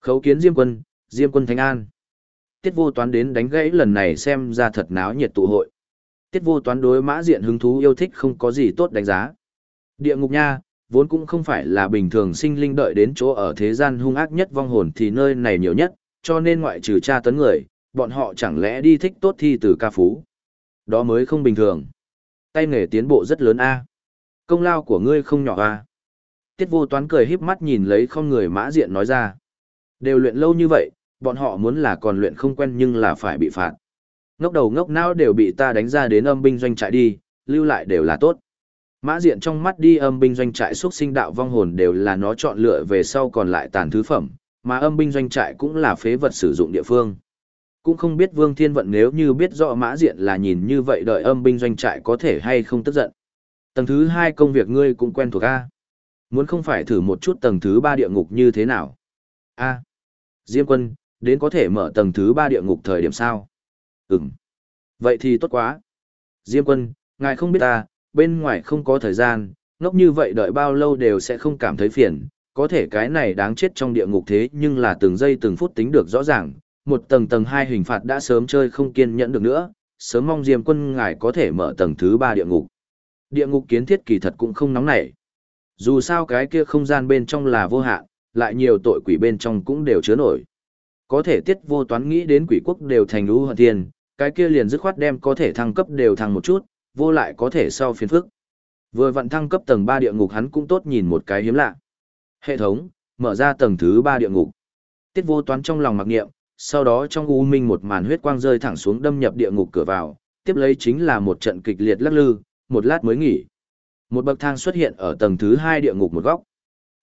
Khấu kiến Diêm quân, Diêm quân Thánh An. Tiết vô toán đến đánh gãy lần này xem ra thật náo nhiệt tụ hội. Tiết vô toán đối mã diện hứng thú yêu thích không có gì tốt đánh giá. Địa ngục nha, vốn cũng không phải là bình thường sinh linh đợi đến chỗ ở thế gian hung ác nhất vong hồn thì nơi này nhiều nhất, cho nên ngoại trừ tra tấn người, bọn họ chẳng lẽ đi thích tốt thi từ ca phú. Đó mới không bình thường. Tay nghề tiến bộ rất lớn a. Công lao của ngươi không nhỏ a. Tiết vô toán cười híp mắt nhìn lấy không người mã diện nói ra. Đều luyện lâu như vậy, bọn họ muốn là còn luyện không quen nhưng là phải bị phạt. Ngốc đầu ngốc não đều bị ta đánh ra đến âm binh doanh trại đi, lưu lại đều là tốt. Mã diện trong mắt đi âm binh doanh trại xuất sinh đạo vong hồn đều là nó chọn lựa về sau còn lại tàn thứ phẩm, mà âm binh doanh trại cũng là phế vật sử dụng địa phương. Cũng không biết Vương Thiên Vận nếu như biết rõ mã diện là nhìn như vậy đợi âm binh doanh trại có thể hay không tức giận. Tầng thứ hai công việc ngươi cũng quen thuộc A. Muốn không phải thử một chút tầng thứ ba địa ngục như thế nào? A. Diêm quân, đến có thể mở tầng thứ ba địa ngục thời điểm sao? Ừm. Vậy thì tốt quá. Diêm quân, ngài không biết ta, bên ngoài không có thời gian, ngốc như vậy đợi bao lâu đều sẽ không cảm thấy phiền, có thể cái này đáng chết trong địa ngục thế nhưng là từng giây từng phút tính được rõ ràng, một tầng tầng hai hình phạt đã sớm chơi không kiên nhẫn được nữa, sớm mong Diêm quân ngài có thể mở tầng thứ ba địa ngục. Địa ngục kiến thiết kỳ thật cũng không nóng nảy. Dù sao cái kia không gian bên trong là vô hạn, lại nhiều tội quỷ bên trong cũng đều chứa nổi. Có thể tiết vô toán nghĩ đến quỷ quốc đều thành lũ hận tiền, cái kia liền dứt khoát đem có thể thăng cấp đều thăng một chút, vô lại có thể sau phiền phức. Vừa vận thăng cấp tầng 3 địa ngục hắn cũng tốt nhìn một cái hiếm lạ. Hệ thống, mở ra tầng thứ 3 địa ngục. Tiết vô toán trong lòng mặc niệm, sau đó trong u minh một màn huyết quang rơi thẳng xuống đâm nhập địa ngục cửa vào, tiếp lấy chính là một trận kịch liệt lắc lư, một lát mới nghỉ. Một bậc thang xuất hiện ở tầng thứ 2 địa ngục một góc.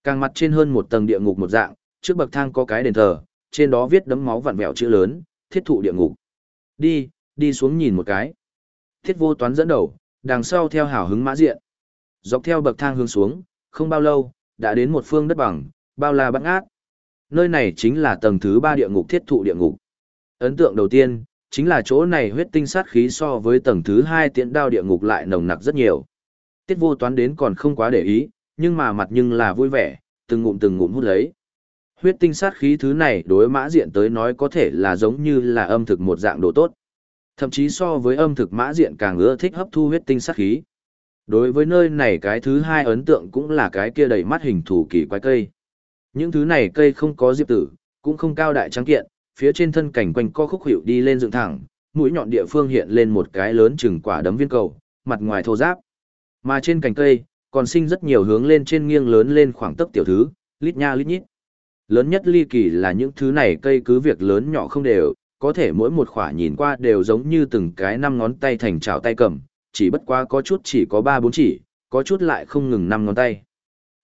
Càng mặt trên hơn một tầng địa ngục một dạng, trước bậc thang có cái đền thờ, trên đó viết đấm máu vặn vẹo chữ lớn, thiết thụ địa ngục. Đi, đi xuống nhìn một cái. Thiết vô toán dẫn đầu, đằng sau theo hảo hứng mã diện. Dọc theo bậc thang hướng xuống, không bao lâu, đã đến một phương đất bằng, bao la băng ác. Nơi này chính là tầng thứ ba địa ngục thiết thụ địa ngục. Ấn tượng đầu tiên, chính là chỗ này huyết tinh sát khí so với tầng thứ hai tiễn đao địa ngục lại nồng nặc rất nhiều. Tiết vô toán đến còn không quá để ý, nhưng mà mặt nhưng là vui vẻ, từng ngụm từng ngụm hút lấy. Huyết tinh sát khí thứ này đối mã diện tới nói có thể là giống như là âm thực một dạng đồ tốt. Thậm chí so với âm thực mã diện càng ưa thích hấp thu huyết tinh sát khí. Đối với nơi này cái thứ hai ấn tượng cũng là cái kia đầy mắt hình thủ kỳ quái cây. Những thứ này cây không có diệp tử, cũng không cao đại trắng kiện, phía trên thân cảnh quanh co khúc hiệu đi lên dựng thẳng, mũi nhọn địa phương hiện lên một cái lớn chừng quả đấm viên cầu, mặt ngoài thô ráp Mà trên cành cây, còn sinh rất nhiều hướng lên trên nghiêng lớn lên khoảng tấc tiểu thứ, lít nha lít nhít. Lớn nhất ly kỳ là những thứ này cây cứ việc lớn nhỏ không đều, có thể mỗi một khỏa nhìn qua đều giống như từng cái năm ngón tay thành trào tay cầm, chỉ bất quá có chút chỉ có ba bốn chỉ, có chút lại không ngừng năm ngón tay.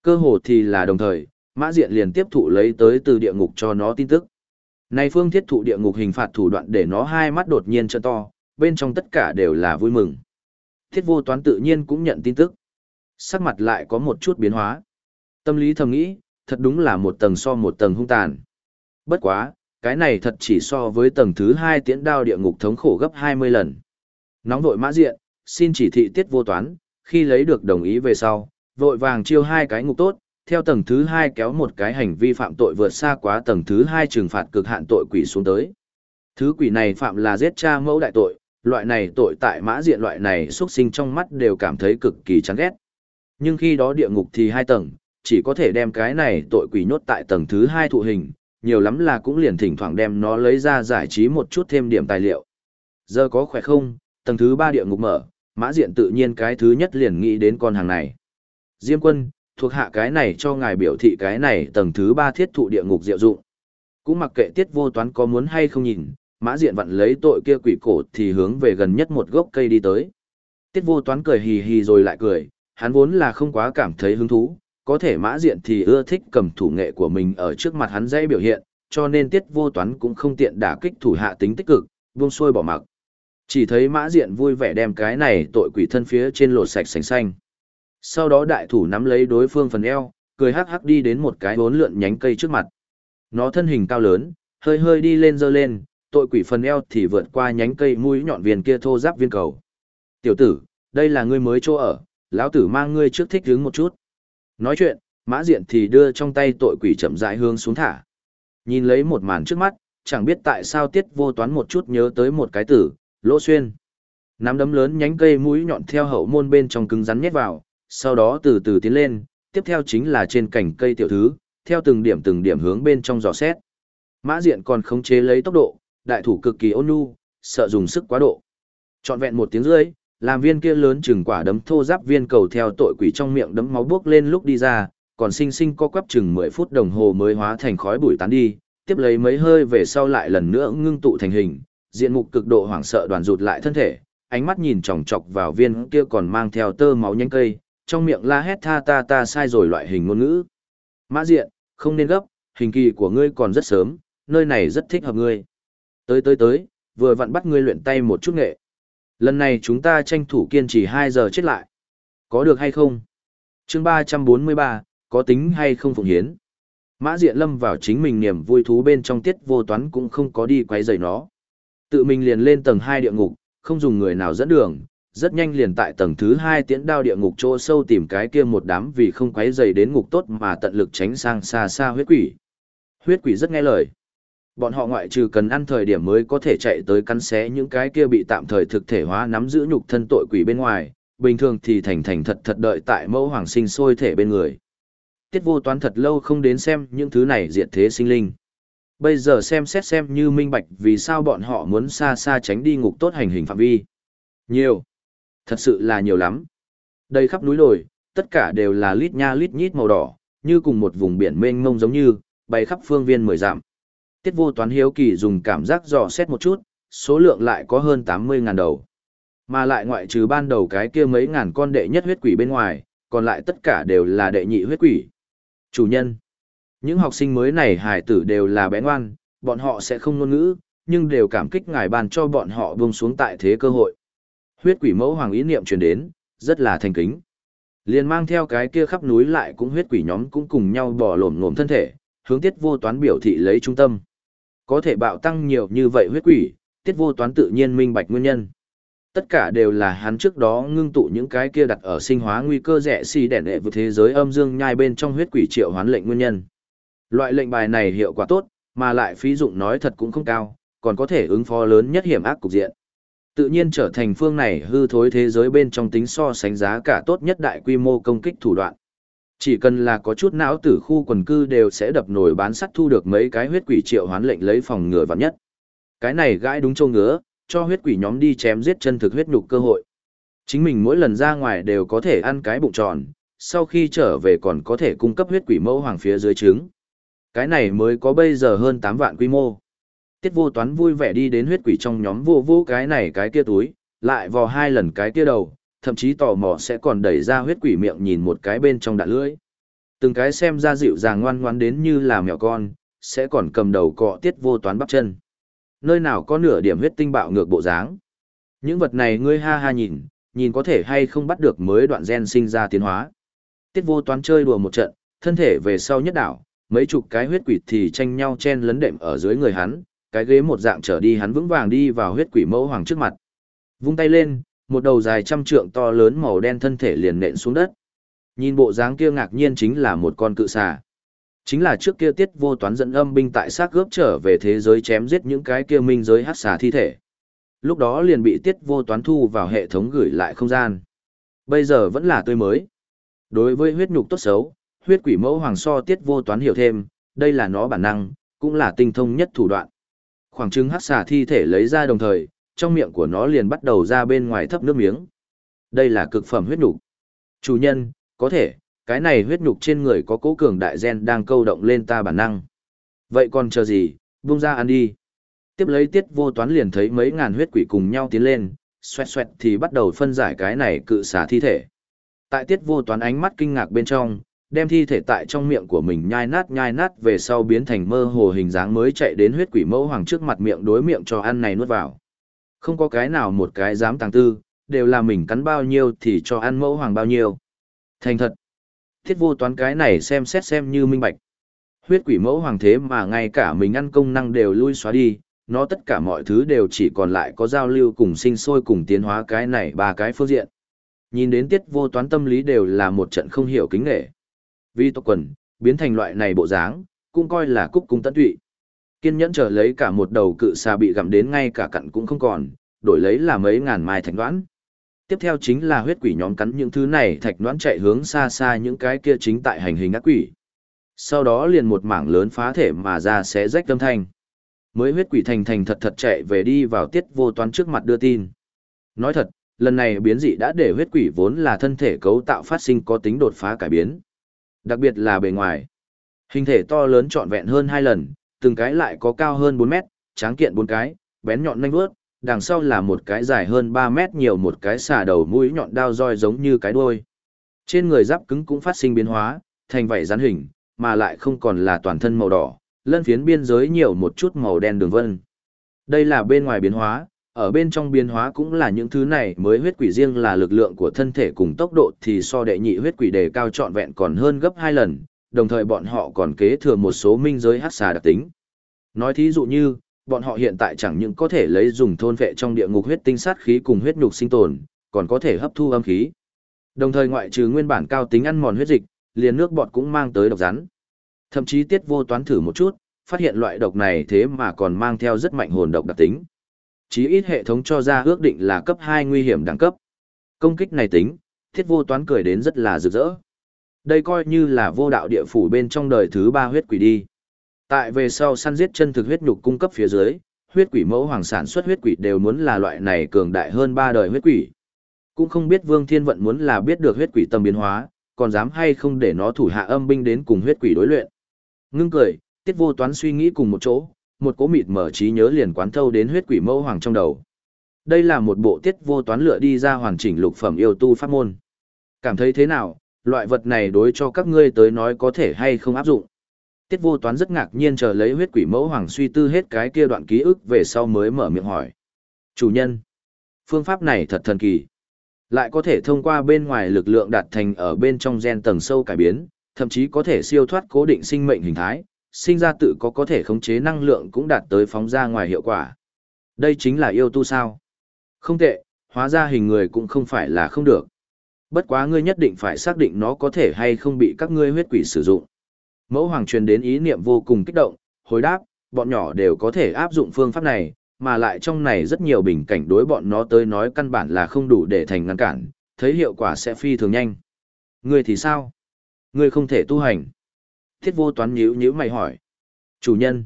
Cơ hồ thì là đồng thời, mã diện liền tiếp thụ lấy tới từ địa ngục cho nó tin tức. Này phương thiết thụ địa ngục hình phạt thủ đoạn để nó hai mắt đột nhiên trợ to, bên trong tất cả đều là vui mừng. Thiết vô toán tự nhiên cũng nhận tin tức. Sắc mặt lại có một chút biến hóa. Tâm lý thầm nghĩ, thật đúng là một tầng so một tầng hung tàn. Bất quá, cái này thật chỉ so với tầng thứ hai tiễn đao địa ngục thống khổ gấp 20 lần. Nóng vội mã diện, xin chỉ thị tiết vô toán, khi lấy được đồng ý về sau, vội vàng chiêu hai cái ngục tốt, theo tầng thứ hai kéo một cái hành vi phạm tội vượt xa quá tầng thứ hai trừng phạt cực hạn tội quỷ xuống tới. Thứ quỷ này phạm là giết cha mẫu đại tội, loại này tội tại mã diện loại này xuất sinh trong mắt đều cảm thấy cực kỳ chán ghét. Nhưng khi đó địa ngục thì hai tầng, chỉ có thể đem cái này tội quỷ nhốt tại tầng thứ hai thụ hình, nhiều lắm là cũng liền thỉnh thoảng đem nó lấy ra giải trí một chút thêm điểm tài liệu. Giờ có khỏe không, tầng thứ ba địa ngục mở, mã diện tự nhiên cái thứ nhất liền nghĩ đến con hàng này. Diêm quân, thuộc hạ cái này cho ngài biểu thị cái này tầng thứ ba thiết thụ địa ngục diệu dụng. Cũng mặc kệ tiết vô toán có muốn hay không nhìn, mã diện vặn lấy tội kia quỷ cổ thì hướng về gần nhất một gốc cây đi tới. Tiết vô toán cười hì hì rồi lại cười, hắn vốn là không quá cảm thấy hứng thú, có thể mã diện thì ưa thích cầm thủ nghệ của mình ở trước mặt hắn dễ biểu hiện, cho nên tiết vô toán cũng không tiện đả kích thủ hạ tính tích cực, buông xuôi bỏ mặc. Chỉ thấy mã diện vui vẻ đem cái này tội quỷ thân phía trên lột sạch sành xanh. Sau đó đại thủ nắm lấy đối phương phần eo, cười hắc hắc đi đến một cái bốn lượn nhánh cây trước mặt. Nó thân hình cao lớn, hơi hơi đi lên dơ lên, tội quỷ phần eo thì vượt qua nhánh cây mũi nhọn viền kia thô giáp viên cầu. Tiểu tử, đây là ngươi mới chỗ ở, lão tử mang ngươi trước thích hướng một chút. Nói chuyện, mã diện thì đưa trong tay tội quỷ chậm rãi hướng xuống thả. Nhìn lấy một màn trước mắt, chẳng biết tại sao tiết vô toán một chút nhớ tới một cái tử, lỗ xuyên. Nắm đấm lớn nhánh cây mũi nhọn theo hậu môn bên trong cứng rắn nhét vào, sau đó từ từ tiến lên, tiếp theo chính là trên cành cây tiểu thứ, theo từng điểm từng điểm hướng bên trong dò xét. Mã diện còn khống chế lấy tốc độ, đại thủ cực kỳ ôn nhu, sợ dùng sức quá độ. Trọn vẹn một tiếng rưỡi, làm viên kia lớn chừng quả đấm thô giáp viên cầu theo tội quỷ trong miệng đấm máu bước lên lúc đi ra, còn sinh sinh co quắp chừng 10 phút đồng hồ mới hóa thành khói bụi tán đi, tiếp lấy mấy hơi về sau lại lần nữa ngưng tụ thành hình, diện mục cực độ hoảng sợ đoàn rụt lại thân thể, ánh mắt nhìn chòng chọc vào viên kia còn mang theo tơ máu nhanh cây, trong miệng la hét tha ta ta sai rồi loại hình ngôn ngữ. Mã diện, không nên gấp, hình kỳ của ngươi còn rất sớm, nơi này rất thích hợp ngươi. Tới tới tới, vừa vặn bắt ngươi luyện tay một chút nghệ. Lần này chúng ta tranh thủ kiên trì 2 giờ chết lại. Có được hay không? chương 343, có tính hay không phụng hiến? Mã diện lâm vào chính mình niềm vui thú bên trong tiết vô toán cũng không có đi quấy rầy nó. Tự mình liền lên tầng 2 địa ngục, không dùng người nào dẫn đường, rất nhanh liền tại tầng thứ 2 tiễn đao địa ngục chỗ sâu tìm cái kia một đám vì không quấy rầy đến ngục tốt mà tận lực tránh sang xa xa huyết quỷ. Huyết quỷ rất nghe lời. Bọn họ ngoại trừ cần ăn thời điểm mới có thể chạy tới cắn xé những cái kia bị tạm thời thực thể hóa nắm giữ nhục thân tội quỷ bên ngoài, bình thường thì thành thành thật thật đợi tại mẫu hoàng sinh sôi thể bên người. Tiết vô toán thật lâu không đến xem những thứ này diệt thế sinh linh. Bây giờ xem xét xem như minh bạch vì sao bọn họ muốn xa xa tránh đi ngục tốt hành hình phạm vi. Nhiều. Thật sự là nhiều lắm. Đây khắp núi đồi, tất cả đều là lít nha lít nhít màu đỏ, như cùng một vùng biển mênh mông giống như, bay khắp phương viên mười dặm. Tiết vô toán hiếu kỳ dùng cảm giác dò xét một chút, số lượng lại có hơn 80.000 đầu. Mà lại ngoại trừ ban đầu cái kia mấy ngàn con đệ nhất huyết quỷ bên ngoài, còn lại tất cả đều là đệ nhị huyết quỷ. Chủ nhân. Những học sinh mới này hài tử đều là bé ngoan, bọn họ sẽ không ngôn ngữ, nhưng đều cảm kích ngài ban cho bọn họ buông xuống tại thế cơ hội. Huyết quỷ mẫu hoàng ý niệm truyền đến, rất là thành kính. Liền mang theo cái kia khắp núi lại cũng huyết quỷ nhóm cũng cùng nhau bỏ lổm ngổm thân thể, hướng tiết vô toán biểu thị lấy trung tâm. Có thể bạo tăng nhiều như vậy huyết quỷ, tiết vô toán tự nhiên minh bạch nguyên nhân. Tất cả đều là hắn trước đó ngưng tụ những cái kia đặt ở sinh hóa nguy cơ rẻ xì đẻn đệ vượt thế giới âm dương nhai bên trong huyết quỷ triệu hoán lệnh nguyên nhân. Loại lệnh bài này hiệu quả tốt, mà lại phí dụng nói thật cũng không cao, còn có thể ứng phó lớn nhất hiểm ác cục diện. Tự nhiên trở thành phương này hư thối thế giới bên trong tính so sánh giá cả tốt nhất đại quy mô công kích thủ đoạn. Chỉ cần là có chút não tử khu quần cư đều sẽ đập nổi bán sắt thu được mấy cái huyết quỷ triệu hoán lệnh lấy phòng ngừa vạn nhất. Cái này gãi đúng châu ngứa, cho huyết quỷ nhóm đi chém giết chân thực huyết nhục cơ hội. Chính mình mỗi lần ra ngoài đều có thể ăn cái bụng tròn, sau khi trở về còn có thể cung cấp huyết quỷ mẫu hoàng phía dưới trứng. Cái này mới có bây giờ hơn 8 vạn quy mô. Tiết vô toán vui vẻ đi đến huyết quỷ trong nhóm vô vô cái này cái kia túi, lại vò hai lần cái kia đầu, thậm chí tò mò sẽ còn đẩy ra huyết quỷ miệng nhìn một cái bên trong đạn lưỡi. Từng cái xem ra dịu dàng ngoan ngoan đến như là mèo con, sẽ còn cầm đầu cọ tiết vô toán bắp chân. Nơi nào có nửa điểm huyết tinh bạo ngược bộ dáng. Những vật này ngươi ha ha nhìn, nhìn có thể hay không bắt được mới đoạn gen sinh ra tiến hóa. Tiết vô toán chơi đùa một trận, thân thể về sau nhất đảo, mấy chục cái huyết quỷ thì tranh nhau chen lấn đệm ở dưới người hắn, cái ghế một dạng trở đi hắn vững vàng đi vào huyết quỷ mẫu hoàng trước mặt. Vung tay lên, một đầu dài trăm trượng to lớn màu đen thân thể liền nện xuống đất. Nhìn bộ dáng kia ngạc nhiên chính là một con cự xà. Chính là trước kia tiết vô toán dẫn âm binh tại xác gớp trở về thế giới chém giết những cái kia minh giới hát xà thi thể. Lúc đó liền bị tiết vô toán thu vào hệ thống gửi lại không gian. Bây giờ vẫn là tươi mới. Đối với huyết nhục tốt xấu, huyết quỷ mẫu hoàng so tiết vô toán hiểu thêm, đây là nó bản năng, cũng là tinh thông nhất thủ đoạn. Khoảng chứng hát xà thi thể lấy ra đồng thời, trong miệng của nó liền bắt đầu ra bên ngoài thấp nước miếng. Đây là cực phẩm huyết nhục. Chủ nhân, có thể, cái này huyết nhục trên người có cố cường đại gen đang câu động lên ta bản năng. Vậy còn chờ gì, buông ra ăn đi. Tiếp lấy tiết vô toán liền thấy mấy ngàn huyết quỷ cùng nhau tiến lên, xoẹt xoẹt thì bắt đầu phân giải cái này cự xả thi thể. Tại tiết vô toán ánh mắt kinh ngạc bên trong, đem thi thể tại trong miệng của mình nhai nát nhai nát về sau biến thành mơ hồ hình dáng mới chạy đến huyết quỷ mẫu hoàng trước mặt miệng đối miệng cho ăn này nuốt vào. Không có cái nào một cái dám tàng tư, đều là mình cắn bao nhiêu thì cho ăn mẫu hoàng bao nhiêu. Thành thật, thiết vô toán cái này xem xét xem như minh bạch. Huyết quỷ mẫu hoàng thế mà ngay cả mình ăn công năng đều lui xóa đi, nó tất cả mọi thứ đều chỉ còn lại có giao lưu cùng sinh sôi cùng tiến hóa cái này ba cái phương diện. Nhìn đến tiết vô toán tâm lý đều là một trận không hiểu kính nghệ. Vì tộc quần, biến thành loại này bộ dáng, cũng coi là cúc cung tận tụy. Kiên nhẫn chờ lấy cả một đầu cự xà bị gặm đến ngay cả cặn cũng không còn, đổi lấy là mấy ngàn mai thạch đoán. Tiếp theo chính là huyết quỷ nhóm cắn những thứ này thạch đoán chạy hướng xa xa những cái kia chính tại hành hình ác quỷ. Sau đó liền một mảng lớn phá thể mà ra sẽ rách âm thanh. Mới huyết quỷ thành thành thật thật chạy về đi vào tiết vô toán trước mặt đưa tin. Nói thật, lần này biến dị đã để huyết quỷ vốn là thân thể cấu tạo phát sinh có tính đột phá cải biến. Đặc biệt là bề ngoài. Hình thể to lớn trọn vẹn hơn hai lần, từng cái lại có cao hơn 4 mét, tráng kiện bốn cái, bén nhọn nanh vuốt, đằng sau là một cái dài hơn 3 mét nhiều một cái xà đầu mũi nhọn đao roi giống như cái đuôi. Trên người giáp cứng cũng phát sinh biến hóa, thành vảy rắn hình, mà lại không còn là toàn thân màu đỏ, lân phiến biên giới nhiều một chút màu đen đường vân. Đây là bên ngoài biến hóa, ở bên trong biến hóa cũng là những thứ này mới huyết quỷ riêng là lực lượng của thân thể cùng tốc độ thì so đệ nhị huyết quỷ đề cao trọn vẹn còn hơn gấp 2 lần, đồng thời bọn họ còn kế thừa một số minh giới hát xà đặc tính. Nói thí dụ như, bọn họ hiện tại chẳng những có thể lấy dùng thôn vệ trong địa ngục huyết tinh sát khí cùng huyết nhục sinh tồn, còn có thể hấp thu âm khí. Đồng thời ngoại trừ nguyên bản cao tính ăn mòn huyết dịch, liền nước bọt cũng mang tới độc rắn. Thậm chí tiết vô toán thử một chút, phát hiện loại độc này thế mà còn mang theo rất mạnh hồn độc đặc tính. Chí ít hệ thống cho ra ước định là cấp 2 nguy hiểm đẳng cấp. Công kích này tính, thiết vô toán cười đến rất là rực rỡ. Đây coi như là vô đạo địa phủ bên trong đời thứ ba huyết quỷ đi. Tại về sau săn giết chân thực huyết nhục cung cấp phía dưới, huyết quỷ mẫu hoàng sản xuất huyết quỷ đều muốn là loại này cường đại hơn ba đời huyết quỷ. Cũng không biết Vương Thiên Vận muốn là biết được huyết quỷ tâm biến hóa, còn dám hay không để nó thủ hạ âm binh đến cùng huyết quỷ đối luyện. Ngưng cười, tiết vô toán suy nghĩ cùng một chỗ, một cố mịt mở trí nhớ liền quán thâu đến huyết quỷ mẫu hoàng trong đầu. Đây là một bộ tiết vô toán lựa đi ra hoàn chỉnh lục phẩm yêu tu pháp môn. Cảm thấy thế nào, loại vật này đối cho các ngươi tới nói có thể hay không áp dụng. Tiết vô toán rất ngạc nhiên chờ lấy huyết quỷ mẫu hoàng suy tư hết cái kia đoạn ký ức về sau mới mở miệng hỏi. Chủ nhân, phương pháp này thật thần kỳ. Lại có thể thông qua bên ngoài lực lượng đạt thành ở bên trong gen tầng sâu cải biến, thậm chí có thể siêu thoát cố định sinh mệnh hình thái, sinh ra tự có có thể khống chế năng lượng cũng đạt tới phóng ra ngoài hiệu quả. Đây chính là yêu tu sao? Không tệ, hóa ra hình người cũng không phải là không được. Bất quá ngươi nhất định phải xác định nó có thể hay không bị các ngươi huyết quỷ sử dụng. Mẫu hoàng truyền đến ý niệm vô cùng kích động, hồi đáp, bọn nhỏ đều có thể áp dụng phương pháp này, mà lại trong này rất nhiều bình cảnh đối bọn nó tới nói căn bản là không đủ để thành ngăn cản, thấy hiệu quả sẽ phi thường nhanh. Ngươi thì sao? Ngươi không thể tu hành. Thiết vô toán nhíu nhíu mày hỏi. Chủ nhân,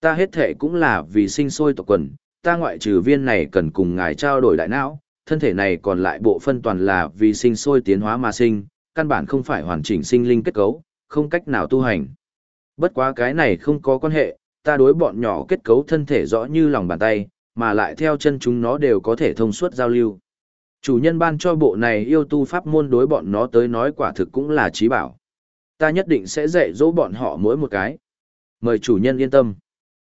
ta hết thể cũng là vì sinh sôi tộc quần, ta ngoại trừ viên này cần cùng ngài trao đổi đại não, thân thể này còn lại bộ phân toàn là vì sinh sôi tiến hóa mà sinh, căn bản không phải hoàn chỉnh sinh linh kết cấu, không cách nào tu hành. Bất quá cái này không có quan hệ, ta đối bọn nhỏ kết cấu thân thể rõ như lòng bàn tay, mà lại theo chân chúng nó đều có thể thông suốt giao lưu. Chủ nhân ban cho bộ này yêu tu pháp môn đối bọn nó tới nói quả thực cũng là trí bảo. Ta nhất định sẽ dạy dỗ bọn họ mỗi một cái. Mời chủ nhân yên tâm.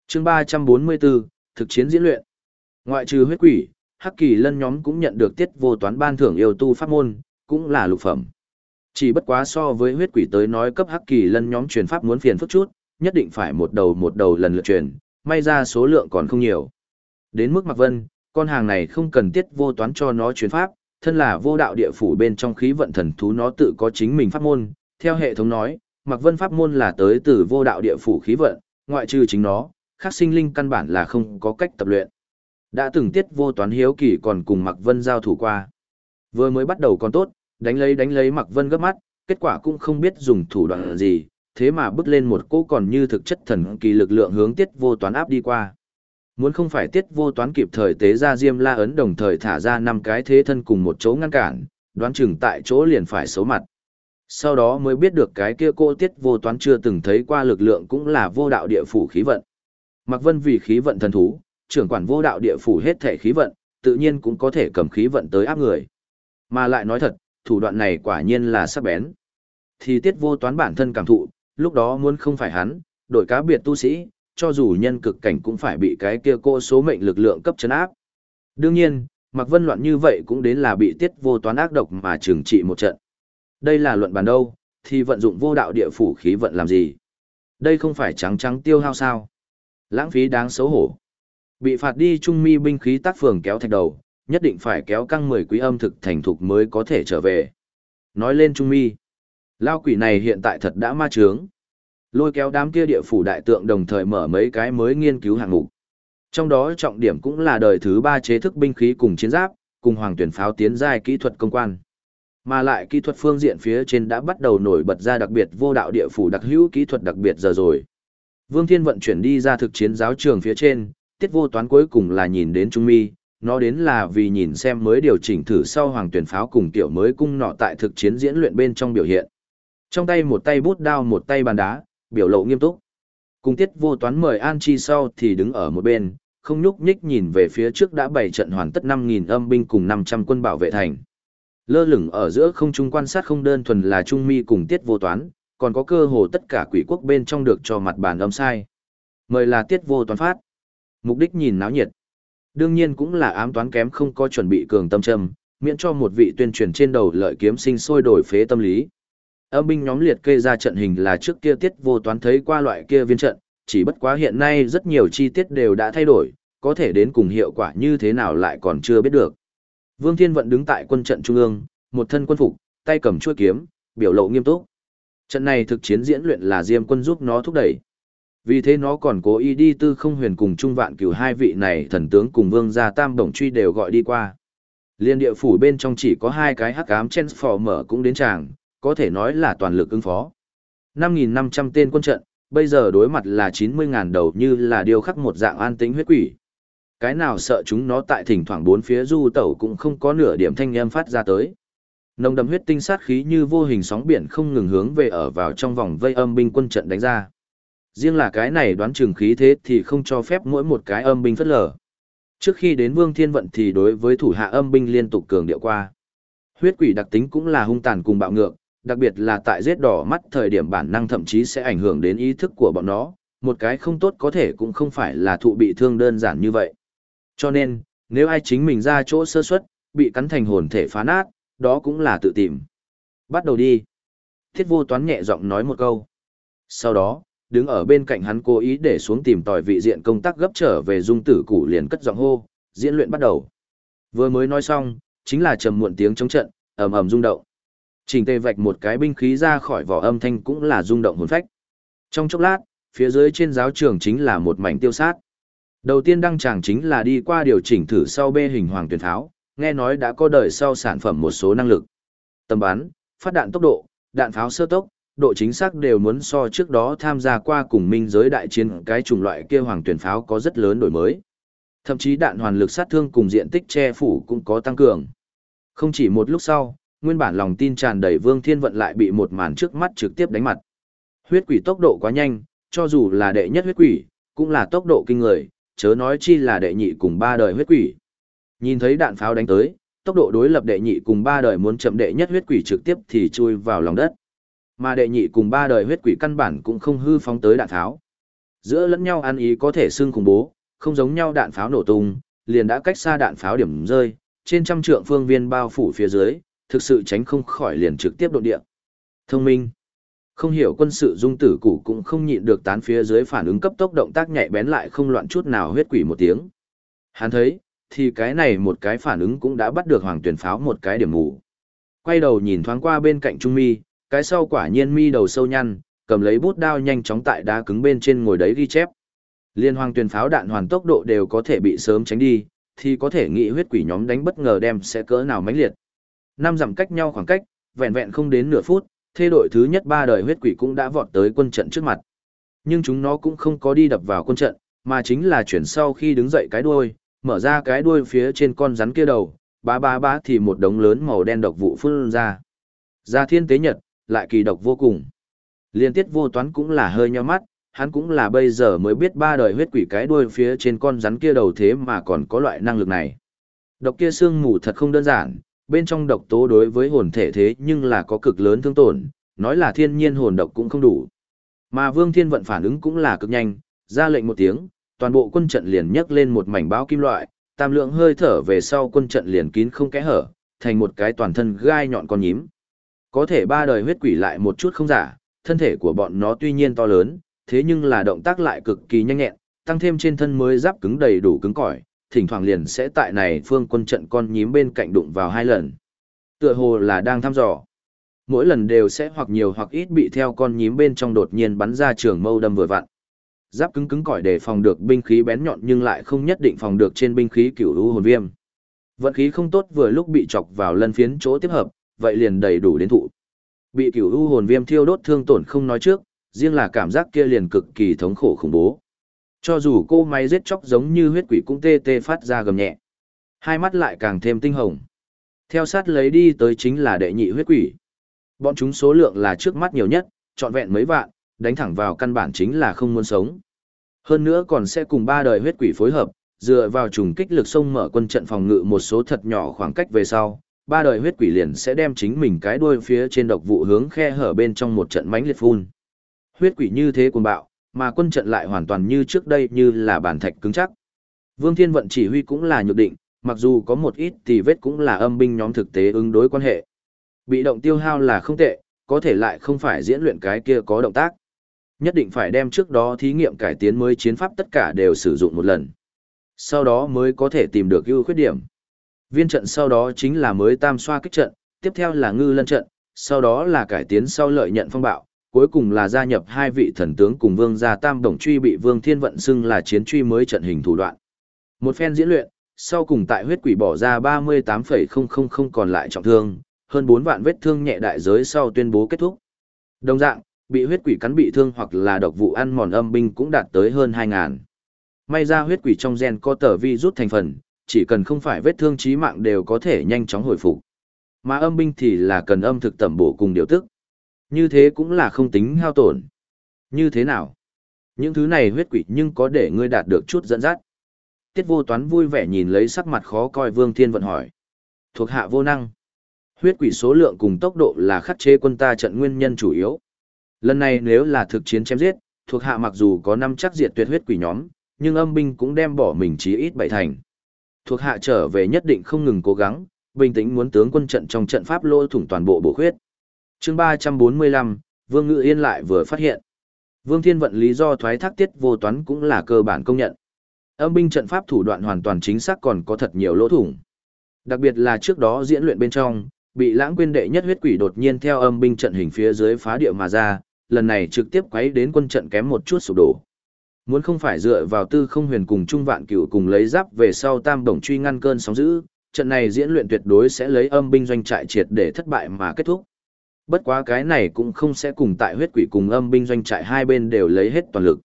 chương 344, thực chiến diễn luyện. Ngoại trừ huyết quỷ, Hắc Kỳ Lân nhóm cũng nhận được tiết vô toán ban thưởng yêu tu pháp môn, cũng là lục phẩm. Chỉ bất quá so với huyết quỷ tới nói cấp Hắc Kỳ Lân nhóm truyền pháp muốn phiền phức chút, nhất định phải một đầu một đầu lần lượt truyền, may ra số lượng còn không nhiều. Đến mức Mạc Vân, con hàng này không cần tiết vô toán cho nó truyền pháp, thân là vô đạo địa phủ bên trong khí vận thần thú nó tự có chính mình pháp môn, theo hệ thống nói, Mạc Vân pháp môn là tới từ vô đạo địa phủ khí vận, ngoại trừ chính nó, khác sinh linh căn bản là không có cách tập luyện. Đã từng tiết vô toán hiếu kỳ còn cùng Mạc Vân giao thủ qua. Vừa mới bắt đầu còn tốt, đánh lấy đánh lấy Mạc Vân gấp mắt, kết quả cũng không biết dùng thủ đoạn gì, thế mà bước lên một cỗ còn như thực chất thần kỳ lực lượng hướng tiết vô toán áp đi qua. Muốn không phải tiết vô toán kịp thời tế ra diêm la ấn đồng thời thả ra năm cái thế thân cùng một chỗ ngăn cản, đoán chừng tại chỗ liền phải xấu mặt. Sau đó mới biết được cái kia cô tiết vô toán chưa từng thấy qua lực lượng cũng là vô đạo địa phủ khí vận. Mặc vân vì khí vận thần thú, trưởng quản vô đạo địa phủ hết thể khí vận, tự nhiên cũng có thể cầm khí vận tới áp người. Mà lại nói thật, thủ đoạn này quả nhiên là sắc bén. Thì tiết vô toán bản thân cảm thụ, lúc đó muốn không phải hắn, đổi cá biệt tu sĩ, cho dù nhân cực cảnh cũng phải bị cái kia cô số mệnh lực lượng cấp chấn áp. Đương nhiên, Mạc Vân loạn như vậy cũng đến là bị tiết vô toán ác độc mà trừng trị một trận. Đây là luận bàn đâu, thì vận dụng vô đạo địa phủ khí vận làm gì? Đây không phải trắng trắng tiêu hao sao? Lãng phí đáng xấu hổ. Bị phạt đi trung mi binh khí tác phường kéo thạch đầu, nhất định phải kéo căng mười quý âm thực thành thục mới có thể trở về. Nói lên trung mi. Lao quỷ này hiện tại thật đã ma trướng. Lôi kéo đám kia địa phủ đại tượng đồng thời mở mấy cái mới nghiên cứu hạng mục. Trong đó trọng điểm cũng là đời thứ ba chế thức binh khí cùng chiến giáp, cùng hoàng tuyển pháo tiến giai kỹ thuật công quan. Mà lại kỹ thuật phương diện phía trên đã bắt đầu nổi bật ra đặc biệt vô đạo địa phủ đặc hữu kỹ thuật đặc biệt giờ rồi. Vương Thiên vận chuyển đi ra thực chiến giáo trường phía trên, tiết vô toán cuối cùng là nhìn đến Trung Mi, nó đến là vì nhìn xem mới điều chỉnh thử sau hoàng tuyển pháo cùng tiểu mới cung nọ tại thực chiến diễn luyện bên trong biểu hiện. Trong tay một tay bút đao một tay bàn đá, biểu lộ nghiêm túc. Cùng tiết vô toán mời An Chi sau thì đứng ở một bên, không nhúc nhích nhìn về phía trước đã bày trận hoàn tất 5.000 âm binh cùng 500 quân bảo vệ thành. Lơ lửng ở giữa không trung quan sát không đơn thuần là Trung Mi cùng tiết vô toán, còn có cơ hồ tất cả quỷ quốc bên trong được cho mặt bàn âm sai. Mời là tiết vô toán phát. Mục đích nhìn náo nhiệt. Đương nhiên cũng là ám toán kém không có chuẩn bị cường tâm trầm, miễn cho một vị tuyên truyền trên đầu lợi kiếm sinh sôi đổi phế tâm lý. Âm binh nhóm liệt kê ra trận hình là trước kia tiết vô toán thấy qua loại kia viên trận, chỉ bất quá hiện nay rất nhiều chi tiết đều đã thay đổi, có thể đến cùng hiệu quả như thế nào lại còn chưa biết được. Vương Thiên Vận đứng tại quân trận trung ương, một thân quân phục, tay cầm chuôi kiếm, biểu lộ nghiêm túc. Trận này thực chiến diễn luyện là Diêm quân giúp nó thúc đẩy. Vì thế nó còn cố ý đi tư không huyền cùng trung vạn cửu hai vị này thần tướng cùng vương gia tam đồng truy đều gọi đi qua. Liên địa phủ bên trong chỉ có hai cái hắc ám chen phò mở cũng đến tràng, có thể nói là toàn lực ứng phó. 5.500 tên quân trận, bây giờ đối mặt là 90.000 đầu như là điều khắc một dạng an tĩnh huyết quỷ. Cái nào sợ chúng nó tại thỉnh thoảng bốn phía du tẩu cũng không có nửa điểm thanh âm phát ra tới. Nồng đậm huyết tinh sát khí như vô hình sóng biển không ngừng hướng về ở vào trong vòng vây âm binh quân trận đánh ra. Riêng là cái này đoán chừng khí thế thì không cho phép mỗi một cái âm binh phất lở. Trước khi đến Vương Thiên Vận thì đối với thủ hạ âm binh liên tục cường điệu qua. Huyết quỷ đặc tính cũng là hung tàn cùng bạo ngược, đặc biệt là tại giết đỏ mắt thời điểm bản năng thậm chí sẽ ảnh hưởng đến ý thức của bọn nó, một cái không tốt có thể cũng không phải là thụ bị thương đơn giản như vậy. Cho nên, nếu ai chính mình ra chỗ sơ suất, bị cắn thành hồn thể phá nát, đó cũng là tự tìm. Bắt đầu đi. Thiết vô toán nhẹ giọng nói một câu. Sau đó, đứng ở bên cạnh hắn cố ý để xuống tìm tòi vị diện công tác gấp trở về dung tử củ liền cất giọng hô, diễn luyện bắt đầu. Vừa mới nói xong, chính là trầm muộn tiếng chống trận, ầm ầm rung động. Trình tề vạch một cái binh khí ra khỏi vỏ âm thanh cũng là rung động hồn phách. Trong chốc lát, phía dưới trên giáo trường chính là một mảnh tiêu sát. Đầu tiên đăng tràng chính là đi qua điều chỉnh thử sau bê hình hoàng tuyển tháo, nghe nói đã có đời sau sản phẩm một số năng lực. Tầm bắn, phát đạn tốc độ, đạn pháo sơ tốc, độ chính xác đều muốn so trước đó tham gia qua cùng minh giới đại chiến cái chủng loại kia hoàng tuyển pháo có rất lớn đổi mới. Thậm chí đạn hoàn lực sát thương cùng diện tích che phủ cũng có tăng cường. Không chỉ một lúc sau, nguyên bản lòng tin tràn đầy Vương Thiên Vận lại bị một màn trước mắt trực tiếp đánh mặt. Huyết quỷ tốc độ quá nhanh, cho dù là đệ nhất huyết quỷ, cũng là tốc độ kinh người, chớ nói chi là đệ nhị cùng ba đời huyết quỷ. Nhìn thấy đạn pháo đánh tới, tốc độ đối lập đệ nhị cùng ba đời muốn chậm đệ nhất huyết quỷ trực tiếp thì chui vào lòng đất. Mà đệ nhị cùng ba đời huyết quỷ căn bản cũng không hư phóng tới đạn pháo. Giữa lẫn nhau ăn ý có thể xưng khủng bố, không giống nhau đạn pháo nổ tung, liền đã cách xa đạn pháo điểm rơi, trên trăm trượng phương viên bao phủ phía dưới, thực sự tránh không khỏi liền trực tiếp đột địa. Thông minh. Không hiểu quân sự dung tử cụ cũng không nhịn được tán phía dưới phản ứng cấp tốc động tác nhạy bén lại không loạn chút nào huyết quỷ một tiếng. Hắn thấy, thì cái này một cái phản ứng cũng đã bắt được hoàng tuyển pháo một cái điểm ngủ. Quay đầu nhìn thoáng qua bên cạnh Trung Mi, cái sau quả nhiên mi đầu sâu nhăn, cầm lấy bút đao nhanh chóng tại đá cứng bên trên ngồi đấy ghi chép. Liên hoàng tuyển pháo đạn hoàn tốc độ đều có thể bị sớm tránh đi, thì có thể nghĩ huyết quỷ nhóm đánh bất ngờ đem sẽ cỡ nào mãnh liệt. Năm dặm cách nhau khoảng cách, vẹn vẹn không đến nửa phút, thê đội thứ nhất ba đời huyết quỷ cũng đã vọt tới quân trận trước mặt. Nhưng chúng nó cũng không có đi đập vào quân trận, mà chính là chuyển sau khi đứng dậy cái đuôi, mở ra cái đuôi phía trên con rắn kia đầu, bá bá bá thì một đống lớn màu đen độc vụ phun ra. Ra thiên tế nhật, lại kỳ độc vô cùng. Liên tiết vô toán cũng là hơi nheo mắt, hắn cũng là bây giờ mới biết ba đời huyết quỷ cái đuôi phía trên con rắn kia đầu thế mà còn có loại năng lực này. Độc kia xương mù thật không đơn giản, bên trong độc tố đối với hồn thể thế nhưng là có cực lớn thương tổn, nói là thiên nhiên hồn độc cũng không đủ. Mà Vương Thiên Vận phản ứng cũng là cực nhanh, ra lệnh một tiếng, toàn bộ quân trận liền nhấc lên một mảnh báo kim loại, tam lượng hơi thở về sau quân trận liền kín không kẽ hở, thành một cái toàn thân gai nhọn con nhím. Có thể ba đời huyết quỷ lại một chút không giả, thân thể của bọn nó tuy nhiên to lớn, thế nhưng là động tác lại cực kỳ nhanh nhẹn, tăng thêm trên thân mới giáp cứng đầy đủ cứng cỏi, thỉnh thoảng liền sẽ tại này phương quân trận con nhím bên cạnh đụng vào hai lần. Tựa hồ là đang thăm dò. Mỗi lần đều sẽ hoặc nhiều hoặc ít bị theo con nhím bên trong đột nhiên bắn ra trường mâu đâm vừa vặn. Giáp cứng cứng cỏi để phòng được binh khí bén nhọn nhưng lại không nhất định phòng được trên binh khí cửu u hồn viêm. Vận khí không tốt vừa lúc bị chọc vào lân phiến chỗ tiếp hợp, vậy liền đầy đủ đến thụ. Bị cửu u hồn viêm thiêu đốt thương tổn không nói trước, riêng là cảm giác kia liền cực kỳ thống khổ khủng bố. Cho dù cô máy giết chóc giống như huyết quỷ cũng tê tê phát ra gầm nhẹ. Hai mắt lại càng thêm tinh hồng. Theo sát lấy đi tới chính là đệ nhị huyết quỷ. Bọn chúng số lượng là trước mắt nhiều nhất, trọn vẹn mấy vạn, đánh thẳng vào căn bản chính là không muốn sống. Hơn nữa còn sẽ cùng ba đời huyết quỷ phối hợp, dựa vào trùng kích lực sông mở quân trận phòng ngự một số thật nhỏ khoảng cách về sau, ba đời huyết quỷ liền sẽ đem chính mình cái đuôi phía trên độc vụ hướng khe hở bên trong một trận mãnh liệt phun. Huyết quỷ như thế cuồng bạo, mà quân trận lại hoàn toàn như trước đây như là bản thạch cứng chắc. Vương Thiên Vận chỉ huy cũng là nhược định, mặc dù có một ít thì vết cũng là âm binh nhóm thực tế ứng đối quan hệ. Bị động tiêu hao là không tệ, có thể lại không phải diễn luyện cái kia có động tác. Nhất định phải đem trước đó thí nghiệm cải tiến mới chiến pháp tất cả đều sử dụng một lần. Sau đó mới có thể tìm được ưu khuyết điểm. Viên trận sau đó chính là mới tam xoa kích trận, tiếp theo là ngư lân trận, sau đó là cải tiến sau lợi nhận phong bạo, cuối cùng là gia nhập hai vị thần tướng cùng vương gia tam đồng truy bị vương thiên vận xưng là chiến truy mới trận hình thủ đoạn. Một phen diễn luyện, sau cùng tại huyết quỷ bỏ ra 38,000 còn lại trọng thương, hơn 4 vạn vết thương nhẹ đại giới sau tuyên bố kết thúc. Đồng dạng, bị huyết quỷ cắn bị thương hoặc là độc vụ ăn mòn âm binh cũng đạt tới hơn 2.000. May ra huyết quỷ trong gen có tờ vi rút thành phần, chỉ cần không phải vết thương chí mạng đều có thể nhanh chóng hồi phục. Mà âm binh thì là cần âm thực tẩm bổ cùng điều tức. Như thế cũng là không tính hao tổn. Như thế nào? Những thứ này huyết quỷ nhưng có để ngươi đạt được chút dẫn dắt. Tiết vô toán vui vẻ nhìn lấy sắc mặt khó coi Vương Thiên Vận hỏi. Thuộc hạ vô năng. Huyết quỷ số lượng cùng tốc độ là khắc chế quân ta trận nguyên nhân chủ yếu. Lần này nếu là thực chiến chém giết, thuộc hạ mặc dù có năm chắc diệt tuyệt huyết quỷ nhóm, nhưng âm binh cũng đem bỏ mình chí ít bảy thành. Thuộc hạ trở về nhất định không ngừng cố gắng, bình tĩnh muốn tướng quân trận trong trận pháp lỗ thủng toàn bộ bổ khuyết. Chương 345, Vương Ngự Yên lại vừa phát hiện. Vương Thiên vận lý do thoái thác tiết vô toán cũng là cơ bản công nhận. Âm binh trận pháp thủ đoạn hoàn toàn chính xác còn có thật nhiều lỗ thủng. Đặc biệt là trước đó diễn luyện bên trong, bị lãng quên đệ nhất huyết quỷ đột nhiên theo âm binh trận hình phía dưới phá địa mà ra, lần này trực tiếp quấy đến quân trận kém một chút sụp đổ. Muốn không phải dựa vào tư không huyền cùng trung vạn cửu cùng lấy giáp về sau tam đồng truy ngăn cơn sóng dữ, trận này diễn luyện tuyệt đối sẽ lấy âm binh doanh trại triệt để thất bại mà kết thúc. Bất quá cái này cũng không sẽ cùng tại huyết quỷ cùng âm binh doanh trại hai bên đều lấy hết toàn lực.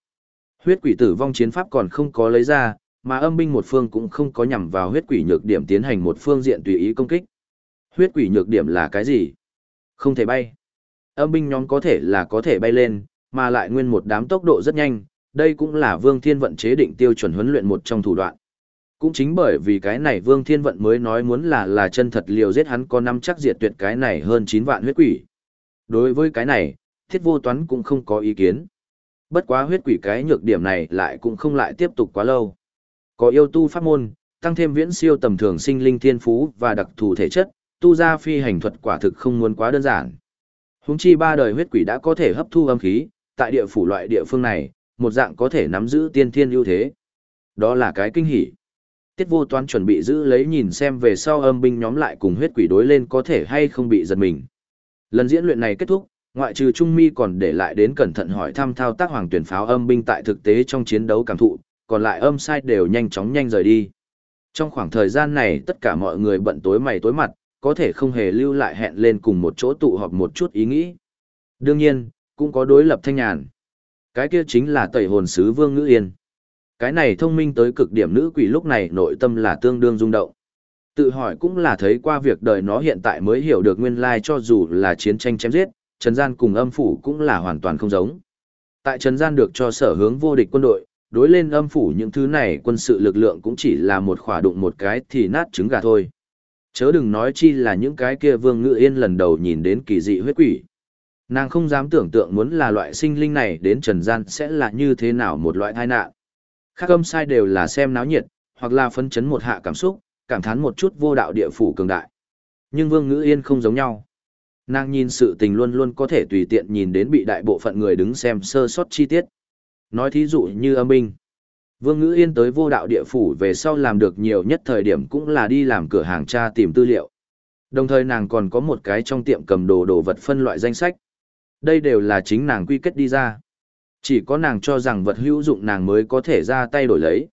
Huyết quỷ tử vong chiến pháp còn không có lấy ra, mà âm binh một phương cũng không có nhằm vào huyết quỷ nhược điểm tiến hành một phương diện tùy ý công kích. Huyết quỷ nhược điểm là cái gì? Không thể bay. Âm binh nhóm có thể là có thể bay lên, mà lại nguyên một đám tốc độ rất nhanh, đây cũng là Vương Thiên Vận chế định tiêu chuẩn huấn luyện một trong thủ đoạn. Cũng chính bởi vì cái này Vương Thiên Vận mới nói muốn là là chân thật liều giết hắn có năm chắc diệt tuyệt cái này hơn chín vạn huyết quỷ. Đối với cái này, thiết vô toán cũng không có ý kiến. Bất quá huyết quỷ cái nhược điểm này lại cũng không lại tiếp tục quá lâu. Có yêu tu pháp môn, tăng thêm viễn siêu tầm thường sinh linh thiên phú và đặc thù thể chất, tu ra phi hành thuật quả thực không muốn quá đơn giản. Húng chi ba đời huyết quỷ đã có thể hấp thu âm khí, tại địa phủ loại địa phương này, một dạng có thể nắm giữ tiên thiên ưu thế. Đó là cái kinh hỉ. Tiết vô toán chuẩn bị giữ lấy nhìn xem về sau âm binh nhóm lại cùng huyết quỷ đối lên có thể hay không bị giật mình. Lần diễn luyện này kết thúc, ngoại trừ Trung Mi còn để lại đến cẩn thận hỏi thăm thao tác hoàng tuyển pháo âm binh tại thực tế trong chiến đấu cảm thụ, còn lại âm sai đều nhanh chóng nhanh rời đi. Trong khoảng thời gian này tất cả mọi người bận tối mày tối mặt, có thể không hề lưu lại hẹn lên cùng một chỗ tụ họp một chút ý nghĩ. Đương nhiên, cũng có đối lập thanh nhàn. Cái kia chính là tẩy hồn sứ Vương Ngữ Yên. Cái này thông minh tới cực điểm nữ quỷ lúc này nội tâm là tương đương rung động. Tự hỏi cũng là thấy qua việc đời nó hiện tại mới hiểu được nguyên lai cho dù là chiến tranh chém giết, Trần Gian cùng âm phủ cũng là hoàn toàn không giống. Tại Trần Gian được cho sở hướng vô địch quân đội, đối lên âm phủ những thứ này quân sự lực lượng cũng chỉ là một khỏa đụng một cái thì nát trứng gà thôi. Chớ đừng nói chi là những cái kia vương ngự yên lần đầu nhìn đến kỳ dị huyết quỷ. Nàng không dám tưởng tượng muốn là loại sinh linh này đến trần gian sẽ là như thế nào một loại tai nạn. Khác âm sai đều là xem náo nhiệt, hoặc là phấn chấn một hạ cảm xúc, cảm thán một chút vô đạo địa phủ cường đại. Nhưng Vương Ngữ Yên không giống nhau. Nàng nhìn sự tình luôn luôn có thể tùy tiện nhìn đến bị đại bộ phận người đứng xem sơ sót chi tiết. Nói thí dụ như âm binh. Vương Ngữ Yên tới vô đạo địa phủ về sau làm được nhiều nhất thời điểm cũng là đi làm cửa hàng tra tìm tư liệu. Đồng thời nàng còn có một cái trong tiệm cầm đồ đồ vật phân loại danh sách. Đây đều là chính nàng quy kết đi ra. Chỉ có nàng cho rằng vật hữu dụng nàng mới có thể ra tay đổi lấy.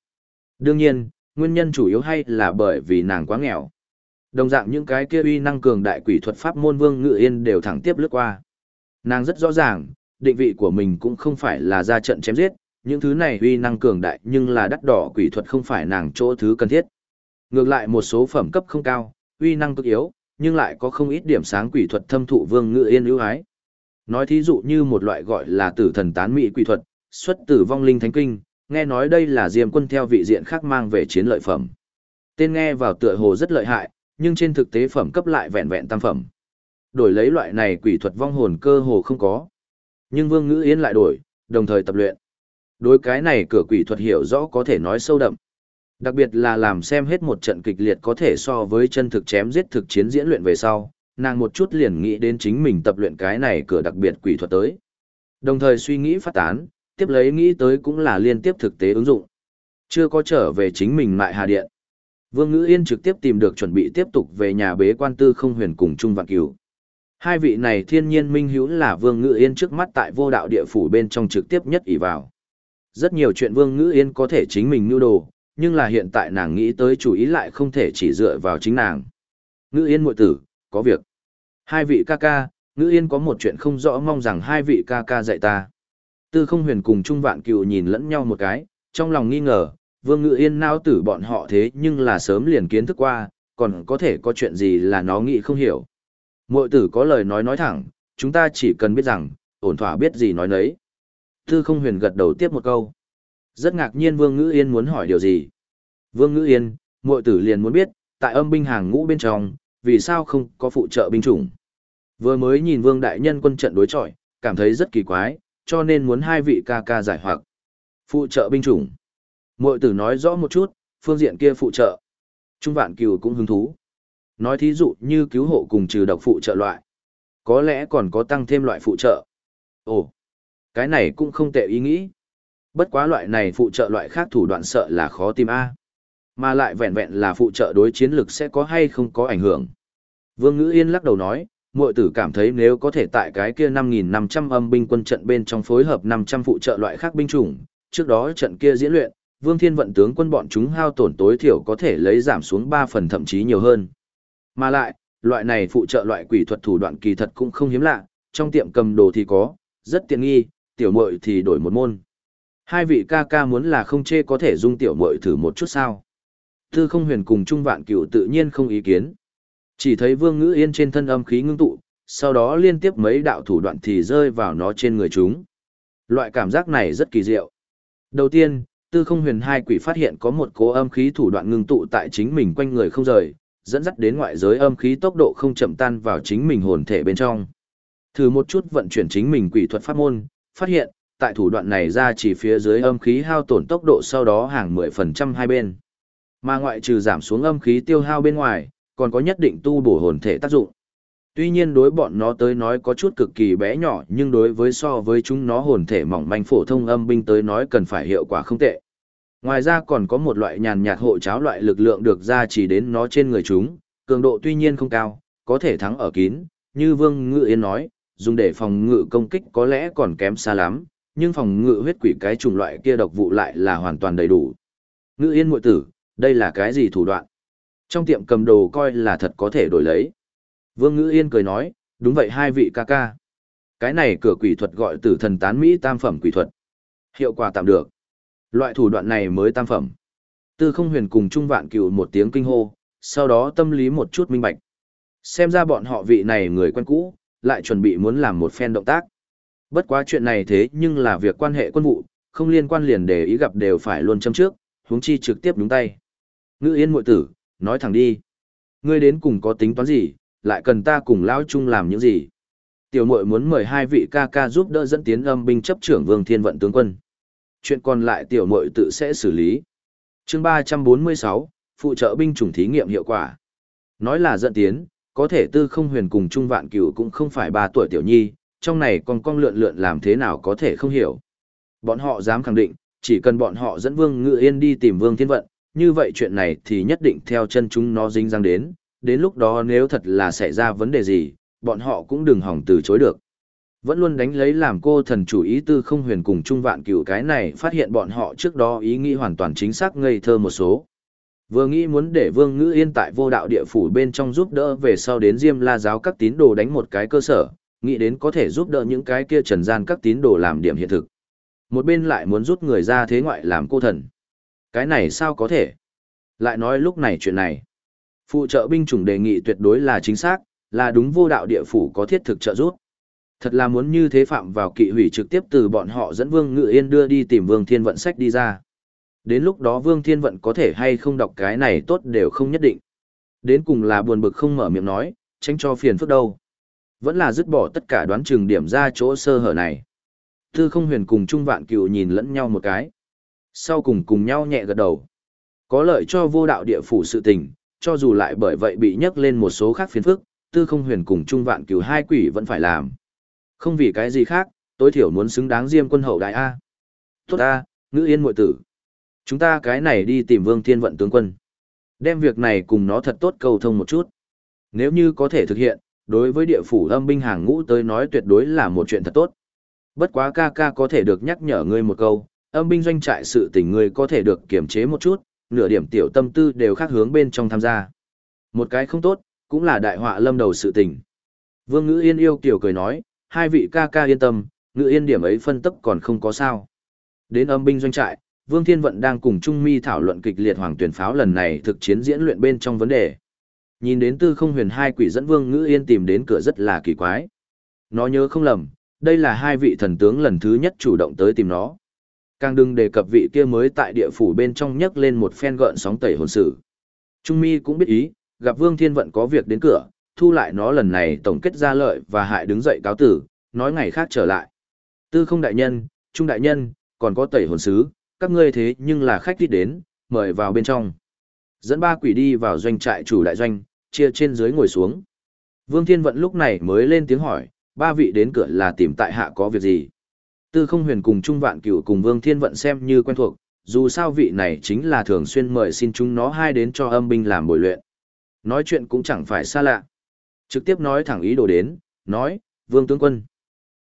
Đương nhiên, nguyên nhân chủ yếu hay là bởi vì nàng quá nghèo. Đồng dạng những cái kia uy năng cường đại quỷ thuật pháp môn Vương Ngự Yên đều thẳng tiếp lướt qua. Nàng rất rõ ràng, định vị của mình cũng không phải là ra trận chém giết, những thứ này uy năng cường đại nhưng là đắt đỏ quỷ thuật không phải nàng chỗ thứ cần thiết. Ngược lại một số phẩm cấp không cao, uy năng cực yếu, nhưng lại có không ít điểm sáng quỷ thuật thâm thụ Vương Ngự Yên ưu ái. Nói thí dụ như một loại gọi là tử thần tán mỹ quỷ thuật, xuất từ vong linh thánh kinh, nghe nói đây là diêm quân theo vị diện khác mang về chiến lợi phẩm. Tên nghe vào tựa hồ rất lợi hại, nhưng trên thực tế phẩm cấp lại vẹn vẹn tam phẩm. Đổi lấy loại này quỷ thuật vong hồn cơ hồ không có. Nhưng Vương Ngữ Yên lại đổi, đồng thời tập luyện. Đối cái này cửa quỷ thuật hiểu rõ có thể nói sâu đậm. Đặc biệt là làm xem hết một trận kịch liệt có thể so với chân thực chém giết thực chiến diễn luyện về sau, nàng một chút liền nghĩ đến chính mình tập luyện cái này cửa đặc biệt quỷ thuật tới. Đồng thời suy nghĩ phát tán, tiếp lấy nghĩ tới cũng là liên tiếp thực tế ứng dụng. Chưa có trở về chính mình mại hà điện. Vương Ngữ Yên trực tiếp tìm được chuẩn bị tiếp tục về nhà bế quan tư không huyền cùng Trung Vạn Cửu. Hai vị này thiên nhiên minh hữu là Vương Ngữ Yên trước mắt tại vô đạo địa phủ bên trong trực tiếp nhất ỷ vào. Rất nhiều chuyện Vương Ngữ Yên có thể chính mình nưu đồ, nhưng là hiện tại nàng nghĩ tới chủ ý lại không thể chỉ dựa vào chính nàng. Ngữ Yên muội tử, có việc. Hai vị ca ca, Ngữ Yên có một chuyện không rõ mong rằng hai vị ca ca dạy ta. Tư không huyền cùng Trung Vạn Cựu nhìn lẫn nhau một cái, trong lòng nghi ngờ, Vương Ngữ Yên nao tử bọn họ thế nhưng là sớm liền kiến thức qua, còn có thể có chuyện gì là nó nghĩ không hiểu. Mội tử có lời nói nói thẳng, chúng ta chỉ cần biết rằng, ổn thỏa biết gì nói nấy. Tư không huyền gật đầu tiếp một câu. Rất ngạc nhiên Vương Ngữ Yên muốn hỏi điều gì. Vương Ngữ Yên, mội tử liền muốn biết, tại âm binh hàng ngũ bên trong, vì sao không có phụ trợ binh chủng. Vừa mới nhìn Vương Đại Nhân quân trận đối chọi, cảm thấy rất kỳ quái, cho nên muốn hai vị ca ca giải hoặc. Phụ trợ binh chủng. Mội tử nói rõ một chút, phương diện kia phụ trợ. Trung vạn cừu cũng hứng thú. Nói thí dụ như cứu hộ cùng trừ độc phụ trợ loại. Có lẽ còn có tăng thêm loại phụ trợ. Ồ, cái này cũng không tệ ý nghĩ. Bất quá loại này phụ trợ loại khác thủ đoạn sợ là khó tìm A. Mà lại vẹn vẹn là phụ trợ đối chiến lực sẽ có hay không có ảnh hưởng. Vương Ngữ Yên lắc đầu nói, muội tử cảm thấy nếu có thể tại cái kia 5.500 âm binh quân trận bên trong phối hợp 500 phụ trợ loại khác binh chủng, trước đó trận kia diễn luyện, Vương Thiên vận tướng quân bọn chúng hao tổn tối thiểu có thể lấy giảm xuống 3 phần thậm chí nhiều hơn. Mà lại, loại này phụ trợ loại quỷ thuật thủ đoạn kỳ thật cũng không hiếm lạ, trong tiệm cầm đồ thì có, rất tiện nghi, tiểu muội thì đổi một môn. Hai vị ca ca muốn là không chê có thể dung tiểu muội thử một chút sao. Tư không huyền cùng Trung Vạn Cửu tự nhiên không ý kiến. Chỉ thấy Vương Ngữ Yên trên thân âm khí ngưng tụ, sau đó liên tiếp mấy đạo thủ đoạn thì rơi vào nó trên người chúng. Loại cảm giác này rất kỳ diệu. Đầu tiên, Tư Không Huyền hai quỷ phát hiện có một cố âm khí thủ đoạn ngưng tụ tại chính mình quanh người không rời, dẫn dắt đến ngoại giới âm khí tốc độ không chậm tan vào chính mình hồn thể bên trong. Thử một chút vận chuyển chính mình quỷ thuật pháp môn, phát hiện, tại thủ đoạn này ra chỉ phía dưới âm khí hao tổn tốc độ sau đó hàng 10% hai bên. Mà ngoại trừ giảm xuống âm khí tiêu hao bên ngoài, còn có nhất định tu bổ hồn thể tác dụng. Tuy nhiên đối bọn nó tới nói có chút cực kỳ bé nhỏ nhưng đối với so với chúng nó hồn thể mỏng manh phổ thông âm binh tới nói cần phải hiệu quả không tệ. Ngoài ra còn có một loại nhàn nhạt hộ cháo loại lực lượng được ra chỉ đến nó trên người chúng, cường độ tuy nhiên không cao, có thể thắng ở kín, như Vương Ngự Yên nói, dùng để phòng ngự công kích có lẽ còn kém xa lắm, nhưng phòng ngự huyết quỷ cái chủng loại kia độc vụ lại là hoàn toàn đầy đủ. Ngự Yên muội tử, đây là cái gì thủ đoạn? Trong tiệm cầm đồ coi là thật có thể đổi lấy. Vương Ngữ Yên cười nói, đúng vậy hai vị ca ca. Cái này cửa quỷ thuật gọi tử thần tán Mỹ tam phẩm quỷ thuật. Hiệu quả tạm được. Loại thủ đoạn này mới tam phẩm. Tư không huyền cùng Trung Vạn cựu một tiếng kinh hô, sau đó tâm lý một chút minh bạch. Xem ra bọn họ vị này người quen cũ, lại chuẩn bị muốn làm một phen động tác. Bất quá chuyện này thế nhưng là việc quan hệ quân vụ, không liên quan liền để ý gặp đều phải luôn châm trước, huống chi trực tiếp đúng tay. Ngữ yên muội tử, nói thẳng đi. Ngươi đến cùng có tính toán gì, lại cần ta cùng lão chung làm những gì? Tiểu muội muốn mời hai vị ca ca giúp đỡ dẫn tiến âm binh chấp trưởng Vương Thiên Vận tướng quân. Chuyện còn lại tiểu muội tự sẽ xử lý. Chương 346, phụ trợ binh chủng thí nghiệm hiệu quả. Nói là dẫn tiến, có thể tư không huyền cùng Trung Vạn Cửu cũng không phải ba tuổi tiểu nhi, trong này còn con lượn lượn làm thế nào có thể không hiểu. Bọn họ dám khẳng định, chỉ cần bọn họ dẫn Vương Ngự Yên đi tìm Vương Thiên Vận, như vậy chuyện này thì nhất định theo chân chúng nó dính răng đến, đến lúc đó nếu thật là xảy ra vấn đề gì, bọn họ cũng đừng hỏng từ chối được. Vẫn luôn đánh lấy làm cô thần chủ ý tư không huyền cùng trung vạn cửu cái này phát hiện bọn họ trước đó ý nghĩ hoàn toàn chính xác ngây thơ một số. Vừa nghĩ muốn để Vương Ngữ Yên tại vô đạo địa phủ bên trong giúp đỡ về sau đến Diêm La giáo các tín đồ đánh một cái cơ sở, nghĩ đến có thể giúp đỡ những cái kia trần gian các tín đồ làm điểm hiện thực. Một bên lại muốn rút người ra thế ngoại làm cô thần. Cái này sao có thể? Lại nói lúc này chuyện này. Phụ trợ binh chủng đề nghị tuyệt đối là chính xác, là đúng vô đạo địa phủ có thiết thực trợ giúp. Thật là muốn như thế phạm vào kỵ hủy trực tiếp từ bọn họ dẫn Vương Ngự Yên đưa đi tìm Vương Thiên Vận sách đi ra. Đến lúc đó Vương Thiên Vận có thể hay không đọc cái này tốt đều không nhất định. Đến cùng là buồn bực không mở miệng nói, tránh cho phiền phức đâu. Vẫn là dứt bỏ tất cả đoán chừng điểm ra chỗ sơ hở này. Tư không huyền cùng Trung Vạn Cựu nhìn lẫn nhau một cái. Sau cùng cùng nhau nhẹ gật đầu. Có lợi cho vô đạo địa phủ sự tình, cho dù lại bởi vậy bị nhắc lên một số khác phiền phức, tư không huyền cùng trung vạn cửu hai quỷ vẫn phải làm. Không vì cái gì khác, tối thiểu muốn xứng đáng diêm quân hậu đại A. Tốt A, ngữ yên muội tử. Chúng ta cái này đi tìm vương thiên vận tướng quân. Đem việc này cùng nó thật tốt cầu thông một chút. Nếu như có thể thực hiện, đối với địa phủ âm binh hàng ngũ tới nói tuyệt đối là một chuyện thật tốt. Bất quá ca ca có thể được nhắc nhở ngươi một câu, âm binh doanh trại sự tình người có thể được kiềm chế một chút, nửa điểm tiểu tâm tư đều khác hướng bên trong tham gia. Một cái không tốt, cũng là đại họa lâm đầu sự tình. Vương Ngữ Yên yêu kiểu cười nói, hai vị ca ca yên tâm, Ngữ Yên điểm ấy phân tức còn không có sao. Đến âm binh doanh trại, Vương Thiên Vận đang cùng Trung Mi thảo luận kịch liệt hoàng tuyển pháo lần này thực chiến diễn luyện bên trong vấn đề. Nhìn đến tư không huyền hai quỷ dẫn Vương Ngữ Yên tìm đến cửa rất là kỳ quái. Nó nhớ không lầm, đây là hai vị thần tướng lần thứ nhất chủ động tới tìm nó. Càng đừng đề cập vị kia mới tại địa phủ bên trong nhấc lên một phen gợn sóng tẩy hồn sử. Trung mi cũng biết ý, gặp Vương Thiên Vận có việc đến cửa, thu lại nó lần này tổng kết ra lợi và hại đứng dậy cáo tử, nói ngày khác trở lại. Tư không đại nhân, trung đại nhân, còn có tẩy hồn sứ, các ngươi thế nhưng là khách đi đến, mời vào bên trong. Dẫn ba quỷ đi vào doanh trại chủ đại doanh, chia trên dưới ngồi xuống. Vương Thiên Vận lúc này mới lên tiếng hỏi, ba vị đến cửa là tìm tại hạ có việc gì. Tư không huyền cùng Trung Vạn Cửu cùng Vương Thiên Vận xem như quen thuộc, dù sao vị này chính là thường xuyên mời xin chúng nó hai đến cho âm binh làm bồi luyện. Nói chuyện cũng chẳng phải xa lạ. Trực tiếp nói thẳng ý đồ đến, nói, Vương Tướng Quân.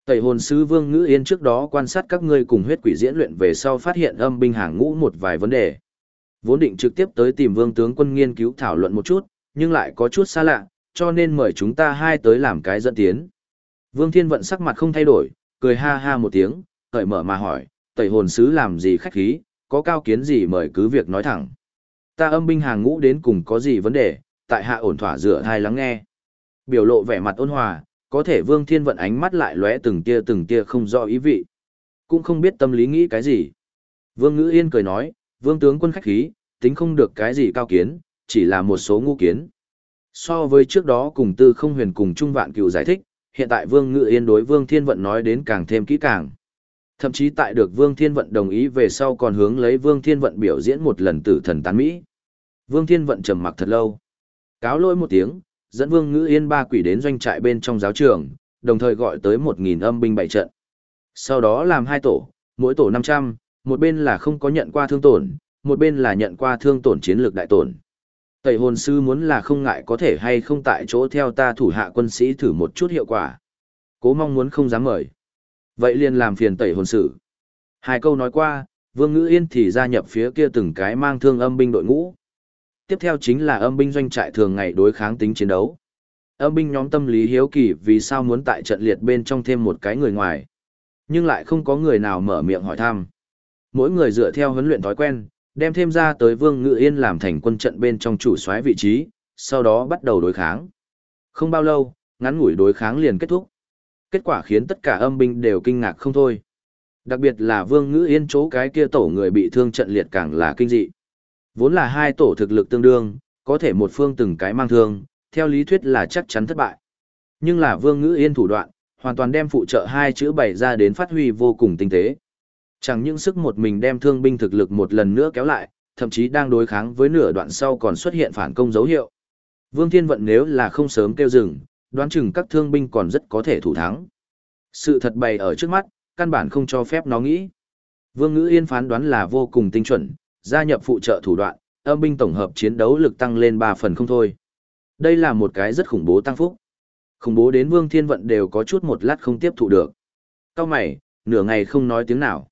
Tẩy hồn sứ Vương Ngữ Yên trước đó quan sát các ngươi cùng huyết quỷ diễn luyện về sau phát hiện âm binh hàng ngũ một vài vấn đề. Vốn định trực tiếp tới tìm Vương Tướng Quân nghiên cứu thảo luận một chút, nhưng lại có chút xa lạ, cho nên mời chúng ta hai tới làm cái dẫn tiến. Vương Thiên Vận sắc mặt không thay đổi, cười ha ha một tiếng, cởi mở mà hỏi, tẩy hồn sứ làm gì khách khí, có cao kiến gì mời cứ việc nói thẳng. Ta âm binh hàng ngũ đến cùng có gì vấn đề, tại hạ ổn thỏa rửa thai lắng nghe. Biểu lộ vẻ mặt ôn hòa, có thể Vương Thiên Vận ánh mắt lại lóe từng tia từng tia không rõ ý vị. Cũng không biết tâm lý nghĩ cái gì. Vương Ngữ Yên cười nói, Vương tướng quân khách khí, tính không được cái gì cao kiến, chỉ là một số ngu kiến. So với trước đó cùng tư không huyền cùng Trung Vạn Cựu giải thích, hiện tại Vương Ngự Yên đối Vương Thiên Vận nói đến càng thêm kỹ càng. Thậm chí tại được Vương Thiên Vận đồng ý về sau còn hướng lấy Vương Thiên Vận biểu diễn một lần tử thần tán Mỹ. Vương Thiên Vận trầm mặc thật lâu. Cáo lỗi một tiếng, dẫn Vương Ngữ Yên ba quỷ đến doanh trại bên trong giáo trường, đồng thời gọi tới một nghìn âm binh bảy trận. Sau đó làm hai tổ, mỗi tổ năm trăm, một bên là không có nhận qua thương tổn, một bên là nhận qua thương tổn chiến lược đại tổn. Tẩy hồn sư muốn là không ngại có thể hay không tại chỗ theo ta thủ hạ quân sĩ thử một chút hiệu quả. Cố mong muốn không dám mời. Vậy liền làm phiền tẩy hồn Sư. Hai câu nói qua, Vương Ngữ Yên thì gia nhập phía kia từng cái mang thương âm binh đội ngũ. Tiếp theo chính là âm binh doanh trại thường ngày đối kháng tính chiến đấu. Âm binh nhóm tâm lý hiếu kỳ vì sao muốn tại trận liệt bên trong thêm một cái người ngoài. Nhưng lại không có người nào mở miệng hỏi thăm. Mỗi người dựa theo huấn luyện thói quen, đem thêm ra tới Vương Ngự Yên làm thành quân trận bên trong chủ soái vị trí, sau đó bắt đầu đối kháng. Không bao lâu, ngắn ngủi đối kháng liền kết thúc. Kết quả khiến tất cả âm binh đều kinh ngạc không thôi. Đặc biệt là Vương Ngữ Yên chỗ cái kia tổ người bị thương trận liệt càng là kinh dị. Vốn là hai tổ thực lực tương đương, có thể một phương từng cái mang thương, theo lý thuyết là chắc chắn thất bại. Nhưng là Vương Ngữ Yên thủ đoạn, hoàn toàn đem phụ trợ hai chữ bày ra đến phát huy vô cùng tinh tế. Chẳng những sức một mình đem thương binh thực lực một lần nữa kéo lại, thậm chí đang đối kháng với nửa đoạn sau còn xuất hiện phản công dấu hiệu. Vương Thiên Vận nếu là không sớm kêu dừng, đoán chừng các thương binh còn rất có thể thủ thắng. Sự thật bày ở trước mắt, căn bản không cho phép nó nghĩ. Vương Ngữ Yên phán đoán là vô cùng tinh chuẩn, gia nhập phụ trợ thủ đoạn, âm binh tổng hợp chiến đấu lực tăng lên 3 phần không thôi. Đây là một cái rất khủng bố tăng phúc. Khủng bố đến Vương Thiên Vận đều có chút một lát không tiếp thụ được. Cao mày, nửa ngày không nói tiếng nào.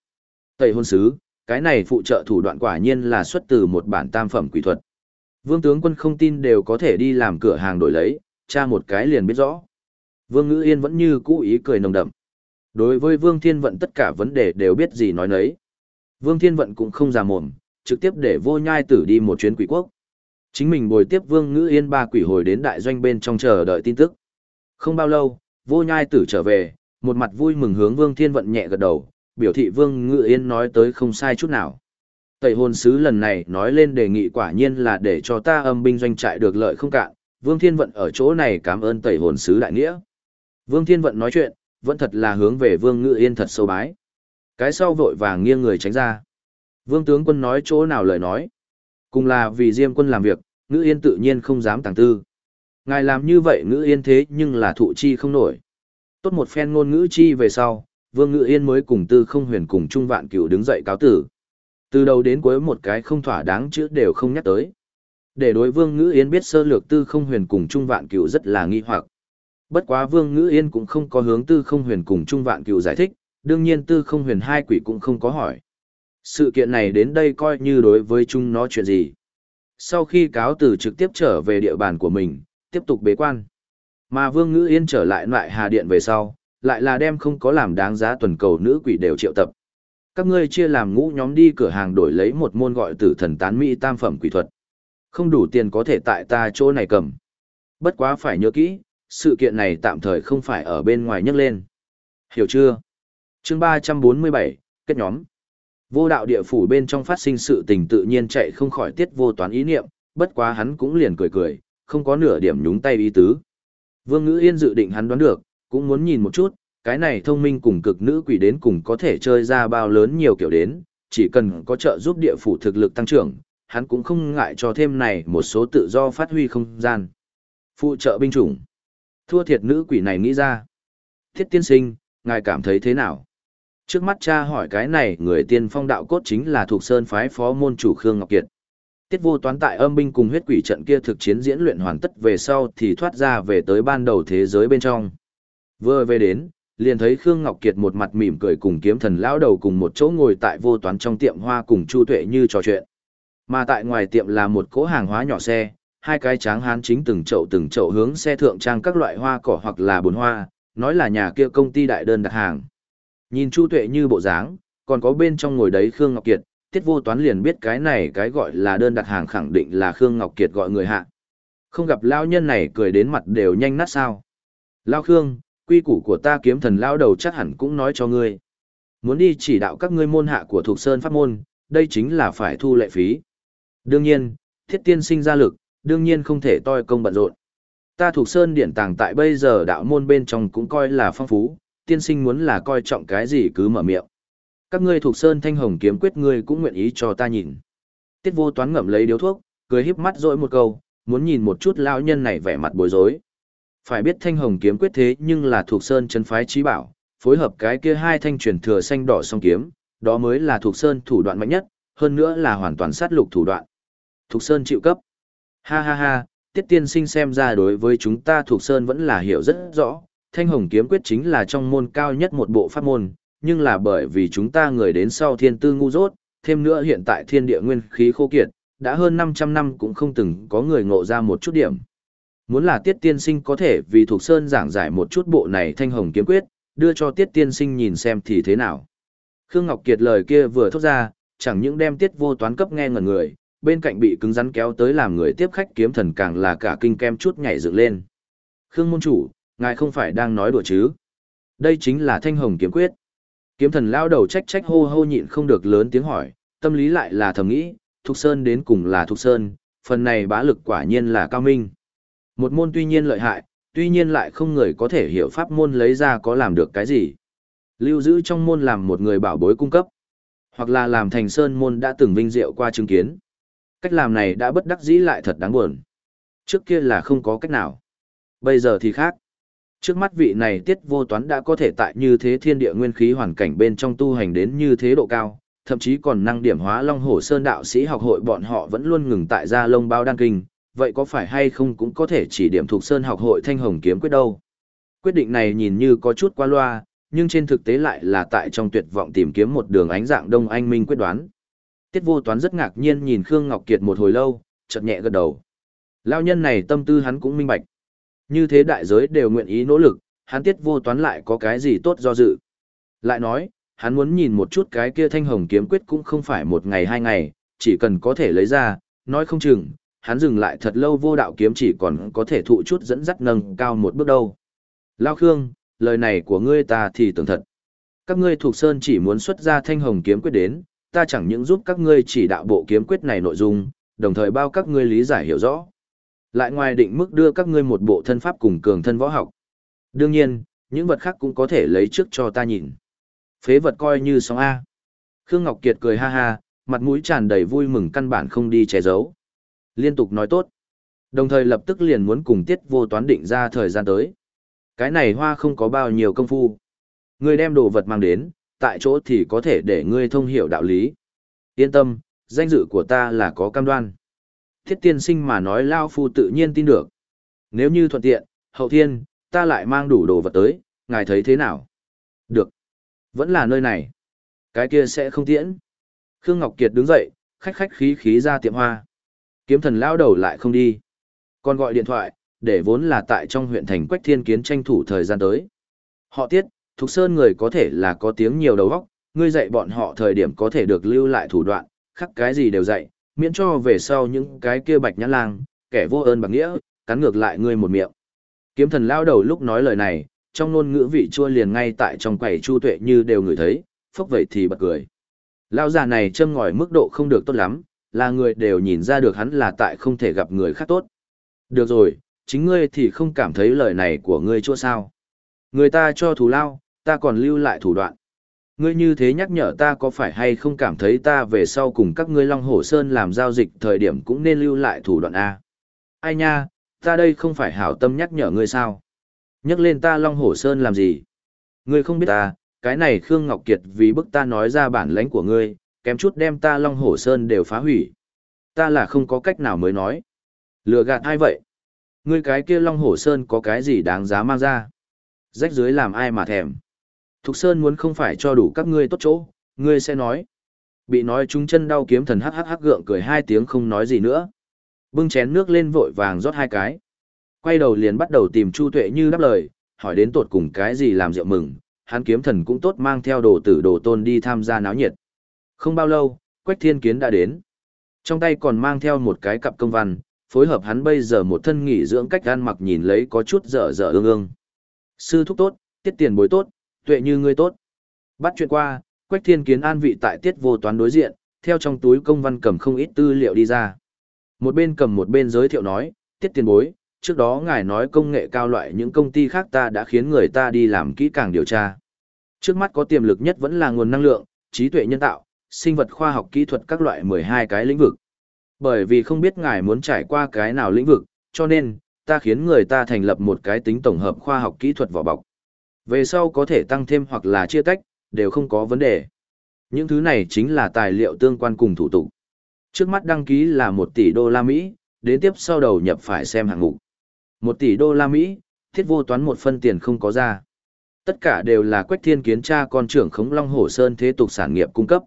Tây hôn sứ, cái này phụ trợ thủ đoạn quả nhiên là xuất từ một bản tam phẩm quỷ thuật. Vương tướng quân không tin đều có thể đi làm cửa hàng đổi lấy, tra một cái liền biết rõ. Vương Ngữ Yên vẫn như cũ ý cười nồng đậm. Đối với Vương Thiên Vận tất cả vấn đề đều biết gì nói nấy. Vương Thiên Vận cũng không già mồm, trực tiếp để vô nhai tử đi một chuyến quỷ quốc. Chính mình bồi tiếp Vương Ngữ Yên ba quỷ hồi đến đại doanh bên trong chờ đợi tin tức. Không bao lâu, vô nhai tử trở về, một mặt vui mừng hướng Vương Thiên Vận nhẹ gật đầu, biểu thị Vương Ngự Yên nói tới không sai chút nào. Tẩy hồn sứ lần này nói lên đề nghị quả nhiên là để cho ta âm binh doanh trại được lợi không cạn, Vương Thiên Vận ở chỗ này cảm ơn tẩy hồn sứ đại nghĩa. Vương Thiên Vận nói chuyện, vẫn thật là hướng về Vương Ngự Yên thật sâu bái. Cái sau vội vàng nghiêng người tránh ra. Vương tướng quân nói chỗ nào lời nói. Cùng là vì Diêm quân làm việc, Ngự Yên tự nhiên không dám tàng tư. Ngài làm như vậy Ngự Yên thế nhưng là thụ chi không nổi. Tốt một phen ngôn ngữ chi về sau, Vương Ngự Yên mới cùng Tư Không Huyền cùng Trung Vạn Cửu đứng dậy cáo tử. Từ đầu đến cuối một cái không thỏa đáng chữ đều không nhắc tới. Để đối Vương Ngự Yên biết sơ lược Tư Không Huyền cùng Trung Vạn Cửu rất là nghi hoặc. Bất quá Vương Ngự Yên cũng không có hướng Tư Không Huyền cùng Trung Vạn Cửu giải thích, đương nhiên Tư Không Huyền hai quỷ cũng không có hỏi. Sự kiện này đến đây coi như đối với chúng nó chuyện gì. Sau khi cáo tử trực tiếp trở về địa bàn của mình, tiếp tục bế quan. Mà Vương Ngữ Yên trở lại loại Hà Điện về sau, lại là đem không có làm đáng giá tuần cầu nữ quỷ đều triệu tập. Các ngươi chia làm ngũ nhóm đi cửa hàng đổi lấy một môn gọi tử thần tán mỹ tam phẩm quỷ thuật. Không đủ tiền có thể tại ta chỗ này cầm. Bất quá phải nhớ kỹ, sự kiện này tạm thời không phải ở bên ngoài nhấc lên. Hiểu chưa? Chương 347, kết nhóm. Vô đạo địa phủ bên trong phát sinh sự tình tự nhiên chạy không khỏi tiết vô toán ý niệm, bất quá hắn cũng liền cười cười, không có nửa điểm nhúng tay ý tứ. Vương Ngữ Yên dự định hắn đoán được, cũng muốn nhìn một chút, cái này thông minh cùng cực nữ quỷ đến cùng có thể chơi ra bao lớn nhiều kiểu đến, chỉ cần có trợ giúp địa phủ thực lực tăng trưởng, hắn cũng không ngại cho thêm này một số tự do phát huy không gian. Phụ trợ binh chủng. Thua thiệt nữ quỷ này nghĩ ra. Thiết tiên sinh, ngài cảm thấy thế nào? Trước mắt cha hỏi cái này người tiên phong đạo cốt chính là thuộc sơn phái phó môn chủ Khương Ngọc Kiệt. Tiết vô toán tại âm binh cùng huyết quỷ trận kia thực chiến diễn luyện hoàn tất về sau thì thoát ra về tới ban đầu thế giới bên trong. Vừa về đến, liền thấy Khương Ngọc Kiệt một mặt mỉm cười cùng kiếm thần lão đầu cùng một chỗ ngồi tại vô toán trong tiệm hoa cùng Chu Tuệ như trò chuyện. Mà tại ngoài tiệm là một cỗ hàng hóa nhỏ xe, hai cái tráng hán chính từng chậu từng chậu hướng xe thượng trang các loại hoa cỏ hoặc là bồn hoa, nói là nhà kia công ty đại đơn đặt hàng. Nhìn Chu Tuệ như bộ dáng, còn có bên trong ngồi đấy Khương Ngọc Kiệt, tiết vô toán liền biết cái này cái gọi là đơn đặt hàng khẳng định là Khương Ngọc Kiệt gọi người hạ. Không gặp lao nhân này cười đến mặt đều nhanh nát sao. Lao Khương, quy củ của ta kiếm thần lao đầu chắc hẳn cũng nói cho ngươi. Muốn đi chỉ đạo các ngươi môn hạ của thuộc sơn pháp môn, đây chính là phải thu lệ phí. Đương nhiên, thiết tiên sinh ra lực, đương nhiên không thể toi công bận rộn. Ta thuộc sơn điển tàng tại bây giờ đạo môn bên trong cũng coi là phong phú, tiên sinh muốn là coi trọng cái gì cứ mở miệng. Các ngươi thuộc sơn thanh hồng kiếm quyết ngươi cũng nguyện ý cho ta nhìn. Tiết vô toán ngậm lấy điếu thuốc, cười híp mắt dỗi một câu, muốn nhìn một chút lão nhân này vẻ mặt bối rối. Phải biết thanh hồng kiếm quyết thế nhưng là thuộc sơn chân phái trí bảo, phối hợp cái kia hai thanh truyền thừa xanh đỏ song kiếm, đó mới là thuộc sơn thủ đoạn mạnh nhất, hơn nữa là hoàn toàn sát lục thủ đoạn. Thuộc sơn chịu cấp. Ha ha ha, tiết tiên sinh xem ra đối với chúng ta thuộc sơn vẫn là hiểu rất rõ, thanh hồng kiếm quyết chính là trong môn cao nhất một bộ pháp môn, nhưng là bởi vì chúng ta người đến sau thiên tư ngu dốt, thêm nữa hiện tại thiên địa nguyên khí khô kiệt, đã hơn 500 năm cũng không từng có người ngộ ra một chút điểm. Muốn là tiết tiên sinh có thể vì thuộc sơn giảng giải một chút bộ này thanh hồng kiếm quyết, đưa cho tiết tiên sinh nhìn xem thì thế nào. Khương Ngọc Kiệt lời kia vừa thốt ra, chẳng những đem tiết vô toán cấp nghe ngẩn người, bên cạnh bị cứng rắn kéo tới làm người tiếp khách kiếm thần càng là cả kinh kem chút nhảy dựng lên. Khương môn chủ, ngài không phải đang nói đùa chứ? Đây chính là thanh hồng kiếm quyết. Kiếm thần lao đầu trách trách hô hô nhịn không được lớn tiếng hỏi, tâm lý lại là thầm nghĩ, Thục Sơn đến cùng là Thục Sơn, phần này bá lực quả nhiên là cao minh. Một môn tuy nhiên lợi hại, tuy nhiên lại không người có thể hiểu pháp môn lấy ra có làm được cái gì. Lưu giữ trong môn làm một người bảo bối cung cấp, hoặc là làm thành sơn môn đã từng vinh diệu qua chứng kiến. Cách làm này đã bất đắc dĩ lại thật đáng buồn. Trước kia là không có cách nào. Bây giờ thì khác. Trước mắt vị này tiết vô toán đã có thể tại như thế thiên địa nguyên khí hoàn cảnh bên trong tu hành đến như thế độ cao, thậm chí còn năng điểm hóa long hổ sơn đạo sĩ học hội bọn họ vẫn luôn ngừng tại gia lông bao đan kinh, vậy có phải hay không cũng có thể chỉ điểm thuộc sơn học hội thanh hồng kiếm quyết đâu. Quyết định này nhìn như có chút qua loa, nhưng trên thực tế lại là tại trong tuyệt vọng tìm kiếm một đường ánh dạng đông anh minh quyết đoán. Tiết vô toán rất ngạc nhiên nhìn Khương Ngọc Kiệt một hồi lâu, chợt nhẹ gật đầu. Lao nhân này tâm tư hắn cũng minh bạch. Như thế đại giới đều nguyện ý nỗ lực, hắn tiết vô toán lại có cái gì tốt do dự. Lại nói, hắn muốn nhìn một chút cái kia thanh hồng kiếm quyết cũng không phải một ngày hai ngày, chỉ cần có thể lấy ra, nói không chừng, hắn dừng lại thật lâu vô đạo kiếm chỉ còn có thể thụ chút dẫn dắt nâng cao một bước đâu. Lao Khương, lời này của ngươi ta thì tưởng thật. Các ngươi thuộc sơn chỉ muốn xuất ra thanh hồng kiếm quyết đến, ta chẳng những giúp các ngươi chỉ đạo bộ kiếm quyết này nội dung, đồng thời bao các ngươi lý giải hiểu rõ. Lại ngoài định mức đưa các ngươi một bộ thân pháp cùng cường thân võ học. Đương nhiên, những vật khác cũng có thể lấy trước cho ta nhìn. Phế vật coi như sóng A. Khương Ngọc Kiệt cười ha ha, mặt mũi tràn đầy vui mừng căn bản không đi che giấu. Liên tục nói tốt. Đồng thời lập tức liền muốn cùng tiết vô toán định ra thời gian tới. Cái này hoa không có bao nhiêu công phu. Ngươi đem đồ vật mang đến, tại chỗ thì có thể để ngươi thông hiểu đạo lý. Yên tâm, danh dự của ta là có cam đoan thiết tiên sinh mà nói lao phu tự nhiên tin được. Nếu như thuận tiện, hậu thiên, ta lại mang đủ đồ vật tới, ngài thấy thế nào? Được. Vẫn là nơi này. Cái kia sẽ không tiễn. Khương Ngọc Kiệt đứng dậy, khách khách khí khí ra tiệm hoa. Kiếm thần lao đầu lại không đi. Còn gọi điện thoại, để vốn là tại trong huyện thành Quách Thiên Kiến tranh thủ thời gian tới. Họ tiết, Thục Sơn người có thể là có tiếng nhiều đầu óc, ngươi dạy bọn họ thời điểm có thể được lưu lại thủ đoạn, khắc cái gì đều dạy, miễn cho về sau những cái kia bạch nhãn lang, kẻ vô ơn bạc nghĩa, cắn ngược lại ngươi một miệng. Kiếm thần lao đầu lúc nói lời này, trong ngôn ngữ vị chua liền ngay tại trong quầy chu tuệ như đều ngửi thấy, phốc vậy thì bật cười. Lao già này châm ngòi mức độ không được tốt lắm, là người đều nhìn ra được hắn là tại không thể gặp người khác tốt. Được rồi, chính ngươi thì không cảm thấy lời này của ngươi chua sao. Người ta cho thù lao, ta còn lưu lại thủ đoạn. Ngươi như thế nhắc nhở ta có phải hay không cảm thấy ta về sau cùng các ngươi Long Hổ Sơn làm giao dịch thời điểm cũng nên lưu lại thủ đoạn A. Ai nha, ta đây không phải hảo tâm nhắc nhở ngươi sao. Nhắc lên ta Long Hổ Sơn làm gì? Ngươi không biết ta, cái này Khương Ngọc Kiệt vì bức ta nói ra bản lãnh của ngươi, kém chút đem ta Long Hổ Sơn đều phá hủy. Ta là không có cách nào mới nói. Lừa gạt ai vậy? Ngươi cái kia Long Hổ Sơn có cái gì đáng giá mang ra? Rách dưới làm ai mà thèm? Thục Sơn muốn không phải cho đủ các ngươi tốt chỗ, ngươi sẽ nói. Bị nói chúng chân đau kiếm thần hắc hắc hắc gượng cười hai tiếng không nói gì nữa. Bưng chén nước lên vội vàng rót hai cái. Quay đầu liền bắt đầu tìm Chu Tuệ như đáp lời, hỏi đến tột cùng cái gì làm rượu mừng, hắn kiếm thần cũng tốt mang theo đồ tử đồ tôn đi tham gia náo nhiệt. Không bao lâu, Quách Thiên Kiến đã đến. Trong tay còn mang theo một cái cặp công văn, phối hợp hắn bây giờ một thân nghỉ dưỡng cách ăn mặc nhìn lấy có chút dở dở ương ương. Sư thúc tốt, tiết tiền bối tốt, tuệ như ngươi tốt. Bắt chuyện qua, Quách Thiên Kiến an vị tại tiết vô toán đối diện, theo trong túi công văn cầm không ít tư liệu đi ra. Một bên cầm một bên giới thiệu nói, tiết tiền bối, trước đó ngài nói công nghệ cao loại những công ty khác ta đã khiến người ta đi làm kỹ càng điều tra. Trước mắt có tiềm lực nhất vẫn là nguồn năng lượng, trí tuệ nhân tạo, sinh vật khoa học kỹ thuật các loại 12 cái lĩnh vực. Bởi vì không biết ngài muốn trải qua cái nào lĩnh vực, cho nên, ta khiến người ta thành lập một cái tính tổng hợp khoa học kỹ thuật vỏ bọc. Về sau có thể tăng thêm hoặc là chia tách, đều không có vấn đề. Những thứ này chính là tài liệu tương quan cùng thủ tục. Trước mắt đăng ký là 1 tỷ đô la Mỹ, đến tiếp sau đầu nhập phải xem hạng mục. 1 tỷ đô la Mỹ, thiết vô toán một phân tiền không có ra. Tất cả đều là Quách Thiên Kiến cha con trưởng Khống Long Hổ Sơn thế tục sản nghiệp cung cấp.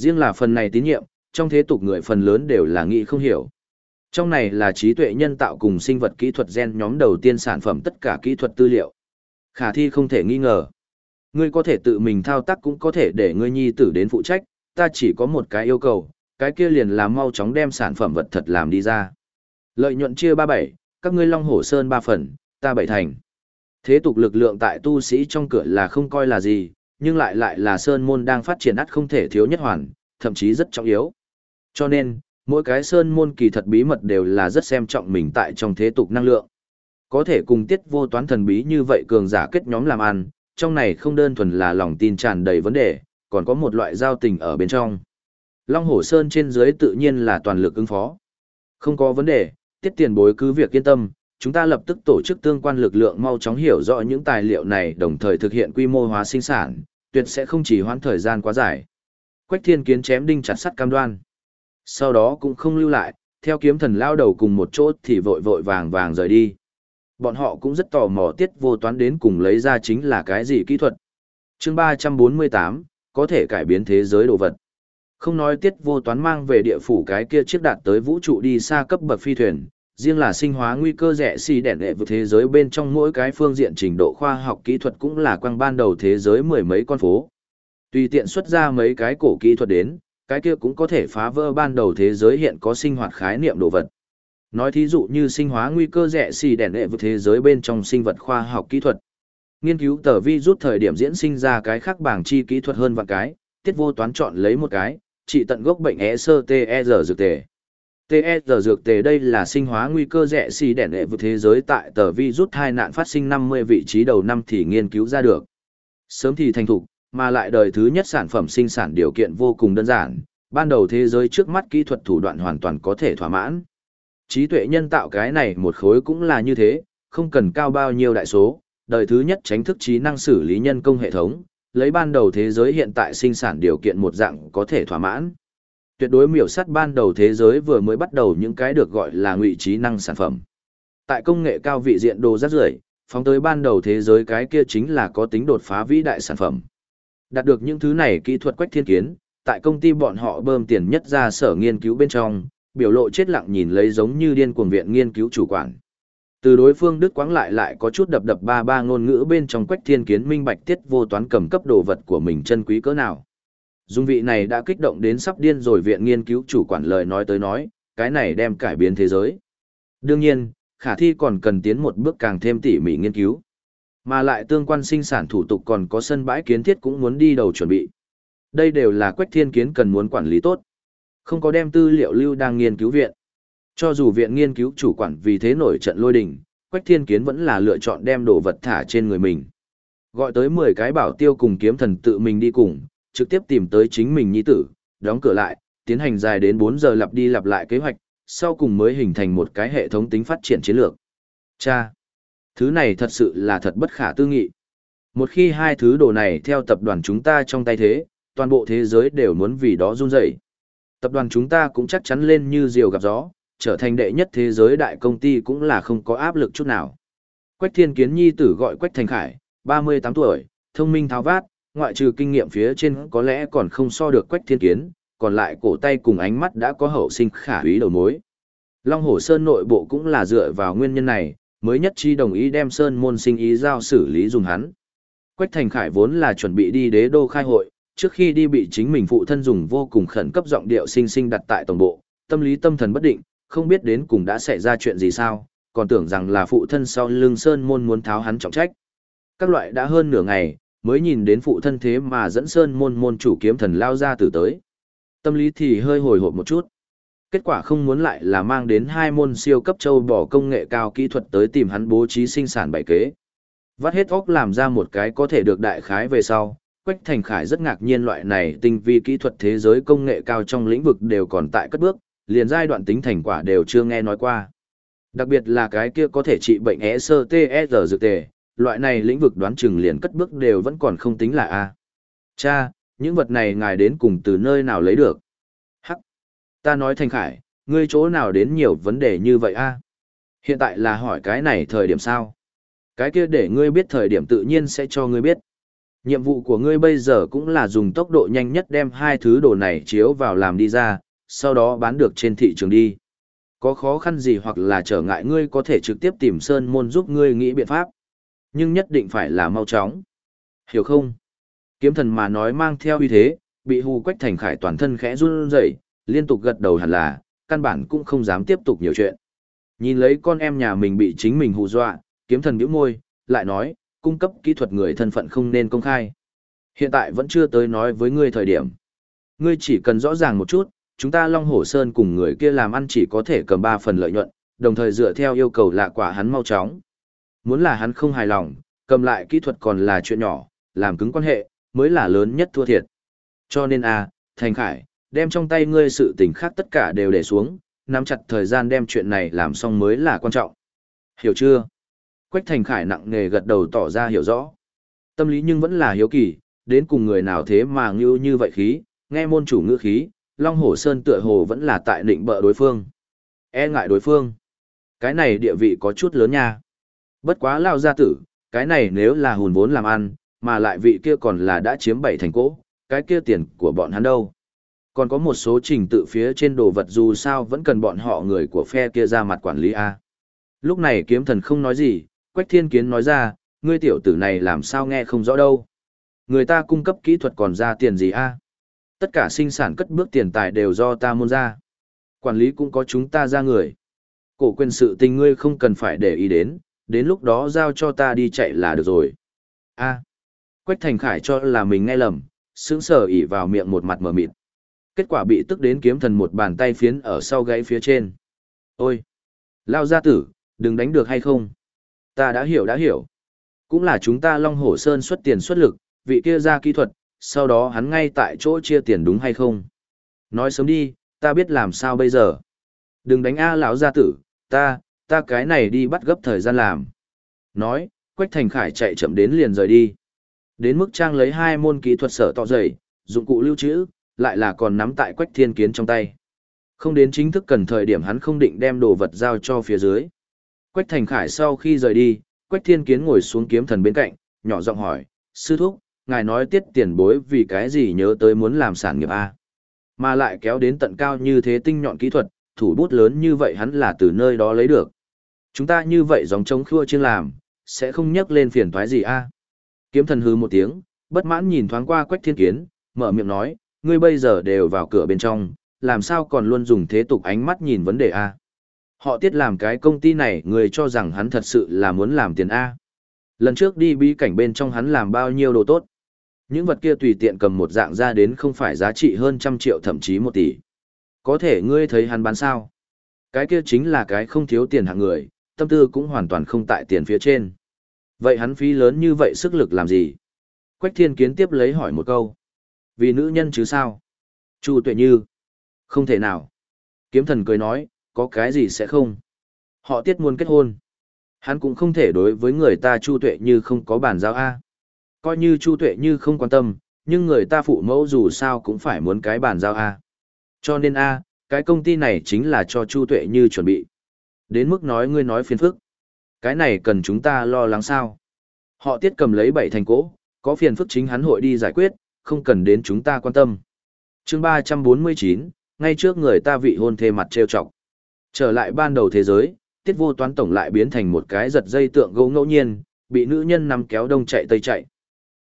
Riêng là phần này tín nhiệm, trong thế tục người phần lớn đều là nghĩ không hiểu. Trong này là trí tuệ nhân tạo cùng sinh vật kỹ thuật gen nhóm đầu tiên sản phẩm tất cả kỹ thuật tư liệu. Khả thi không thể nghi ngờ. Ngươi có thể tự mình thao tác cũng có thể để ngươi nhi tử đến phụ trách, ta chỉ có một cái yêu cầu, cái kia liền là mau chóng đem sản phẩm vật thật làm đi ra. Lợi nhuận chia ba bảy, các ngươi Long Hổ Sơn ba phần, ta bảy thành. Thế tục lực lượng tại tu sĩ trong cửa là không coi là gì, nhưng lại lại là Sơn môn đang phát triển ắt không thể thiếu nhất hoàn, thậm chí rất trọng yếu. Cho nên, mỗi cái Sơn môn kỳ thật bí mật đều là rất xem trọng mình tại trong thế tục năng lượng. Có thể cùng tiết vô toán thần bí như vậy cường giả kết nhóm làm ăn, trong này không đơn thuần là lòng tin tràn đầy vấn đề, còn có một loại giao tình ở bên trong. Long Hổ Sơn trên dưới tự nhiên là toàn lực ứng phó. Không có vấn đề, tiết tiền bối cứ việc yên tâm, chúng ta lập tức tổ chức tương quan lực lượng mau chóng hiểu rõ những tài liệu này đồng thời thực hiện quy mô hóa sinh sản, tuyệt sẽ không chỉ hoãn thời gian quá dài. Quách thiên kiến chém đinh chặt sắt cam đoan. Sau đó cũng không lưu lại, theo kiếm thần lao đầu cùng một chỗ thì vội vội vàng vàng rời đi. Bọn họ cũng rất tò mò tiết vô toán đến cùng lấy ra chính là cái gì kỹ thuật. chương 348, có thể cải biến thế giới đồ vật. Không nói tiết vô toán mang về địa phủ cái kia chiếc đạt tới vũ trụ đi xa cấp bậc phi thuyền, riêng là sinh hóa nguy cơ rẻ xì đẻn đệ vượt thế giới bên trong mỗi cái phương diện trình độ khoa học kỹ thuật cũng là quang ban đầu thế giới mười mấy con phố. Tùy tiện xuất ra mấy cái cổ kỹ thuật đến, cái kia cũng có thể phá vỡ ban đầu thế giới hiện có sinh hoạt khái niệm đồ vật. Nói thí dụ như sinh hóa nguy cơ rẻ xì đẻn đệ vượt thế giới bên trong sinh vật khoa học kỹ thuật. Nghiên cứu tờ vi rút thời điểm diễn sinh ra cái khác bảng chi kỹ thuật hơn vạn cái, tiết vô toán chọn lấy một cái, trị tận gốc bệnh é sơ t e dược tề. TR dược tề đây là sinh hóa nguy cơ rẻ xì đèn đệ vượt thế giới tại tờ vi rút hai nạn phát sinh 50 vị trí đầu năm thì nghiên cứu ra được. Sớm thì thành thục, mà lại đời thứ nhất sản phẩm sinh sản điều kiện vô cùng đơn giản, ban đầu thế giới trước mắt kỹ thuật thủ đoạn hoàn toàn có thể thỏa mãn. Trí tuệ nhân tạo cái này một khối cũng là như thế, không cần cao bao nhiêu đại số, đời thứ nhất tránh thức trí năng xử lý nhân công hệ thống, lấy ban đầu thế giới hiện tại sinh sản điều kiện một dạng có thể thỏa mãn. Tuyệt đối miểu sát ban đầu thế giới vừa mới bắt đầu những cái được gọi là ngụy trí năng sản phẩm. Tại công nghệ cao vị diện đồ rất rưởi, phóng tới ban đầu thế giới cái kia chính là có tính đột phá vĩ đại sản phẩm. Đạt được những thứ này kỹ thuật quách thiên kiến, tại công ty bọn họ bơm tiền nhất ra sở nghiên cứu bên trong, biểu lộ chết lặng nhìn lấy giống như điên cuồng viện nghiên cứu chủ quản. Từ đối phương Đức Quáng lại lại có chút đập đập ba ba ngôn ngữ bên trong quách thiên kiến minh bạch tiết vô toán cầm cấp đồ vật của mình chân quý cỡ nào. Dung vị này đã kích động đến sắp điên rồi viện nghiên cứu chủ quản lời nói tới nói, cái này đem cải biến thế giới. Đương nhiên, khả thi còn cần tiến một bước càng thêm tỉ mỉ nghiên cứu. Mà lại tương quan sinh sản thủ tục còn có sân bãi kiến thiết cũng muốn đi đầu chuẩn bị. Đây đều là quách thiên kiến cần muốn quản lý tốt. Không có đem tư liệu lưu đang nghiên cứu viện. Cho dù viện nghiên cứu chủ quản vì thế nổi trận lôi đình, Quách Thiên Kiến vẫn là lựa chọn đem đồ vật thả trên người mình. Gọi tới 10 cái bảo tiêu cùng kiếm thần tự mình đi cùng, trực tiếp tìm tới chính mình nhi tử, đóng cửa lại, tiến hành dài đến 4 giờ lặp đi lặp lại kế hoạch, sau cùng mới hình thành một cái hệ thống tính phát triển chiến lược. Cha! Thứ này thật sự là thật bất khả tư nghị. Một khi hai thứ đồ này theo tập đoàn chúng ta trong tay thế, toàn bộ thế giới đều muốn vì đó run rẩy. Tập đoàn chúng ta cũng chắc chắn lên như diều gặp gió, trở thành đệ nhất thế giới đại công ty cũng là không có áp lực chút nào. Quách Thiên Kiến Nhi tử gọi Quách Thành Khải, 38 tuổi, thông minh tháo vát, ngoại trừ kinh nghiệm phía trên có lẽ còn không so được Quách Thiên Kiến, còn lại cổ tay cùng ánh mắt đã có hậu sinh khả úy đầu mối. Long Hổ Sơn nội bộ cũng là dựa vào nguyên nhân này, mới nhất chi đồng ý đem Sơn môn sinh ý giao xử lý dùng hắn. Quách Thành Khải vốn là chuẩn bị đi đế đô khai hội, trước khi đi bị chính mình phụ thân dùng vô cùng khẩn cấp giọng điệu sinh sinh đặt tại tổng bộ, tâm lý tâm thần bất định, không biết đến cùng đã xảy ra chuyện gì sao, còn tưởng rằng là phụ thân sau lưng Sơn môn muốn tháo hắn trọng trách. Các loại đã hơn nửa ngày, mới nhìn đến phụ thân thế mà dẫn Sơn môn môn chủ kiếm thần lao ra từ tới. Tâm lý thì hơi hồi hộp một chút. Kết quả không muốn lại là mang đến hai môn siêu cấp châu bỏ công nghệ cao kỹ thuật tới tìm hắn bố trí sinh sản bảy kế. Vắt hết óc làm ra một cái có thể được đại khái về sau, Quách Thành Khải rất ngạc nhiên loại này tinh vi kỹ thuật thế giới công nghệ cao trong lĩnh vực đều còn tại cất bước, liền giai đoạn tính thành quả đều chưa nghe nói qua. Đặc biệt là cái kia có thể trị bệnh é dược tề, loại này lĩnh vực đoán chừng liền cất bước đều vẫn còn không tính là A. Cha, những vật này ngài đến cùng từ nơi nào lấy được? Hắc. Ta nói Thành Khải, ngươi chỗ nào đến nhiều vấn đề như vậy A? Hiện tại là hỏi cái này thời điểm sao? Cái kia để ngươi biết thời điểm tự nhiên sẽ cho ngươi biết. Nhiệm vụ của ngươi bây giờ cũng là dùng tốc độ nhanh nhất đem hai thứ đồ này chiếu vào làm đi ra, sau đó bán được trên thị trường đi. Có khó khăn gì hoặc là trở ngại ngươi có thể trực tiếp tìm Sơn Môn giúp ngươi nghĩ biện pháp. Nhưng nhất định phải là mau chóng. Hiểu không? Kiếm thần mà nói mang theo uy thế, bị hù quách thành khải toàn thân khẽ run rẩy, liên tục gật đầu hẳn là, căn bản cũng không dám tiếp tục nhiều chuyện. Nhìn lấy con em nhà mình bị chính mình hù dọa, kiếm thần nhíu môi, lại nói, cung cấp kỹ thuật người thân phận không nên công khai. Hiện tại vẫn chưa tới nói với ngươi thời điểm. Ngươi chỉ cần rõ ràng một chút, chúng ta Long Hổ Sơn cùng người kia làm ăn chỉ có thể cầm 3 phần lợi nhuận, đồng thời dựa theo yêu cầu lạ quả hắn mau chóng. Muốn là hắn không hài lòng, cầm lại kỹ thuật còn là chuyện nhỏ, làm cứng quan hệ, mới là lớn nhất thua thiệt. Cho nên a, Thành Khải, đem trong tay ngươi sự tình khác tất cả đều để xuống, nắm chặt thời gian đem chuyện này làm xong mới là quan trọng. Hiểu chưa? Quách Thành Khải nặng nề gật đầu tỏ ra hiểu rõ. Tâm lý nhưng vẫn là hiếu kỳ, đến cùng người nào thế mà ngưu như vậy khí, nghe môn chủ ngữ khí, Long Hổ Sơn tựa hồ vẫn là tại định bợ đối phương. E ngại đối phương. Cái này địa vị có chút lớn nha. Bất quá lao gia tử, cái này nếu là hùn vốn làm ăn, mà lại vị kia còn là đã chiếm bảy thành cỗ, cái kia tiền của bọn hắn đâu. Còn có một số trình tự phía trên đồ vật dù sao vẫn cần bọn họ người của phe kia ra mặt quản lý A. Lúc này kiếm thần không nói gì, Quách Thiên Kiến nói ra, ngươi tiểu tử này làm sao nghe không rõ đâu. Người ta cung cấp kỹ thuật còn ra tiền gì a? Tất cả sinh sản cất bước tiền tài đều do ta môn ra. Quản lý cũng có chúng ta ra người. Cổ quyền sự tình ngươi không cần phải để ý đến, đến lúc đó giao cho ta đi chạy là được rồi. A. Quách Thành Khải cho là mình nghe lầm, sững sờ ỉ vào miệng một mặt mờ mịt. Kết quả bị tức đến kiếm thần một bàn tay phiến ở sau gáy phía trên. Ôi! Lao gia tử, đừng đánh được hay không? Ta đã hiểu đã hiểu. Cũng là chúng ta Long Hổ Sơn xuất tiền xuất lực, vị kia ra kỹ thuật, sau đó hắn ngay tại chỗ chia tiền đúng hay không? Nói sớm đi, ta biết làm sao bây giờ. Đừng đánh A lão gia tử, ta, ta cái này đi bắt gấp thời gian làm. Nói, Quách Thành Khải chạy chậm đến liền rời đi. Đến mức trang lấy hai môn kỹ thuật sở tọ dày, dụng cụ lưu trữ, lại là còn nắm tại Quách Thiên Kiến trong tay. Không đến chính thức cần thời điểm hắn không định đem đồ vật giao cho phía dưới. Quách Thành Khải sau khi rời đi, Quách Thiên Kiến ngồi xuống kiếm thần bên cạnh, nhỏ giọng hỏi, sư thúc, ngài nói tiết tiền bối vì cái gì nhớ tới muốn làm sản nghiệp A. Mà lại kéo đến tận cao như thế tinh nhọn kỹ thuật, thủ bút lớn như vậy hắn là từ nơi đó lấy được. Chúng ta như vậy dòng trống khua chiêng làm, sẽ không nhắc lên phiền toái gì A. Kiếm thần hư một tiếng, bất mãn nhìn thoáng qua Quách Thiên Kiến, mở miệng nói, ngươi bây giờ đều vào cửa bên trong, làm sao còn luôn dùng thế tục ánh mắt nhìn vấn đề A. Họ tiết làm cái công ty này người cho rằng hắn thật sự là muốn làm tiền A. Lần trước đi bí cảnh bên trong hắn làm bao nhiêu đồ tốt. Những vật kia tùy tiện cầm một dạng ra đến không phải giá trị hơn trăm triệu thậm chí một tỷ. Có thể ngươi thấy hắn bán sao? Cái kia chính là cái không thiếu tiền hạng người, tâm tư cũng hoàn toàn không tại tiền phía trên. Vậy hắn phí lớn như vậy sức lực làm gì? Quách thiên kiến tiếp lấy hỏi một câu. Vì nữ nhân chứ sao? Chu tuệ như. Không thể nào. Kiếm thần cười nói, có cái gì sẽ không? Họ tiết muốn kết hôn. Hắn cũng không thể đối với người ta chu tuệ như không có bản giao A. Coi như chu tuệ như không quan tâm, nhưng người ta phụ mẫu dù sao cũng phải muốn cái bản giao A. Cho nên A, cái công ty này chính là cho chu tuệ như chuẩn bị. Đến mức nói ngươi nói phiền phức. Cái này cần chúng ta lo lắng sao? Họ tiết cầm lấy bảy thành cỗ, có phiền phức chính hắn hội đi giải quyết, không cần đến chúng ta quan tâm. chương ba trăm bốn mươi chín ngay trước người ta vị hôn thê mặt trêu chọc. Trở lại ban đầu thế giới, tiết vô toán tổng lại biến thành một cái giật dây tượng gấu ngẫu nhiên, bị nữ nhân nắm kéo đông chạy tây chạy.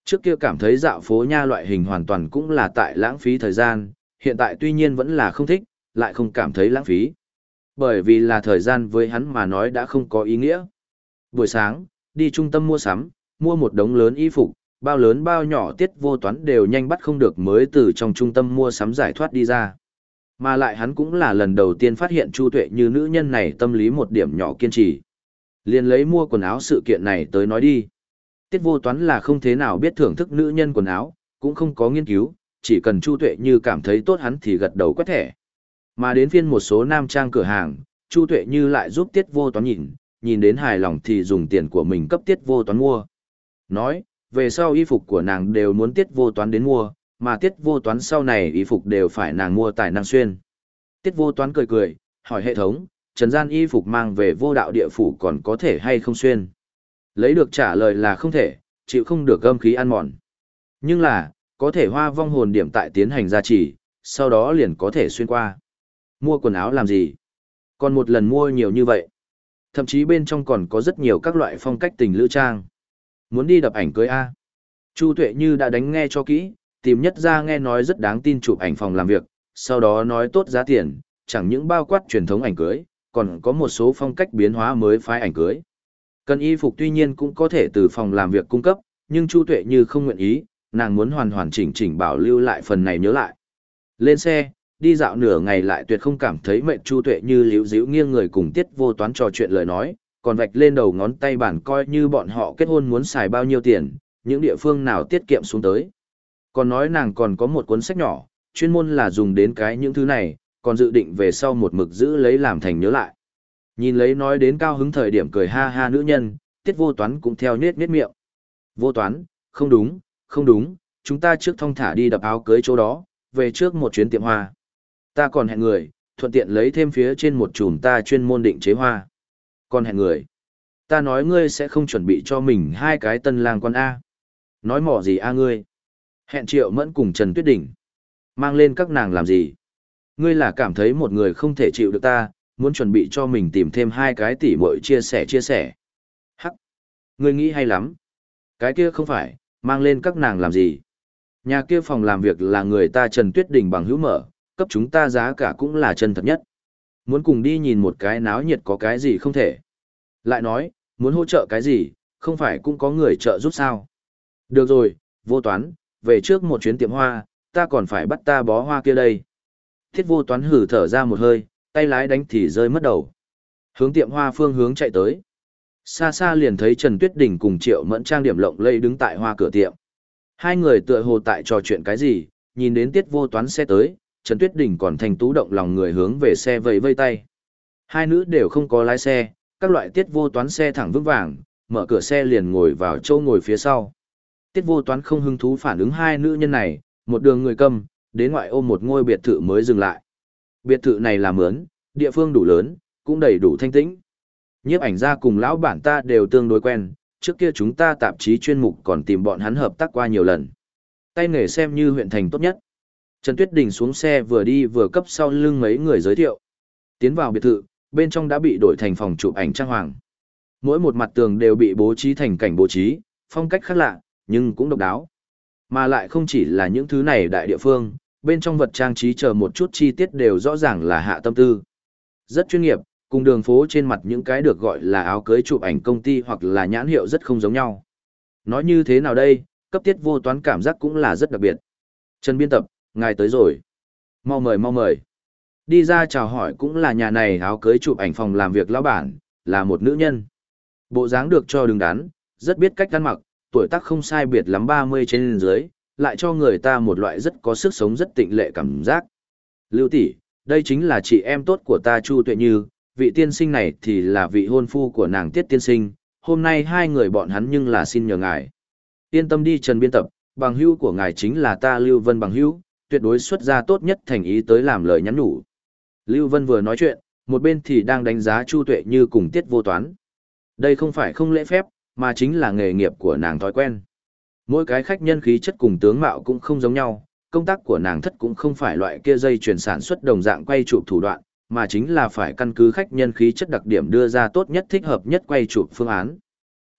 Trước kia cảm thấy dạo phố nha loại hình hoàn toàn cũng là tại lãng phí thời gian, hiện tại tuy nhiên vẫn là không thích, lại không cảm thấy lãng phí. Bởi vì là thời gian với hắn mà nói đã không có ý nghĩa. Buổi sáng, đi trung tâm mua sắm, mua một đống lớn y phục, bao lớn bao nhỏ tiết vô toán đều nhanh bắt không được mới từ trong trung tâm mua sắm giải thoát đi ra. Mà lại hắn cũng là lần đầu tiên phát hiện Chu Tuệ như nữ nhân này tâm lý một điểm nhỏ kiên trì. liền lấy mua quần áo sự kiện này tới nói đi. Tiết vô toán là không thế nào biết thưởng thức nữ nhân quần áo, cũng không có nghiên cứu, chỉ cần Chu Tuệ như cảm thấy tốt hắn thì gật đầu quét thẻ. Mà đến phiên một số nam trang cửa hàng, Chu Tuệ như lại giúp Tiết vô toán nhìn, nhìn đến hài lòng thì dùng tiền của mình cấp Tiết vô toán mua. Nói, về sau y phục của nàng đều muốn Tiết vô toán đến mua, mà tiết vô toán sau này y phục đều phải nàng mua tài năng xuyên. Tiết vô toán cười cười, hỏi hệ thống, trần gian y phục mang về vô đạo địa phủ còn có thể hay không xuyên. Lấy được trả lời là không thể, chịu không được gâm khí ăn mòn. Nhưng là, có thể hoa vong hồn điểm tại tiến hành gia trì, sau đó liền có thể xuyên qua. Mua quần áo làm gì? Còn một lần mua nhiều như vậy. Thậm chí bên trong còn có rất nhiều các loại phong cách tình lữ trang. Muốn đi đập ảnh cưới A. Chu Tuệ Như đã đánh nghe cho kỹ, tìm nhất ra nghe nói rất đáng tin chụp ảnh phòng làm việc, sau đó nói tốt giá tiền, chẳng những bao quát truyền thống ảnh cưới, còn có một số phong cách biến hóa mới phái ảnh cưới. Cần y phục tuy nhiên cũng có thể từ phòng làm việc cung cấp, nhưng Chu Tuệ như không nguyện ý, nàng muốn hoàn hoàn chỉnh chỉnh bảo lưu lại phần này nhớ lại. Lên xe, đi dạo nửa ngày lại tuyệt không cảm thấy mệnh Chu Tuệ như liễu díu nghiêng người cùng tiết vô toán trò chuyện lời nói, còn vạch lên đầu ngón tay bản coi như bọn họ kết hôn muốn xài bao nhiêu tiền, những địa phương nào tiết kiệm xuống tới. Còn nói nàng còn có một cuốn sách nhỏ, chuyên môn là dùng đến cái những thứ này, còn dự định về sau một mực giữ lấy làm thành nhớ lại. Nhìn lấy nói đến cao hứng thời điểm cười ha ha nữ nhân, tiết vô toán cũng theo nết nết miệng. Vô toán, không đúng, không đúng, chúng ta trước thong thả đi đập áo cưới chỗ đó, về trước một chuyến tiệm hoa. Ta còn hẹn người, thuận tiện lấy thêm phía trên một chùm ta chuyên môn định chế hoa. Còn hẹn người. Ta nói ngươi sẽ không chuẩn bị cho mình hai cái tân lang quan A. Nói mỏ gì A ngươi. Hẹn Triệu Mẫn cùng Trần Tuyết Đỉnh. Mang lên các nàng làm gì? Ngươi là cảm thấy một người không thể chịu được ta, muốn chuẩn bị cho mình tìm thêm hai cái tỉ muội chia sẻ chia sẻ. Hắc! Ngươi nghĩ hay lắm. Cái kia không phải, mang lên các nàng làm gì? Nhà kia phòng làm việc là người ta Trần Tuyết Đình bằng hữu mở, cấp chúng ta giá cả cũng là chân thật nhất. Muốn cùng đi nhìn một cái náo nhiệt có cái gì không thể. Lại nói, muốn hỗ trợ cái gì, không phải cũng có người trợ giúp sao. Được rồi, vô toán, về trước một chuyến tiệm hoa, ta còn phải bắt ta bó hoa kia đây. Thiết vô toán hử thở ra một hơi, tay lái đánh thì rơi mất đầu. Hướng tiệm hoa phương hướng chạy tới. Xa xa liền thấy Trần Tuyết Đình cùng Triệu Mẫn trang điểm lộng lây đứng tại hoa cửa tiệm. Hai người tựa hồ tại trò chuyện cái gì, nhìn đến tiết vô toán xe tới, Trần Tuyết Đình còn thành tú động lòng người hướng về xe vẫy vây tay. Hai nữ đều không có lái xe, các loại tiết vô toán xe thẳng vững vàng, mở cửa xe liền ngồi vào chỗ ngồi phía sau. Tiết vô toán không hứng thú phản ứng hai nữ nhân này, một đường người câm, đến ngoại ô một ngôi biệt thự mới dừng lại. Biệt thự này là mướn, địa phương đủ lớn, cũng đầy đủ thanh tĩnh. Nhiếp ảnh gia cùng lão bản ta đều tương đối quen, trước kia chúng ta tạp chí chuyên mục còn tìm bọn hắn hợp tác qua nhiều lần. Tay nghề xem như huyện thành tốt nhất. Trần Tuyết Đình xuống xe vừa đi vừa cấp sau lưng mấy người giới thiệu. Tiến vào biệt thự, bên trong đã bị đổi thành phòng chụp ảnh trang hoàng. Mỗi một mặt tường đều bị bố trí thành cảnh bố trí, phong cách khác lạ, nhưng cũng độc đáo. Mà lại không chỉ là những thứ này đại địa phương, bên trong vật trang trí chờ một chút chi tiết đều rõ ràng là hạ tâm tư. Rất chuyên nghiệp, cùng đường phố trên mặt những cái được gọi là áo cưới chụp ảnh công ty hoặc là nhãn hiệu rất không giống nhau. Nói như thế nào đây, cấp tiết vô toán cảm giác cũng là rất đặc biệt. Trần biên tập, ngài tới rồi. Mau mời mau mời. Đi ra chào hỏi cũng là nhà này áo cưới chụp ảnh phòng làm việc lão bản, là một nữ nhân. Bộ dáng được cho đứng đắn, rất biết cách ăn mặc, tuổi tác không sai biệt lắm 30 trên dưới, lại cho người ta một loại rất có sức sống rất tịnh lệ cảm giác. Lưu tỷ, đây chính là chị em tốt của ta Chu Tuệ Như, vị tiên sinh này thì là vị hôn phu của nàng Tiết tiên sinh, hôm nay hai người bọn hắn nhưng là xin nhờ ngài. Yên tâm đi Trần biên tập, bằng hữu của ngài chính là ta Lưu Vân bằng hữu, tuyệt đối xuất ra tốt nhất thành ý tới làm lời nhắn nhủ. Lưu Vân vừa nói chuyện, một bên thì đang đánh giá Chu Tuệ Như cùng Tiết vô toán. Đây không phải không lễ phép, mà chính là nghề nghiệp của nàng thói quen. Mỗi cái khách nhân khí chất cùng tướng mạo cũng không giống nhau, công tác của nàng thất cũng không phải loại kia dây chuyển sản xuất đồng dạng quay chụp thủ đoạn, mà chính là phải căn cứ khách nhân khí chất đặc điểm đưa ra tốt nhất thích hợp nhất quay chụp phương án.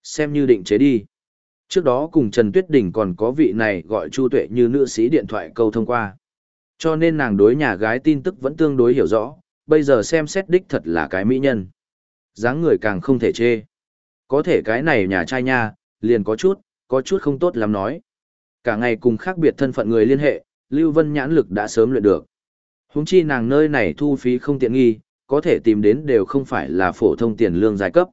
Xem như định chế đi. Trước đó cùng Trần Tuyết Đình còn có vị này gọi Chu Tuệ như nữ sĩ điện thoại câu thông qua. Cho nên nàng đối nhà gái tin tức vẫn tương đối hiểu rõ, bây giờ xem xét đích thật là cái mỹ nhân. dáng người càng không thể chê. Có thể cái này nhà trai nha, liền có chút, có chút không tốt lắm nói. Cả ngày cùng khác biệt thân phận người liên hệ, Lưu Vân nhãn lực đã sớm luyện được. Huống chi nàng nơi này thu phí không tiện nghi, có thể tìm đến đều không phải là phổ thông tiền lương giai cấp.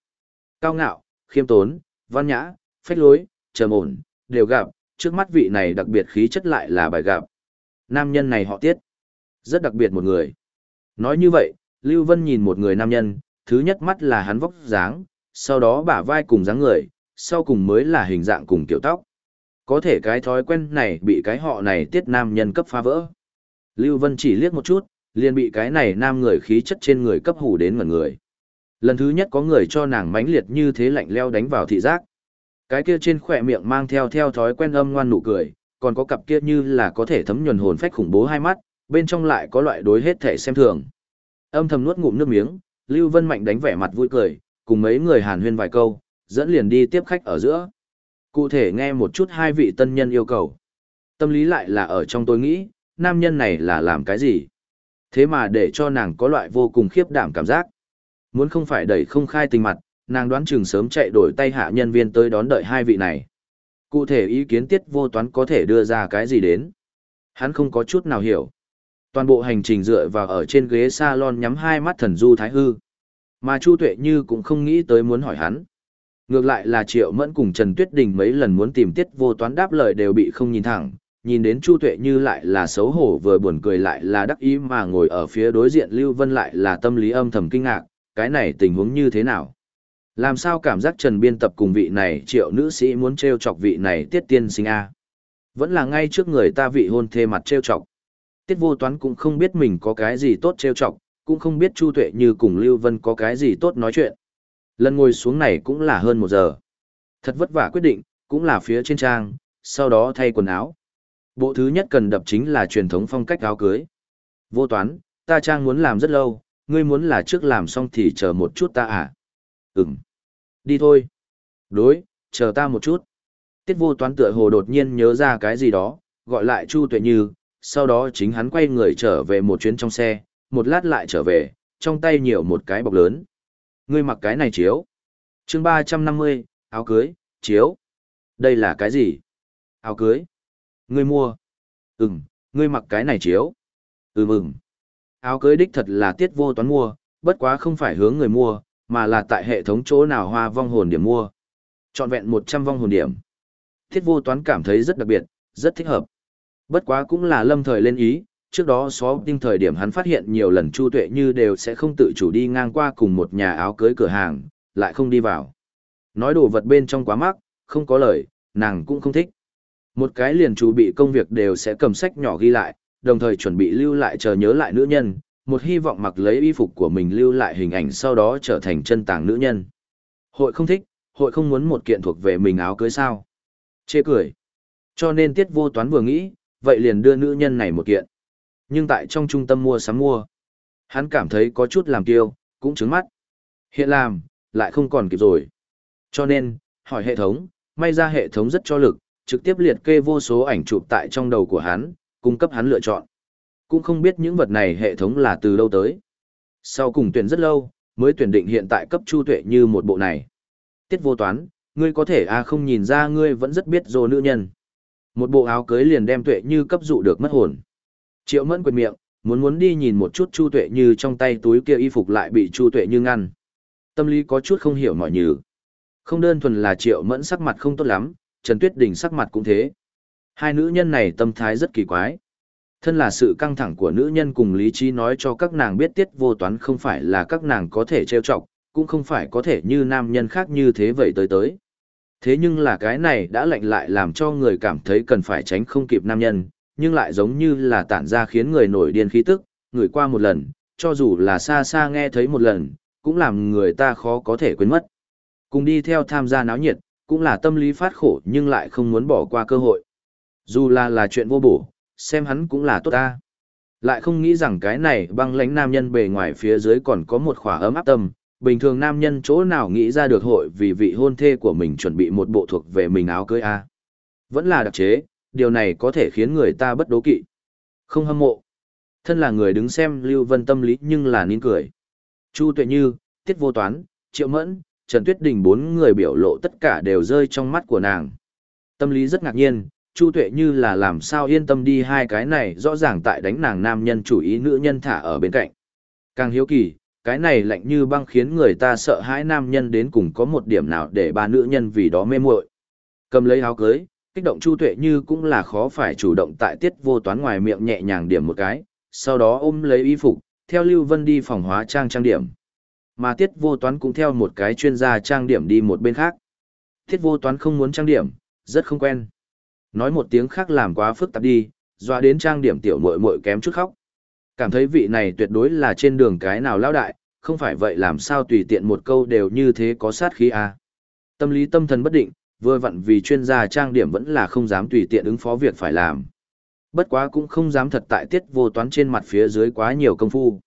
Cao ngạo, khiêm tốn, văn nhã, phách lối, trầm ổn, đều gặp, trước mắt vị này đặc biệt khí chất lại là bài gặp. Nam nhân này họ tiết. Rất đặc biệt một người. Nói như vậy, Lưu Vân nhìn một người nam nhân, thứ nhất mắt là hắn vóc dáng, sau đó bả vai cùng dáng người, sau cùng mới là hình dạng cùng kiểu tóc. Có thể cái thói quen này bị cái họ này tiết nam nhân cấp phá vỡ. Lưu Vân chỉ liếc một chút, liền bị cái này nam người khí chất trên người cấp hủ đến ngẩn người. Lần thứ nhất có người cho nàng mãnh liệt như thế lạnh leo đánh vào thị giác. Cái kia trên khỏe miệng mang theo theo thói quen âm ngoan nụ cười, còn có cặp kia như là có thể thấm nhuần hồn phách khủng bố hai mắt, bên trong lại có loại đối hết thể xem thường. Âm thầm nuốt ngụm nước miếng, Lưu Vân Mạnh đánh vẻ mặt vui cười, cùng mấy người hàn huyên vài câu, dẫn liền đi tiếp khách ở giữa. Cụ thể nghe một chút hai vị tân nhân yêu cầu. Tâm lý lại là ở trong tôi nghĩ, nam nhân này là làm cái gì? Thế mà để cho nàng có loại vô cùng khiếp đảm cảm giác. Muốn không phải đẩy không khai tình mặt, nàng đoán chừng sớm chạy đổi tay hạ nhân viên tới đón đợi hai vị này. Cụ thể ý kiến tiết vô toán có thể đưa ra cái gì đến? Hắn không có chút nào hiểu. Toàn bộ hành trình dựa vào ở trên ghế salon nhắm hai mắt thần du thái hư. Mà Chu Tuệ Như cũng không nghĩ tới muốn hỏi hắn. Ngược lại là Triệu Mẫn cùng Trần Tuyết Đình mấy lần muốn tìm tiết vô toán đáp lời đều bị không nhìn thẳng, nhìn đến Chu Tuệ Như lại là xấu hổ vừa buồn cười lại là đắc ý mà ngồi ở phía đối diện Lưu Vân lại là tâm lý âm thầm kinh ngạc, cái này tình huống như thế nào? Làm sao cảm giác Trần Biên tập cùng vị này triệu nữ sĩ muốn trêu chọc vị này tiết tiên sinh A? Vẫn là ngay trước người ta vị hôn thê mặt trêu chọc. Tiết vô toán cũng không biết mình có cái gì tốt trêu chọc, cũng không biết Chu Tuệ Như cùng Lưu Vân có cái gì tốt nói chuyện. Lần ngồi xuống này cũng là hơn một giờ. Thật vất vả quyết định, cũng là phía trên trang, sau đó thay quần áo. Bộ thứ nhất cần đập chính là truyền thống phong cách áo cưới. Vô toán, ta trang muốn làm rất lâu, ngươi muốn là trước làm xong thì chờ một chút ta à? Ừm. Đi thôi. Đối, chờ ta một chút. Tiết vô toán tựa hồ đột nhiên nhớ ra cái gì đó, gọi lại Chu Tuệ Như, sau đó chính hắn quay người trở về một chuyến trong xe, một lát lại trở về, trong tay nhiều một cái bọc lớn. Ngươi mặc cái này chiếu. chương ba trăm năm mươi áo cưới, chiếu. Đây là cái gì? Áo cưới. Ngươi mua. Ừm, ngươi mặc cái này chiếu. Ừm ừm. Áo cưới đích thật là tiết vô toán mua, bất quá không phải hướng người mua, mà là tại hệ thống chỗ nào hoa vong hồn điểm mua. Chọn vẹn một trăm vong hồn điểm. thiết vô toán cảm thấy rất đặc biệt, rất thích hợp. Bất quá cũng là lâm thời lên ý, trước đó xó tinh thời điểm hắn phát hiện nhiều lần Chu Tuệ Như đều sẽ không tự chủ đi ngang qua cùng một nhà áo cưới cửa hàng, lại không đi vào. Nói đồ vật bên trong quá mắc, không có lời, nàng cũng không thích. Một cái liền chủ bị công việc đều sẽ cầm sách nhỏ ghi lại, đồng thời chuẩn bị lưu lại chờ nhớ lại nữ nhân, một hy vọng mặc lấy y phục của mình lưu lại hình ảnh sau đó trở thành chân tàng nữ nhân. Hội không thích, hội không muốn một kiện thuộc về mình áo cưới sao. Chê cười. Cho nên tiết vô toán vừa nghĩ, vậy liền đưa nữ nhân này một kiện. Nhưng tại trong trung tâm mua sắm mua, hắn cảm thấy có chút làm tiêu, cũng trứng mắt. Hiện làm, lại không còn kịp rồi. Cho nên, hỏi hệ thống, may ra hệ thống rất cho lực, trực tiếp liệt kê vô số ảnh chụp tại trong đầu của hắn, cung cấp hắn lựa chọn. Cũng không biết những vật này hệ thống là từ đâu tới. Sau cùng tuyển rất lâu, mới tuyển định hiện tại cấp chu tuệ như một bộ này. Tiết vô toán, ngươi có thể à không nhìn ra ngươi vẫn rất biết dồ nữ nhân. Một bộ áo cưới liền đem tuệ như cấp dụ được mất hồn. Triệu mẫn quyền miệng, muốn muốn đi nhìn một chút Chu Tuệ Như trong tay túi kia y phục lại bị Chu Tuệ Như ngăn. Tâm lý có chút không hiểu mọi như. Không đơn thuần là Triệu Mẫn sắc mặt không tốt lắm, Trần Tuyết Đình sắc mặt cũng thế. Hai nữ nhân này tâm thái rất kỳ quái. Thân là sự căng thẳng của nữ nhân cùng lý trí nói cho các nàng biết tiết vô toán không phải là các nàng có thể trêu chọc, cũng không phải có thể như nam nhân khác như thế vậy tới tới. Thế nhưng là cái này đã lạnh lại làm cho người cảm thấy cần phải tránh không kịp nam nhân, nhưng lại giống như là tản ra khiến người nổi điên khí tức, người qua một lần, cho dù là xa xa nghe thấy một lần, cũng làm người ta khó có thể quên mất. Cùng đi theo tham gia náo nhiệt, cũng là tâm lý phát khổ nhưng lại không muốn bỏ qua cơ hội. Dù là là chuyện vô bổ, xem hắn cũng là tốt ta. Lại không nghĩ rằng cái này băng lãnh nam nhân bề ngoài phía dưới còn có một khỏa ấm áp tâm, bình thường nam nhân chỗ nào nghĩ ra được hội vì vị hôn thê của mình chuẩn bị một bộ thuộc về mình áo cưới a Vẫn là đặc chế, điều này có thể khiến người ta bất đố kỵ. Không hâm mộ. Thân là người đứng xem Lưu Vân tâm lý nhưng là nín cười. Chu Tuệ Như, Tiết Vô Toán, Triệu Mẫn, Trần Tuyết Đình bốn người biểu lộ tất cả đều rơi trong mắt của nàng. Tâm lý rất ngạc nhiên, Chu Tuệ Như là làm sao yên tâm đi hai cái này rõ ràng tại đánh nàng nam nhân chủ ý nữ nhân thả ở bên cạnh. Càng hiếu kỳ, cái này lạnh như băng khiến người ta sợ hãi nam nhân đến cùng có một điểm nào để ba nữ nhân vì đó mê muội. Cầm lấy áo cưới, kích động Chu Tuệ Như cũng là khó phải chủ động tại tiết vô toán ngoài miệng nhẹ nhàng điểm một cái, sau đó ôm lấy y phục, theo Lưu Vân đi phòng hóa trang trang điểm. Mà tiết vô toán cũng theo một cái chuyên gia trang điểm đi một bên khác. Tiết vô toán không muốn trang điểm, rất không quen. Nói một tiếng khác làm quá phức tạp đi, doa đến trang điểm tiểu muội muội kém chút khóc. Cảm thấy vị này tuyệt đối là trên đường cái nào lao đại, không phải vậy làm sao tùy tiện một câu đều như thế có sát khí à. Tâm lý tâm thần bất định, vừa vặn vì chuyên gia trang điểm vẫn là không dám tùy tiện ứng phó việc phải làm. Bất quá cũng không dám thật tại tiết vô toán trên mặt phía dưới quá nhiều công phu.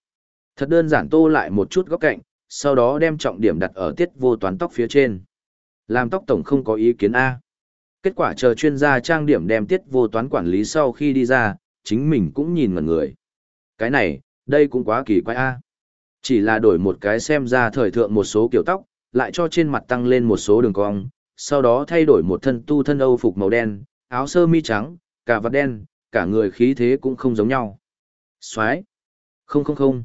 Thật đơn giản tô lại một chút góc cạnh, sau đó đem trọng điểm đặt ở tiết vô toán tóc phía trên. Làm tóc tổng không có ý kiến A. Kết quả chờ chuyên gia trang điểm đem tiết vô toán quản lý sau khi đi ra, chính mình cũng nhìn mọi người. Cái này, đây cũng quá kỳ quái A. Chỉ là đổi một cái xem ra thời thượng một số kiểu tóc, lại cho trên mặt tăng lên một số đường cong, sau đó thay đổi một thân tu thân âu phục màu đen, áo sơ mi trắng, cả vạt đen, cả người khí thế cũng không giống nhau. Xoái. Không không không.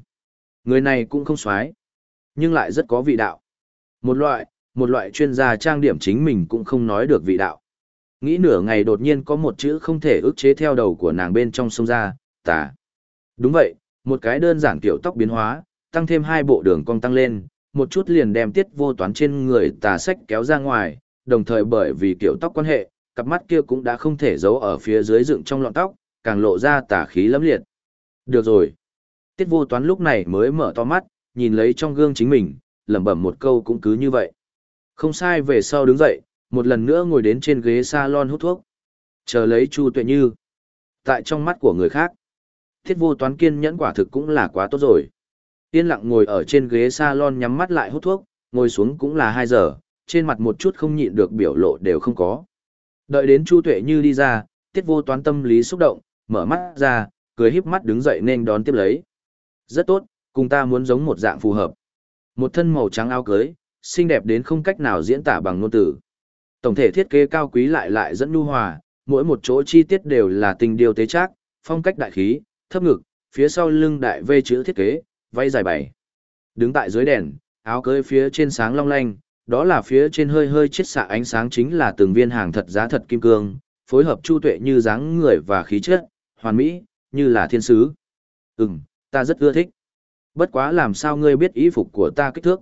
Người này cũng không xoái, nhưng lại rất có vị đạo. Một loại, một loại chuyên gia trang điểm chính mình cũng không nói được vị đạo. Nghĩ nửa ngày đột nhiên có một chữ không thể ức chế theo đầu của nàng bên trong sông ra, tà. Đúng vậy, một cái đơn giản kiểu tóc biến hóa, tăng thêm hai bộ đường cong tăng lên, một chút liền đem tiết vô toán trên người tà sách kéo ra ngoài, đồng thời bởi vì kiểu tóc quan hệ, cặp mắt kia cũng đã không thể giấu ở phía dưới dựng trong lọn tóc, càng lộ ra tà khí lẫm liệt. Được rồi. Tiết vô toán lúc này mới mở to mắt, nhìn lấy trong gương chính mình, lẩm bẩm một câu cũng cứ như vậy. Không sai về sau đứng dậy, một lần nữa ngồi đến trên ghế salon hút thuốc. Chờ lấy Chu Tuệ Như. Tại trong mắt của người khác, thiết vô toán kiên nhẫn quả thực cũng là quá tốt rồi. Yên lặng ngồi ở trên ghế salon nhắm mắt lại hút thuốc, ngồi xuống cũng là 2 giờ, trên mặt một chút không nhịn được biểu lộ đều không có. Đợi đến Chu Tuệ Như đi ra, tiết vô toán tâm lý xúc động, mở mắt ra, cười híp mắt đứng dậy nên đón tiếp lấy. Rất tốt, cùng ta muốn giống một dạng phù hợp. Một thân màu trắng áo cưới, xinh đẹp đến không cách nào diễn tả bằng ngôn từ. Tổng thể thiết kế cao quý lại lại dẫn nhu hòa, mỗi một chỗ chi tiết đều là tình điều tế trác, phong cách đại khí, thấp ngực, phía sau lưng đại vê chữ thiết kế, váy dài bảy. Đứng tại dưới đèn, áo cưới phía trên sáng long lanh, đó là phía trên hơi hơi chiết xạ ánh sáng chính là từng viên hàng thật giá thật kim cương, phối hợp chu tuệ như dáng người và khí chất, hoàn mỹ, như là thiên sứ. Ừm, ta rất ưa thích. Bất quá làm sao ngươi biết ý phục của ta kích thước?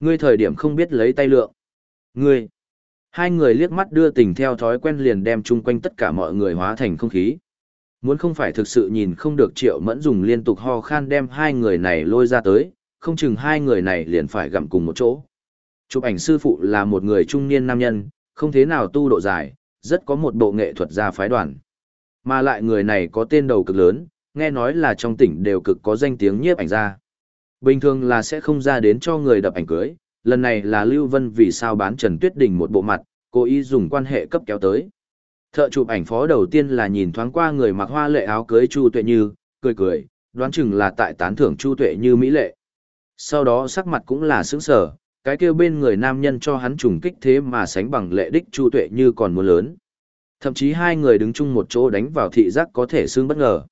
Ngươi thời điểm không biết lấy tay lượng. Ngươi. Hai người liếc mắt đưa tình theo thói quen liền đem chung quanh tất cả mọi người hóa thành không khí. Muốn không phải thực sự nhìn không được triệu mẫn dùng liên tục ho khan đem hai người này lôi ra tới, không chừng hai người này liền phải gặm cùng một chỗ. Chụp ảnh sư phụ là một người trung niên nam nhân, không thế nào tu độ dài, rất có một bộ nghệ thuật gia phái đoàn. Mà lại người này có tên đầu cực lớn, nghe nói là trong tỉnh đều cực có danh tiếng nhiếp ảnh gia. Bình thường là sẽ không ra đến cho người đập ảnh cưới, lần này là Lưu Vân vì sao bán Trần Tuyết Đình một bộ mặt, cố ý dùng quan hệ cấp kéo tới. Thợ chụp ảnh phó đầu tiên là nhìn thoáng qua người mặc hoa lệ áo cưới Chu Tuệ Như, cười cười, đoán chừng là tại tán thưởng Chu Tuệ Như mỹ lệ. Sau đó sắc mặt cũng là sững sờ, cái kêu bên người nam nhân cho hắn trùng kích thế mà sánh bằng lệ đích Chu Tuệ Như còn muốn lớn. Thậm chí hai người đứng chung một chỗ đánh vào thị giác có thể xương bất ngờ.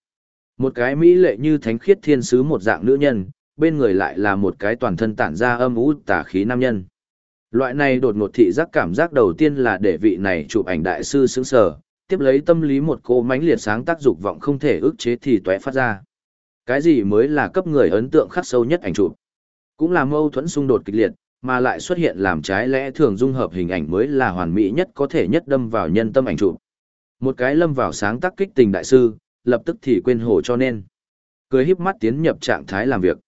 Một cái mỹ lệ như thánh khiết thiên sứ một dạng nữ nhân, bên người lại là một cái toàn thân tản ra âm u tà khí nam nhân. Loại này đột ngột thị giác cảm giác đầu tiên là để vị này chụp ảnh đại sư sướng sở, tiếp lấy tâm lý một cô mãnh liệt sáng tác dục vọng không thể ức chế thì tóe phát ra. Cái gì mới là cấp người ấn tượng khắc sâu nhất ảnh chụp? Cũng là mâu thuẫn xung đột kịch liệt, mà lại xuất hiện làm trái lẽ thường dung hợp hình ảnh mới là hoàn mỹ nhất có thể nhất đâm vào nhân tâm ảnh chụp. Một cái lâm vào sáng tác kích tình đại sư, lập tức thì quên hổ cho nên. Cười híp mắt tiến nhập trạng thái làm việc.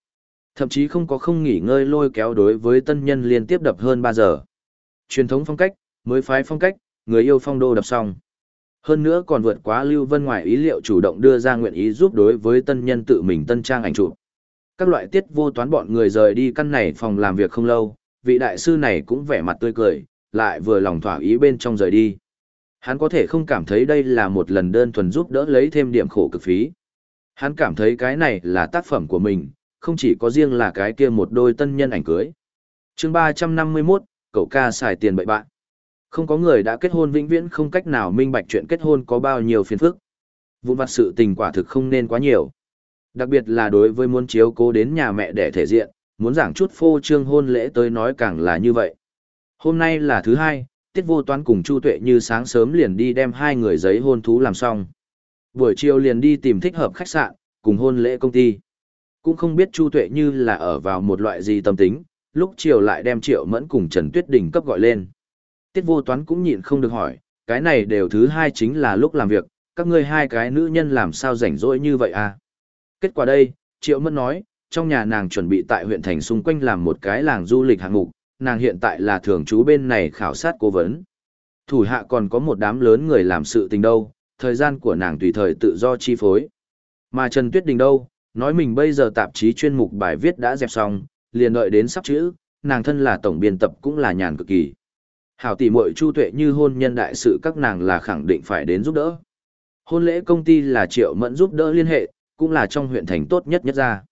Thậm chí không có không nghỉ ngơi lôi kéo đối với tân nhân liên tiếp đập hơn 3 giờ. Truyền thống phong cách, mới phái phong cách, người yêu phong đô đập xong. Hơn nữa còn vượt quá Lưu Vân ngoài ý liệu chủ động đưa ra nguyện ý giúp đối với tân nhân tự mình tân trang ảnh chụp. Các loại tiết vô toán bọn người rời đi căn này phòng làm việc không lâu, vị đại sư này cũng vẻ mặt tươi cười, lại vừa lòng thỏa ý bên trong rời đi. Hắn có thể không cảm thấy đây là một lần đơn thuần giúp đỡ lấy thêm điểm khổ cực phí. Hắn cảm thấy cái này là tác phẩm của mình, không chỉ có riêng là cái kia một đôi tân nhân ảnh cưới. chương 351, cậu ca xài tiền bậy bạn. Không có người đã kết hôn vĩnh viễn không cách nào minh bạch chuyện kết hôn có bao nhiêu phiền phức. Vụn vặt sự tình quả thực không nên quá nhiều. Đặc biệt là đối với muốn chiếu cố đến nhà mẹ để thể diện, muốn giảng chút phô trương hôn lễ tới nói càng là như vậy. Hôm nay là thứ hai, tiết vô toán cùng Chu Tuệ như sáng sớm liền đi đem hai người giấy hôn thú làm xong. Buổi chiều liền đi tìm thích hợp khách sạn, cùng hôn lễ công ty. Cũng không biết Chu Tuệ như là ở vào một loại gì tâm tính, lúc chiều lại đem Triệu Mẫn cùng Trần Tuyết Đình cấp gọi lên. Tiết vô toán cũng nhịn không được hỏi, cái này đều thứ hai chính là lúc làm việc, các ngươi hai cái nữ nhân làm sao rảnh rỗi như vậy à? Kết quả đây, Triệu Mẫn nói, trong nhà nàng chuẩn bị tại huyện thành xung quanh làm một cái làng du lịch hạng mục, nàng hiện tại là thường trú bên này khảo sát cố vấn. Thủ hạ còn có một đám lớn người làm sự tình đâu, thời gian của nàng tùy thời tự do chi phối. Mà Trần Tuyết Đình đâu, nói mình bây giờ tạp chí chuyên mục bài viết đã dẹp xong, liền đợi đến sắp chữ, nàng thân là tổng biên tập cũng là nhàn cực kỳ. Hảo tỷ muội Chu Tuệ như hôn nhân đại sự các nàng là khẳng định phải đến giúp đỡ. Hôn lễ công ty là Triệu Mẫn giúp đỡ liên hệ, cũng là trong huyện thành tốt nhất nhất ra.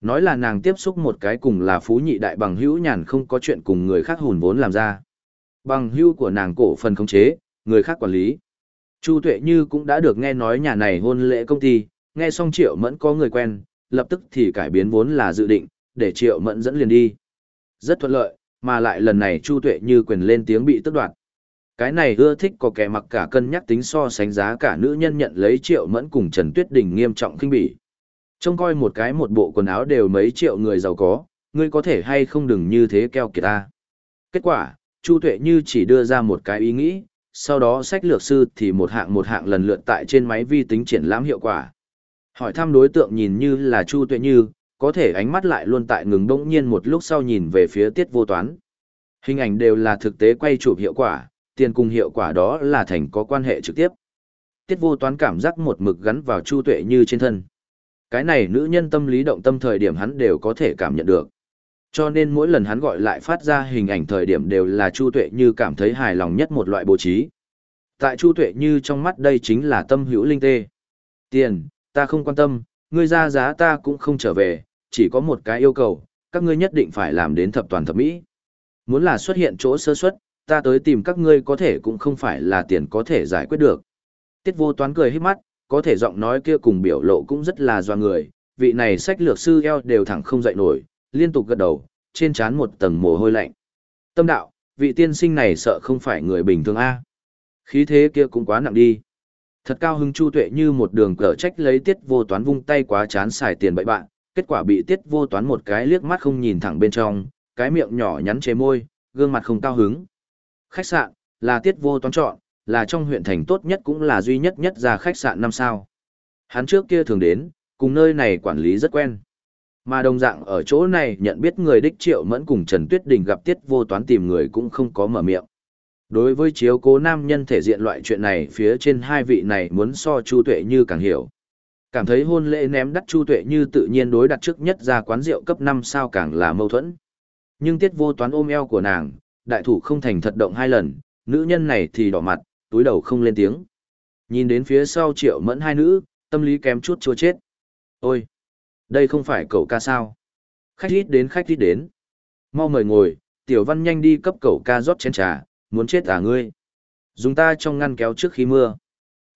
Nói là nàng tiếp xúc một cái cùng là phú nhị đại bằng hữu nhàn không có chuyện cùng người khác hùn vốn làm ra. Bằng hữu của nàng cổ phần khống chế, người khác quản lý. Chu Tuệ Như cũng đã được nghe nói nhà này hôn lễ công ty, nghe xong Triệu Mẫn có người quen, lập tức thì cải biến vốn là dự định, để Triệu Mẫn dẫn liền đi. Rất thuận lợi, mà lại lần này Chu Tuệ Như quyền lên tiếng bị tức đoạt. Cái này ưa thích có kẻ mặc cả cân nhắc tính so sánh giá cả nữ nhân nhận lấy Triệu Mẫn cùng Trần Tuyết Đình nghiêm trọng kinh bỉ. Trông coi một cái một bộ quần áo đều mấy triệu người giàu có, ngươi có thể hay không đừng như thế keo kiệt ta. Kết quả, Chu Tuệ Như chỉ đưa ra một cái ý nghĩ, sau đó sách lược sư thì một hạng một hạng lần lượt tại trên máy vi tính triển lãm hiệu quả. Hỏi thăm đối tượng nhìn như là Chu Tuệ Như, có thể ánh mắt lại luôn tại ngừng bỗng nhiên một lúc sau nhìn về phía tiết vô toán. Hình ảnh đều là thực tế quay chụp hiệu quả, tiền cùng hiệu quả đó là thành có quan hệ trực tiếp. Tiết vô toán cảm giác một mực gắn vào Chu Tuệ Như trên thân. Cái này nữ nhân tâm lý động tâm thời điểm hắn đều có thể cảm nhận được. Cho nên mỗi lần hắn gọi lại phát ra hình ảnh thời điểm đều là Chu Tuệ Như cảm thấy hài lòng nhất một loại bố trí. Tại Chu Tuệ Như trong mắt đây chính là tâm hữu linh tê. Tiền, ta không quan tâm, ngươi ra giá ta cũng không trở về, chỉ có một cái yêu cầu, các ngươi nhất định phải làm đến thập toàn thập mỹ. Muốn là xuất hiện chỗ sơ suất, ta tới tìm các ngươi có thể cũng không phải là tiền có thể giải quyết được. Tiết vô toán cười hết mắt, có thể giọng nói kia cùng biểu lộ cũng rất là doa người, vị này sách lược sư eo đều thẳng không dậy nổi, liên tục gật đầu, trên trán một tầng mồ hôi lạnh. Tâm đạo, vị tiên sinh này sợ không phải người bình thường a. Khí thế kia cũng quá nặng đi. Thật cao hứng chu tuệ như một đường cờ trách lấy tiết vô toán vung tay quá chán xài tiền bậy bạn, kết quả bị tiết vô toán một cái liếc mắt không nhìn thẳng bên trong, cái miệng nhỏ nhắn chế môi, gương mặt không cao hứng. Khách sạn, là tiết vô toán chọn, là trong huyện thành tốt nhất cũng là duy nhất nhất ra khách sạn năm sao. Hắn trước kia thường đến, cùng nơi này quản lý rất quen. Mà đồng dạng ở chỗ này nhận biết người đích triệu mẫn cùng Trần Tuyết Đình gặp tiết vô toán tìm người cũng không có mở miệng. Đối với chiếu cố nam nhân thể diện loại chuyện này phía trên hai vị này muốn so Chu Tuệ Như càng hiểu. Cảm thấy hôn lễ ném đắt Chu Tuệ Như tự nhiên đối đặt trước nhất ra quán rượu cấp 5 sao càng là mâu thuẫn. Nhưng tiết vô toán ôm eo của nàng, đại thủ không thành thật động hai lần, nữ nhân này thì đỏ mặt, túi đầu không lên tiếng. Nhìn đến phía sau triệu mẫn hai nữ, tâm lý kém chút chua chết. Ôi! Đây không phải cậu ca sao? Khách ít đến khách ít đến. Mau mời ngồi, tiểu văn nhanh đi cấp cậu ca rót chén trà, muốn chết à ngươi. Dùng ta trong ngăn kéo trước khi mưa.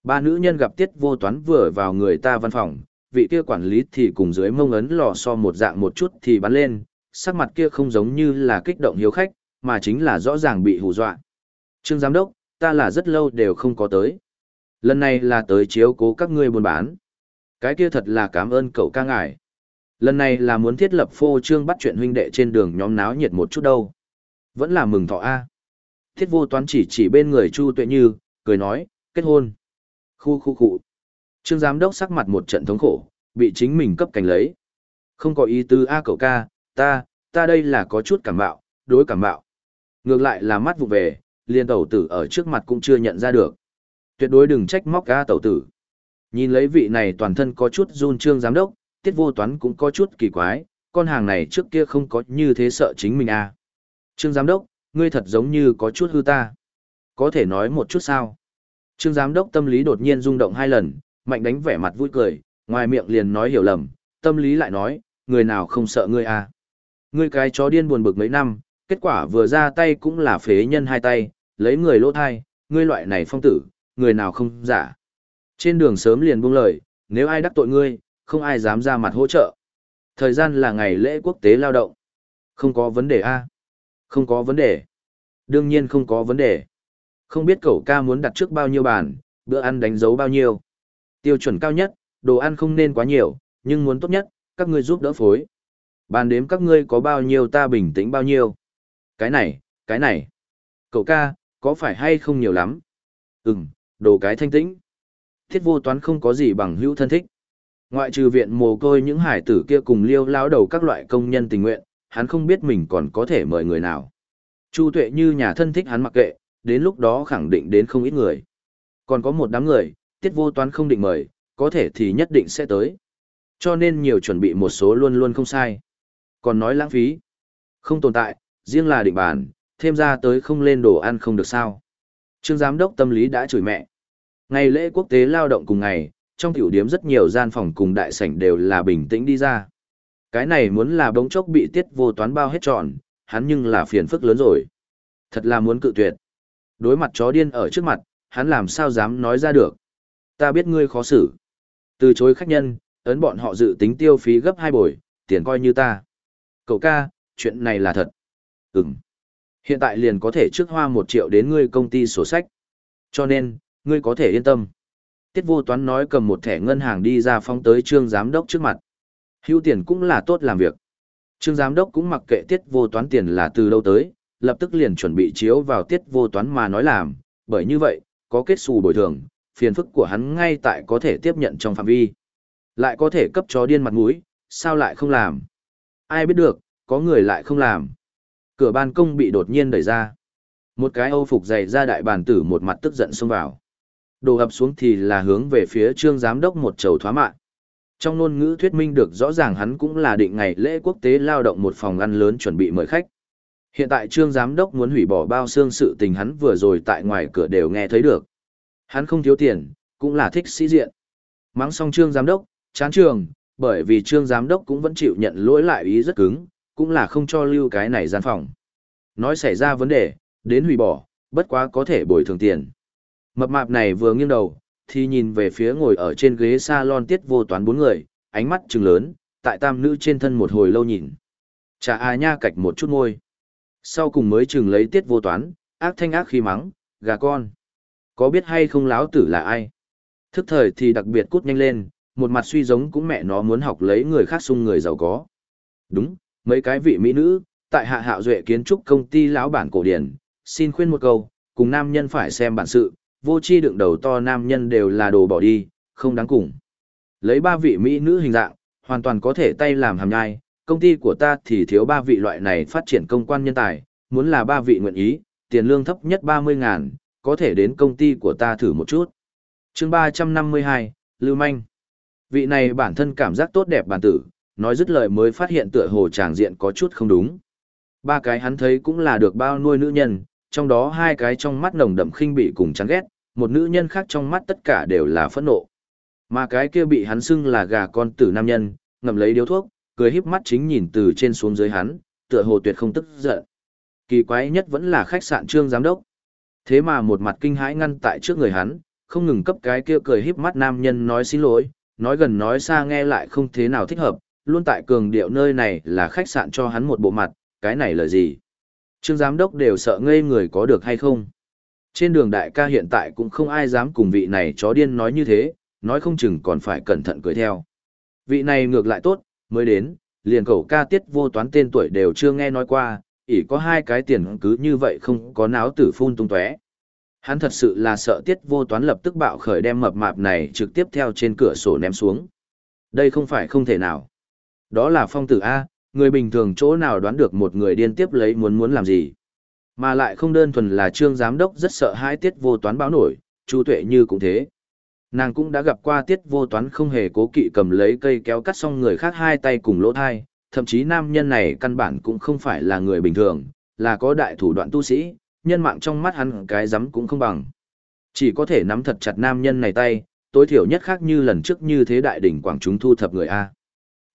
Ba nữ nhân gặp tiết vô toán vừa vào người ta văn phòng, vị kia quản lý thì cùng dưới mông ấn lò so một dạng một chút thì bắn lên, sắc mặt kia không giống như là kích động hiếu khách, mà chính là rõ ràng bị hù dọa. Trương giám đốc, ta là rất lâu đều không có tới. Lần này là tới chiếu cố các ngươi buôn bán. Cái kia thật là cảm ơn cậu ca ngài. Lần này là muốn thiết lập phô trương bắt chuyện huynh đệ trên đường nhóm náo nhiệt một chút đâu. Vẫn là mừng thọ A. Thiết vô toán chỉ chỉ bên người Chu Tuệ Như, cười nói, kết hôn. Khu khu khu. Trương giám đốc sắc mặt một trận thống khổ, bị chính mình cấp cảnh lấy. Không có ý tư A cậu ca, ta, ta đây là có chút cảm bạo, đối cảm bạo. Ngược lại là mắt vụ về, liền tẩu tử ở trước mặt cũng chưa nhận ra được. Tuyệt đối đừng trách móc A tẩu tử. Nhìn lấy vị này toàn thân có chút run trương giám đốc, tiết vô toán cũng có chút kỳ quái, con hàng này trước kia không có như thế sợ chính mình à. Trương giám đốc, ngươi thật giống như có chút hư ta. Có thể nói một chút sao? Trương giám đốc tâm lý đột nhiên rung động hai lần, mạnh đánh vẻ mặt vui cười, ngoài miệng liền nói hiểu lầm, tâm lý lại nói, người nào không sợ ngươi à. Ngươi cái chó điên buồn bực mấy năm, kết quả vừa ra tay cũng là phế nhân hai tay, lấy người lỗ thai, ngươi loại này phong tử, người nào không giả. Trên đường sớm liền buông lời, nếu ai đắc tội ngươi, không ai dám ra mặt hỗ trợ. Thời gian là ngày lễ quốc tế lao động. Không có vấn đề a không có vấn đề. Đương nhiên không có vấn đề. Không biết cậu ca muốn đặt trước bao nhiêu bàn, bữa ăn đánh dấu bao nhiêu. Tiêu chuẩn cao nhất, đồ ăn không nên quá nhiều, nhưng muốn tốt nhất, các ngươi giúp đỡ phối. Bàn đếm các ngươi có bao nhiêu ta bình tĩnh bao nhiêu. Cái này, cái này. Cậu ca, có phải hay không nhiều lắm? Ừm, đồ cái thanh tĩnh. Thiết vô toán không có gì bằng hữu thân thích. Ngoại trừ viện mồ côi những hải tử kia cùng liêu lao đầu các loại công nhân tình nguyện, hắn không biết mình còn có thể mời người nào. Chu tuệ như nhà thân thích hắn mặc kệ, đến lúc đó khẳng định đến không ít người. Còn có một đám người, tiết vô toán không định mời, có thể thì nhất định sẽ tới. Cho nên nhiều chuẩn bị một số luôn luôn không sai. Còn nói lãng phí, không tồn tại, riêng là định bàn, thêm ra tới không lên đồ ăn không được sao. Trương giám đốc tâm lý đã chửi mẹ. Ngày lễ quốc tế lao động cùng ngày, trong tiểu điếm rất nhiều gian phòng cùng đại sảnh đều là bình tĩnh đi ra. Cái này muốn là bỗng chốc bị tiết vô toán bao hết trọn, hắn nhưng là phiền phức lớn rồi. Thật là muốn cự tuyệt. Đối mặt chó điên ở trước mặt, hắn làm sao dám nói ra được. Ta biết ngươi khó xử. Từ chối khách nhân, ấn bọn họ dự tính tiêu phí gấp hai bồi, tiền coi như ta. Cậu ca, chuyện này là thật. Ừm. Hiện tại liền có thể trước hoa một triệu đến ngươi công ty sổ sách. Cho nên, ngươi có thể yên tâm. Tiết vô toán nói cầm một thẻ ngân hàng đi ra phong tới trương giám đốc trước mặt. Hưu tiền cũng là tốt làm việc. Trương giám đốc cũng mặc kệ tiết vô toán tiền là từ đâu tới, lập tức liền chuẩn bị chiếu vào tiết vô toán mà nói làm, bởi như vậy, có kết xù bồi thường, phiền phức của hắn ngay tại có thể tiếp nhận trong phạm vi. Lại có thể cấp chó điên mặt mũi, sao lại không làm? Ai biết được, có người lại không làm. Cửa ban công bị đột nhiên đẩy ra. Một cái âu phục dày ra đại bàn tử một mặt tức giận xông vào. Đồ hập xuống thì là hướng về phía trương giám đốc một chầu thoá mạng. Trong ngôn ngữ thuyết minh được rõ ràng hắn cũng là định ngày lễ quốc tế lao động một phòng ăn lớn chuẩn bị mời khách. Hiện tại trương giám đốc muốn hủy bỏ bao xương sự tình hắn vừa rồi tại ngoài cửa đều nghe thấy được. Hắn không thiếu tiền, cũng là thích sĩ diện. Mắng xong trương giám đốc, chán trường, bởi vì trương giám đốc cũng vẫn chịu nhận lỗi lại ý rất cứng, cũng là không cho lưu cái này gian phòng. Nói xảy ra vấn đề, đến hủy bỏ, bất quá có thể bồi thường tiền. Mập mạp này vừa nghiêng đầu, thì nhìn về phía ngồi ở trên ghế salon tiết vô toán bốn người, ánh mắt trừng lớn, tại tam nữ trên thân một hồi lâu nhìn. Chà à nha cạch một chút môi. Sau cùng mới chừng lấy tiết vô toán, ác thanh ác khi mắng, gà con. Có biết hay không láo tử là ai? Thức thời thì đặc biệt cút nhanh lên, một mặt suy giống cũng mẹ nó muốn học lấy người khác sung người giàu có. Đúng, mấy cái vị mỹ nữ, tại hạ hạo duệ kiến trúc công ty lão bản cổ điển, xin khuyên một câu, cùng nam nhân phải xem bản sự, vô chi đựng đầu to nam nhân đều là đồ bỏ đi, không đáng cùng. Lấy ba vị mỹ nữ hình dạng, hoàn toàn có thể tay làm hàm nhai, công ty của ta thì thiếu ba vị loại này phát triển công quan nhân tài, muốn là ba vị nguyện ý, tiền lương thấp nhất 30 ngàn, có thể đến công ty của ta thử một chút. chương 352, Lưu Manh. Vị này bản thân cảm giác tốt đẹp bản tử, nói dứt lời mới phát hiện tựa hồ tràng diện có chút không đúng. Ba cái hắn thấy cũng là được bao nuôi nữ nhân, trong đó hai cái trong mắt nồng đậm khinh bị cùng chán ghét, một nữ nhân khác trong mắt tất cả đều là phẫn nộ. Mà cái kia bị hắn xưng là gà con tử nam nhân, ngậm lấy điếu thuốc, cười híp mắt chính nhìn từ trên xuống dưới hắn, tựa hồ tuyệt không tức giận. Kỳ quái nhất vẫn là khách sạn trương giám đốc. Thế mà một mặt kinh hãi ngăn tại trước người hắn, không ngừng cấp cái kia cười híp mắt nam nhân nói xin lỗi, nói gần nói xa nghe lại không thế nào thích hợp, luôn tại cường điệu nơi này là khách sạn cho hắn một bộ mặt, cái này là gì? Trương giám đốc đều sợ ngây người có được hay không? Trên đường đại ca hiện tại cũng không ai dám cùng vị này chó điên nói như thế, nói không chừng còn phải cẩn thận cười theo. Vị này ngược lại tốt, mới đến, liền cầu ca tiết vô toán tên tuổi đều chưa nghe nói qua, ỉ có hai cái tiền cứ như vậy không có náo tử phun tung tóe. Hắn thật sự là sợ tiết vô toán lập tức bạo khởi đem mập mạp này trực tiếp theo trên cửa sổ ném xuống. Đây không phải không thể nào. Đó là phong tử A, người bình thường chỗ nào đoán được một người điên tiếp lấy muốn muốn làm gì. Mà lại không đơn thuần là trương giám đốc rất sợ hãi tiết vô toán báo nổi, chu tuệ như cũng thế. Nàng cũng đã gặp qua tiết vô toán không hề cố kỵ cầm lấy cây kéo cắt xong người khác hai tay cùng lỗ thai, thậm chí nam nhân này căn bản cũng không phải là người bình thường, là có đại thủ đoạn tu sĩ, nhân mạng trong mắt hắn cái rắm cũng không bằng. Chỉ có thể nắm thật chặt nam nhân này tay, tối thiểu nhất khác như lần trước như thế đại đỉnh quảng chúng thu thập người A.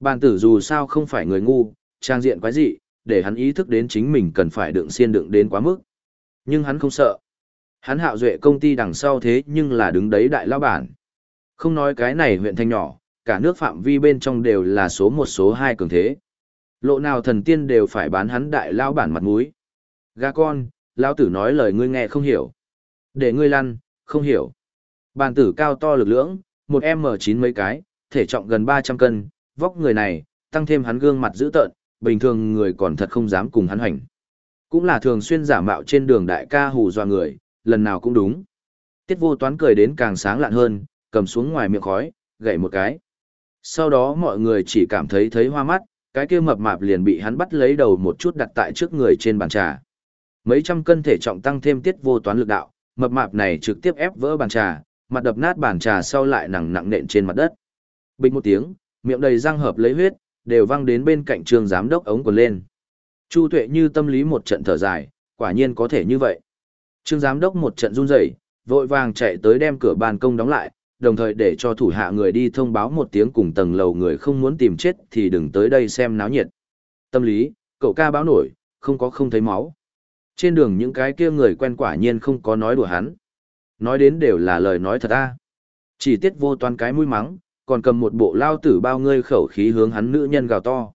Bàn tử dù sao không phải người ngu, trang diện quái dị, để hắn ý thức đến chính mình cần phải đựng xiên đựng đến quá mức. Nhưng hắn không sợ. Hắn hạo duệ công ty đằng sau thế nhưng là đứng đấy đại lao bản. Không nói cái này huyện thanh nhỏ, cả nước phạm vi bên trong đều là số một số hai cường thế. Lộ nào thần tiên đều phải bán hắn đại lao bản mặt mũi. Gà con, lao tử nói lời ngươi nghe không hiểu. Để ngươi lăn, không hiểu. Bàn tử cao to lực lưỡng, một M9 mấy cái, thể trọng gần 300 cân, vóc người này, tăng thêm hắn gương mặt dữ tợn, bình thường người còn thật không dám cùng hắn hành. Cũng là thường xuyên giả mạo trên đường đại ca hù dọa người, lần nào cũng đúng. Tiết vô toán cười đến càng sáng lạn hơn, cầm xuống ngoài miệng khói, gậy một cái. Sau đó mọi người chỉ cảm thấy thấy hoa mắt, cái kia mập mạp liền bị hắn bắt lấy đầu một chút đặt tại trước người trên bàn trà. Mấy trăm cân thể trọng tăng thêm tiết vô toán lực đạo, mập mạp này trực tiếp ép vỡ bàn trà, mặt đập nát bàn trà sau lại nặng nặng nện trên mặt đất. Bình một tiếng, miệng đầy răng hợp lấy huyết, đều văng đến bên cạnh trường giám đốc ống quần lên. Chu tuệ như tâm lý một trận thở dài, quả nhiên có thể như vậy. Trương giám đốc một trận run rẩy, vội vàng chạy tới đem cửa ban công đóng lại, đồng thời để cho thủ hạ người đi thông báo một tiếng cùng tầng lầu người không muốn tìm chết thì đừng tới đây xem náo nhiệt. Tâm lý, cậu ca báo nổi, không có không thấy máu. Trên đường những cái kia người quen quả nhiên không có nói đùa hắn. Nói đến đều là lời nói thật a. Chỉ tiết vô toán cái mũi mắng, còn cầm một bộ lao tử bao ngươi khẩu khí hướng hắn nữ nhân gào to.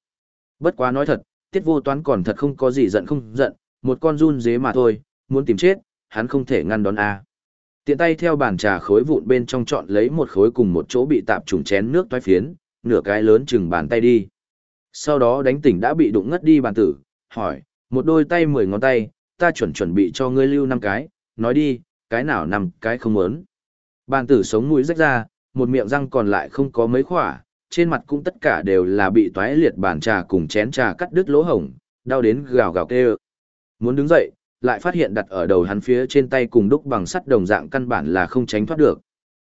Bất quá nói thật, tiết vô toán còn thật không có gì giận không giận, một con run dế mà thôi, muốn tìm chết, hắn không thể ngăn đón a. Tiện tay theo bàn trà khối vụn bên trong chọn lấy một khối cùng một chỗ bị tạp trùng chén nước toái phiến, nửa cái lớn chừng bàn tay đi. Sau đó đánh tỉnh đã bị đụng ngất đi bàn tử, hỏi, một đôi tay mười ngón tay, ta chuẩn chuẩn bị cho ngươi lưu năm cái, nói đi, cái nào năm cái không muốn. Bàn tử sống mũi rách ra, một miệng răng còn lại không có mấy khỏa, trên mặt cũng tất cả đều là bị toái liệt bàn trà cùng chén trà cắt đứt lỗ hổng, đau đến gào gào kêu. Muốn đứng dậy, lại phát hiện đặt ở đầu hắn phía trên tay cùng đúc bằng sắt đồng dạng căn bản là không tránh thoát được.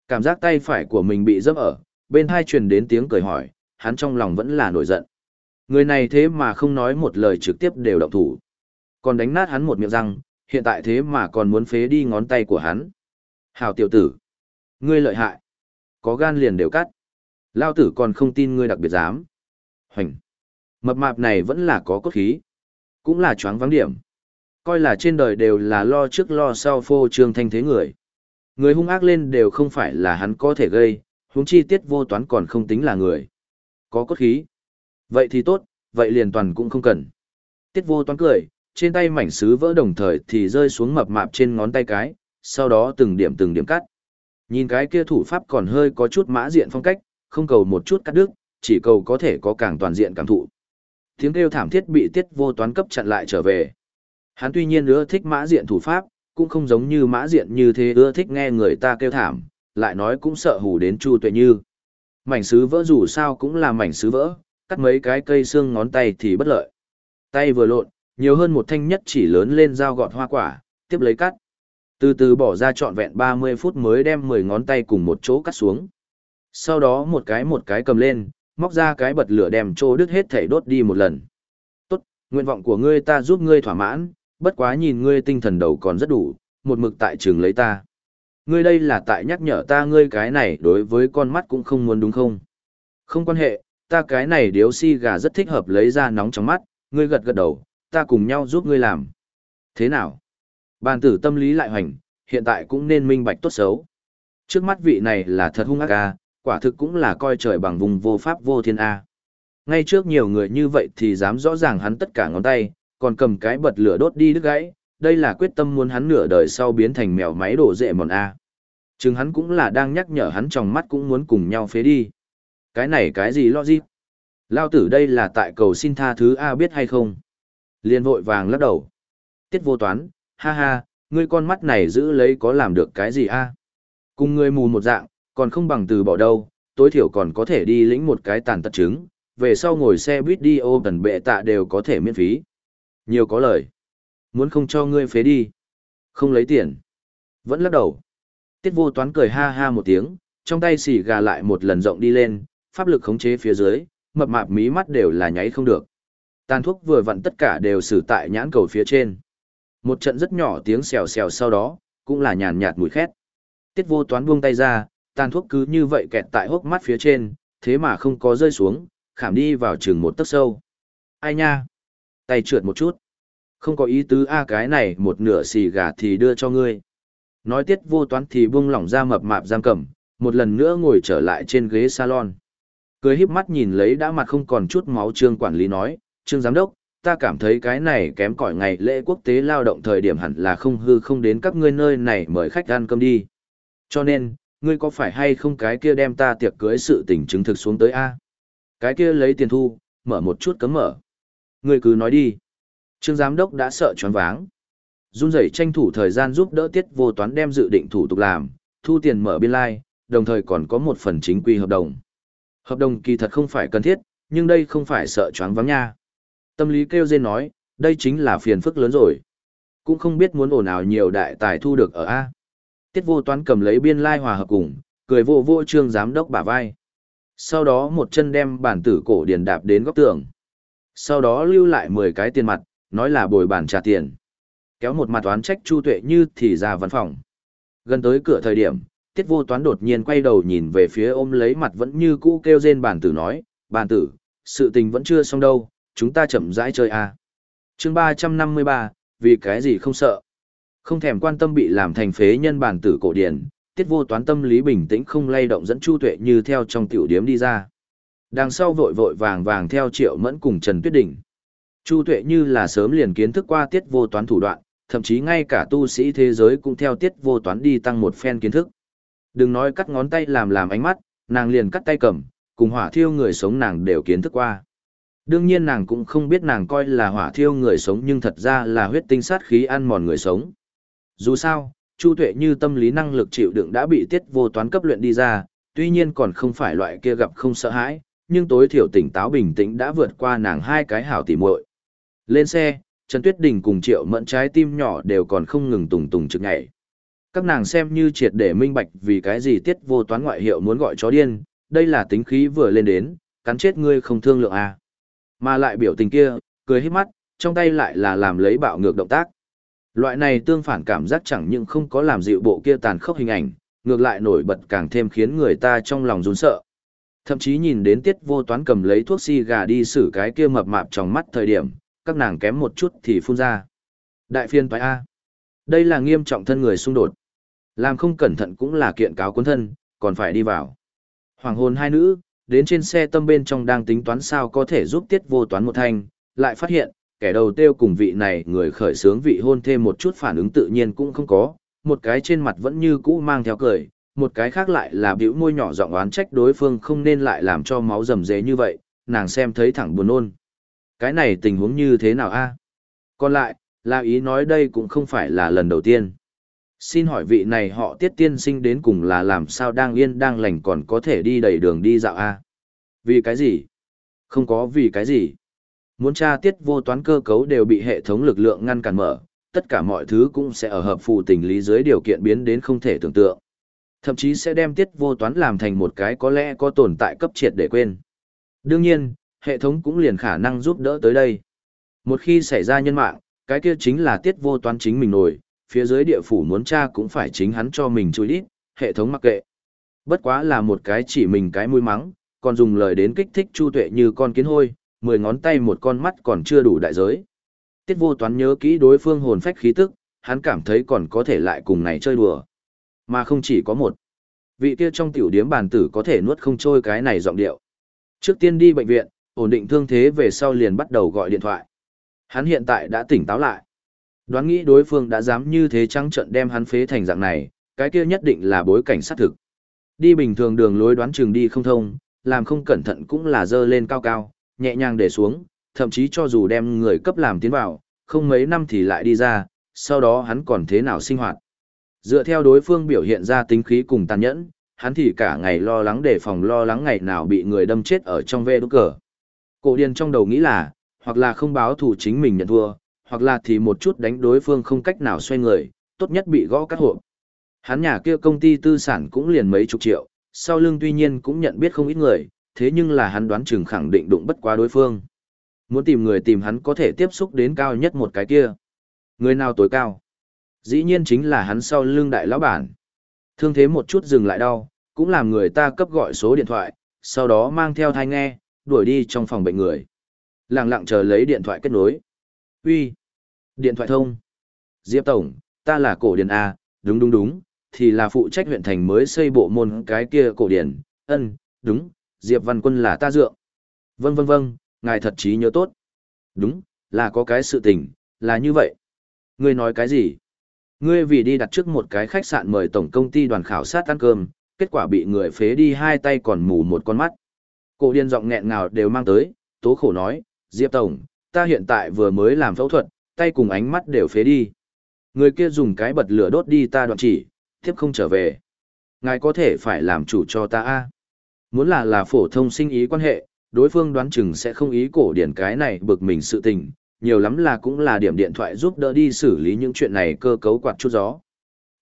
Cảm giác tay phải của mình bị dẫm ở, bên hai truyền đến tiếng cười hỏi, hắn trong lòng vẫn là nổi giận. Người này thế mà không nói một lời trực tiếp đều động thủ. Còn đánh nát hắn một miệng răng, hiện tại thế mà còn muốn phế đi ngón tay của hắn. Hào tiểu tử. Ngươi lợi hại. Có gan liền đều cắt. Lao tử còn không tin ngươi đặc biệt dám. Hoành. Mập mạp này vẫn là có cốt khí. Cũng là choáng vắng điểm coi là trên đời đều là lo trước lo sau phô trương thanh thế người. Người hung ác lên đều không phải là hắn có thể gây, huống chi tiết vô toán còn không tính là người. Có cốt khí. Vậy thì tốt, vậy liền toàn cũng không cần. Tiết vô toán cười, trên tay mảnh sứ vỡ đồng thời thì rơi xuống mập mạp trên ngón tay cái, sau đó từng điểm từng điểm cắt. Nhìn cái kia thủ pháp còn hơi có chút mã diện phong cách, không cầu một chút cắt đứt, chỉ cầu có thể có càng toàn diện cảm thụ. Tiếng kêu thảm thiết bị tiết vô toán cấp chặn lại trở về. Hắn tuy nhiên ưa thích mã diện thủ pháp, cũng không giống như mã diện như thế ưa thích nghe người ta kêu thảm, lại nói cũng sợ hù đến Chu Tuệ Như. Mảnh sứ vỡ dù sao cũng là mảnh sứ vỡ, cắt mấy cái cây xương ngón tay thì bất lợi. Tay vừa lộn, nhiều hơn một thanh nhất chỉ lớn lên dao gọt hoa quả, tiếp lấy cắt. Từ từ bỏ ra trọn vẹn 30 phút mới đem 10 ngón tay cùng một chỗ cắt xuống. Sau đó một cái một cái cầm lên, móc ra cái bật lửa đem trô đứt hết thể đốt đi một lần. Tốt, nguyện vọng của ngươi ta giúp ngươi thỏa mãn, bất quá nhìn ngươi tinh thần đầu còn rất đủ, một mực tại trường lấy ta. Ngươi đây là tại nhắc nhở ta ngươi cái này đối với con mắt cũng không muốn đúng không? Không quan hệ, ta cái này điếu si gà rất thích hợp lấy ra nóng trong mắt, ngươi gật gật đầu, ta cùng nhau giúp ngươi làm. Thế nào? Bàn tử tâm lý lại hoành, hiện tại cũng nên minh bạch tốt xấu. Trước mắt vị này là thật hung ác ca, Quả thực cũng là coi trời bằng vùng vô pháp vô thiên A. Ngay trước nhiều người như vậy thì dám rõ ràng hắn tất cả ngón tay, còn cầm cái bật lửa đốt đi đứt gãy, đây là quyết tâm muốn hắn nửa đời sau biến thành mèo máy đổ dệ mòn A. Chừng hắn cũng là đang nhắc nhở hắn trong mắt cũng muốn cùng nhau phế đi. Cái này cái gì lo gì? Lao tử đây là tại cầu xin tha thứ A biết hay không? Liên vội vàng lắc đầu. Tiết vô toán, ha ha, ngươi con mắt này giữ lấy có làm được cái gì A? Cùng ngươi mù một dạng, còn không bằng từ bỏ đâu, tối thiểu còn có thể đi lĩnh một cái tàn tật chứng, về sau ngồi xe buýt đi ô tần bệ tạ đều có thể miễn phí. Nhiều có lời. Muốn không cho ngươi phế đi. Không lấy tiền. Vẫn lắc đầu. Tiết vô toán cười ha ha một tiếng, trong tay xì gà lại một lần rộng đi lên, pháp lực khống chế phía dưới, mập mạp mí mắt đều là nháy không được. Tàn thuốc vừa vặn tất cả đều xử tại nhãn cầu phía trên. Một trận rất nhỏ tiếng xèo xèo sau đó, cũng là nhàn nhạt mùi khét. Tiết vô toán buông tay ra, tàn thuốc cứ như vậy kẹt tại hốc mắt phía trên, thế mà không có rơi xuống, khảm đi vào chừng một tấc sâu. Ai nha? Tay trượt một chút. Không có ý tứ a cái này một nửa xì gà thì đưa cho ngươi. Nói tiết vô toán thì buông lỏng ra mập mạp giam cầm, một lần nữa ngồi trở lại trên ghế salon. Cười híp mắt nhìn lấy đã mặt không còn chút máu trương quản lý nói, trương giám đốc, ta cảm thấy cái này kém cỏi ngày lễ quốc tế lao động thời điểm hẳn là không hư không đến các ngươi nơi này mời khách ăn cơm đi. Cho nên, ngươi có phải hay không cái kia đem ta tiệc cưới sự tình chứng thực xuống tới A? Cái kia lấy tiền thu, mở một chút cấm mở. Ngươi cứ nói đi. Trương giám đốc đã sợ choáng váng. Run rẩy tranh thủ thời gian giúp đỡ tiết vô toán đem dự định thủ tục làm, thu tiền mở biên lai, like, đồng thời còn có một phần chính quy hợp đồng. Hợp đồng kỳ thật không phải cần thiết, nhưng đây không phải sợ choáng váng nha. Tâm lý kêu dên nói, đây chính là phiền phức lớn rồi. Cũng không biết muốn ổn nào nhiều đại tài thu được ở A. Tiết vô toán cầm lấy biên lai hòa hợp cùng, cười vô vô trương giám đốc bả vai. Sau đó một chân đem bản tử cổ điền đạp đến góc tường. Sau đó lưu lại 10 cái tiền mặt, nói là bồi bản trả tiền. Kéo một mặt toán trách Chu Tuệ Như thì ra văn phòng. Gần tới cửa thời điểm, Tiết Vô Toán đột nhiên quay đầu nhìn về phía ôm lấy mặt vẫn như cũ kêu rên bản tử nói, bản tử, sự tình vẫn chưa xong đâu, chúng ta chậm rãi chơi à. chương 353, vì cái gì không sợ. Không thèm quan tâm bị làm thành phế nhân bản tử cổ điển, Tiết Vô Toán tâm lý bình tĩnh không lay động dẫn Chu Tuệ Như theo trong tiểu điếm đi ra. Đằng sau vội vội vàng vàng theo Triệu Mẫn cùng Trần Tuyết Đình. Chu Tuệ như là sớm liền kiến thức qua tiết vô toán thủ đoạn, thậm chí ngay cả tu sĩ thế giới cũng theo tiết vô toán đi tăng một phen kiến thức. Đừng nói cắt ngón tay làm làm ánh mắt, nàng liền cắt tay cầm, cùng hỏa thiêu người sống nàng đều kiến thức qua. Đương nhiên nàng cũng không biết nàng coi là hỏa thiêu người sống nhưng thật ra là huyết tinh sát khí ăn mòn người sống. Dù sao, Chu Tuệ như tâm lý năng lực chịu đựng đã bị tiết vô toán cấp luyện đi ra, tuy nhiên còn không phải loại kia gặp không sợ hãi, nhưng tối thiểu tỉnh táo bình tĩnh đã vượt qua nàng hai cái hảo tỉ muội. Lên xe, Trần Tuyết Đình cùng Triệu Mẫn trái tim nhỏ đều còn không ngừng tùng tùng trực nhảy. Các nàng xem như triệt để minh bạch vì cái gì tiết vô toán ngoại hiệu muốn gọi chó điên, đây là tính khí vừa lên đến, cắn chết ngươi không thương lượng à. Mà lại biểu tình kia, cười hết mắt, trong tay lại là làm lấy bạo ngược động tác. Loại này tương phản cảm giác chẳng những không có làm dịu bộ kia tàn khốc hình ảnh, ngược lại nổi bật càng thêm khiến người ta trong lòng run sợ. Thậm chí nhìn đến tiết vô toán cầm lấy thuốc si gà đi xử cái kia mập mạp trong mắt thời điểm, các nàng kém một chút thì phun ra. Đại phiên toái A. Đây là nghiêm trọng thân người xung đột. Làm không cẩn thận cũng là kiện cáo cuốn thân, còn phải đi vào. Hoàng hồn hai nữ, đến trên xe tâm bên trong đang tính toán sao có thể giúp tiết vô toán một thanh, lại phát hiện, kẻ đầu tiêu cùng vị này người khởi sướng vị hôn thêm một chút phản ứng tự nhiên cũng không có, một cái trên mặt vẫn như cũ mang theo cười, một cái khác lại là biểu môi nhỏ giọng oán trách đối phương không nên lại làm cho máu rầm rế như vậy, nàng xem thấy thẳng buồn nôn. Cái này tình huống như thế nào a? Còn lại, là ý nói đây cũng không phải là lần đầu tiên. Xin hỏi vị này họ tiết tiên sinh đến cùng là làm sao đang yên đang lành còn có thể đi đầy đường đi dạo a? Vì cái gì? Không có vì cái gì. Muốn tra tiết vô toán cơ cấu đều bị hệ thống lực lượng ngăn cản mở, tất cả mọi thứ cũng sẽ ở hợp phù tình lý dưới điều kiện biến đến không thể tưởng tượng. Thậm chí sẽ đem tiết vô toán làm thành một cái có lẽ có tồn tại cấp triệt để quên. Đương nhiên, hệ thống cũng liền khả năng giúp đỡ tới đây. Một khi xảy ra nhân mạng, cái kia chính là tiết vô toán chính mình nổi, phía dưới địa phủ muốn tra cũng phải chính hắn cho mình chui đít, hệ thống mặc kệ. Bất quá là một cái chỉ mình cái mũi mắng, còn dùng lời đến kích thích chu tuệ như con kiến hôi, mười ngón tay một con mắt còn chưa đủ đại giới. Tiết vô toán nhớ kỹ đối phương hồn phách khí tức, hắn cảm thấy còn có thể lại cùng này chơi đùa. Mà không chỉ có một. Vị kia trong tiểu điếm bàn tử có thể nuốt không trôi cái này giọng điệu. Trước tiên đi bệnh viện, ổn định thương thế về sau liền bắt đầu gọi điện thoại. Hắn hiện tại đã tỉnh táo lại. Đoán nghĩ đối phương đã dám như thế trắng trận đem hắn phế thành dạng này, cái kia nhất định là bối cảnh sát thực. Đi bình thường đường lối đoán trường đi không thông, làm không cẩn thận cũng là dơ lên cao cao, nhẹ nhàng để xuống, thậm chí cho dù đem người cấp làm tiến vào, không mấy năm thì lại đi ra, sau đó hắn còn thế nào sinh hoạt. Dựa theo đối phương biểu hiện ra tính khí cùng tàn nhẫn, hắn thì cả ngày lo lắng để phòng lo lắng ngày nào bị người đâm chết ở trong ve đốt cờ. Cổ điên trong đầu nghĩ là, hoặc là không báo thù chính mình nhận thua, hoặc là thì một chút đánh đối phương không cách nào xoay người, tốt nhất bị gõ cắt hộp. Hắn nhà kia công ty tư sản cũng liền mấy chục triệu, sau lưng tuy nhiên cũng nhận biết không ít người, thế nhưng là hắn đoán chừng khẳng định đụng bất quá đối phương. Muốn tìm người tìm hắn có thể tiếp xúc đến cao nhất một cái kia. Người nào tối cao? Dĩ nhiên chính là hắn sau lưng đại lão bản. Thương thế một chút dừng lại đau, cũng làm người ta cấp gọi số điện thoại, sau đó mang theo thai nghe, đuổi đi trong phòng bệnh người. Lặng lặng chờ lấy điện thoại kết nối. Uy, Điện thoại thông. Diệp Tổng, ta là cổ điển A, đúng đúng đúng, thì là phụ trách huyện thành mới xây bộ môn cái kia cổ điển, ân, đúng, Diệp Văn Quân là ta dượng. Vâng vâng vâng, ngài thật trí nhớ tốt. Đúng, là có cái sự tình, là như vậy. Ngươi nói cái gì? Ngươi vì đi đặt trước một cái khách sạn mời tổng công ty đoàn khảo sát ăn cơm, kết quả bị người phế đi hai tay còn mù một con mắt. Cổ điên giọng nghẹn ngào đều mang tới, tố khổ nói, Diệp Tổng, ta hiện tại vừa mới làm phẫu thuật, tay cùng ánh mắt đều phế đi. Người kia dùng cái bật lửa đốt đi ta đoạn chỉ, tiếp không trở về. Ngài có thể phải làm chủ cho ta a. Muốn là là phổ thông sinh ý quan hệ, đối phương đoán chừng sẽ không ý cổ điển cái này bực mình sự tình, nhiều lắm là cũng là điểm điện thoại giúp đỡ đi xử lý những chuyện này cơ cấu quạt chút gió.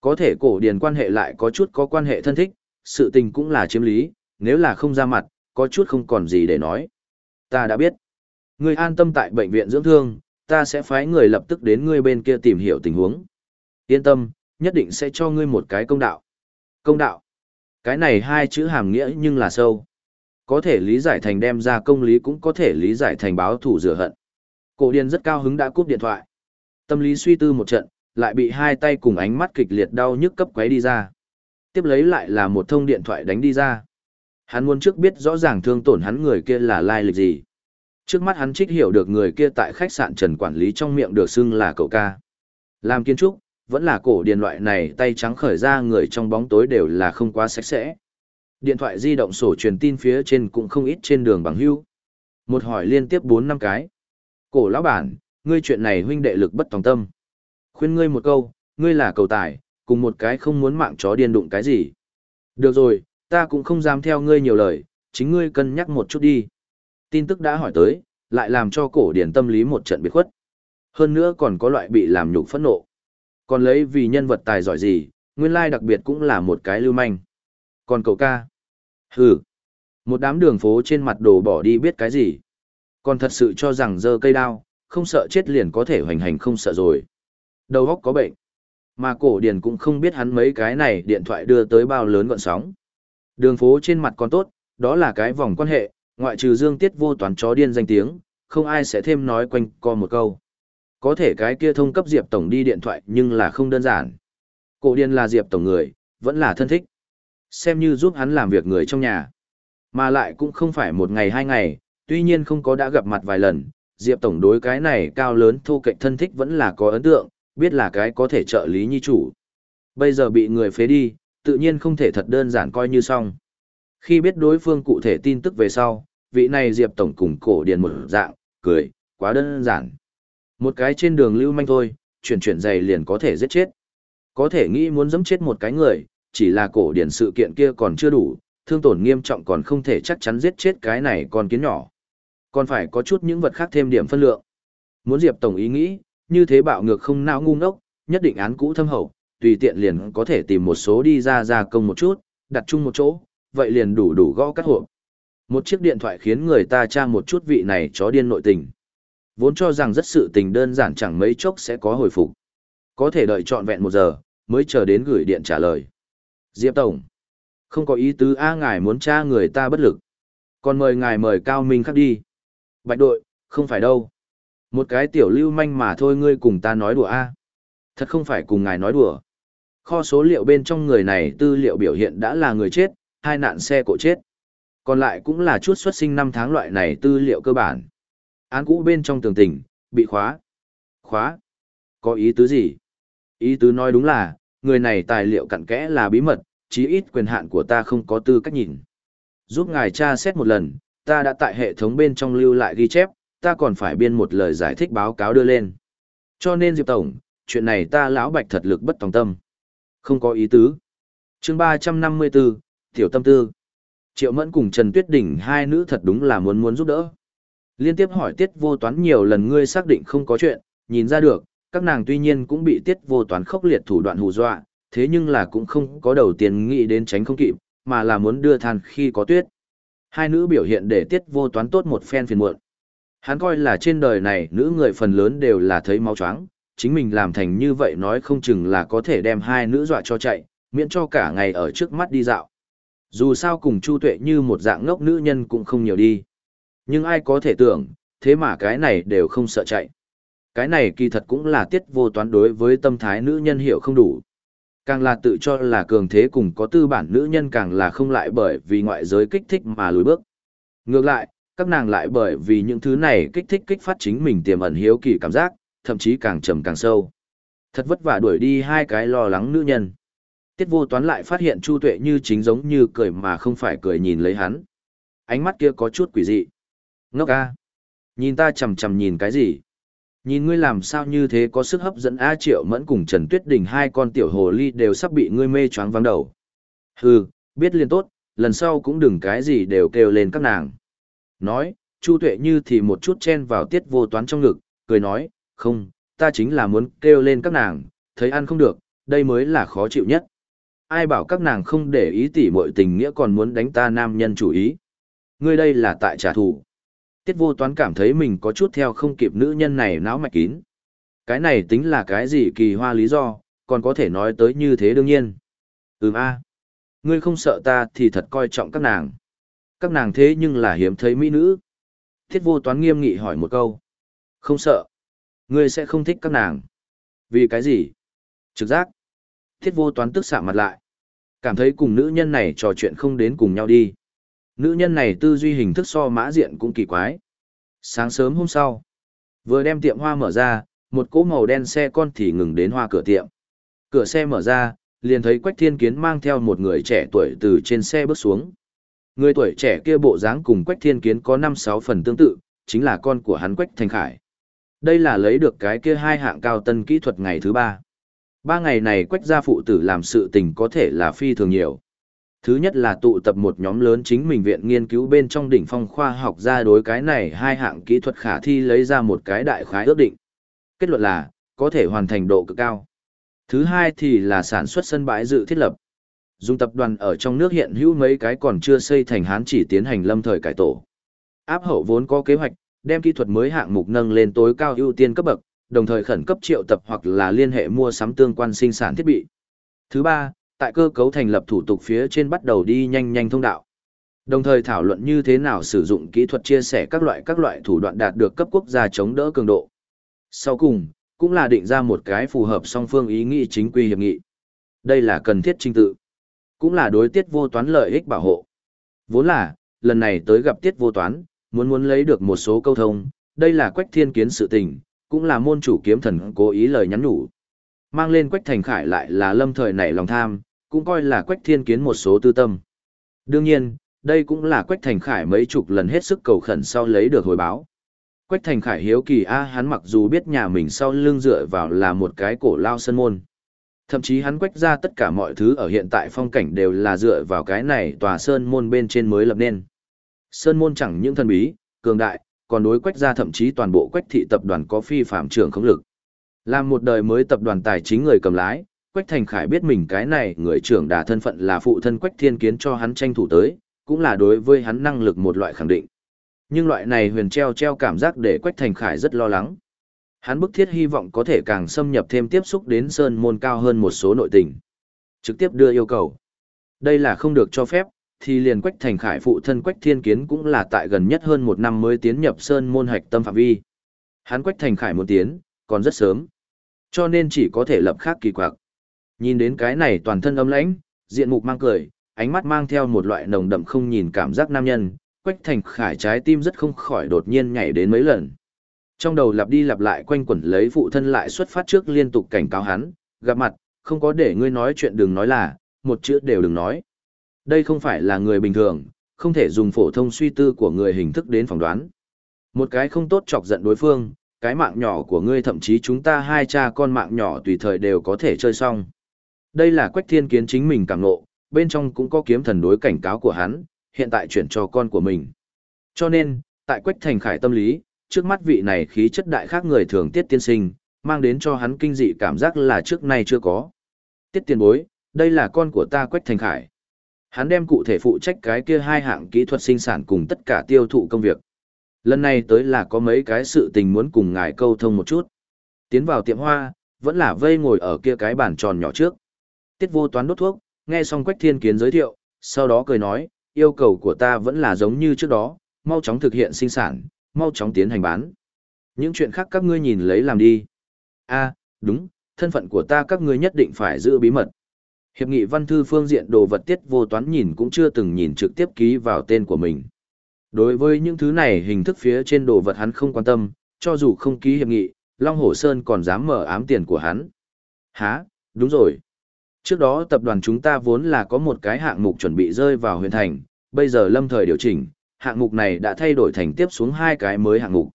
Có thể cổ điển quan hệ lại có chút có quan hệ thân thích, sự tình cũng là chiếm lý, nếu là không ra mặt, có chút không còn gì để nói. Ta đã biết. Ngươi an tâm tại bệnh viện dưỡng thương, ta sẽ phái người lập tức đến ngươi bên kia tìm hiểu tình huống. Yên tâm, nhất định sẽ cho ngươi một cái công đạo. Công đạo. Cái này hai chữ hàm nghĩa nhưng là sâu. Có thể lý giải thành đem ra công lý cũng có thể lý giải thành báo thủ rửa hận. Cổ điên rất cao hứng đã cúp điện thoại. Tâm lý suy tư một trận, lại bị hai tay cùng ánh mắt kịch liệt đau nhức cấp quấy đi ra. Tiếp lấy lại là một thông điện thoại đánh đi ra. Hắn muốn trước biết rõ ràng thương tổn hắn người kia là lai lịch gì. Trước mắt hắn trích hiểu được người kia tại khách sạn Trần quản lý trong miệng được xưng là cậu ca. Làm kiến trúc, vẫn là cổ điền loại này tay trắng khởi ra người trong bóng tối đều là không quá sạch sẽ. Điện thoại di động sổ truyền tin phía trên cũng không ít trên đường bằng hưu. Một hỏi liên tiếp 4 năm cái. Cổ lão bản, ngươi chuyện này huynh đệ lực bất tòng tâm. Khuyên ngươi một câu, ngươi là cầu tài, cùng một cái không muốn mạng chó điên đụng cái gì. Được rồi, ta cũng không dám theo ngươi nhiều lời, chính ngươi cân nhắc một chút đi. Tin tức đã hỏi tới, lại làm cho cổ điển tâm lý một trận biệt khuất. Hơn nữa còn có loại bị làm nhục phẫn nộ. Còn lấy vì nhân vật tài giỏi gì, nguyên lai đặc biệt cũng là một cái lưu manh. Còn cậu ca? Hừ. Một đám đường phố trên mặt đồ bỏ đi biết cái gì. Còn thật sự cho rằng dơ cây đao, không sợ chết liền có thể hoành hành không sợ rồi. Đầu óc có bệnh. Mà cổ điển cũng không biết hắn mấy cái này điện thoại đưa tới bao lớn gọn sóng. Đường phố trên mặt còn tốt, đó là cái vòng quan hệ, ngoại trừ dương tiết vô toán chó điên danh tiếng, không ai sẽ thêm nói quanh co một câu. Có thể cái kia thông cấp Diệp Tổng đi điện thoại nhưng là không đơn giản. Cổ điên là Diệp Tổng người, vẫn là thân thích. Xem như giúp hắn làm việc người trong nhà. Mà lại cũng không phải một ngày hai ngày, tuy nhiên không có đã gặp mặt vài lần, Diệp Tổng đối cái này cao lớn thu cạnh thân thích vẫn là có ấn tượng, biết là cái có thể trợ lý nhi chủ. Bây giờ bị người phế đi, tự nhiên không thể thật đơn giản coi như xong. Khi biết đối phương cụ thể tin tức về sau, vị này Diệp Tổng cùng cổ điền một dạng, cười, quá đơn giản. Một cái trên đường lưu manh thôi, chuyển chuyển giày liền có thể giết chết. Có thể nghĩ muốn giẫm chết một cái người, chỉ là cổ điển sự kiện kia còn chưa đủ, thương tổn nghiêm trọng còn không thể chắc chắn giết chết cái này còn kiến nhỏ. Còn phải có chút những vật khác thêm điểm phân lượng. Muốn Diệp Tổng ý nghĩ, như thế bạo ngược không não ngu ngốc, nhất định án cũ thâm hậu, tùy tiện liền có thể tìm một số đi ra ra công một chút, đặt chung một chỗ, vậy liền đủ đủ gõ cắt hộp. Một chiếc điện thoại khiến người ta tra một chút vị này chó điên nội tình. Vốn cho rằng rất sự tình đơn giản chẳng mấy chốc sẽ có hồi phục. Có thể đợi trọn vẹn một giờ, mới chờ đến gửi điện trả lời. Diệp Tổng. Không có ý tứ A ngài muốn tra người ta bất lực. Còn mời ngài mời Cao Minh khắc đi. Bạch đội, không phải đâu. Một cái tiểu lưu manh mà thôi ngươi cùng ta nói đùa A. Thật không phải cùng ngài nói đùa. Kho số liệu bên trong người này tư liệu biểu hiện đã là người chết, hai nạn xe cộ chết. Còn lại cũng là chút xuất sinh năm tháng loại này tư liệu cơ bản. Án cũ bên trong tường tình, bị khóa. Khóa? Có ý tứ gì? Ý tứ nói đúng là, người này tài liệu cặn kẽ là bí mật, chí ít quyền hạn của ta không có tư cách nhìn. Giúp ngài tra xét một lần, ta đã tại hệ thống bên trong lưu lại ghi chép, ta còn phải biên một lời giải thích báo cáo đưa lên. Cho nên Diệp Tổng, chuyện này ta lão bạch thật lực bất tòng tâm. Không có ý tứ. chương 354, Tiểu Tâm Tư. Triệu Mẫn cùng Trần Tuyết Đỉnh hai nữ thật đúng là muốn muốn giúp đỡ. Liên tiếp hỏi tiết vô toán nhiều lần ngươi xác định không có chuyện, nhìn ra được, các nàng tuy nhiên cũng bị tiết vô toán khốc liệt thủ đoạn hù dọa, thế nhưng là cũng không có đầu tiên nghĩ đến tránh không kịp, mà là muốn đưa than khi có tuyết. Hai nữ biểu hiện để tiết vô toán tốt một phen phiền muộn. Hắn coi là trên đời này nữ người phần lớn đều là thấy máu chóng, chính mình làm thành như vậy nói không chừng là có thể đem hai nữ dọa cho chạy, miễn cho cả ngày ở trước mắt đi dạo. Dù sao cùng Chu Tuệ như một dạng ngốc nữ nhân cũng không nhiều đi. Nhưng ai có thể tưởng, thế mà cái này đều không sợ chạy. Cái này kỳ thật cũng là tiết vô toán đối với tâm thái nữ nhân hiểu không đủ. Càng là tự cho là cường thế cùng có tư bản nữ nhân càng là không lại bởi vì ngoại giới kích thích mà lùi bước. Ngược lại, các nàng lại bởi vì những thứ này kích thích kích phát chính mình tiềm ẩn hiếu kỳ cảm giác, thậm chí càng trầm càng sâu. Thật vất vả đuổi đi hai cái lo lắng nữ nhân. Tiết vô toán lại phát hiện Chu Tuệ như chính giống như cười mà không phải cười nhìn lấy hắn. Ánh mắt kia có chút quỷ dị. Ngốc a, Nhìn ta chầm chầm nhìn cái gì? Nhìn ngươi làm sao như thế có sức hấp dẫn A Triệu Mẫn cùng Trần Tuyết Đình hai con tiểu hồ ly đều sắp bị ngươi mê choáng vắng đầu. Hừ, biết liền tốt, lần sau cũng đừng cái gì đều kêu lên các nàng. Nói, Chu Tuệ như thì một chút chen vào tiết vô toán trong ngực, cười nói, không, ta chính là muốn kêu lên các nàng, thấy ăn không được, đây mới là khó chịu nhất. Ai bảo các nàng không để ý tỉ muội tình nghĩa còn muốn đánh ta nam nhân chủ ý. Ngươi đây là tại trả thù. Tiết vô toán cảm thấy mình có chút theo không kịp nữ nhân này não mạch kín. Cái này tính là cái gì kỳ hoa lý do, còn có thể nói tới như thế đương nhiên. Ừm a, Ngươi không sợ ta thì thật coi trọng các nàng. Các nàng thế nhưng là hiếm thấy mỹ nữ. Thiết vô toán nghiêm nghị hỏi một câu. Không sợ. Ngươi sẽ không thích các nàng. Vì cái gì? Trực giác. Thiết vô toán tức xạ mặt lại. Cảm thấy cùng nữ nhân này trò chuyện không đến cùng nhau đi. Nữ nhân này tư duy hình thức so mã diện cũng kỳ quái. Sáng sớm hôm sau, vừa đem tiệm hoa mở ra, một cỗ màu đen xe con thì ngừng đến hoa cửa tiệm. Cửa xe mở ra, liền thấy Quách Thiên Kiến mang theo một người trẻ tuổi từ trên xe bước xuống. Người tuổi trẻ kia bộ dáng cùng Quách Thiên Kiến có 5-6 phần tương tự, chính là con của hắn Quách Thành Khải. Đây là lấy được cái kia hai hạng cao tân kỹ thuật ngày thứ ba. Ba ngày này Quách gia phụ tử làm sự tình có thể là phi thường nhiều. Thứ nhất là tụ tập một nhóm lớn chính mình viện nghiên cứu bên trong đỉnh phong khoa học ra đối cái này hai hạng kỹ thuật khả thi lấy ra một cái đại khái ước định. Kết luận là, có thể hoàn thành độ cực cao. Thứ hai thì là sản xuất sân bãi dự thiết lập. Dùng tập đoàn ở trong nước hiện hữu mấy cái còn chưa xây thành hán chỉ tiến hành lâm thời cải tổ. Áp hậu vốn có kế hoạch, đem kỹ thuật mới hạng mục nâng lên tối cao ưu tiên cấp bậc, đồng thời khẩn cấp triệu tập hoặc là liên hệ mua sắm tương quan sinh sản thiết bị. Thứ ba, tại cơ cấu thành lập thủ tục phía trên bắt đầu đi nhanh nhanh thông đạo. Đồng thời thảo luận như thế nào sử dụng kỹ thuật chia sẻ các loại các loại thủ đoạn đạt được cấp quốc gia chống đỡ cường độ. Sau cùng, cũng là định ra một cái phù hợp song phương ý nghĩ chính quy hiệp nghị. Đây là cần thiết trình tự, cũng là đối tiết vô toán lợi ích bảo hộ. Vốn là, lần này tới gặp tiết vô toán, muốn muốn lấy được một số câu thông, đây là quách thiên kiến sự tình, cũng là môn chủ kiếm thần cố ý lời nhắn nhủ. Mang lên quách thành khải lại là lâm thời nảy lòng tham, cũng coi là quách thiên kiến một số tư tâm. Đương nhiên, đây cũng là quách thành khải mấy chục lần hết sức cầu khẩn sau lấy được hồi báo. Quách thành khải hiếu kỳ a hắn mặc dù biết nhà mình sau lưng dựa vào là một cái cổ lao sân môn. Thậm chí hắn quách ra tất cả mọi thứ ở hiện tại phong cảnh đều là dựa vào cái này tòa sơn môn bên trên mới lập nên. Sơn môn chẳng những thần bí, cường đại, còn đối quách gia thậm chí toàn bộ quách thị tập đoàn có phi phạm trưởng không lực. Làm một đời mới tập đoàn tài chính người cầm lái, Quách Thành Khải biết mình cái này người trưởng đà thân phận là phụ thân Quách Thiên Kiến cho hắn tranh thủ tới, cũng là đối với hắn năng lực một loại khẳng định. Nhưng loại này huyền treo treo cảm giác để Quách Thành Khải rất lo lắng. Hắn bức thiết hy vọng có thể càng xâm nhập thêm tiếp xúc đến sơn môn cao hơn một số nội tình. Trực tiếp đưa yêu cầu. Đây là không được cho phép, thì liền Quách Thành Khải phụ thân Quách Thiên Kiến cũng là tại gần nhất hơn một năm mới tiến nhập sơn môn hạch tâm phạm vi. Hắn Quách Thành Khải muốn tiến, còn rất sớm. Cho nên chỉ có thể lập khác kỳ quặc. Nhìn đến cái này toàn thân âm lãnh, diện mục mang cười, ánh mắt mang theo một loại nồng đậm không nhìn cảm giác nam nhân, Quách Thành Khải trái tim rất không khỏi đột nhiên nhảy đến mấy lần. Trong đầu lặp đi lặp lại quanh quẩn lấy phụ thân lại xuất phát trước liên tục cảnh cáo hắn, gặp mặt, không có để ngươi nói chuyện đừng nói là, một chữ đều đừng nói. Đây không phải là người bình thường, không thể dùng phổ thông suy tư của người hình thức đến phỏng đoán. Một cái không tốt chọc giận đối phương, cái mạng nhỏ của ngươi thậm chí chúng ta hai cha con mạng nhỏ tùy thời đều có thể chơi xong. Đây là quách thiên kiến chính mình cảm nộ, bên trong cũng có kiếm thần đối cảnh cáo của hắn, hiện tại chuyển cho con của mình. Cho nên, tại quách thành khải tâm lý, trước mắt vị này khí chất đại khác người thường tiết tiên sinh, mang đến cho hắn kinh dị cảm giác là trước nay chưa có. Tiết tiền bối, đây là con của ta quách thành khải. Hắn đem cụ thể phụ trách cái kia hai hạng kỹ thuật sinh sản cùng tất cả tiêu thụ công việc. Lần này tới là có mấy cái sự tình muốn cùng ngài câu thông một chút. Tiến vào tiệm hoa, vẫn là vây ngồi ở kia cái bàn tròn nhỏ trước. Tiết vô toán đốt thuốc, nghe xong Quách Thiên Kiến giới thiệu, sau đó cười nói, yêu cầu của ta vẫn là giống như trước đó, mau chóng thực hiện sinh sản, mau chóng tiến hành bán. Những chuyện khác các ngươi nhìn lấy làm đi. a đúng, thân phận của ta các ngươi nhất định phải giữ bí mật. Hiệp nghị văn thư phương diện đồ vật tiết vô toán nhìn cũng chưa từng nhìn trực tiếp ký vào tên của mình. Đối với những thứ này hình thức phía trên đồ vật hắn không quan tâm, cho dù không ký hiệp nghị, Long Hổ Sơn còn dám mở ám tiền của hắn. Hả, đúng rồi. Trước đó tập đoàn chúng ta vốn là có một cái hạng mục chuẩn bị rơi vào Huyền thành, bây giờ lâm thời điều chỉnh, hạng mục này đã thay đổi thành tiếp xuống hai cái mới hạng mục.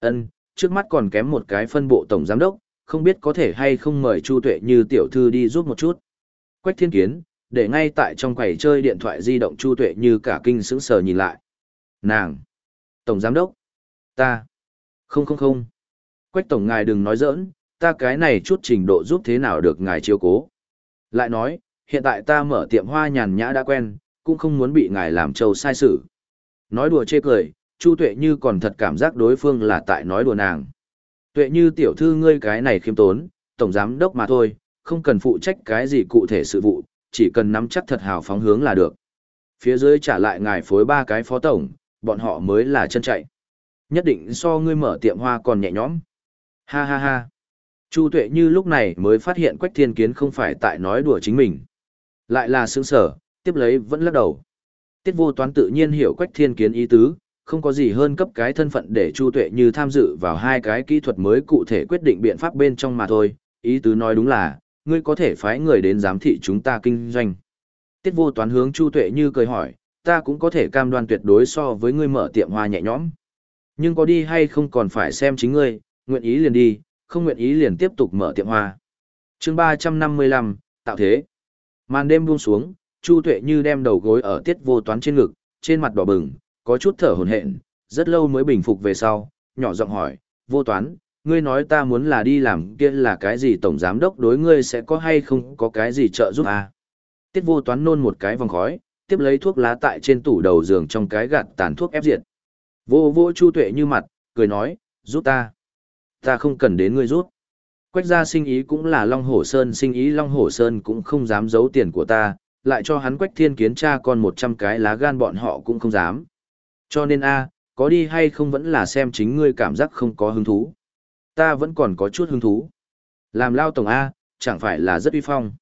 Ân, trước mắt còn kém một cái phân bộ tổng giám đốc, không biết có thể hay không mời Chu Tuệ như tiểu thư đi giúp một chút. Quách Thiên Kiến, để ngay tại trong quầy chơi điện thoại di động Chu Tuệ như cả kinh sững sờ nhìn lại. Nàng! Tổng giám đốc! Ta! Không không không! Quách tổng ngài đừng nói giỡn, ta cái này chút trình độ giúp thế nào được ngài chiếu cố. Lại nói, hiện tại ta mở tiệm hoa nhàn nhã đã quen, cũng không muốn bị ngài làm trâu sai sự. Nói đùa chê cười, Chu Tuệ Như còn thật cảm giác đối phương là tại nói đùa nàng. Tuệ Như tiểu thư ngươi cái này khiêm tốn, tổng giám đốc mà thôi, không cần phụ trách cái gì cụ thể sự vụ, chỉ cần nắm chắc thật hào phóng hướng là được. Phía dưới trả lại ngài phối ba cái phó tổng, bọn họ mới là chân chạy. Nhất định so ngươi mở tiệm hoa còn nhẹ nhõm. Ha ha ha. Chu Tuệ như lúc này mới phát hiện Quách Thiên Kiến không phải tại nói đùa chính mình. Lại là sướng sở, tiếp lấy vẫn lắc đầu. Tiết vô toán tự nhiên hiểu Quách Thiên Kiến ý tứ, không có gì hơn cấp cái thân phận để Chu Tuệ như tham dự vào hai cái kỹ thuật mới cụ thể quyết định biện pháp bên trong mà thôi. Ý tứ nói đúng là, ngươi có thể phái người đến giám thị chúng ta kinh doanh. Tiết vô toán hướng Chu Tuệ như cười hỏi, ta cũng có thể cam đoan tuyệt đối so với ngươi mở tiệm hoa nhẹ nhõm. Nhưng có đi hay không còn phải xem chính ngươi, nguyện ý liền đi, không nguyện ý liền tiếp tục mở tiệm hoa. chương 355, tạo thế. Màn đêm buông xuống, Chu Tuệ như đem đầu gối ở tiết vô toán trên ngực, trên mặt đỏ bừng, có chút thở hổn hển, rất lâu mới bình phục về sau, nhỏ giọng hỏi, vô toán, ngươi nói ta muốn là đi làm kia là cái gì tổng giám đốc đối ngươi sẽ có hay không có cái gì trợ giúp à? Tiết vô toán nôn một cái vòng khói, tiếp lấy thuốc lá tại trên tủ đầu giường trong cái gạt tàn thuốc ép diệt. Vô vô chu tuệ như mặt, cười nói, giúp ta. Ta không cần đến ngươi giúp. Quách gia sinh ý cũng là Long Hổ Sơn sinh ý Long Hổ Sơn cũng không dám giấu tiền của ta, lại cho hắn Quách Thiên Kiến cha con một trăm cái lá gan bọn họ cũng không dám. Cho nên a, có đi hay không vẫn là xem chính ngươi cảm giác không có hứng thú. Ta vẫn còn có chút hứng thú. Làm lao tổng a, chẳng phải là rất uy phong.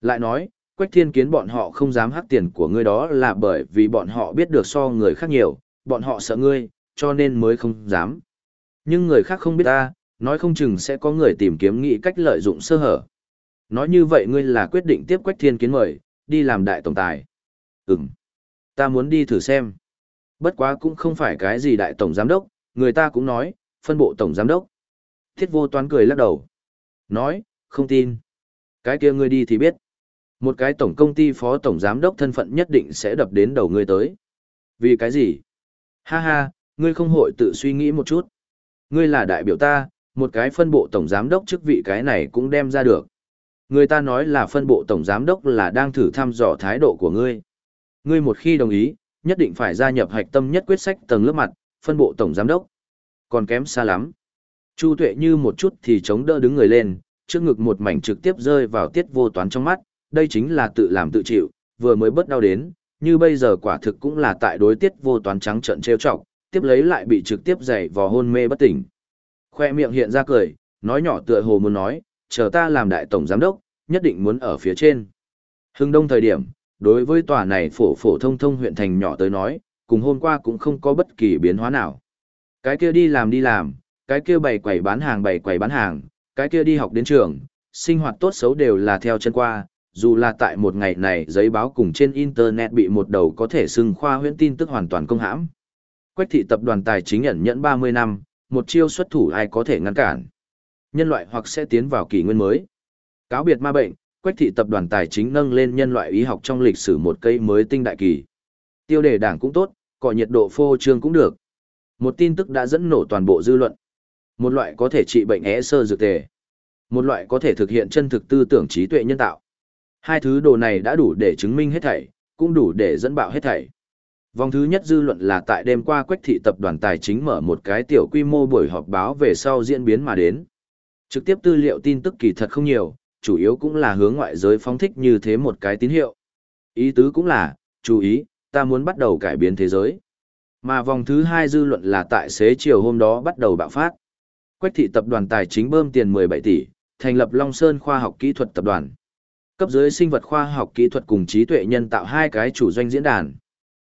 Lại nói, Quách Thiên Kiến bọn họ không dám hắc tiền của ngươi đó là bởi vì bọn họ biết được so người khác nhiều, bọn họ sợ ngươi, cho nên mới không dám. Nhưng người khác không biết ta, nói không chừng sẽ có người tìm kiếm nghĩ cách lợi dụng sơ hở. Nói như vậy ngươi là quyết định tiếp Quách Thiên Kiến mời, đi làm đại tổng tài. Ừm, ta muốn đi thử xem. Bất quá cũng không phải cái gì đại tổng giám đốc, người ta cũng nói, phân bộ tổng giám đốc. Thiết vô toán cười lắc đầu. Nói, không tin. Cái kia ngươi đi thì biết. Một cái tổng công ty phó tổng giám đốc thân phận nhất định sẽ đập đến đầu ngươi tới. Vì cái gì? Ha ha, ngươi không hội tự suy nghĩ một chút. Ngươi là đại biểu ta, một cái phân bộ tổng giám đốc chức vị cái này cũng đem ra được. Người ta nói là phân bộ tổng giám đốc là đang thử thăm dò thái độ của ngươi. Ngươi một khi đồng ý, nhất định phải gia nhập hạch tâm nhất quyết sách tầng lớp mặt, phân bộ tổng giám đốc. Còn kém xa lắm. Chu Tuệ như một chút thì chống đỡ đứng người lên, trước ngực một mảnh trực tiếp rơi vào tiết vô toán trong mắt, đây chính là tự làm tự chịu, vừa mới bớt đau đến, như bây giờ quả thực cũng là tại đối tiết vô toán trắng trận trêu chọc, tiếp lấy lại bị trực tiếp dày vò hôn mê bất tỉnh. Khoe miệng hiện ra cười, nói nhỏ tựa hồ muốn nói, chờ ta làm đại tổng giám đốc, nhất định muốn ở phía trên. Hưng đông thời điểm, đối với tòa này phổ phổ thông thông huyện thành nhỏ tới nói, cùng hôm qua cũng không có bất kỳ biến hóa nào. Cái kia đi làm đi làm, cái kia bày quầy bán hàng bày quầy bán hàng, cái kia đi học đến trường, sinh hoạt tốt xấu đều là theo chân qua, dù là tại một ngày này giấy báo cùng trên internet bị một đầu có thể xưng khoa huyễn tin tức hoàn toàn công hãm. Quách thị tập đoàn tài chính nhận nhẫn 30 năm, một chiêu xuất thủ ai có thể ngăn cản. Nhân loại hoặc sẽ tiến vào kỷ nguyên mới. Cáo biệt ma bệnh, Quách thị tập đoàn tài chính nâng lên nhân loại y học trong lịch sử một cây mới tinh đại kỳ. Tiêu đề đảng cũng tốt, cọ nhiệt độ phô trương cũng được. Một tin tức đã dẫn nổ toàn bộ dư luận. Một loại có thể trị bệnh é sơ dược tề. Một loại có thể thực hiện chân thực tư tưởng trí tuệ nhân tạo. Hai thứ đồ này đã đủ để chứng minh hết thảy, cũng đủ để dẫn bạo hết thảy. Vòng thứ nhất dư luận là tại đêm qua Quách thị tập đoàn tài chính mở một cái tiểu quy mô buổi họp báo về sau diễn biến mà đến. Trực tiếp tư liệu tin tức kỳ thật không nhiều, chủ yếu cũng là hướng ngoại giới phóng thích như thế một cái tín hiệu. Ý tứ cũng là, chú ý, ta muốn bắt đầu cải biến thế giới. Mà vòng thứ hai dư luận là tại xế chiều hôm đó bắt đầu bạo phát. Quách thị tập đoàn tài chính bơm tiền 17 tỷ, thành lập Long Sơn khoa học kỹ thuật tập đoàn. Cấp dưới sinh vật khoa học kỹ thuật cùng trí tuệ nhân tạo hai cái chủ doanh diễn đàn.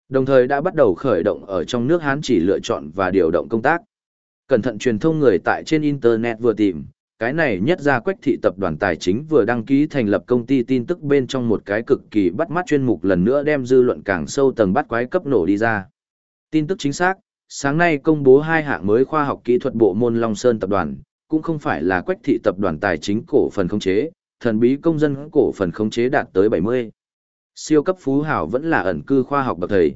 Đồng thời đã bắt đầu khởi động ở trong nước Hán chỉ lựa chọn và điều động công tác. Cẩn thận truyền thông người tại trên Internet vừa tìm, cái này nhất ra quách thị tập đoàn tài chính vừa đăng ký thành lập công ty tin tức bên trong một cái cực kỳ bắt mắt chuyên mục lần nữa đem dư luận càng sâu tầng bắt quái cấp nổ đi ra. Tin tức chính xác, sáng nay công bố hai hạng mới khoa học kỹ thuật bộ môn Long Sơn tập đoàn, cũng không phải là quách thị tập đoàn tài chính cổ phần khống chế, thần bí công dân cổ phần khống chế đạt tới 70. Siêu cấp phú hảo vẫn là ẩn cư khoa học bậc thầy.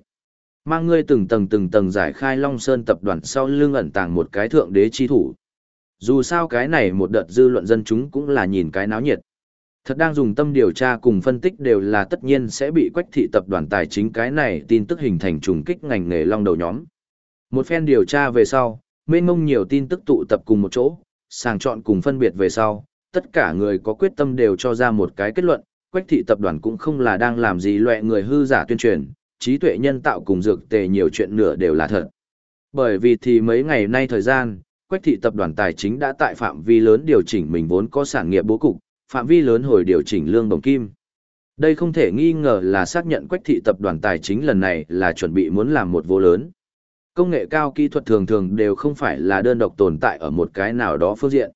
Mang ngươi từng tầng từng tầng giải khai Long Sơn tập đoàn sau lưng ẩn tàng một cái thượng đế chi thủ. Dù sao cái này một đợt dư luận dân chúng cũng là nhìn cái náo nhiệt. Thật đang dùng tâm điều tra cùng phân tích đều là tất nhiên sẽ bị quách thị tập đoàn tài chính cái này tin tức hình thành trùng kích ngành nghề long đầu nhóm. Một phen điều tra về sau, mênh mông nhiều tin tức tụ tập cùng một chỗ, sàng chọn cùng phân biệt về sau, tất cả người có quyết tâm đều cho ra một cái kết luận, quách thị tập đoàn cũng không là đang làm gì loại người hư giả tuyên truyền, trí tuệ nhân tạo cùng dược tề nhiều chuyện nửa đều là thật. Bởi vì thì mấy ngày nay thời gian, quách thị tập đoàn tài chính đã tại phạm vi lớn điều chỉnh mình vốn có sản nghiệp bố cục, phạm vi lớn hồi điều chỉnh lương đồng kim. Đây không thể nghi ngờ là xác nhận quách thị tập đoàn tài chính lần này là chuẩn bị muốn làm một vô lớn. Công nghệ cao kỹ thuật thường thường đều không phải là đơn độc tồn tại ở một cái nào đó phương diện.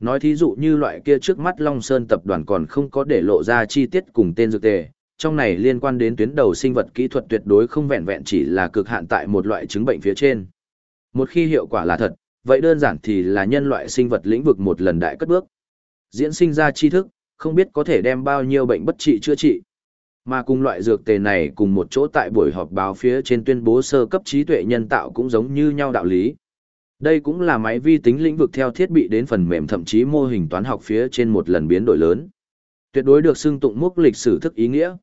Nói thí dụ như loại kia trước mắt Long Sơn tập đoàn còn không có để lộ ra chi tiết cùng tên dược tề, trong này liên quan đến tuyến đầu sinh vật kỹ thuật tuyệt đối không vẹn vẹn chỉ là cực hạn tại một loại chứng bệnh phía trên. Một khi hiệu quả là thật, vậy đơn giản thì là nhân loại sinh vật lĩnh vực một lần đại cất bước. Diễn sinh ra tri thức, không biết có thể đem bao nhiêu bệnh bất trị chữa trị. Mà cùng loại dược tề này cùng một chỗ tại buổi họp báo phía trên tuyên bố sơ cấp trí tuệ nhân tạo cũng giống như nhau đạo lý. Đây cũng là máy vi tính lĩnh vực theo thiết bị đến phần mềm thậm chí mô hình toán học phía trên một lần biến đổi lớn. Tuyệt đối được xưng tụng mốc lịch sử thức ý nghĩa.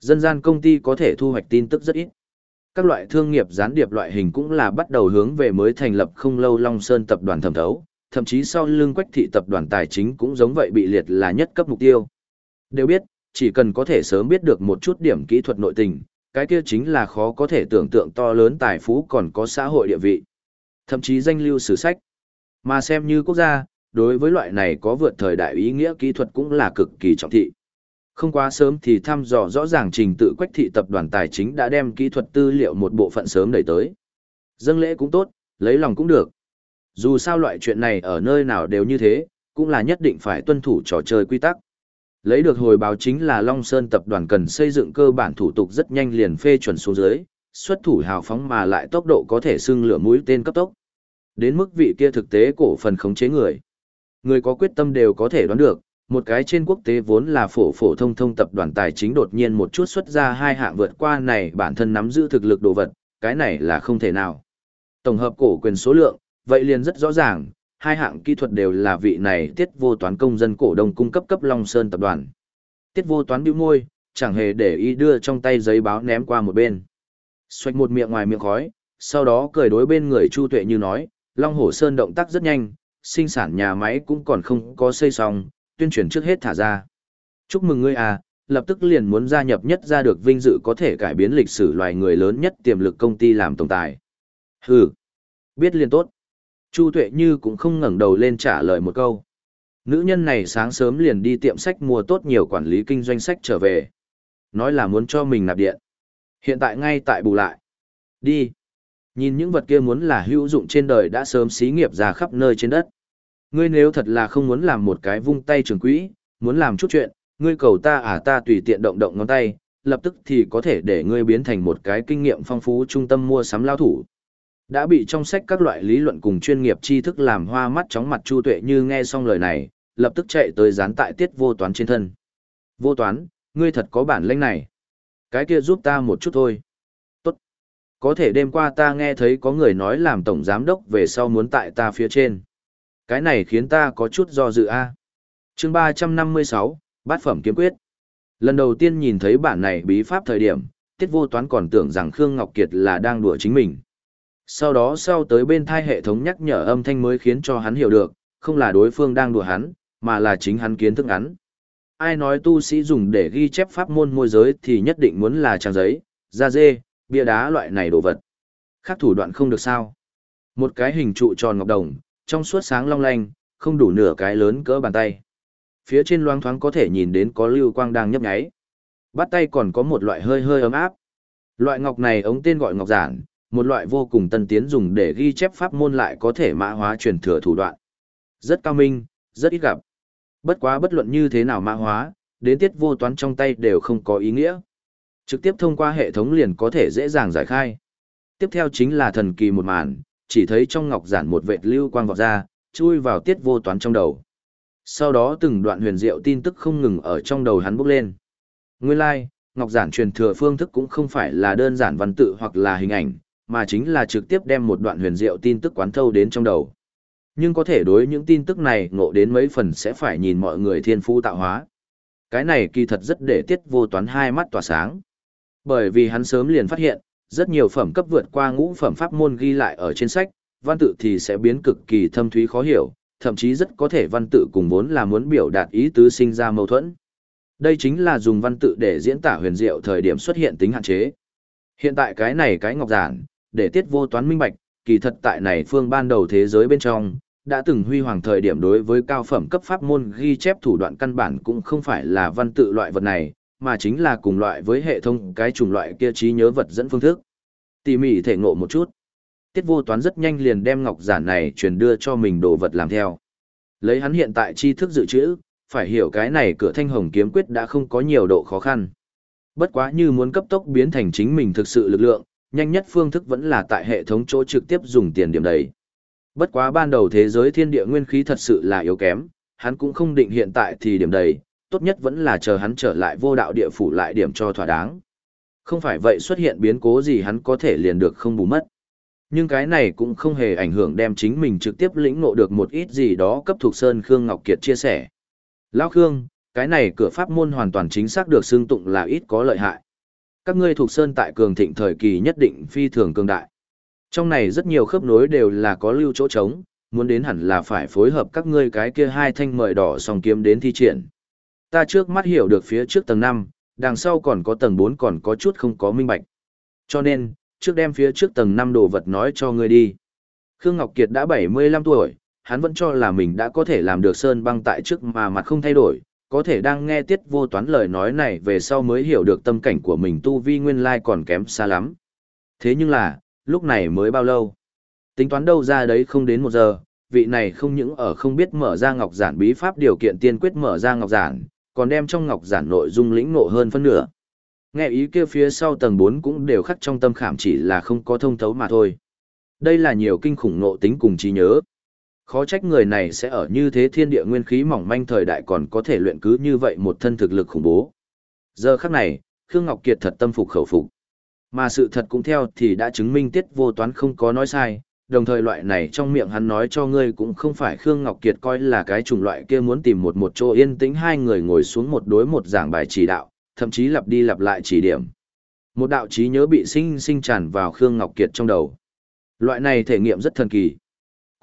Dân gian công ty có thể thu hoạch tin tức rất ít. Các loại thương nghiệp gián điệp loại hình cũng là bắt đầu hướng về mới thành lập không lâu Long Sơn tập đoàn thẩm thấu, thậm chí sau lưng quách thị tập đoàn tài chính cũng giống vậy bị liệt là nhất cấp mục tiêu. Đều biết, chỉ cần có thể sớm biết được một chút điểm kỹ thuật nội tình, cái kia chính là khó có thể tưởng tượng to lớn tài phú còn có xã hội địa vị. Thậm chí danh lưu sử sách. Mà xem như quốc gia, đối với loại này có vượt thời đại ý nghĩa kỹ thuật cũng là cực kỳ trọng thị. Không quá sớm thì thăm dò rõ ràng trình tự quách thị tập đoàn tài chính đã đem kỹ thuật tư liệu một bộ phận sớm đẩy tới. Dâng lễ cũng tốt, lấy lòng cũng được. Dù sao loại chuyện này ở nơi nào đều như thế, cũng là nhất định phải tuân thủ trò chơi quy tắc. Lấy được hồi báo chính là Long Sơn tập đoàn cần xây dựng cơ bản thủ tục rất nhanh liền phê chuẩn xuống dưới, xuất thủ hào phóng mà lại tốc độ có thể xưng lửa mũi tên cấp tốc. Đến mức vị kia thực tế cổ phần khống chế người. Người có quyết tâm đều có thể đoán được, một cái trên quốc tế vốn là phổ phổ thông thông tập đoàn tài chính đột nhiên một chút xuất ra hai hạng vượt qua này bản thân nắm giữ thực lực đồ vật, cái này là không thể nào. Tổng hợp cổ quyền số lượng, vậy liền rất rõ ràng, hai hạng kỹ thuật đều là vị này tiết vô toán công dân cổ đông cung cấp cấp Long Sơn tập đoàn. Tiết vô toán bĩu môi, chẳng hề để ý đưa trong tay giấy báo ném qua một bên. Xoạch một miệng ngoài miệng khói, sau đó cười đối bên người Chu Tuệ như nói, Long Hổ Sơn động tác rất nhanh, sinh sản nhà máy cũng còn không có xây xong, tuyên truyền trước hết thả ra. Chúc mừng ngươi à, lập tức liền muốn gia nhập nhất ra được vinh dự có thể cải biến lịch sử loài người lớn nhất tiềm lực công ty làm tổng tài. Hừ, biết liền tốt. Chu Tuệ Như cũng không ngẩng đầu lên trả lời một câu. Nữ nhân này sáng sớm liền đi tiệm sách mua tốt nhiều quản lý kinh doanh sách trở về. Nói là muốn cho mình nạp điện. Hiện tại ngay tại bù lại. Đi. Nhìn những vật kia muốn là hữu dụng trên đời đã sớm xí nghiệp ra khắp nơi trên đất. Ngươi nếu thật là không muốn làm một cái vung tay trường quỹ, muốn làm chút chuyện, ngươi cầu ta à ta tùy tiện động động ngón tay, lập tức thì có thể để ngươi biến thành một cái kinh nghiệm phong phú trung tâm mua sắm lao thủ. Đã bị trong sách các loại lý luận cùng chuyên nghiệp tri thức làm hoa mắt chóng mặt Chu Tuệ như nghe xong lời này, lập tức chạy tới dán tại tiết vô toán trên thân. Vô toán, ngươi thật có bản lĩnh này. Cái kia giúp ta một chút thôi. Tốt. Có thể đêm qua ta nghe thấy có người nói làm tổng giám đốc về sau muốn tại ta phía trên. Cái này khiến ta có chút do dự a. À. Chương 356, Bát phẩm kiếm quyết. Lần đầu tiên nhìn thấy bản này bí pháp thời điểm, Tiết Vô Toán còn tưởng rằng Khương Ngọc Kiệt là đang đùa chính mình. Sau đó sau tới bên thai hệ thống nhắc nhở âm thanh mới khiến cho hắn hiểu được, không là đối phương đang đùa hắn, mà là chính hắn kiến thức ngắn. Ai nói tu sĩ dùng để ghi chép pháp môn môi giới thì nhất định muốn là trang giấy, da dê, bia đá loại này đồ vật. Khác thủ đoạn không được sao. Một cái hình trụ tròn ngọc đồng, trong suốt sáng long lanh, không đủ nửa cái lớn cỡ bàn tay. Phía trên loang thoáng có thể nhìn đến có lưu quang đang nhấp nháy. Bắt tay còn có một loại hơi hơi ấm áp. Loại ngọc này ống tên gọi ngọc giản, một loại vô cùng tân tiến dùng để ghi chép pháp môn lại có thể mã hóa truyền thừa thủ đoạn. Rất cao minh, rất ít gặp. Bất quá bất luận như thế nào mã hóa, đến tiết vô toán trong tay đều không có ý nghĩa. Trực tiếp thông qua hệ thống liền có thể dễ dàng giải khai. Tiếp theo chính là thần kỳ một màn, chỉ thấy trong ngọc giản một vệt lưu quang vọt ra, chui vào tiết vô toán trong đầu. Sau đó từng đoạn huyền diệu tin tức không ngừng ở trong đầu hắn bốc lên. Nguyên lai, like, ngọc giản truyền thừa phương thức cũng không phải là đơn giản văn tự hoặc là hình ảnh, mà chính là trực tiếp đem một đoạn huyền diệu tin tức quán thâu đến trong đầu. Nhưng có thể đối những tin tức này ngộ đến mấy phần sẽ phải nhìn mọi người thiên phú tạo hóa. Cái này kỳ thật rất để tiết vô toán hai mắt tỏa sáng. Bởi vì hắn sớm liền phát hiện, rất nhiều phẩm cấp vượt qua ngũ phẩm pháp môn ghi lại ở trên sách, văn tự thì sẽ biến cực kỳ thâm thúy khó hiểu, thậm chí rất có thể văn tự cùng vốn là muốn biểu đạt ý tứ sinh ra mâu thuẫn. Đây chính là dùng văn tự để diễn tả huyền diệu thời điểm xuất hiện tính hạn chế. Hiện tại cái này cái ngọc giản, để tiết vô toán minh bạch, kỳ thật tại này phương ban đầu thế giới bên trong, đã từng huy hoàng thời điểm đối với cao phẩm cấp pháp môn ghi chép thủ đoạn căn bản cũng không phải là văn tự loại vật này, mà chính là cùng loại với hệ thống cái chủng loại kia trí nhớ vật dẫn phương thức. Tỉ mỉ thể ngộ một chút. Tiết vô toán rất nhanh liền đem ngọc giản này truyền đưa cho mình đồ vật làm theo. Lấy hắn hiện tại tri thức dự trữ, phải hiểu cái này cửa thanh hồng kiếm quyết đã không có nhiều độ khó khăn. Bất quá như muốn cấp tốc biến thành chính mình thực sự lực lượng, nhanh nhất phương thức vẫn là tại hệ thống chỗ trực tiếp dùng tiền điểm đầy. Bất quá ban đầu thế giới thiên địa nguyên khí thật sự là yếu kém, hắn cũng không định hiện tại thì điểm đầy, tốt nhất vẫn là chờ hắn trở lại vô đạo địa phủ lại điểm cho thỏa đáng. Không phải vậy xuất hiện biến cố gì hắn có thể liền được không bù mất. Nhưng cái này cũng không hề ảnh hưởng đem chính mình trực tiếp lĩnh ngộ được một ít gì đó cấp thuộc Sơn Khương Ngọc Kiệt chia sẻ. Lão Khương, cái này cửa pháp môn hoàn toàn chính xác được xưng tụng là ít có lợi hại. Các ngươi thuộc Sơn tại cường thịnh thời kỳ nhất định phi thường cường đại. Trong này rất nhiều khớp nối đều là có lưu chỗ trống, muốn đến hẳn là phải phối hợp các ngươi cái kia hai thanh mời đỏ song kiếm đến thi triển. Ta trước mắt hiểu được phía trước tầng 5, đằng sau còn có tầng 4 còn có chút không có minh bạch. Cho nên, trước đem phía trước tầng 5 đồ vật nói cho ngươi đi. Khương Ngọc Kiệt đã 75 tuổi, hắn vẫn cho là mình đã có thể làm được sơn băng tại trước mà mặt không thay đổi, có thể đang nghe tiết vô toán lời nói này về sau mới hiểu được tâm cảnh của mình tu vi nguyên lai còn kém xa lắm. Thế nhưng là, lúc này mới bao lâu? Tính toán đâu ra đấy không đến một giờ, vị này không những ở không biết mở ra ngọc giản bí pháp điều kiện tiên quyết mở ra ngọc giản, còn đem trong ngọc giản nội dung lĩnh ngộ hơn phân nửa. Nghe ý kia phía sau tầng 4 cũng đều khắc trong tâm khảm chỉ là không có thông thấu mà thôi. Đây là nhiều kinh khủng nộ tính cùng trí nhớ. Khó trách người này sẽ ở như thế thiên địa nguyên khí mỏng manh thời đại còn có thể luyện cứ như vậy một thân thực lực khủng bố. Giờ khắc này, Khương Ngọc Kiệt thật tâm phục khẩu phục. Mà sự thật cũng theo thì đã chứng minh tiết vô toán không có nói sai, đồng thời loại này trong miệng hắn nói cho ngươi cũng không phải Khương Ngọc Kiệt coi là cái chủng loại kia muốn tìm một một chỗ yên tĩnh hai người ngồi xuống một đối một giảng bài chỉ đạo, thậm chí lặp đi lặp lại chỉ điểm. Một đạo trí nhớ bị sinh sinh tràn vào Khương Ngọc Kiệt trong đầu. Loại này thể nghiệm rất thần kỳ.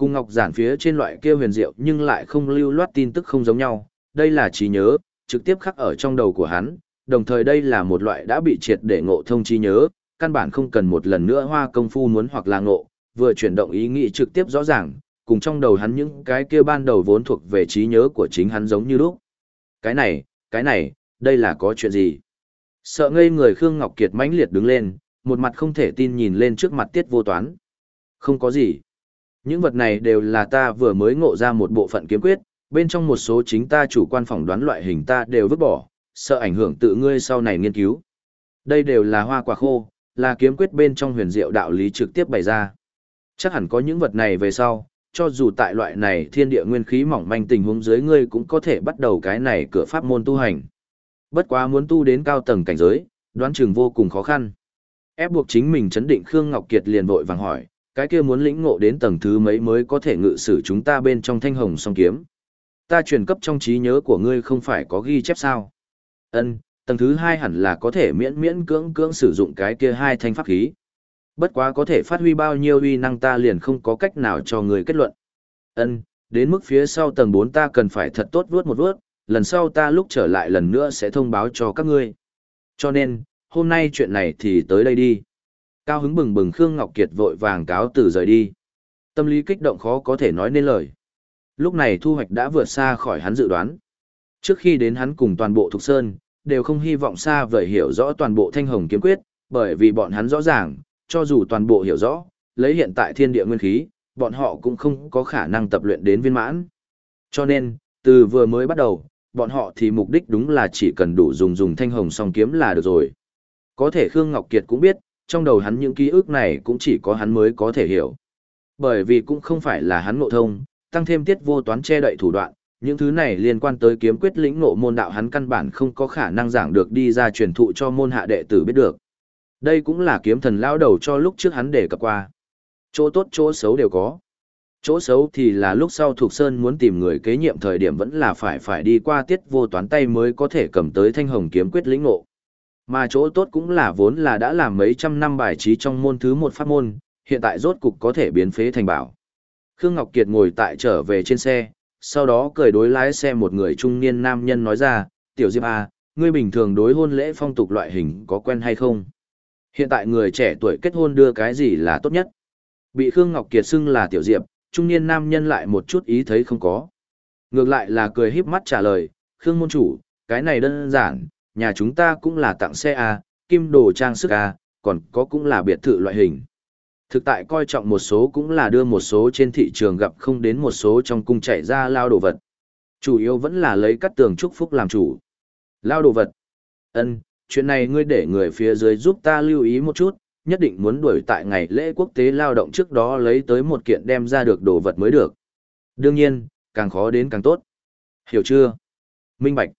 Cùng Ngọc giản phía trên loại kia huyền diệu nhưng lại không lưu loát tin tức không giống nhau, đây là trí nhớ, trực tiếp khắc ở trong đầu của hắn, đồng thời đây là một loại đã bị triệt để ngộ thông trí nhớ, căn bản không cần một lần nữa hoa công phu muốn hoặc là ngộ, vừa chuyển động ý nghĩ trực tiếp rõ ràng, cùng trong đầu hắn những cái kia ban đầu vốn thuộc về trí nhớ của chính hắn giống như lúc. Cái này, cái này, đây là có chuyện gì? Sợ ngây người Khương Ngọc Kiệt mãnh liệt đứng lên, một mặt không thể tin nhìn lên trước mặt tiết vô toán. Không có gì. Những vật này đều là ta vừa mới ngộ ra một bộ phận kiếm quyết, bên trong một số chính ta chủ quan phỏng đoán loại hình ta đều vứt bỏ, sợ ảnh hưởng tự ngươi sau này nghiên cứu. Đây đều là hoa quả khô, là kiếm quyết bên trong huyền diệu đạo lý trực tiếp bày ra. Chắc hẳn có những vật này về sau, cho dù tại loại này thiên địa nguyên khí mỏng manh tình huống dưới ngươi cũng có thể bắt đầu cái này cửa pháp môn tu hành. Bất quá muốn tu đến cao tầng cảnh giới, đoán chừng vô cùng khó khăn. Ép buộc chính mình chấn định Khương Ngọc Kiệt liền vội vàng hỏi, cái kia muốn lĩnh ngộ đến tầng thứ mấy mới có thể ngự sử chúng ta bên trong thanh hồng song kiếm. Ta truyền cấp trong trí nhớ của ngươi không phải có ghi chép sao? Ân, tầng thứ hai hẳn là có thể miễn miễn cưỡng cưỡng sử dụng cái kia hai thanh pháp khí. Bất quá có thể phát huy bao nhiêu uy năng ta liền không có cách nào cho người kết luận. Ân, đến mức phía sau tầng 4 ta cần phải thật tốt vuốt một vuốt, lần sau ta lúc trở lại lần nữa sẽ thông báo cho các ngươi. Cho nên, hôm nay chuyện này thì tới đây đi. Cao hứng bừng bừng Khương Ngọc Kiệt vội vàng cáo từ rời đi. Tâm lý kích động khó có thể nói nên lời. Lúc này thu hoạch đã vượt xa khỏi hắn dự đoán. Trước khi đến hắn cùng toàn bộ Thục Sơn, đều không hy vọng xa vời hiểu rõ toàn bộ thanh hồng kiếm quyết, bởi vì bọn hắn rõ ràng, cho dù toàn bộ hiểu rõ, lấy hiện tại thiên địa nguyên khí, bọn họ cũng không có khả năng tập luyện đến viên mãn. Cho nên, từ vừa mới bắt đầu, bọn họ thì mục đích đúng là chỉ cần đủ dùng dùng thanh hồng song kiếm là được rồi. Có thể Khương Ngọc Kiệt cũng biết, trong đầu hắn những ký ức này cũng chỉ có hắn mới có thể hiểu. Bởi vì cũng không phải là hắn ngộ thông, tăng thêm tiết vô toán che đậy thủ đoạn, những thứ này liên quan tới kiếm quyết lĩnh ngộ môn đạo hắn căn bản không có khả năng giảng được đi ra truyền thụ cho môn hạ đệ tử biết được. Đây cũng là kiếm thần lao đầu cho lúc trước hắn để cập qua. Chỗ tốt chỗ xấu đều có. Chỗ xấu thì là lúc sau Thục Sơn muốn tìm người kế nhiệm thời điểm vẫn là phải phải đi qua tiết vô toán tay mới có thể cầm tới thanh hồng kiếm quyết lĩnh ngộ. Mà chỗ tốt cũng là vốn là đã làm mấy trăm năm bài trí trong môn thứ một pháp môn, hiện tại rốt cục có thể biến phế thành bảo. Khương Ngọc Kiệt ngồi tại trở về trên xe, sau đó cười đối lái xe một người trung niên nam nhân nói ra, Tiểu Diệp à, ngươi bình thường đối hôn lễ phong tục loại hình có quen hay không? Hiện tại người trẻ tuổi kết hôn đưa cái gì là tốt nhất? Bị Khương Ngọc Kiệt xưng là Tiểu Diệp, trung niên nam nhân lại một chút ý thấy không có. Ngược lại là cười híp mắt trả lời, Khương môn chủ, cái này đơn giản, nhà chúng ta cũng là tặng xe A, kim đồ trang sức A, còn có cũng là biệt thự loại hình. Thực tại coi trọng một số cũng là đưa một số trên thị trường gặp không đến một số trong cung chạy ra lao đồ vật. Chủ yếu vẫn là lấy cắt tường chúc phúc làm chủ. Lao đồ vật. ân chuyện này ngươi để người phía dưới giúp ta lưu ý một chút, nhất định muốn đuổi tại ngày lễ quốc tế lao động trước đó lấy tới một kiện đem ra được đồ vật mới được. Đương nhiên, càng khó đến càng tốt. Hiểu chưa? Minh Bạch.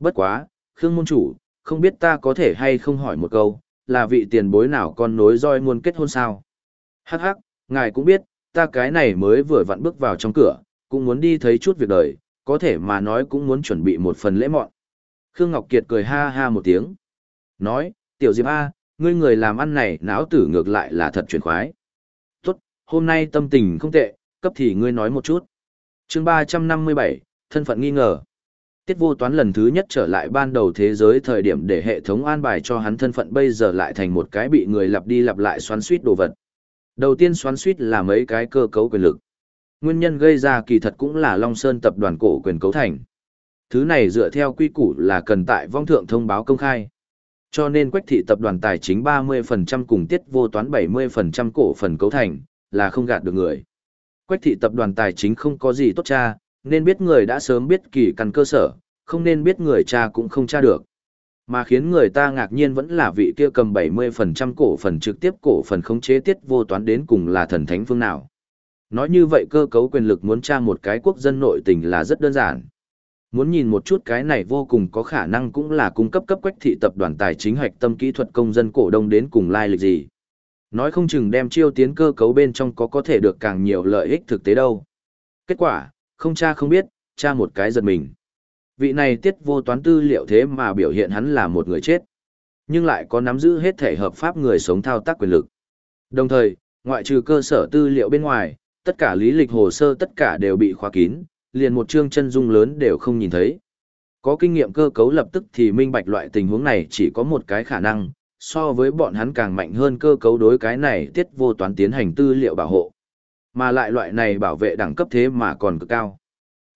Bất quá, Khương Môn Chủ, không biết ta có thể hay không hỏi một câu, là vị tiền bối nào con nối roi muôn kết hôn sao? Hắc hắc, ngài cũng biết, ta cái này mới vừa vặn bước vào trong cửa, cũng muốn đi thấy chút việc đời, có thể mà nói cũng muốn chuẩn bị một phần lễ mọn. Khương Ngọc Kiệt cười ha ha một tiếng. Nói, tiểu Diệp A, ngươi người làm ăn này não tử ngược lại là thật chuyển khoái. Tốt, hôm nay tâm tình không tệ, cấp thì ngươi nói một chút. chương 357, thân phận nghi ngờ. Tiết vô toán lần thứ nhất trở lại ban đầu thế giới thời điểm để hệ thống an bài cho hắn thân phận bây giờ lại thành một cái bị người lặp đi lặp lại xoắn suýt đồ vật. Đầu tiên xoắn suýt là mấy cái cơ cấu quyền lực. Nguyên nhân gây ra kỳ thật cũng là Long Sơn tập đoàn cổ quyền cấu thành. Thứ này dựa theo quy củ là cần tại vong thượng thông báo công khai. Cho nên Quách thị tập đoàn tài chính 30% cùng tiết vô toán 70% cổ phần cấu thành, là không gạt được người. Quách thị tập đoàn tài chính không có gì tốt cha, nên biết người đã sớm biết kỳ căn cơ sở, không nên biết người cha cũng không tra được. Mà khiến người ta ngạc nhiên vẫn là vị kia cầm 70% cổ phần trực tiếp cổ phần khống chế tiết vô toán đến cùng là thần thánh phương nào. Nói như vậy cơ cấu quyền lực muốn tra một cái quốc dân nội tình là rất đơn giản. Muốn nhìn một chút cái này vô cùng có khả năng cũng là cung cấp cấp quách thị tập đoàn tài chính hoạch tâm kỹ thuật công dân cổ đông đến cùng lai lịch gì. Nói không chừng đem chiêu tiến cơ cấu bên trong có có thể được càng nhiều lợi ích thực tế đâu. Kết quả, không cha không biết, cha một cái giật mình. Vị này tiết vô toán tư liệu thế mà biểu hiện hắn là một người chết. Nhưng lại có nắm giữ hết thể hợp pháp người sống thao tác quyền lực. Đồng thời, ngoại trừ cơ sở tư liệu bên ngoài, tất cả lý lịch hồ sơ tất cả đều bị khóa kín, liền một chương chân dung lớn đều không nhìn thấy. Có kinh nghiệm cơ cấu lập tức thì minh bạch loại tình huống này chỉ có một cái khả năng, so với bọn hắn càng mạnh hơn cơ cấu đối cái này tiết vô toán tiến hành tư liệu bảo hộ. Mà lại loại này bảo vệ đẳng cấp thế mà còn cực cao.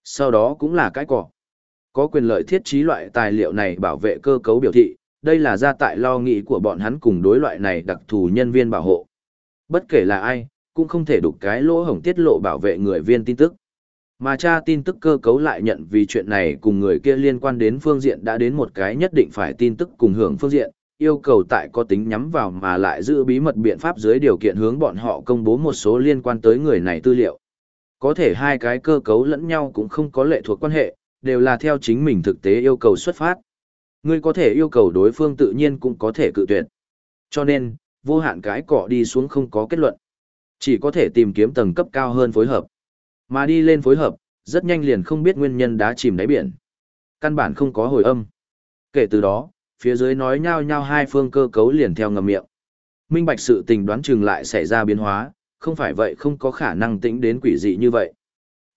Sau đó cũng là cái cỏ. Có quyền lợi thiết trí loại tài liệu này bảo vệ cơ cấu biểu thị, đây là gia tại lo nghĩ của bọn hắn cùng đối loại này đặc thù nhân viên bảo hộ. Bất kể là ai, cũng không thể đục cái lỗ hổng tiết lộ bảo vệ người viên tin tức. Mà cha tin tức cơ cấu lại nhận vì chuyện này cùng người kia liên quan đến phương diện đã đến một cái nhất định phải tin tức cùng hưởng phương diện, yêu cầu tại có tính nhắm vào mà lại giữ bí mật biện pháp dưới điều kiện hướng bọn họ công bố một số liên quan tới người này tư liệu. Có thể hai cái cơ cấu lẫn nhau cũng không có lệ thuộc quan hệ, đều là theo chính mình thực tế yêu cầu xuất phát. Ngươi có thể yêu cầu đối phương tự nhiên cũng có thể cự tuyệt. Cho nên, vô hạn cái cỏ đi xuống không có kết luận. Chỉ có thể tìm kiếm tầng cấp cao hơn phối hợp. Mà đi lên phối hợp, rất nhanh liền không biết nguyên nhân đá chìm đáy biển. Căn bản không có hồi âm. Kể từ đó, phía dưới nói nhao nhao hai phương cơ cấu liền theo ngầm miệng. Minh bạch sự tình đoán chừng lại xảy ra biến hóa, không phải vậy không có khả năng tĩnh đến quỷ dị như vậy.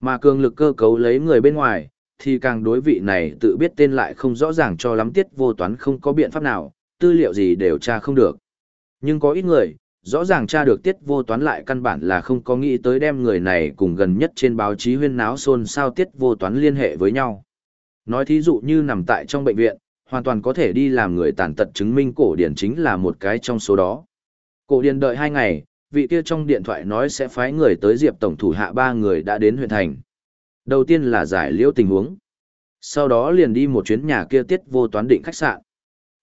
Mà cường lực cơ cấu lấy người bên ngoài, thì càng đối vị này tự biết tên lại không rõ ràng cho lắm tiết vô toán không có biện pháp nào, tư liệu gì đều tra không được. Nhưng có ít người, rõ ràng tra được tiết vô toán lại căn bản là không có nghĩ tới đem người này cùng gần nhất trên báo chí huyên náo xôn sao tiết vô toán liên hệ với nhau. Nói thí dụ như nằm tại trong bệnh viện, hoàn toàn có thể đi làm người tàn tật chứng minh cổ điển chính là một cái trong số đó. Cổ điển đợi hai ngày, vị kia trong điện thoại nói sẽ phái người tới diệp tổng thủ hạ ba người đã đến huyện thành. Đầu tiên là giải liễu tình huống. Sau đó liền đi một chuyến nhà kia tiết vô toán định khách sạn.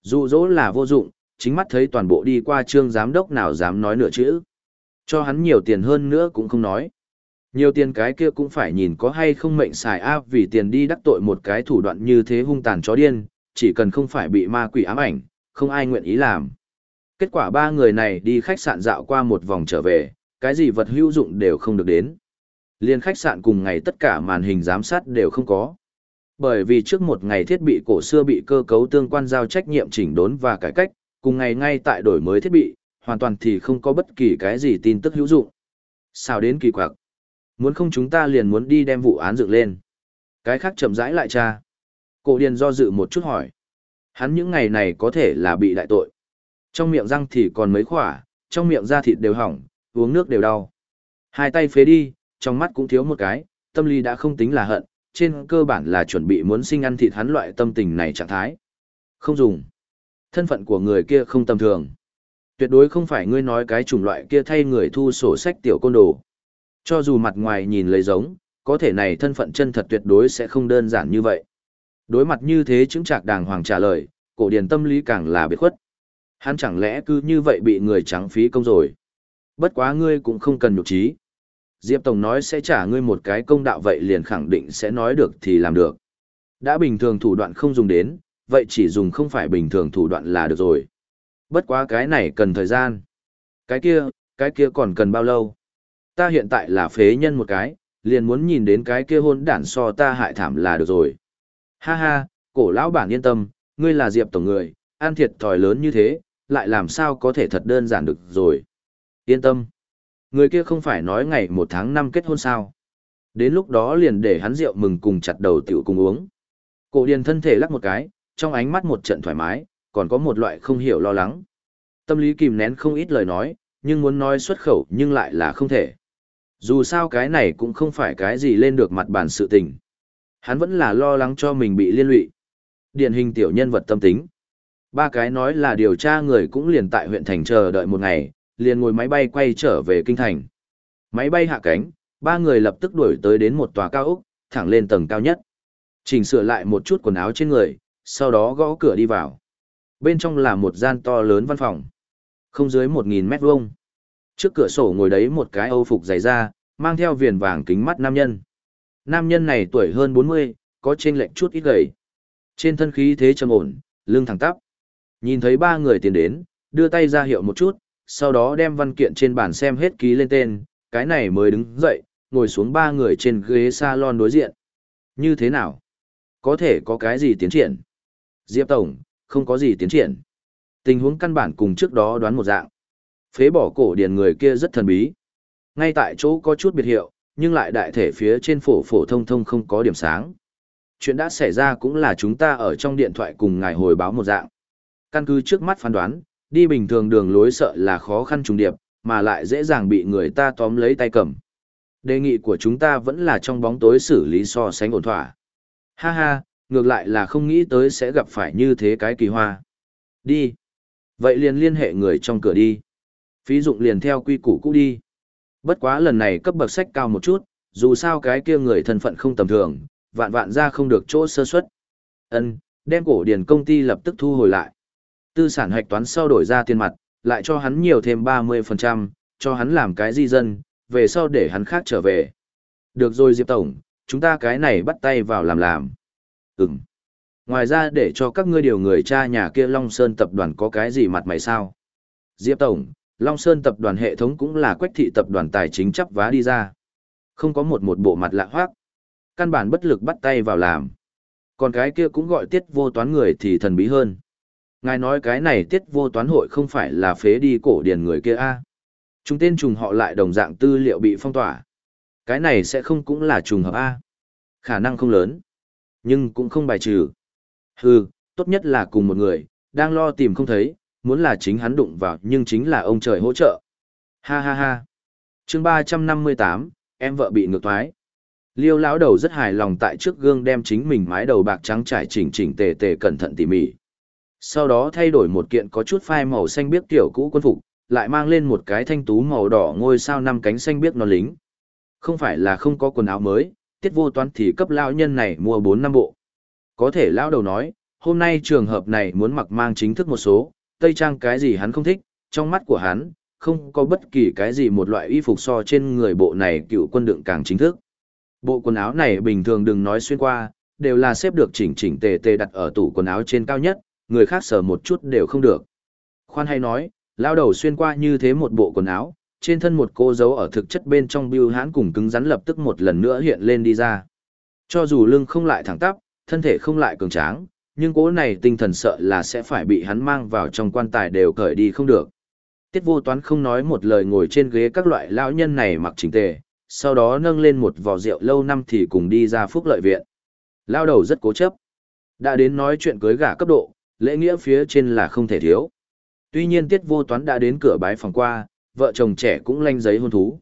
Dụ dỗ là vô dụng, chính mắt thấy toàn bộ đi qua trương giám đốc nào dám nói nửa chữ. Cho hắn nhiều tiền hơn nữa cũng không nói. Nhiều tiền cái kia cũng phải nhìn có hay không mệnh xài áp vì tiền đi đắc tội một cái thủ đoạn như thế hung tàn chó điên, chỉ cần không phải bị ma quỷ ám ảnh, không ai nguyện ý làm. Kết quả ba người này đi khách sạn dạo qua một vòng trở về, cái gì vật hữu dụng đều không được đến. Liên khách sạn cùng ngày tất cả màn hình giám sát đều không có. Bởi vì trước một ngày thiết bị cổ xưa bị cơ cấu tương quan giao trách nhiệm chỉnh đốn và cải cách, cùng ngày ngay tại đổi mới thiết bị, hoàn toàn thì không có bất kỳ cái gì tin tức hữu dụng. Sao đến kỳ quặc? Muốn không chúng ta liền muốn đi đem vụ án dựng lên. Cái khác chậm rãi lại cha. Cổ điền do dự một chút hỏi. Hắn những ngày này có thể là bị đại tội. Trong miệng răng thì còn mấy khỏa, trong miệng da thịt đều hỏng, uống nước đều đau. Hai tay phế đi, trong mắt cũng thiếu một cái, tâm lý đã không tính là hận, trên cơ bản là chuẩn bị muốn sinh ăn thịt hắn loại tâm tình này trạng thái. Không dùng. Thân phận của người kia không tầm thường. Tuyệt đối không phải ngươi nói cái chủng loại kia thay người thu sổ sách tiểu côn đồ. Cho dù mặt ngoài nhìn lấy giống, có thể này thân phận chân thật tuyệt đối sẽ không đơn giản như vậy. Đối mặt như thế chứng trạc đàng hoàng trả lời, cổ điển tâm lý càng là biệt khuất. Hắn chẳng lẽ cứ như vậy bị người trắng phí công rồi. Bất quá ngươi cũng không cần nhục trí. Diệp Tổng nói sẽ trả ngươi một cái công đạo vậy liền khẳng định sẽ nói được thì làm được. Đã bình thường thủ đoạn không dùng đến, vậy chỉ dùng không phải bình thường thủ đoạn là được rồi. Bất quá cái này cần thời gian. Cái kia, cái kia còn cần bao lâu? Ta hiện tại là phế nhân một cái, liền muốn nhìn đến cái kia hôn đản so ta hại thảm là được rồi. Ha ha, cổ lão bản yên tâm, ngươi là Diệp Tổng người, ăn thiệt thòi lớn như thế, lại làm sao có thể thật đơn giản được rồi. Yên tâm. Người kia không phải nói ngày một tháng năm kết hôn sao. Đến lúc đó liền để hắn rượu mừng cùng chặt đầu tiểu cùng uống. Cổ điền thân thể lắc một cái, trong ánh mắt một trận thoải mái, còn có một loại không hiểu lo lắng. Tâm lý kìm nén không ít lời nói, nhưng muốn nói xuất khẩu nhưng lại là không thể. Dù sao cái này cũng không phải cái gì lên được mặt bản sự tình. Hắn vẫn là lo lắng cho mình bị liên lụy. Điển hình tiểu nhân vật tâm tính. Ba cái nói là điều tra người cũng liền tại huyện thành chờ đợi một ngày, liền ngồi máy bay quay trở về kinh thành. Máy bay hạ cánh, ba người lập tức đuổi tới đến một tòa cao ốc, thẳng lên tầng cao nhất. Chỉnh sửa lại một chút quần áo trên người, sau đó gõ cửa đi vào. Bên trong là một gian to lớn văn phòng, không dưới 1.000 mét vuông. Trước cửa sổ ngồi đấy một cái âu phục dày da, mang theo viền vàng kính mắt nam nhân. Nam nhân này tuổi hơn 40, có trên lệnh chút ít gầy. Trên thân khí thế trầm ổn, lưng thẳng tắp. Nhìn thấy ba người tiến đến, đưa tay ra hiệu một chút, sau đó đem văn kiện trên bàn xem hết ký lên tên, cái này mới đứng dậy, ngồi xuống ba người trên ghế salon đối diện. Như thế nào? Có thể có cái gì tiến triển? Diệp Tổng, không có gì tiến triển. Tình huống căn bản cùng trước đó đoán một dạng. Phế bỏ cổ điền người kia rất thần bí. Ngay tại chỗ có chút biệt hiệu, nhưng lại đại thể phía trên phổ phổ thông thông không có điểm sáng. Chuyện đã xảy ra cũng là chúng ta ở trong điện thoại cùng ngài hồi báo một dạng. Căn cứ trước mắt phán đoán, đi bình thường đường lối sợ là khó khăn trùng điệp, mà lại dễ dàng bị người ta tóm lấy tay cầm. Đề nghị của chúng ta vẫn là trong bóng tối xử lý so sánh ổn thỏa. Ha ha, ngược lại là không nghĩ tới sẽ gặp phải như thế cái kỳ hoa. Đi. Vậy liền liên hệ người trong cửa đi. Phí dụng liền theo quy củ cũ đi. Bất quá lần này cấp bậc sách cao một chút, dù sao cái kia người thân phận không tầm thường, vạn vạn ra không được chỗ sơ suất. Ân, đem cổ điển công ty lập tức thu hồi lại. Tư sản hạch toán sau đổi ra tiền mặt, lại cho hắn nhiều thêm 30%, cho hắn làm cái di dân, về sau để hắn khác trở về. Được rồi Diệp Tổng, chúng ta cái này bắt tay vào làm làm. Ừm. Ngoài ra để cho các ngươi điều người cha nhà kia Long Sơn tập đoàn có cái gì mặt mày sao? Diệp Tổng, Long Sơn tập đoàn hệ thống cũng là quách thị tập đoàn tài chính chấp vá đi ra. Không có một một bộ mặt lạ hoác. Căn bản bất lực bắt tay vào làm. Còn cái kia cũng gọi tiết vô toán người thì thần bí hơn. Ngài nói cái này tiết vô toán hội không phải là phế đi cổ điển người kia a Chúng tên trùng họ lại đồng dạng tư liệu bị phong tỏa. Cái này sẽ không cũng là trùng hợp a Khả năng không lớn. Nhưng cũng không bài trừ. Hừ, tốt nhất là cùng một người, đang lo tìm không thấy, muốn là chính hắn đụng vào nhưng chính là ông trời hỗ trợ. Ha ha ha. chương ba trăm năm mươi tám em vợ bị ngược thoái. Liêu lão đầu rất hài lòng tại trước gương đem chính mình mái đầu bạc trắng trải chỉnh chỉnh tề tề cẩn thận tỉ mỉ. Sau đó thay đổi một kiện có chút phai màu xanh biếc tiểu cũ quân phục, lại mang lên một cái thanh tú màu đỏ ngôi sao năm cánh xanh biếc nó lính. Không phải là không có quần áo mới, tiết vô toán thì cấp lão nhân này mua bốn năm bộ. Có thể lão đầu nói, hôm nay trường hợp này muốn mặc mang chính thức một số, tây trang cái gì hắn không thích, trong mắt của hắn, không có bất kỳ cái gì một loại y phục so trên người bộ này cựu quân đựng càng chính thức. Bộ quần áo này bình thường đừng nói xuyên qua, đều là xếp được chỉnh chỉnh tề tề đặt ở tủ quần áo trên cao nhất, người khác sờ một chút đều không được. Khoan hay nói, lao đầu xuyên qua như thế một bộ quần áo, trên thân một cô dấu ở thực chất bên trong bưu hãn cùng cứng rắn lập tức một lần nữa hiện lên đi ra. Cho dù lưng không lại thẳng tắp, thân thể không lại cường tráng, nhưng cỗ này tinh thần sợ là sẽ phải bị hắn mang vào trong quan tài đều cởi đi không được. Tiết vô toán không nói một lời ngồi trên ghế các loại lão nhân này mặc chỉnh tề, sau đó nâng lên một vò rượu lâu năm thì cùng đi ra phúc lợi viện. Lao đầu rất cố chấp. Đã đến nói chuyện cưới gả cấp độ, lễ nghĩa phía trên là không thể thiếu. Tuy nhiên tiết vô toán đã đến cửa bái phòng qua, vợ chồng trẻ cũng lanh giấy hôn thú.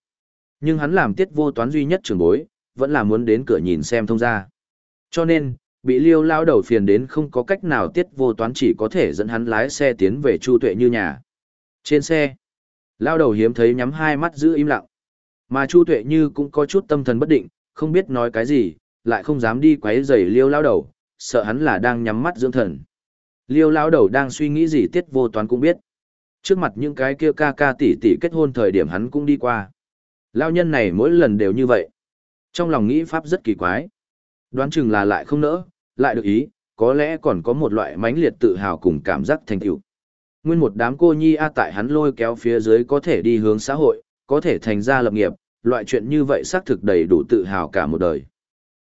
Nhưng hắn làm tiết vô toán duy nhất trường bối, vẫn là muốn đến cửa nhìn xem thông ra. Cho nên, bị liêu lao đầu phiền đến không có cách nào tiết vô toán chỉ có thể dẫn hắn lái xe tiến về chu tuệ như nhà. Trên xe, lao đầu hiếm thấy nhắm hai mắt giữ im lặng. Mà chu tuệ như cũng có chút tâm thần bất định, không biết nói cái gì, lại không dám đi quấy rầy liêu lao đầu, sợ hắn là đang nhắm mắt dưỡng thần. Liêu lao đầu đang suy nghĩ gì tiết vô toán cũng biết. Trước mặt những cái kia ca ca tỷ tỷ kết hôn thời điểm hắn cũng đi qua. Lao nhân này mỗi lần đều như vậy. Trong lòng nghĩ pháp rất kỳ quái. Đoán chừng là lại không nỡ, lại được ý, có lẽ còn có một loại mãnh liệt tự hào cùng cảm giác thành tựu. Nguyên một đám cô nhi a tại hắn lôi kéo phía dưới có thể đi hướng xã hội, có thể thành ra lập nghiệp, loại chuyện như vậy xác thực đầy đủ tự hào cả một đời.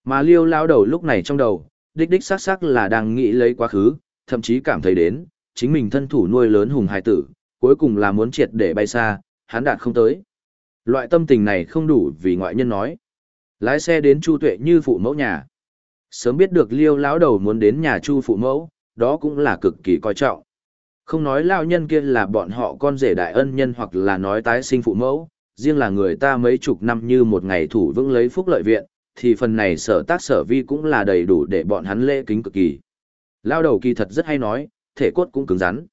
Mà liêu lao đầu lúc này trong đầu, đích đích xác xác là đang nghĩ lấy quá khứ, thậm chí cảm thấy đến, chính mình thân thủ nuôi lớn hùng hài tử, cuối cùng là muốn triệt để bay xa, hắn đạt không tới. Loại tâm tình này không đủ vì ngoại nhân nói. Lái xe đến Chu Tuệ như phụ mẫu nhà. Sớm biết được Liêu lão đầu muốn đến nhà Chu phụ mẫu, đó cũng là cực kỳ coi trọng. Không nói lão nhân kia là bọn họ con rể đại ân nhân hoặc là nói tái sinh phụ mẫu, riêng là người ta mấy chục năm như một ngày thủ vững lấy phúc lợi viện, thì phần này sở tác sở vi cũng là đầy đủ để bọn hắn lễ kính cực kỳ. Lao đầu kỳ thật rất hay nói, thể cốt cũng cứng rắn.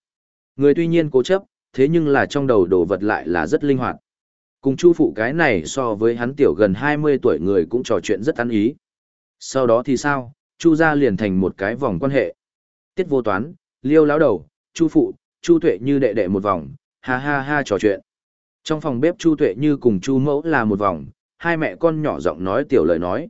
Người tuy nhiên cố chấp, thế nhưng là trong đầu đồ vật lại là rất linh hoạt. Cùng chu phụ cái này so với hắn tiểu gần 20 tuổi người cũng trò chuyện rất ăn ý. Sau đó thì sao, chu gia liền thành một cái vòng quan hệ. Tiết vô toán, liêu lão đầu, chu phụ, chu tuệ như đệ đệ một vòng, ha ha ha trò chuyện. Trong phòng bếp chu tuệ như cùng chu mẫu là một vòng, hai mẹ con nhỏ giọng nói tiểu lời nói.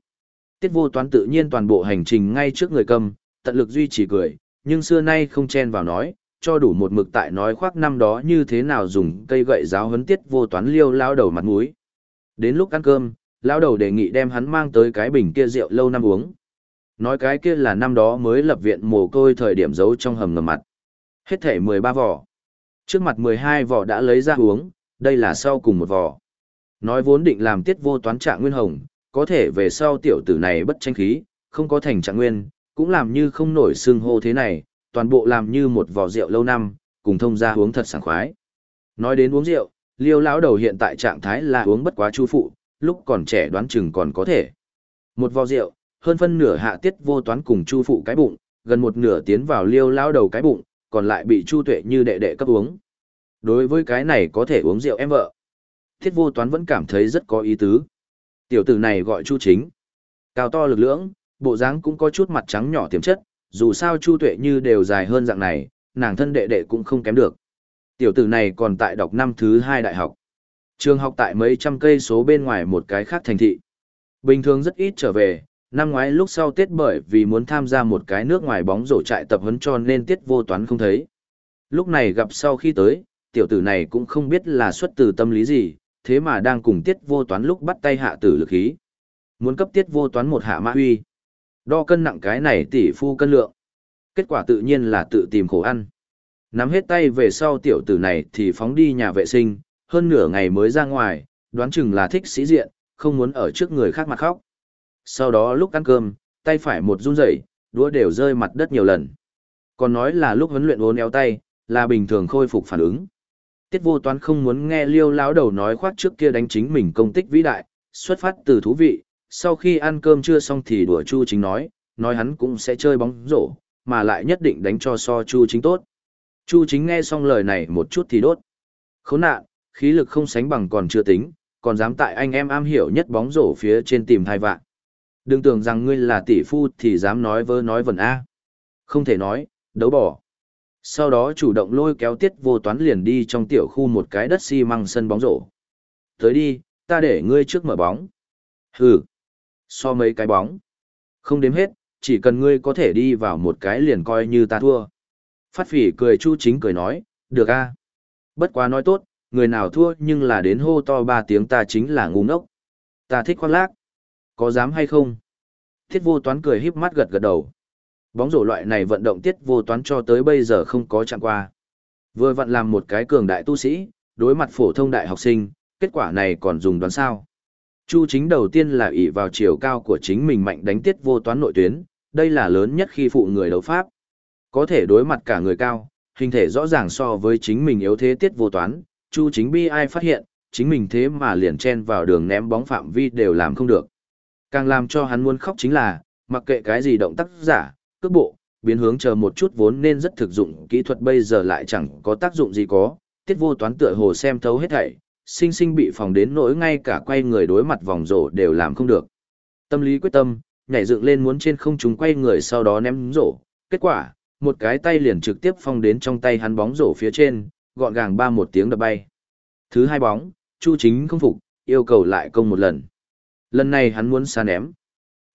Tiết vô toán tự nhiên toàn bộ hành trình ngay trước người cầm, tận lực duy trì cười, nhưng xưa nay không chen vào nói, cho đủ một mực tại nói khoác năm đó như thế nào dùng cây gậy giáo huấn tiết vô toán liêu lao đầu mặt mũi. Đến lúc ăn cơm, Lão đầu đề nghị đem hắn mang tới cái bình kia rượu lâu năm uống. Nói cái kia là năm đó mới lập viện mồ côi thời điểm giấu trong hầm ngầm mặt. Hết thể 13 vỏ. Trước mặt 12 vỏ đã lấy ra uống, đây là sau cùng một vỏ. Nói vốn định làm tiết vô toán trạng nguyên hồng, có thể về sau tiểu tử này bất tranh khí, không có thành trạng nguyên, cũng làm như không nổi xương hô thế này, toàn bộ làm như một vò rượu lâu năm, cùng thông ra uống thật sảng khoái. Nói đến uống rượu, liêu lão đầu hiện tại trạng thái là uống bất quá chu phụ, lúc còn trẻ đoán chừng còn có thể. Một vò rượu, hơn phân nửa hạ tiết vô toán cùng chu phụ cái bụng, gần một nửa tiến vào liêu lao đầu cái bụng, còn lại bị chu tuệ như đệ đệ cấp uống. Đối với cái này có thể uống rượu em vợ. Thiết vô toán vẫn cảm thấy rất có ý tứ. Tiểu tử này gọi chu chính. Cao to lực lưỡng, bộ dáng cũng có chút mặt trắng nhỏ tiềm chất, dù sao chu tuệ như đều dài hơn dạng này, nàng thân đệ đệ cũng không kém được. Tiểu tử này còn tại đọc năm thứ hai đại học. Trường học tại mấy trăm cây số bên ngoài một cái khác thành thị. Bình thường rất ít trở về, năm ngoái lúc sau Tết bởi vì muốn tham gia một cái nước ngoài bóng rổ trại tập huấn cho nên Tiết vô toán không thấy. Lúc này gặp sau khi tới, tiểu tử này cũng không biết là xuất từ tâm lý gì, thế mà đang cùng Tiết vô toán lúc bắt tay hạ tử lực khí. Muốn cấp Tiết vô toán một hạ mã huy. Đo cân nặng cái này tỷ phu cân lượng. Kết quả tự nhiên là tự tìm khổ ăn. Nắm hết tay về sau tiểu tử này thì phóng đi nhà vệ sinh, hơn nửa ngày mới ra ngoài, đoán chừng là thích sĩ diện, không muốn ở trước người khác mặt khóc. Sau đó lúc ăn cơm, tay phải một run rẩy, đũa đều rơi mặt đất nhiều lần. Còn nói là lúc huấn luyện uốn éo tay, là bình thường khôi phục phản ứng. Tiết vô toán không muốn nghe liêu lão đầu nói khoác trước kia đánh chính mình công tích vĩ đại, xuất phát từ thú vị, sau khi ăn cơm chưa xong thì đùa Chu Chính nói, nói hắn cũng sẽ chơi bóng rổ, mà lại nhất định đánh cho so Chu Chính tốt. Chu Chính nghe xong lời này một chút thì đốt. Khốn nạn, khí lực không sánh bằng còn chưa tính, còn dám tại anh em am hiểu nhất bóng rổ phía trên tìm thai vạn. Đừng tưởng rằng ngươi là tỷ phu thì dám nói vơ nói vần A. Không thể nói, đấu bỏ. Sau đó chủ động lôi kéo tiết vô toán liền đi trong tiểu khu một cái đất xi măng sân bóng rổ. Tới đi, ta để ngươi trước mở bóng. Hừ. So mấy cái bóng. Không đếm hết, chỉ cần ngươi có thể đi vào một cái liền coi như ta thua. Phát phỉ cười chu chính cười nói, được a. Bất quá nói tốt, người nào thua nhưng là đến hô to ba tiếng ta chính là ngu ngốc. Ta thích khoác lác. Có dám hay không? Thiết vô toán cười híp mắt gật gật đầu. Bóng rổ loại này vận động tiết vô toán cho tới bây giờ không có chạm qua. Vừa vặn làm một cái cường đại tu sĩ, đối mặt phổ thông đại học sinh, kết quả này còn dùng đoán sao. Chu chính đầu tiên là ỷ vào chiều cao của chính mình mạnh đánh tiết vô toán nội tuyến, đây là lớn nhất khi phụ người đấu pháp. Có thể đối mặt cả người cao, hình thể rõ ràng so với chính mình yếu thế tiết vô toán, Chu chính bi ai phát hiện, chính mình thế mà liền chen vào đường ném bóng phạm vi đều làm không được. Càng làm cho hắn muốn khóc chính là, mặc kệ cái gì động tác giả, cước bộ, biến hướng chờ một chút vốn nên rất thực dụng kỹ thuật bây giờ lại chẳng có tác dụng gì có, tiết vô toán tựa hồ xem thấu hết thảy, sinh sinh bị phòng đến nỗi ngay cả quay người đối mặt vòng rổ đều làm không được. Tâm lý quyết tâm, nhảy dựng lên muốn trên không trung quay người sau đó ném rổ, kết quả, một cái tay liền trực tiếp phong đến trong tay hắn bóng rổ phía trên, gọn gàng ba một tiếng đập bay. Thứ hai bóng, Chu Chính không phục, yêu cầu lại công một lần. Lần này hắn muốn xa ném.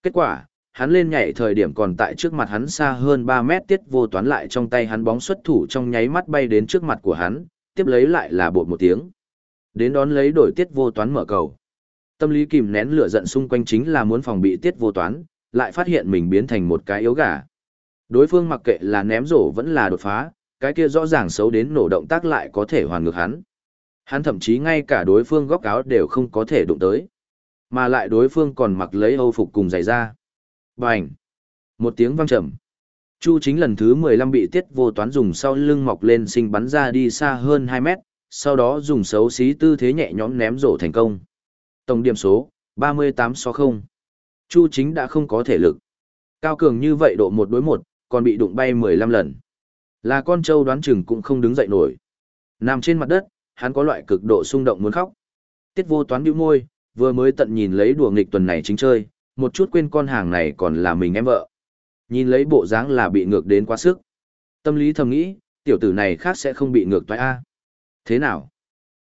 Kết quả, hắn lên nhảy thời điểm còn tại trước mặt hắn xa hơn 3 mét tiết vô toán lại trong tay hắn bóng xuất thủ trong nháy mắt bay đến trước mặt của hắn, tiếp lấy lại là bột một tiếng. Đến đón lấy đổi tiết vô toán mở cầu. Tâm lý kìm nén lửa giận xung quanh chính là muốn phòng bị tiết vô toán, lại phát hiện mình biến thành một cái yếu gà. Đối phương mặc kệ là ném rổ vẫn là đột phá, cái kia rõ ràng xấu đến nổ động tác lại có thể hoàn ngược hắn. Hắn thậm chí ngay cả đối phương góc áo đều không có thể đụng tới. Mà lại đối phương còn mặc lấy âu phục cùng giày da. Bành! Một tiếng vang trầm. Chu chính lần thứ 15 bị tiết vô toán dùng sau lưng mọc lên sinh bắn ra đi xa hơn 2 mét, sau đó dùng xấu xí tư thế nhẹ nhõm ném rổ thành công. Tổng điểm số, 38 so 0. Chu chính đã không có thể lực. Cao cường như vậy độ một đối một, còn bị đụng bay 15 lần. Là con trâu đoán chừng cũng không đứng dậy nổi. Nằm trên mặt đất, hắn có loại cực độ xung động muốn khóc. Tiết vô toán bĩu môi, vừa mới tận nhìn lấy đùa nghịch tuần này chính chơi, một chút quên con hàng này còn là mình em vợ. Nhìn lấy bộ dáng là bị ngược đến quá sức. Tâm lý thầm nghĩ, tiểu tử này khác sẽ không bị ngược toái A. Thế nào?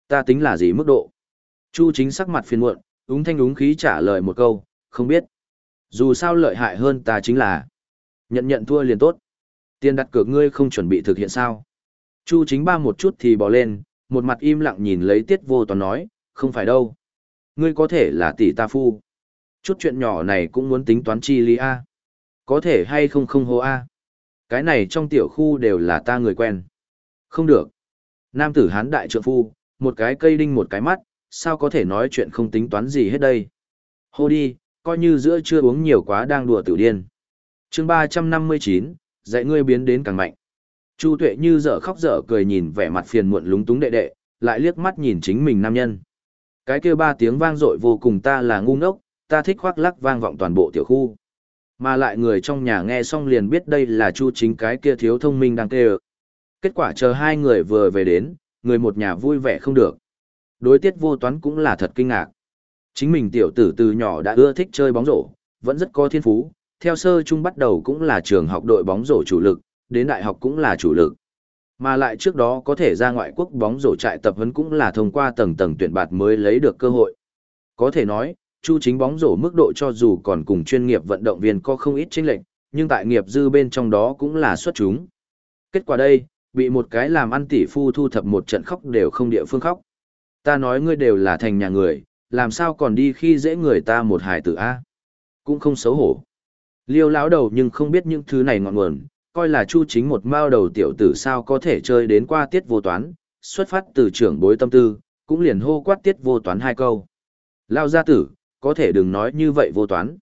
Ta tính là gì mức độ? Chu chính sắc mặt phiền muộn, úng thanh úng khí trả lời một câu, không biết. Dù sao lợi hại hơn ta chính là nhận nhận thua liền tốt. Tiền đặt cược ngươi không chuẩn bị thực hiện sao? Chu chính ba một chút thì bỏ lên, một mặt im lặng nhìn lấy tiết vô toàn nói, không phải đâu. Ngươi có thể là tỷ ta phu. Chút chuyện nhỏ này cũng muốn tính toán chi lý a. Có thể hay không không hô a. Cái này trong tiểu khu đều là ta người quen. Không được. Nam tử hán đại trượng phu, một cái cây đinh một cái mắt, sao có thể nói chuyện không tính toán gì hết đây. Hô đi, coi như giữa chưa uống nhiều quá đang đùa tiểu điên. chương 359, dạy ngươi biến đến càng mạnh. Chu tuệ như dở khóc dở cười nhìn vẻ mặt phiền muộn lúng túng đệ đệ, lại liếc mắt nhìn chính mình nam nhân. Cái kia ba tiếng vang dội vô cùng ta là ngu ngốc, ta thích khoác lắc vang vọng toàn bộ tiểu khu. Mà lại người trong nhà nghe xong liền biết đây là chu chính cái kia thiếu thông minh đang kêu. Kết quả chờ hai người vừa về đến, người một nhà vui vẻ không được. Đối tiết vô toán cũng là thật kinh ngạc. Chính mình tiểu tử từ nhỏ đã ưa thích chơi bóng rổ, vẫn rất có thiên phú, theo sơ trung bắt đầu cũng là trường học đội bóng rổ chủ lực, đến đại học cũng là chủ lực. Mà lại trước đó có thể ra ngoại quốc bóng rổ trại tập huấn cũng là thông qua tầng tầng tuyển bạt mới lấy được cơ hội. Có thể nói, Chu chính bóng rổ mức độ cho dù còn cùng chuyên nghiệp vận động viên có không ít chênh lệch, nhưng tại nghiệp dư bên trong đó cũng là xuất chúng. Kết quả đây, bị một cái làm ăn tỷ phu thu thập một trận khóc đều không địa phương khóc. Ta nói ngươi đều là thành nhà người, làm sao còn đi khi dễ người ta một hài tử a? Cũng không xấu hổ. Liêu lão đầu nhưng không biết những thứ này ngọn nguồn, coi là chu chính một mao đầu tiểu tử sao có thể chơi đến qua tiết vô toán, xuất phát từ trưởng bối tâm tư, cũng liền hô quát tiết vô toán hai câu. Lao gia tử, có thể đừng nói như vậy vô toán.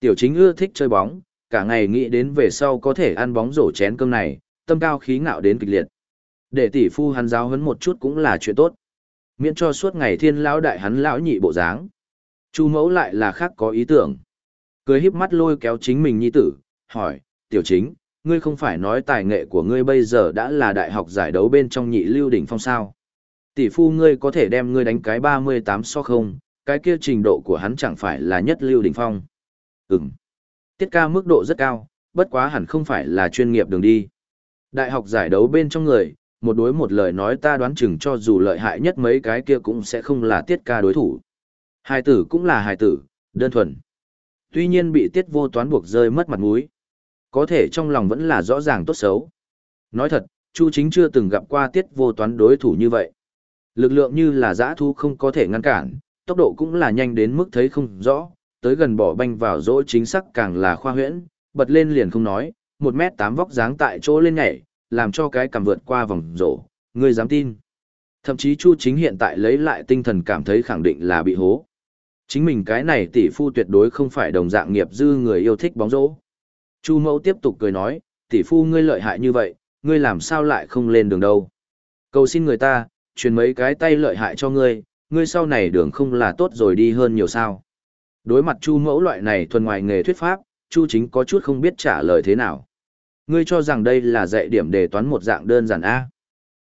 Tiểu chính ưa thích chơi bóng, cả ngày nghĩ đến về sau có thể ăn bóng rổ chén cơm này, tâm cao khí ngạo đến kịch liệt. Để tỷ phu hắn giáo hấn một chút cũng là chuyện tốt. Miễn cho suốt ngày thiên lão đại hắn lão nhị bộ dáng. Chu mẫu lại là khác có ý tưởng. Cười híp mắt lôi kéo chính mình nhi tử, hỏi, tiểu chính, ngươi không phải nói tài nghệ của ngươi bây giờ đã là đại học giải đấu bên trong nhị lưu đỉnh phong sao. Tỷ phu ngươi có thể đem ngươi đánh cái 38 so không, cái kia trình độ của hắn chẳng phải là nhất lưu đỉnh phong. Ừm. Tiết ca mức độ rất cao, bất quá hẳn không phải là chuyên nghiệp đường đi. Đại học giải đấu bên trong người, một đối một lời nói ta đoán chừng cho dù lợi hại nhất mấy cái kia cũng sẽ không là tiết ca đối thủ. Hài tử cũng là hài tử, đơn thuần. Tuy nhiên bị tiết vô toán buộc rơi mất mặt mũi. Có thể trong lòng vẫn là rõ ràng tốt xấu. Nói thật, Chu chính chưa từng gặp qua tiết vô toán đối thủ như vậy. Lực lượng như là giã thu không có thể ngăn cản, tốc độ cũng là nhanh đến mức thấy không rõ, tới gần bỏ banh vào dỗ chính xác càng là khoa huyễn, bật lên liền không nói, một mét tám vóc dáng tại chỗ lên nhảy, làm cho cái cảm vượt qua vòng rổ, ngươi dám tin. Thậm chí Chu chính hiện tại lấy lại tinh thần cảm thấy khẳng định là bị hố. Chính mình cái này tỷ phu tuyệt đối không phải đồng dạng nghiệp dư người yêu thích bóng rổ. Chu mẫu tiếp tục cười nói, tỷ phu ngươi lợi hại như vậy, ngươi làm sao lại không lên đường đâu. Cầu xin người ta, truyền mấy cái tay lợi hại cho ngươi, ngươi sau này đường không là tốt rồi đi hơn nhiều sao. Đối mặt chu mẫu loại này thuần ngoài nghề thuyết pháp, chu chính có chút không biết trả lời thế nào. Ngươi cho rằng đây là dạy điểm đề toán một dạng đơn giản A.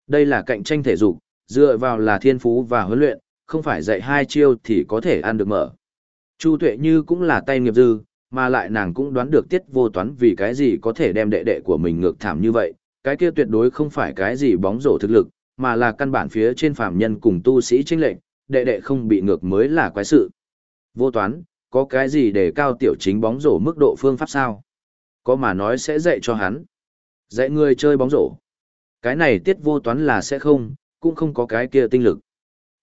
Đây là cạnh tranh thể dục, dựa vào là thiên phú và huấn luyện, không phải dạy hai chiêu thì có thể ăn được mở. Chu tuệ như cũng là tay nghiệp dư, mà lại nàng cũng đoán được tiết vô toán vì cái gì có thể đem đệ đệ của mình ngược thảm như vậy, cái kia tuyệt đối không phải cái gì bóng rổ thực lực, mà là căn bản phía trên phàm nhân cùng tu sĩ chênh lệnh, đệ đệ không bị ngược mới là quái sự. Vô toán, có cái gì để cao tiểu chính bóng rổ mức độ phương pháp sao? Có mà nói sẽ dạy cho hắn. Dạy người chơi bóng rổ. Cái này tiết vô toán là sẽ không, cũng không có cái kia tinh lực.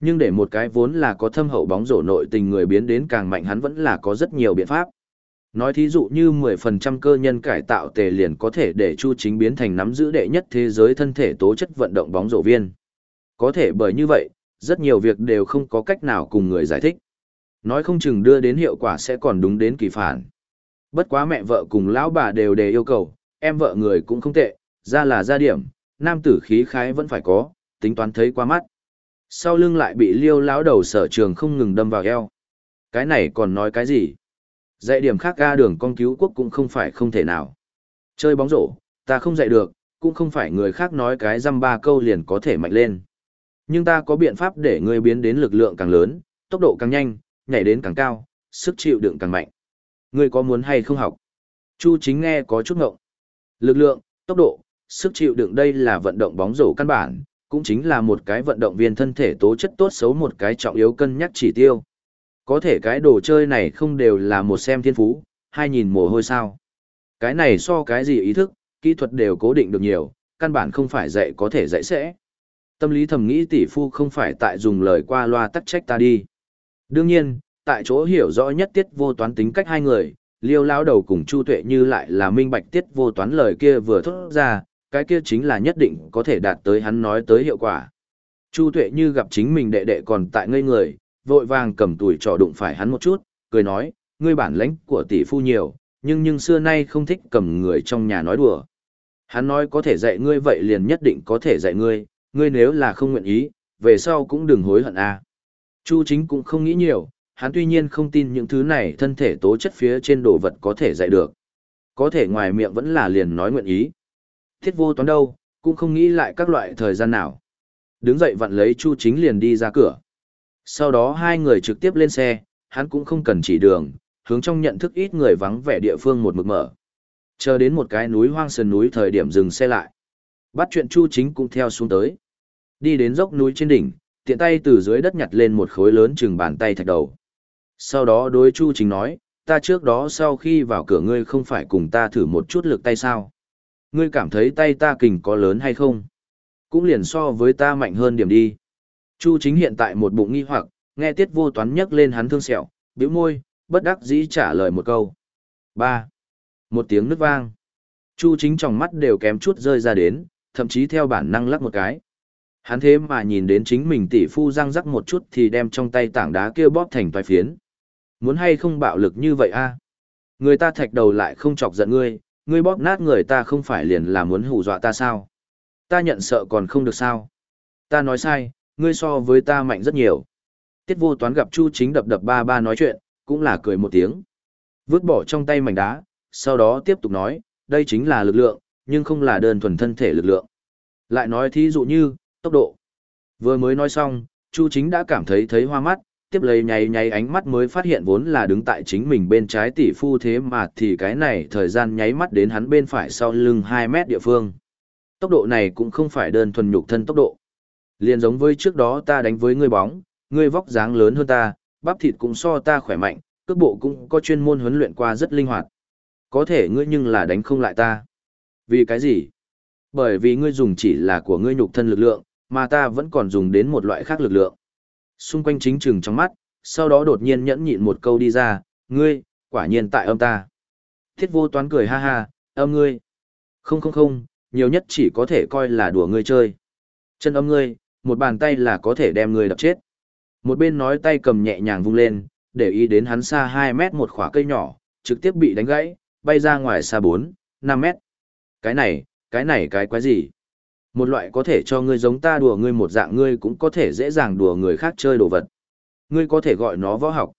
Nhưng để một cái vốn là có thâm hậu bóng rổ nội tình người biến đến càng mạnh hắn vẫn là có rất nhiều biện pháp. Nói thí dụ như 10% cơ nhân cải tạo tề liền có thể để Chu Chính biến thành nắm giữ đệ nhất thế giới thân thể tố chất vận động bóng rổ viên. Có thể bởi như vậy, rất nhiều việc đều không có cách nào cùng người giải thích. Nói không chừng đưa đến hiệu quả sẽ còn đúng đến kỳ phản. Bất quá mẹ vợ cùng lão bà đều đề yêu cầu, em vợ người cũng không tệ, ra là gia điểm, nam tử khí khái vẫn phải có, tính toán thấy qua mắt. Sau lưng lại bị liêu lão đầu sở trường không ngừng đâm vào eo. Cái này còn nói cái gì? Dạy điểm khác ga đường con cứu quốc cũng không phải không thể nào. Chơi bóng rổ, ta không dạy được, cũng không phải người khác nói cái dăm ba câu liền có thể mạnh lên. Nhưng ta có biện pháp để ngươi biến đến lực lượng càng lớn, tốc độ càng nhanh, nhảy đến càng cao, sức chịu đựng càng mạnh. Ngươi có muốn hay không học? Chu chính nghe có chút ngộng. Lực lượng, tốc độ, sức chịu đựng đây là vận động bóng rổ căn bản, cũng chính là một cái vận động viên thân thể tố chất tốt xấu một cái trọng yếu cân nhắc chỉ tiêu. Có thể cái đồ chơi này không đều là một xem thiên phú, hai nhìn mồ hôi sao. Cái này so cái gì ý thức, kỹ thuật đều cố định được nhiều, căn bản không phải dạy có thể dạy sẽ. Tâm lý thầm nghĩ tỷ phu không phải tại dùng lời qua loa tắc trách ta đi. Đương nhiên, tại chỗ hiểu rõ nhất tiết vô toán tính cách hai người, liêu lao đầu cùng chu tuệ như lại là minh bạch tiết vô toán lời kia vừa thốt ra, cái kia chính là nhất định có thể đạt tới hắn nói tới hiệu quả. Chu tuệ như gặp chính mình đệ đệ còn tại ngây người, vội vàng cầm tuổi trò đụng phải hắn một chút, cười nói, ngươi bản lãnh của tỷ phu nhiều, nhưng nhưng xưa nay không thích cầm người trong nhà nói đùa. Hắn nói có thể dạy ngươi vậy liền nhất định có thể dạy ngươi, ngươi nếu là không nguyện ý, về sau cũng đừng hối hận a. À. Chu chính cũng không nghĩ nhiều, hắn tuy nhiên không tin những thứ này thân thể tố chất phía trên đồ vật có thể dạy được. Có thể ngoài miệng vẫn là liền nói nguyện ý. Thiết vô toán đâu, cũng không nghĩ lại các loại thời gian nào. Đứng dậy vặn lấy Chu chính liền đi ra cửa. Sau đó hai người trực tiếp lên xe, hắn cũng không cần chỉ đường, hướng trong nhận thức ít người vắng vẻ địa phương một mực mở. Chờ đến một cái núi hoang sơn núi thời điểm dừng xe lại. Bắt chuyện Chu chính cũng theo xuống tới. Đi đến dốc núi trên đỉnh, tiện tay từ dưới đất nhặt lên một khối lớn chừng bàn tay thạch đầu. Sau đó đối Chu chính nói, ta trước đó sau khi vào cửa ngươi không phải cùng ta thử một chút lực tay sao? Ngươi cảm thấy tay ta kình có lớn hay không? Cũng liền so với ta mạnh hơn điểm đi. Chu chính hiện tại một bụng nghi hoặc, nghe tiết vô toán nhắc lên hắn thương sẹo, bĩu môi, bất đắc dĩ trả lời một câu. ba Một tiếng nứt vang. Chu chính trong mắt đều kém chút rơi ra đến, thậm chí theo bản năng lắc một cái. Hắn thế mà nhìn đến chính mình tỷ phu răng rắc một chút thì đem trong tay tảng đá kia bóp thành toài phiến. Muốn hay không bạo lực như vậy a? Người ta thạch đầu lại không chọc giận ngươi, ngươi bóp nát người ta không phải liền là muốn hù dọa ta sao? Ta nhận sợ còn không được sao? Ta nói sai, ngươi so với ta mạnh rất nhiều. Tiết vô toán gặp Chu chính đập đập ba ba nói chuyện, cũng là cười một tiếng. Vứt bỏ trong tay mảnh đá, sau đó tiếp tục nói, đây chính là lực lượng, nhưng không là đơn thuần thân thể lực lượng. Lại nói thí dụ như, tốc độ. Vừa mới nói xong, Chu chính đã cảm thấy thấy hoa mắt, tiếp lấy nháy nháy ánh mắt mới phát hiện vốn là đứng tại chính mình bên trái tỷ phu thế mà thì cái này thời gian nháy mắt đến hắn bên phải sau lưng 2 mét địa phương. Tốc độ này cũng không phải đơn thuần nhục thân tốc độ. Liền giống với trước đó ta đánh với ngươi bóng, ngươi vóc dáng lớn hơn ta, bắp thịt cũng so ta khỏe mạnh, cước bộ cũng có chuyên môn huấn luyện qua rất linh hoạt. Có thể ngươi nhưng là đánh không lại ta. Vì cái gì? Bởi vì ngươi dùng chỉ là của ngươi nhục thân lực lượng, mà ta vẫn còn dùng đến một loại khác lực lượng. Xung quanh chính trừng trong mắt, sau đó đột nhiên nhẫn nhịn một câu đi ra, ngươi, quả nhiên tại âm ta. Thiết vô toán cười ha ha, âm ngươi. Không không không, nhiều nhất chỉ có thể coi là đùa ngươi chơi. Chân âm ngươi, một bàn tay là có thể đem ngươi đập chết. Một bên nói tay cầm nhẹ nhàng vung lên, để ý đến hắn xa 2 mét một khỏa cây nhỏ, trực tiếp bị đánh gãy, bay ra ngoài xa 4, 5 mét. Cái này, cái này cái quái gì? Một loại có thể cho ngươi giống ta đùa ngươi một dạng ngươi cũng có thể dễ dàng đùa người khác chơi đồ vật. Ngươi có thể gọi nó võ học.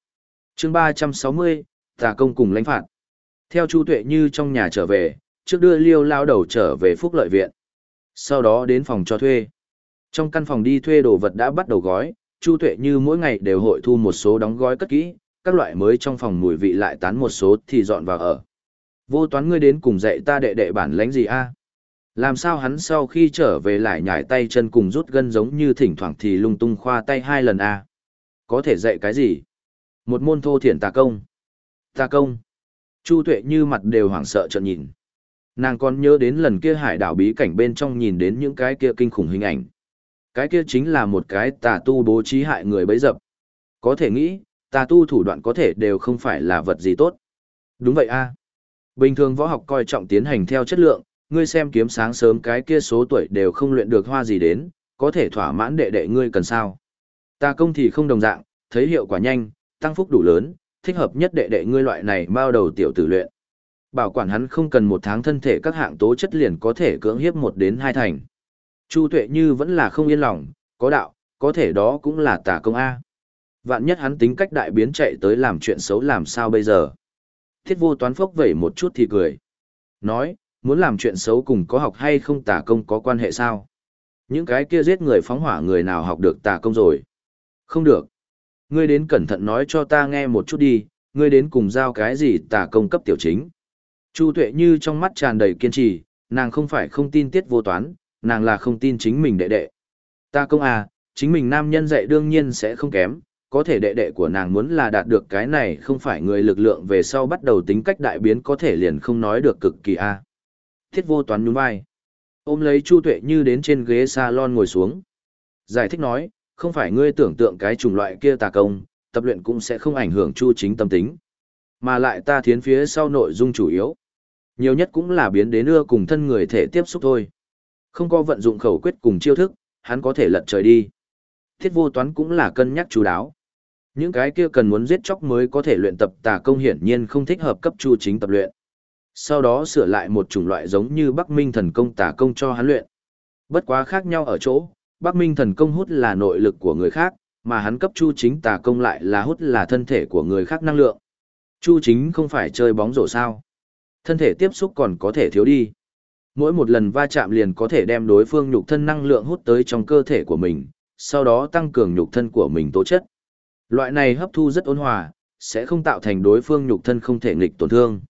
chương 360, tà công cùng lãnh phạt. Theo Chu Tuệ Như trong nhà trở về, trước đưa liêu lao đầu trở về phúc lợi viện. Sau đó đến phòng cho thuê. Trong căn phòng đi thuê đồ vật đã bắt đầu gói, Chu Tuệ Như mỗi ngày đều hội thu một số đóng gói cất kỹ, các loại mới trong phòng mùi vị lại tán một số thì dọn vào ở. Vô toán ngươi đến cùng dạy ta đệ đệ bản lãnh gì a? Làm sao hắn sau khi trở về lại nhảy tay chân cùng rút gân giống như thỉnh thoảng thì lung tung khoa tay hai lần a? Có thể dạy cái gì? Một môn thô thiển tà công. Tà công. Chu Tuệ Như mặt đều hoảng sợ trợn nhìn. Nàng còn nhớ đến lần kia hải đảo bí cảnh bên trong nhìn đến những cái kia kinh khủng hình ảnh. Cái kia chính là một cái tà tu bố trí hại người bấy dập. Có thể nghĩ, tà tu thủ đoạn có thể đều không phải là vật gì tốt. Đúng vậy a. Bình thường võ học coi trọng tiến hành theo chất lượng, ngươi xem kiếm sáng sớm cái kia số tuổi đều không luyện được hoa gì đến, có thể thỏa mãn đệ đệ ngươi cần sao. Ta công thì không đồng dạng, thấy hiệu quả nhanh, tăng phúc đủ lớn, thích hợp nhất đệ đệ ngươi loại này bao đầu tiểu tử luyện. Bảo quản hắn không cần một tháng thân thể các hạng tố chất liền có thể cưỡng hiếp một đến hai thành. Chu Tuệ Như vẫn là không yên lòng, có đạo, có thể đó cũng là tà công A. Vạn nhất hắn tính cách đại biến chạy tới làm chuyện xấu làm sao bây giờ. Thiết vô toán phốc vẩy một chút thì cười. Nói, muốn làm chuyện xấu cùng có học hay không tà công có quan hệ sao? Những cái kia giết người phóng hỏa người nào học được tà công rồi? Không được. Ngươi đến cẩn thận nói cho ta nghe một chút đi, ngươi đến cùng giao cái gì tà công cấp tiểu chính. Chu tuệ như trong mắt tràn đầy kiên trì, nàng không phải không tin tiết vô toán, nàng là không tin chính mình đệ đệ. Ta công à, chính mình nam nhân dạy đương nhiên sẽ không kém, có thể đệ đệ của nàng muốn là đạt được cái này không phải người lực lượng về sau bắt đầu tính cách đại biến có thể liền không nói được cực kỳ a. À. Thiết vô toán nhún vai. Ôm lấy Chu Tuệ Như đến trên ghế salon ngồi xuống. Giải thích nói, không phải ngươi tưởng tượng cái chủng loại kia tà công, tập luyện cũng sẽ không ảnh hưởng Chu chính tâm tính. Mà lại ta thiến phía sau nội dung chủ yếu. Nhiều nhất cũng là biến đến ưa cùng thân người thể tiếp xúc thôi. Không có vận dụng khẩu quyết cùng chiêu thức, hắn có thể lật trời đi. Thiết vô toán cũng là cân nhắc chú đáo. Những cái kia cần muốn giết chóc mới có thể luyện tập tà công hiển nhiên không thích hợp cấp chu chính tập luyện. Sau đó sửa lại một chủng loại giống như Bắc Minh thần công Tả công cho hắn luyện. Bất quá khác nhau ở chỗ, Bắc Minh thần công hút là nội lực của người khác, mà hắn cấp Chu Chính tà công lại là hút là thân thể của người khác năng lượng. Chu Chính không phải chơi bóng rổ sao? Thân thể tiếp xúc còn có thể thiếu đi. Mỗi một lần va chạm liền có thể đem đối phương nhục thân năng lượng hút tới trong cơ thể của mình, sau đó tăng cường nhục thân của mình tố chất. Loại này hấp thu rất ôn hòa, sẽ không tạo thành đối phương nhục thân không thể nghịch tổn thương.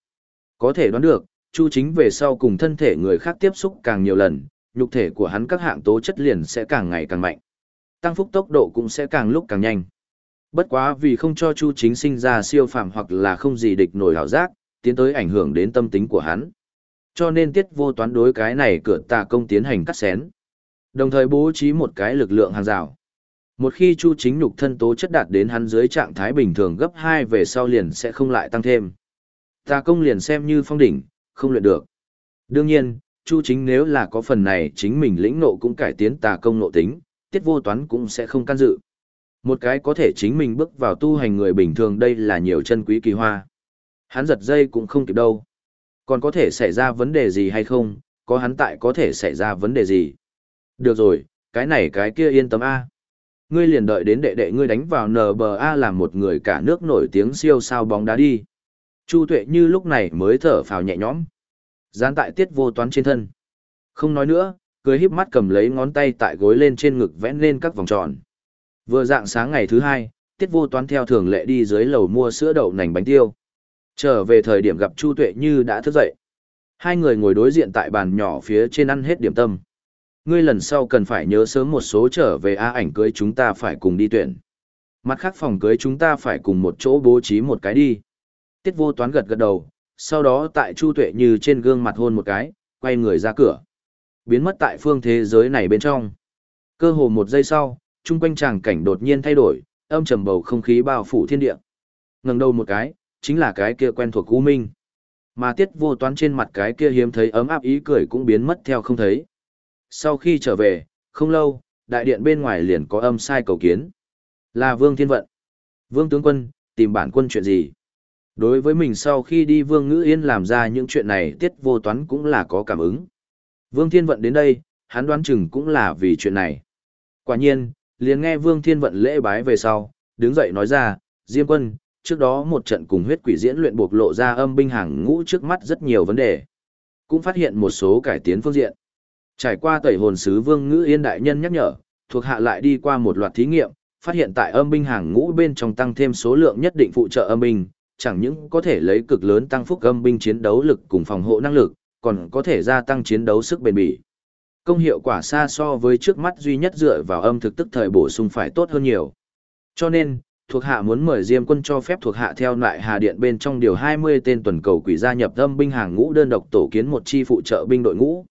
Có thể đoán được, Chu Chính về sau cùng thân thể người khác tiếp xúc càng nhiều lần, nhục thể của hắn các hạng tố chất liền sẽ càng ngày càng mạnh. Tăng phúc tốc độ cũng sẽ càng lúc càng nhanh. Bất quá vì không cho Chu Chính sinh ra siêu phàm hoặc là không gì địch nổi hảo giác, tiến tới ảnh hưởng đến tâm tính của hắn. Cho nên tiết vô toán đối cái này cửa tà công tiến hành cắt xén. Đồng thời bố trí một cái lực lượng hàng rào. Một khi Chu Chính nhục thân tố chất đạt đến hắn dưới trạng thái bình thường gấp 2 về sau liền sẽ không lại tăng thêm. Tà công liền xem như phong đỉnh, không luyện được. Đương nhiên, Chu Chính nếu là có phần này chính mình lĩnh nộ cũng cải tiến tà công nộ tính, tiết vô toán cũng sẽ không can dự. Một cái có thể chính mình bước vào tu hành người bình thường đây là nhiều chân quý kỳ hoa. Hắn giật dây cũng không kịp đâu. Còn có thể xảy ra vấn đề gì hay không, có hắn tại có thể xảy ra vấn đề gì. Được rồi, cái này cái kia yên tâm A. Ngươi liền đợi đến đệ đệ ngươi đánh vào NBA làm một người cả nước nổi tiếng siêu sao bóng đá đi. Chu tuệ như lúc này mới thở phào nhẹ nhõm. Gián tại tiết vô toán trên thân. Không nói nữa, cười híp mắt cầm lấy ngón tay tại gối lên trên ngực vẽ lên các vòng tròn. Vừa dạng sáng ngày thứ hai, tiết vô toán theo thường lệ đi dưới lầu mua sữa đậu nành bánh tiêu. Trở về thời điểm gặp Chu Tuệ Như đã thức dậy. Hai người ngồi đối diện tại bàn nhỏ phía trên ăn hết điểm tâm. Ngươi lần sau cần phải nhớ sớm một số trở về A ảnh cưới chúng ta phải cùng đi tuyển. Mặt khác phòng cưới chúng ta phải cùng một chỗ bố trí một cái đi. Tiết vô toán gật gật đầu, sau đó tại Chu Tuệ Như trên gương mặt hôn một cái, quay người ra cửa. Biến mất tại phương thế giới này bên trong. Cơ hồ một giây sau, chung quanh tràng cảnh đột nhiên thay đổi, âm trầm bầu không khí bao phủ thiên địa. Ngẩng đầu một cái, chính là cái kia quen thuộc U Minh. Mà tiết vô toán trên mặt cái kia hiếm thấy ấm áp ý cười cũng biến mất theo không thấy. Sau khi trở về, không lâu, đại điện bên ngoài liền có âm sai cầu kiến. Là Vương Thiên Vận. Vương Tướng Quân, tìm bản quân chuyện gì? Đối với mình sau khi đi Vương Ngữ Yên làm ra những chuyện này tiết vô toán cũng là có cảm ứng. Vương Thiên Vận đến đây, hắn đoán chừng cũng là vì chuyện này. Quả nhiên, liền nghe Vương Thiên Vận lễ bái về sau, đứng dậy nói ra, Diêm quân, trước đó một trận cùng huyết quỷ diễn luyện buộc lộ ra âm binh hàng ngũ trước mắt rất nhiều vấn đề. Cũng phát hiện một số cải tiến phương diện. Trải qua tẩy hồn sứ Vương Ngữ Yên đại nhân nhắc nhở, thuộc hạ lại đi qua một loạt thí nghiệm, phát hiện tại âm binh hàng ngũ bên trong tăng thêm số lượng nhất định phụ trợ âm binh, chẳng những có thể lấy cực lớn tăng phúc âm binh chiến đấu lực cùng phòng hộ năng lực, còn có thể gia tăng chiến đấu sức bền bỉ. Công hiệu quả xa so với trước mắt duy nhất dựa vào âm thực tức thời bổ sung phải tốt hơn nhiều. Cho nên, thuộc hạ muốn mời Diêm quân cho phép thuộc hạ theo lại Hà Điện bên trong điều 20 tên tuần cầu quỷ gia nhập âm binh hàng ngũ đơn độc tổ kiến một chi phụ trợ binh đội ngũ.